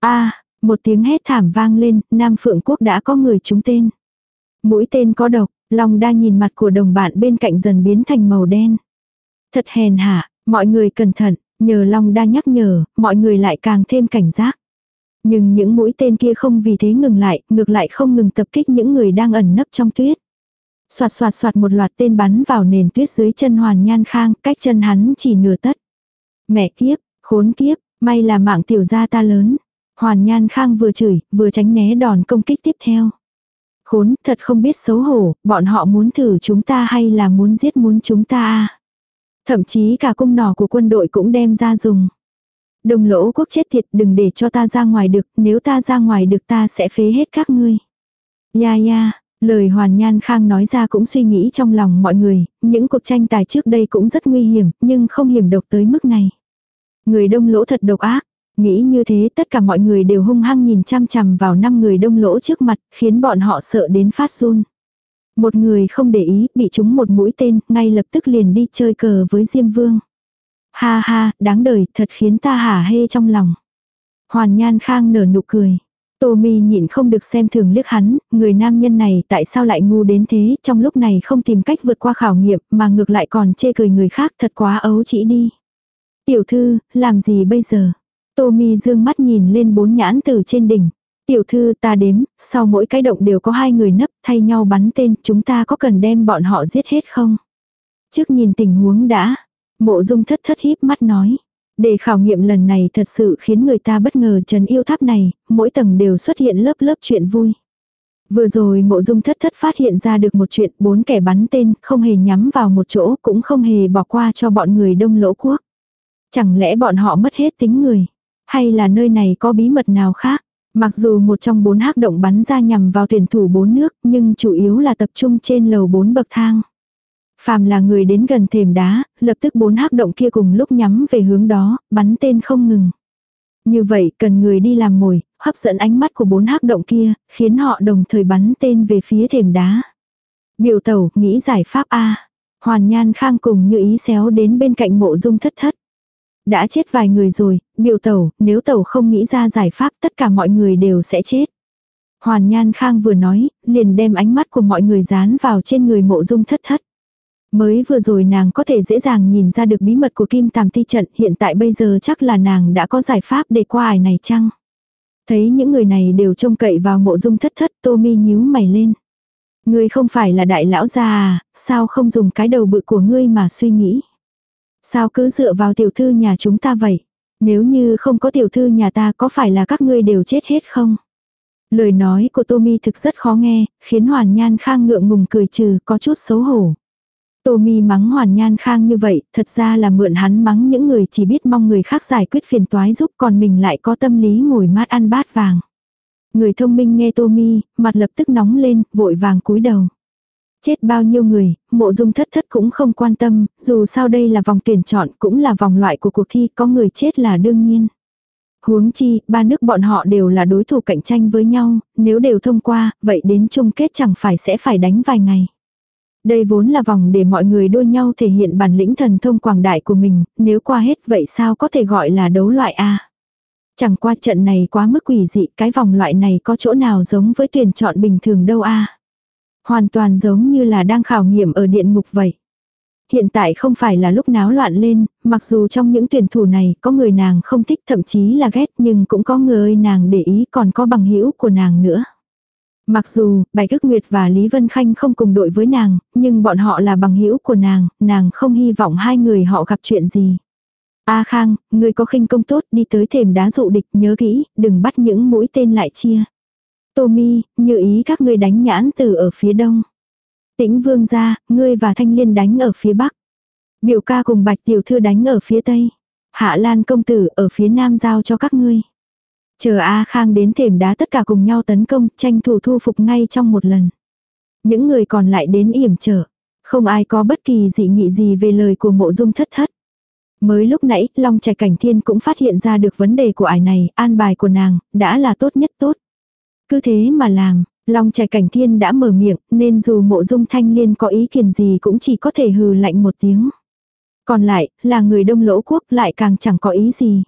a một tiếng hét thảm vang lên, Nam Phượng Quốc đã có người trúng tên. Mũi tên có độc, Long đa nhìn mặt của đồng bạn bên cạnh dần biến thành màu đen. Thật hèn hạ, mọi người cẩn thận, nhờ Long đa nhắc nhở, mọi người lại càng thêm cảnh giác. Nhưng những mũi tên kia không vì thế ngừng lại, ngược lại không ngừng tập kích những người đang ẩn nấp trong tuyết. Xoạt xoạt xoạt một loạt tên bắn vào nền tuyết dưới chân Hoàn Nhan Khang, cách chân hắn chỉ nửa tất. Mẹ kiếp, khốn kiếp, may là mạng tiểu gia ta lớn. Hoàn Nhan Khang vừa chửi, vừa tránh né đòn công kích tiếp theo. Khốn, thật không biết xấu hổ, bọn họ muốn thử chúng ta hay là muốn giết muốn chúng ta à? Thậm chí cả cung nỏ của quân đội cũng đem ra dùng. Đồng lỗ quốc chết thiệt đừng để cho ta ra ngoài được, nếu ta ra ngoài được ta sẽ phế hết các ngươi. Ya ya, lời Hoàn Nhan Khang nói ra cũng suy nghĩ trong lòng mọi người, những cuộc tranh tài trước đây cũng rất nguy hiểm, nhưng không hiểm độc tới mức này. Người đông lỗ thật độc ác, Nghĩ như thế tất cả mọi người đều hung hăng nhìn chăm chằm vào năm người đông lỗ trước mặt, khiến bọn họ sợ đến phát run. Một người không để ý, bị trúng một mũi tên, ngay lập tức liền đi chơi cờ với Diêm Vương. Ha ha, đáng đời, thật khiến ta hả hê trong lòng. Hoàn Nhan Khang nở nụ cười. Tô Mi nhịn không được xem thường liếc hắn, người nam nhân này tại sao lại ngu đến thế, trong lúc này không tìm cách vượt qua khảo nghiệm, mà ngược lại còn chê cười người khác thật quá ấu chỉ đi. Tiểu thư, làm gì bây giờ? Tô Mi dương mắt nhìn lên bốn nhãn từ trên đỉnh. Tiểu thư ta đếm, sau mỗi cái động đều có hai người nấp thay nhau bắn tên, chúng ta có cần đem bọn họ giết hết không? Trước nhìn tình huống đã, mộ dung thất thất híp mắt nói. Để khảo nghiệm lần này thật sự khiến người ta bất ngờ trần yêu tháp này, mỗi tầng đều xuất hiện lớp lớp chuyện vui. Vừa rồi mộ dung thất thất phát hiện ra được một chuyện bốn kẻ bắn tên không hề nhắm vào một chỗ cũng không hề bỏ qua cho bọn người đông lỗ quốc. Chẳng lẽ bọn họ mất hết tính người? Hay là nơi này có bí mật nào khác? Mặc dù một trong bốn hắc động bắn ra nhằm vào tuyển thủ bốn nước nhưng chủ yếu là tập trung trên lầu bốn bậc thang. Phàm là người đến gần thềm đá, lập tức bốn hắc động kia cùng lúc nhắm về hướng đó, bắn tên không ngừng. Như vậy cần người đi làm mồi, hấp dẫn ánh mắt của bốn hắc động kia, khiến họ đồng thời bắn tên về phía thềm đá. Biểu tẩu, nghĩ giải pháp A. Hoàn Nhan Khang cùng như ý xéo đến bên cạnh mộ dung thất thất. Đã chết vài người rồi, biểu tẩu, nếu tẩu không nghĩ ra giải pháp tất cả mọi người đều sẽ chết. Hoàn Nhan Khang vừa nói, liền đem ánh mắt của mọi người dán vào trên người mộ dung thất thất. Mới vừa rồi nàng có thể dễ dàng nhìn ra được bí mật của kim tàm ti trận, hiện tại bây giờ chắc là nàng đã có giải pháp để qua ải này chăng? Thấy những người này đều trông cậy vào mộ dung thất thất, tô mi nhíu mày lên. Ngươi không phải là đại lão già à, sao không dùng cái đầu bự của ngươi mà suy nghĩ? Sao cứ dựa vào tiểu thư nhà chúng ta vậy? Nếu như không có tiểu thư nhà ta có phải là các ngươi đều chết hết không? Lời nói của Tommy thực rất khó nghe, khiến Hoàn Nhan Khang ngượng ngùng cười trừ, có chút xấu hổ. Tommy mắng Hoàn Nhan Khang như vậy, thật ra là mượn hắn mắng những người chỉ biết mong người khác giải quyết phiền toái giúp còn mình lại có tâm lý ngồi mát ăn bát vàng. Người thông minh nghe Tommy, mặt lập tức nóng lên, vội vàng cúi đầu. Chết bao nhiêu người, mộ dung thất thất cũng không quan tâm, dù sao đây là vòng tuyển chọn cũng là vòng loại của cuộc thi, có người chết là đương nhiên. Huống chi, ba nước bọn họ đều là đối thủ cạnh tranh với nhau, nếu đều thông qua, vậy đến chung kết chẳng phải sẽ phải đánh vài ngày. Đây vốn là vòng để mọi người đua nhau thể hiện bản lĩnh thần thông quảng đại của mình, nếu qua hết vậy sao có thể gọi là đấu loại A. Chẳng qua trận này quá mức quỷ dị, cái vòng loại này có chỗ nào giống với tuyển chọn bình thường đâu A. Hoàn toàn giống như là đang khảo nghiệm ở điện ngục vậy. Hiện tại không phải là lúc náo loạn lên, mặc dù trong những tuyển thủ này có người nàng không thích thậm chí là ghét nhưng cũng có người nàng để ý còn có bằng hữu của nàng nữa. Mặc dù, Bạch Ức Nguyệt và Lý Vân Khanh không cùng đội với nàng, nhưng bọn họ là bằng hữu của nàng, nàng không hy vọng hai người họ gặp chuyện gì. A Khang, người có khinh công tốt đi tới thềm đá dụ địch nhớ kỹ, đừng bắt những mũi tên lại chia. Tommy, như ý các ngươi đánh nhãn từ ở phía đông. Tĩnh vương ra, ngươi và thanh liên đánh ở phía bắc. Biểu ca cùng bạch tiểu thư đánh ở phía tây. Hạ lan công tử ở phía nam giao cho các ngươi. Chờ A Khang đến thềm đá tất cả cùng nhau tấn công, tranh thủ thu phục ngay trong một lần. Những người còn lại đến yểm trở. Không ai có bất kỳ dị nghị gì về lời của mộ dung thất thất. Mới lúc nãy, Long Trạch Cảnh Thiên cũng phát hiện ra được vấn đề của ải này, an bài của nàng, đã là tốt nhất tốt. Cứ thế mà làm, Long Trạch Cảnh Thiên đã mở miệng, nên dù mộ dung thanh liên có ý kiến gì cũng chỉ có thể hừ lạnh một tiếng. Còn lại, là người đông lỗ quốc lại càng chẳng có ý gì.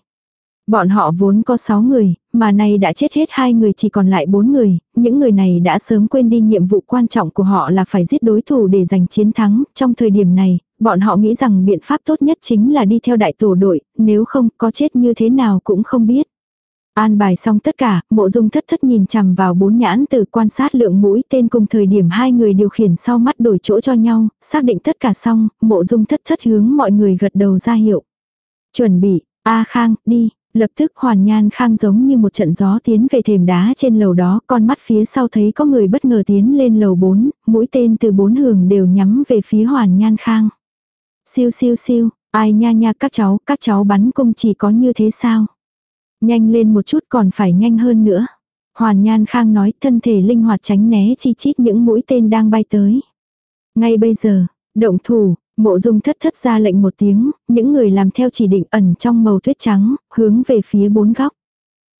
Bọn họ vốn có 6 người, mà nay đã chết hết hai người chỉ còn lại 4 người, những người này đã sớm quên đi nhiệm vụ quan trọng của họ là phải giết đối thủ để giành chiến thắng, trong thời điểm này, bọn họ nghĩ rằng biện pháp tốt nhất chính là đi theo đại tổ đội, nếu không có chết như thế nào cũng không biết. An bài xong tất cả, mộ dung thất thất nhìn chằm vào bốn nhãn từ quan sát lượng mũi tên cùng thời điểm hai người điều khiển sau mắt đổi chỗ cho nhau, xác định tất cả xong, mộ dung thất thất hướng mọi người gật đầu ra hiệu. Chuẩn bị, A Khang, đi, lập tức hoàn nhan khang giống như một trận gió tiến về thềm đá trên lầu đó, con mắt phía sau thấy có người bất ngờ tiến lên lầu 4, mũi tên từ bốn hướng đều nhắm về phía hoàn nhan khang. Siêu siêu siêu, ai nha nha các cháu, các cháu bắn cung chỉ có như thế sao? Nhanh lên một chút còn phải nhanh hơn nữa. Hoàn Nhan Khang nói thân thể linh hoạt tránh né chi chít những mũi tên đang bay tới. Ngay bây giờ, động thủ, mộ dung thất thất ra lệnh một tiếng, những người làm theo chỉ định ẩn trong màu tuyết trắng, hướng về phía bốn góc.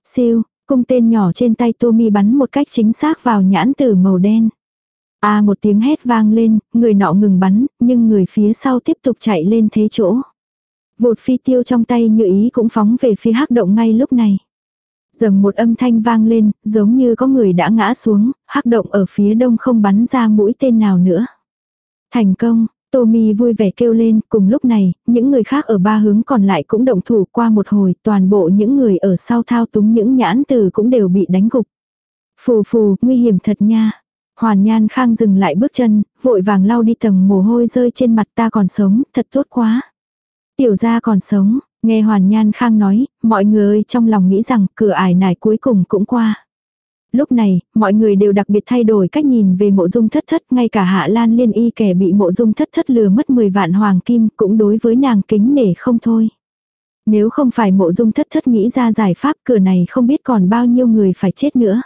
Siêu, cung tên nhỏ trên tay Tommy bắn một cách chính xác vào nhãn tử màu đen. A à, một tiếng hét vang lên, người nọ ngừng bắn, nhưng người phía sau tiếp tục chạy lên thế chỗ. Vụt phi tiêu trong tay như ý cũng phóng về phía hắc động ngay lúc này. Dầm một âm thanh vang lên, giống như có người đã ngã xuống, hắc động ở phía đông không bắn ra mũi tên nào nữa. Thành công, Tommy vui vẻ kêu lên, cùng lúc này, những người khác ở ba hướng còn lại cũng động thủ qua một hồi, toàn bộ những người ở sau thao túng những nhãn từ cũng đều bị đánh gục. Phù phù, nguy hiểm thật nha. Hoàn Nhan Khang dừng lại bước chân, vội vàng lau đi tầng mồ hôi rơi trên mặt ta còn sống, thật tốt quá. Tiểu gia còn sống, nghe Hoàn Nhan Khang nói, mọi người trong lòng nghĩ rằng cửa ải này cuối cùng cũng qua. Lúc này, mọi người đều đặc biệt thay đổi cách nhìn về mộ dung thất thất, ngay cả Hạ Lan Liên Y kẻ bị mộ dung thất thất lừa mất 10 vạn hoàng kim cũng đối với nàng kính nể không thôi. Nếu không phải mộ dung thất thất nghĩ ra giải pháp cửa này không biết còn bao nhiêu người phải chết nữa.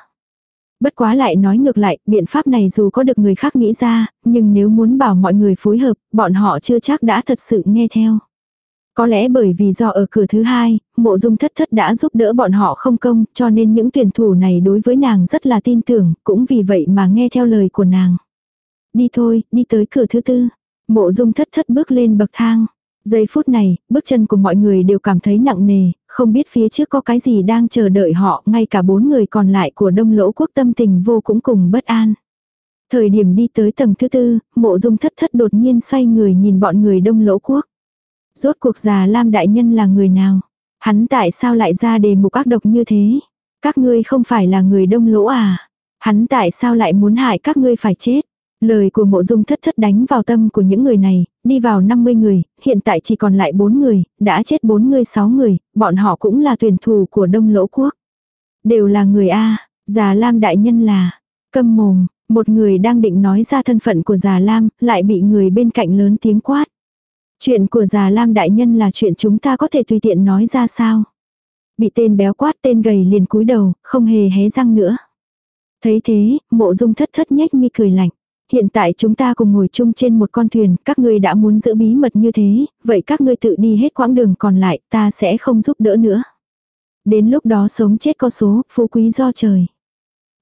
Bất quá lại nói ngược lại, biện pháp này dù có được người khác nghĩ ra, nhưng nếu muốn bảo mọi người phối hợp, bọn họ chưa chắc đã thật sự nghe theo. Có lẽ bởi vì do ở cửa thứ hai, mộ dung thất thất đã giúp đỡ bọn họ không công, cho nên những tuyển thủ này đối với nàng rất là tin tưởng, cũng vì vậy mà nghe theo lời của nàng. Đi thôi, đi tới cửa thứ tư. Mộ dung thất thất bước lên bậc thang. Giây phút này, bước chân của mọi người đều cảm thấy nặng nề, không biết phía trước có cái gì đang chờ đợi họ, ngay cả bốn người còn lại của đông lỗ quốc tâm tình vô cũng cùng bất an. Thời điểm đi tới tầng thứ tư, mộ dung thất thất đột nhiên xoay người nhìn bọn người đông lỗ quốc. Rốt cuộc già Lam đại nhân là người nào? Hắn tại sao lại ra đề mục ác độc như thế? Các ngươi không phải là người đông lỗ à? Hắn tại sao lại muốn hại các ngươi phải chết? Lời của mộ dung thất thất đánh vào tâm của những người này, đi vào 50 người, hiện tại chỉ còn lại 4 người, đã chết 4 người 6 người, bọn họ cũng là tuyển thủ của đông lỗ quốc. Đều là người A, già Lam đại nhân là, câm mồm, một người đang định nói ra thân phận của già Lam, lại bị người bên cạnh lớn tiếng quát. Chuyện của già Lam đại nhân là chuyện chúng ta có thể tùy tiện nói ra sao. Bị tên béo quát tên gầy liền cúi đầu, không hề hé răng nữa. Thấy thế, mộ dung thất thất nhếch mi cười lạnh. Hiện tại chúng ta cùng ngồi chung trên một con thuyền, các ngươi đã muốn giữ bí mật như thế, vậy các ngươi tự đi hết quãng đường còn lại, ta sẽ không giúp đỡ nữa. Đến lúc đó sống chết có số, phú quý do trời.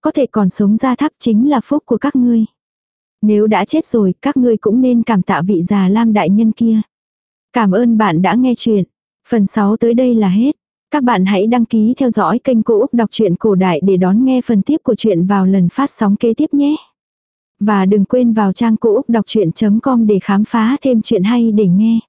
Có thể còn sống ra tháp chính là phúc của các ngươi. Nếu đã chết rồi, các ngươi cũng nên cảm tạ vị già lam đại nhân kia. Cảm ơn bạn đã nghe chuyện. Phần 6 tới đây là hết. Các bạn hãy đăng ký theo dõi kênh Cô Úc Đọc truyện Cổ Đại để đón nghe phần tiếp của chuyện vào lần phát sóng kế tiếp nhé. Và đừng quên vào trang cô úc đọc chuyện.com để khám phá thêm chuyện hay để nghe.